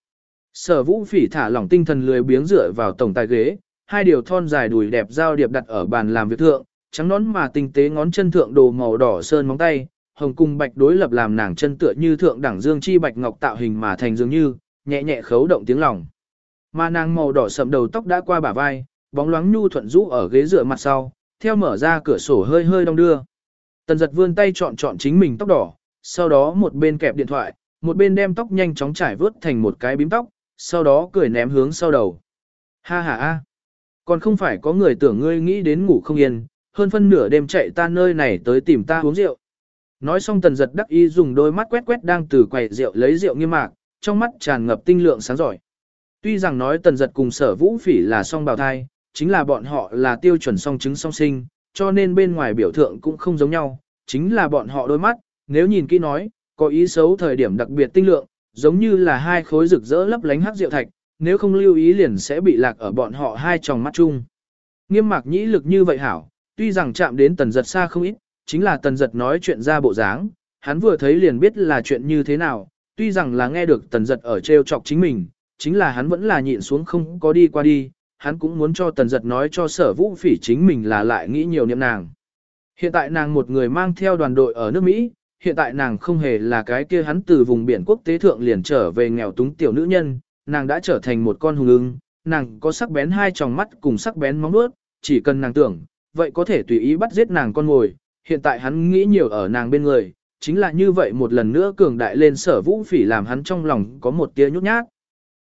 Sở vũ phỉ thả lỏng tinh thần lười biếng dựa vào tổng tài ghế, hai điều thon dài đùi đẹp giao điệp đặt ở bàn làm việc thượng, trắng nón mà tinh tế ngón chân thượng đồ màu đỏ sơn móng tay, hồng cung bạch đối lập làm nàng chân tựa như thượng đẳng dương chi bạch ngọc tạo hình mà thành dường như, nhẹ nhẹ khấu động tiếng lòng. Mà nàng màu đỏ sậm đầu tóc đã qua bả vai, bóng loáng nhu thuận rũ ở ghế dựa mặt sau, theo mở ra cửa sổ hơi hơi đong đưa. Tần giật vươn tay chọn chọn chính mình tóc đỏ, sau đó một bên kẹp điện thoại, một bên đem tóc nhanh chóng trải vớt thành một cái bím tóc, sau đó cười ném hướng sau đầu. Ha ha ha, còn không phải có người tưởng ngươi nghĩ đến ngủ không yên, hơn phân nửa đêm chạy ta nơi này tới tìm ta uống rượu. Nói xong tần giật đắc ý dùng đôi mắt quét quét đang từ quầy rượu lấy rượu nghiêm mạc, trong mắt tràn ngập tinh lượng sáng giỏi. Tuy rằng nói tần giật cùng sở vũ phỉ là song bào thai, chính là bọn họ là tiêu chuẩn song chứng song sinh, cho nên bên ngoài biểu thượng cũng không giống nhau, chính là bọn họ đôi mắt, nếu nhìn kỹ nói, có ý xấu thời điểm đặc biệt tinh lượng, giống như là hai khối rực rỡ lấp lánh hắc rượu thạch, nếu không lưu ý liền sẽ bị lạc ở bọn họ hai tròng mắt chung. Nghiêm mạc nhĩ lực như vậy hảo, tuy rằng chạm đến tần giật xa không ít, chính là tần giật nói chuyện ra bộ dáng, hắn vừa thấy liền biết là chuyện như thế nào, tuy rằng là nghe được tần giật ở treo chọc chính mình, chính là hắn vẫn là nhịn xuống không có đi qua đi, hắn cũng muốn cho tần giật nói cho sở vũ phỉ chính mình là lại nghĩ nhiều niệm nàng. Hiện tại nàng một người mang theo đoàn đội ở nước Mỹ, hiện tại nàng không hề là cái kia hắn từ vùng biển quốc tế thượng liền trở về nghèo túng tiểu nữ nhân, nàng đã trở thành một con hùng ưng, nàng có sắc bén hai tròng mắt cùng sắc bén móng vuốt, chỉ cần nàng tưởng, vậy có thể tùy ý bắt giết nàng con ngồi, hiện tại hắn nghĩ nhiều ở nàng bên người, chính là như vậy một lần nữa cường đại lên sở vũ phỉ làm hắn trong lòng có một tia nhút nhát.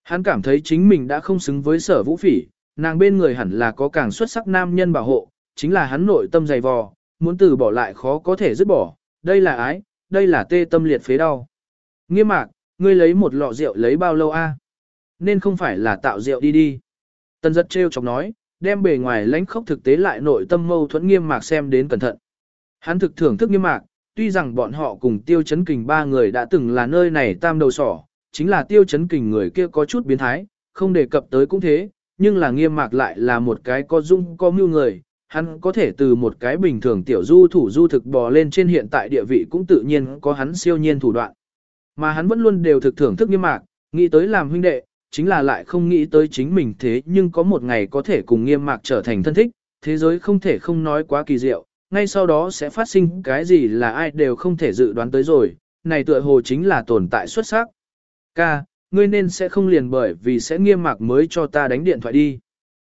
Hắn cảm thấy chính mình đã không xứng với sở vũ phỉ, nàng bên người hẳn là có càng xuất sắc nam nhân bảo hộ, chính là hắn nội tâm dày vò, muốn từ bỏ lại khó có thể dứt bỏ, đây là ái, đây là tê tâm liệt phế đau. Nghiêm mạc, ngươi lấy một lọ rượu lấy bao lâu a? Nên không phải là tạo rượu đi đi. Tần giật trêu chọc nói, đem bề ngoài lãnh khốc thực tế lại nội tâm mâu thuẫn nghiêm mạc xem đến cẩn thận. Hắn thực thưởng thức nghiêm mạc, tuy rằng bọn họ cùng tiêu chấn kình ba người đã từng là nơi này tam đầu sỏ, chính là tiêu chấn kình người kia có chút biến thái, không đề cập tới cũng thế, nhưng là nghiêm mạc lại là một cái có dung có mưu người, hắn có thể từ một cái bình thường tiểu du thủ du thực bò lên trên hiện tại địa vị cũng tự nhiên có hắn siêu nhiên thủ đoạn. Mà hắn vẫn luôn đều thực thưởng thức nghiêm mạc, nghĩ tới làm huynh đệ, chính là lại không nghĩ tới chính mình thế nhưng có một ngày có thể cùng nghiêm mạc trở thành thân thích, thế giới không thể không nói quá kỳ diệu, ngay sau đó sẽ phát sinh cái gì là ai đều không thể dự đoán tới rồi, này tựa hồ chính là tồn tại xuất sắc. Ca, ngươi nên sẽ không liền bởi vì sẽ nghiêm mạc mới cho ta đánh điện thoại đi.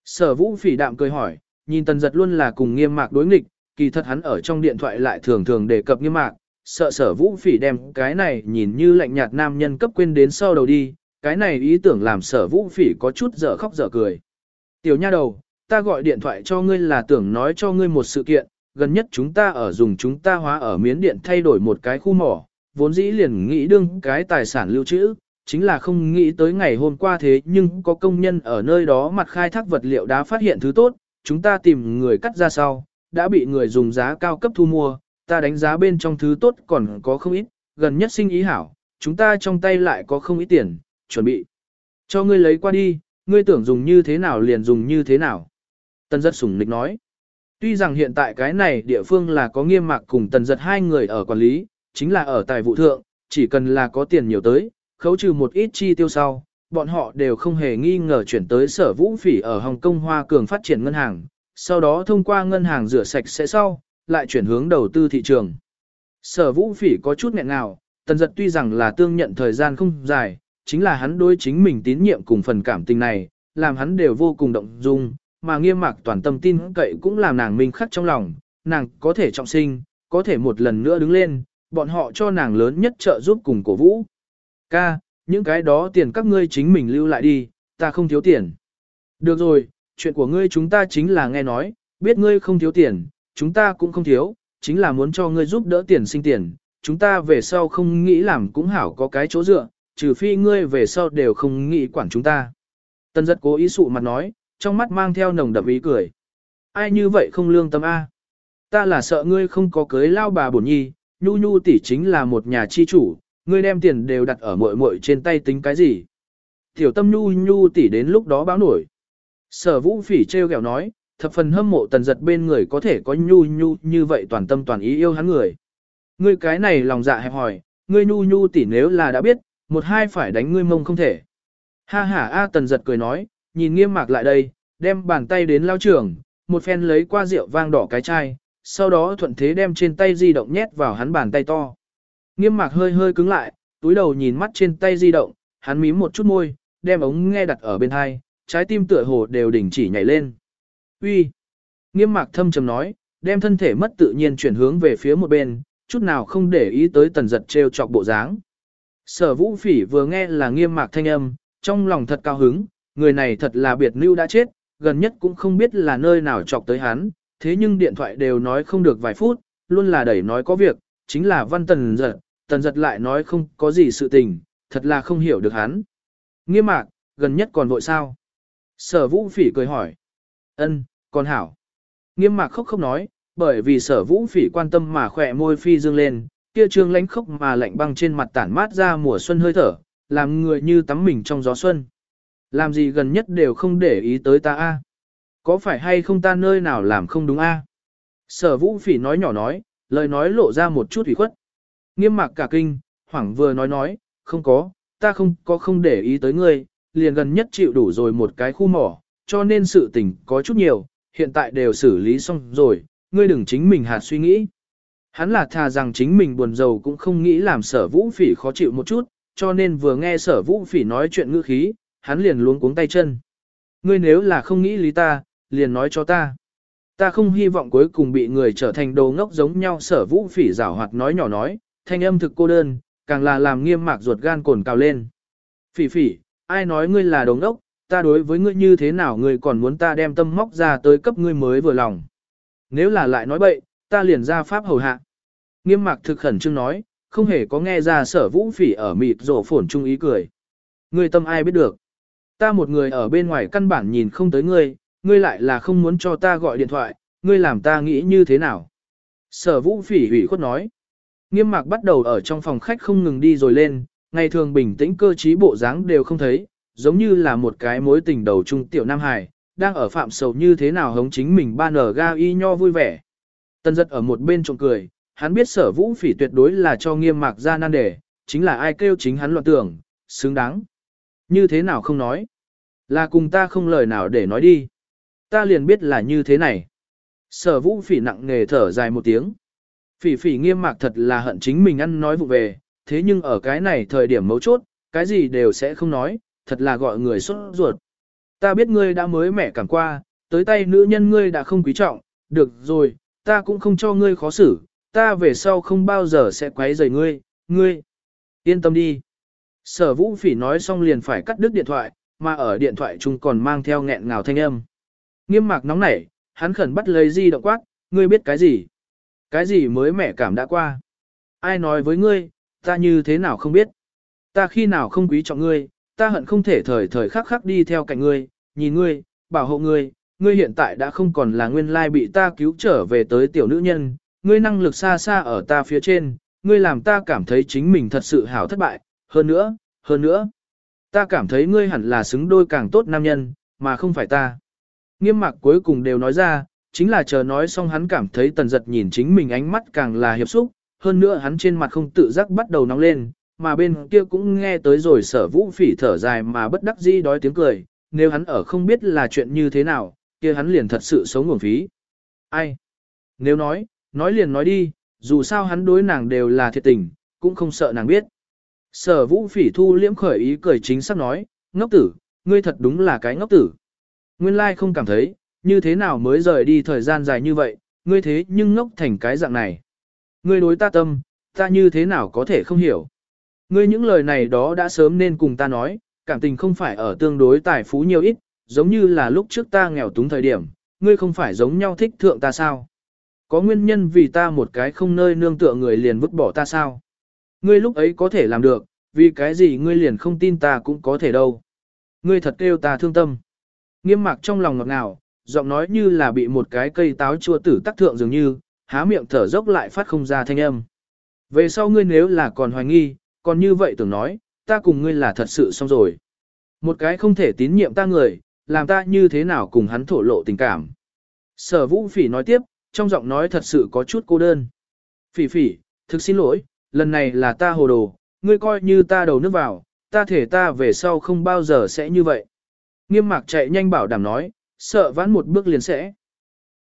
Sở vũ phỉ đạm cười hỏi, nhìn tần giật luôn là cùng nghiêm mạc đối nghịch, kỳ thật hắn ở trong điện thoại lại thường thường đề cập nghiêm mạc, sợ sở vũ phỉ đem cái này nhìn như lạnh nhạt nam nhân cấp quên đến sau đầu đi, cái này ý tưởng làm sở vũ phỉ có chút dở khóc dở cười. Tiểu nha đầu, ta gọi điện thoại cho ngươi là tưởng nói cho ngươi một sự kiện, gần nhất chúng ta ở dùng chúng ta hóa ở miến điện thay đổi một cái khu mỏ, vốn dĩ liền nghĩ đương cái tài sản lưu trữ, chính là không nghĩ tới ngày hôm qua thế nhưng có công nhân ở nơi đó mặt khai thác vật liệu đá phát hiện thứ tốt, chúng ta tìm người cắt ra sau, đã bị người dùng giá cao cấp thu mua, ta đánh giá bên trong thứ tốt còn có không ít, gần nhất sinh ý hảo, chúng ta trong tay lại có không ít tiền, chuẩn bị. Cho ngươi lấy qua đi, ngươi tưởng dùng như thế nào liền dùng như thế nào. tân giật sủng nịch nói. Tuy rằng hiện tại cái này địa phương là có nghiêm mạc cùng tần giật hai người ở quản lý, chính là ở tài vụ thượng, chỉ cần là có tiền nhiều tới, khấu trừ một ít chi tiêu sau, bọn họ đều không hề nghi ngờ chuyển tới sở vũ phỉ ở Hồng Kông Hoa Cường phát triển ngân hàng, sau đó thông qua ngân hàng rửa sạch sẽ sau, lại chuyển hướng đầu tư thị trường. Sở vũ phỉ có chút nghẹn ngào, tần giật tuy rằng là tương nhận thời gian không dài, chính là hắn đối chính mình tín nhiệm cùng phần cảm tình này, làm hắn đều vô cùng động dung, mà nghiêm mạc toàn tâm tin cậy cũng làm nàng minh khắc trong lòng, nàng có thể trọng sinh, có thể một lần nữa đứng lên, bọn họ cho nàng lớn nhất trợ giúp cùng cổ vũ. Ca, những cái đó tiền các ngươi chính mình lưu lại đi, ta không thiếu tiền. Được rồi, chuyện của ngươi chúng ta chính là nghe nói, biết ngươi không thiếu tiền, chúng ta cũng không thiếu, chính là muốn cho ngươi giúp đỡ tiền sinh tiền, chúng ta về sau không nghĩ làm cũng hảo có cái chỗ dựa, trừ phi ngươi về sau đều không nghĩ quản chúng ta. Tân giật cố ý sụ mặt nói, trong mắt mang theo nồng đậm ý cười. Ai như vậy không lương tâm A? Ta là sợ ngươi không có cưới lao bà bổn nhi, nhu nhu tỷ chính là một nhà chi chủ, ngươi đem tiền đều đặt ở muội muội trên tay tính cái gì? Tiểu tâm nhu nhu tỷ đến lúc đó báo nổi. Sở vũ phỉ treo kẹo nói, thập phần hâm mộ tần giật bên người có thể có nhu nhu như vậy toàn tâm toàn ý yêu hắn người. Ngươi cái này lòng dạ hẹp hỏi, ngươi nhu nhu tỷ nếu là đã biết, một hai phải đánh ngươi mông không thể. Ha ha a tần giật cười nói, nhìn nghiêm mạc lại đây, đem bàn tay đến lao trưởng. một phen lấy qua rượu vang đỏ cái chai, sau đó thuận thế đem trên tay di động nhét vào hắn bàn tay to. Nghiêm mạc hơi hơi cứng lại, túi đầu nhìn mắt trên tay di động, hắn mím một chút môi, đem ống nghe đặt ở bên hai, trái tim tựa hồ đều đình chỉ nhảy lên. Uy, Nghiêm mạc thâm trầm nói, đem thân thể mất tự nhiên chuyển hướng về phía một bên, chút nào không để ý tới tần giật trêu chọc bộ dáng. Sở vũ phỉ vừa nghe là nghiêm mạc thanh âm, trong lòng thật cao hứng, người này thật là biệt lưu đã chết, gần nhất cũng không biết là nơi nào chọc tới hắn, thế nhưng điện thoại đều nói không được vài phút, luôn là đẩy nói có việc, chính là văn tần giật, tần giật lại nói không có gì sự tình, thật là không hiểu được hắn. Nghiêm mạc, gần nhất còn vội sao? Sở vũ phỉ cười hỏi. ân còn hảo. Nghiêm mạc khóc không nói, bởi vì sở vũ phỉ quan tâm mà khỏe môi phi dương lên, kia trương lánh khóc mà lạnh băng trên mặt tản mát ra mùa xuân hơi thở, làm người như tắm mình trong gió xuân. Làm gì gần nhất đều không để ý tới ta a Có phải hay không ta nơi nào làm không đúng a Sở vũ phỉ nói nhỏ nói, lời nói lộ ra một chút ủy khuất. Nghiêm mạc cả kinh, hoảng vừa nói nói, không có, ta không có không để ý tới ngươi, liền gần nhất chịu đủ rồi một cái khu mỏ, cho nên sự tình có chút nhiều, hiện tại đều xử lý xong rồi, ngươi đừng chính mình hạt suy nghĩ. Hắn là thà rằng chính mình buồn giàu cũng không nghĩ làm sở vũ phỉ khó chịu một chút, cho nên vừa nghe sở vũ phỉ nói chuyện ngữ khí, hắn liền luống cuống tay chân. Ngươi nếu là không nghĩ lý ta, liền nói cho ta. Ta không hy vọng cuối cùng bị người trở thành đồ ngốc giống nhau sở vũ phỉ rảo hoạt nói nhỏ nói, thanh âm thực cô đơn, càng là làm nghiêm mạc ruột gan cồn cào lên. Phỉ phỉ, ai nói ngươi là đồ ngốc, ta đối với ngươi như thế nào ngươi còn muốn ta đem tâm móc ra tới cấp ngươi mới vừa lòng. Nếu là lại nói bậy, ta liền ra pháp hầu hạ. Nghiêm mạc thực khẩn trương nói, không hề có nghe ra sở vũ phỉ ở mịt rổ phổn trung ý cười. Ngươi tâm ai biết được. Ta một người ở bên ngoài căn bản nhìn không tới ngươi, ngươi lại là không muốn cho ta gọi điện thoại, ngươi làm ta nghĩ như thế nào. Sở vũ phỉ ủy khuất nói. Nghiêm mạc bắt đầu ở trong phòng khách không ngừng đi rồi lên, ngày thường bình tĩnh cơ trí bộ dáng đều không thấy, giống như là một cái mối tình đầu trung tiểu Nam Hải, đang ở phạm sầu như thế nào hống chính mình ba nở ga y nho vui vẻ. Tân giật ở một bên trộm cười, hắn biết sở vũ phỉ tuyệt đối là cho nghiêm mạc ra nan đề, chính là ai kêu chính hắn loạn tưởng, xứng đáng. Như thế nào không nói? Là cùng ta không lời nào để nói đi. Ta liền biết là như thế này. Sở vũ phỉ nặng nghề thở dài một tiếng. Phỉ phỉ nghiêm mạc thật là hận chính mình ăn nói vụ về, thế nhưng ở cái này thời điểm mấu chốt, cái gì đều sẽ không nói, thật là gọi người xuất ruột. Ta biết ngươi đã mới mẻ cảm qua, tới tay nữ nhân ngươi đã không quý trọng, được rồi, ta cũng không cho ngươi khó xử, ta về sau không bao giờ sẽ quấy rầy ngươi, ngươi. Yên tâm đi. Sở vũ phỉ nói xong liền phải cắt đứt điện thoại, mà ở điện thoại chung còn mang theo nghẹn ngào thanh âm. Nghiêm mạc nóng nảy, hắn khẩn bắt lấy di động quát, ngươi biết cái gì? Cái gì mới mẻ cảm đã qua? Ai nói với ngươi, ta như thế nào không biết? Ta khi nào không quý trọng ngươi, ta hận không thể thời thời khắc khắc đi theo cạnh ngươi, nhìn ngươi, bảo hộ ngươi, ngươi hiện tại đã không còn là nguyên lai bị ta cứu trở về tới tiểu nữ nhân, ngươi năng lực xa xa ở ta phía trên, ngươi làm ta cảm thấy chính mình thật sự hảo thất bại, hơn nữa, hơn nữa. Ta cảm thấy ngươi hẳn là xứng đôi càng tốt nam nhân, mà không phải ta. Nghiêm mặc cuối cùng đều nói ra, chính là chờ nói xong hắn cảm thấy tần giật nhìn chính mình ánh mắt càng là hiệp xúc, hơn nữa hắn trên mặt không tự giác bắt đầu nóng lên, mà bên kia cũng nghe tới rồi sở vũ phỉ thở dài mà bất đắc dĩ đói tiếng cười, nếu hắn ở không biết là chuyện như thế nào, kia hắn liền thật sự sống nguồn phí. Ai? Nếu nói, nói liền nói đi, dù sao hắn đối nàng đều là thiệt tình, cũng không sợ nàng biết. Sở vũ phỉ thu liễm khởi ý cười chính xác nói, ngốc tử, ngươi thật đúng là cái ngốc tử. Nguyên lai không cảm thấy, như thế nào mới rời đi thời gian dài như vậy, ngươi thế nhưng ngốc thành cái dạng này. Ngươi đối ta tâm, ta như thế nào có thể không hiểu. Ngươi những lời này đó đã sớm nên cùng ta nói, cảm tình không phải ở tương đối tài phú nhiều ít, giống như là lúc trước ta nghèo túng thời điểm, ngươi không phải giống nhau thích thượng ta sao? Có nguyên nhân vì ta một cái không nơi nương tựa người liền vứt bỏ ta sao? Ngươi lúc ấy có thể làm được, vì cái gì ngươi liền không tin ta cũng có thể đâu. Ngươi thật kêu ta thương tâm. Nghiêm mạc trong lòng ngọt ngào, giọng nói như là bị một cái cây táo chua tử tắc thượng dường như, há miệng thở dốc lại phát không ra thanh âm. Về sau ngươi nếu là còn hoài nghi, còn như vậy tưởng nói, ta cùng ngươi là thật sự xong rồi. Một cái không thể tín nhiệm ta người, làm ta như thế nào cùng hắn thổ lộ tình cảm. Sở vũ phỉ nói tiếp, trong giọng nói thật sự có chút cô đơn. Phỉ phỉ, thực xin lỗi, lần này là ta hồ đồ, ngươi coi như ta đầu nước vào, ta thể ta về sau không bao giờ sẽ như vậy. Nghiêm mạc chạy nhanh bảo đảm nói, sợ vãn một bước liền sẽ.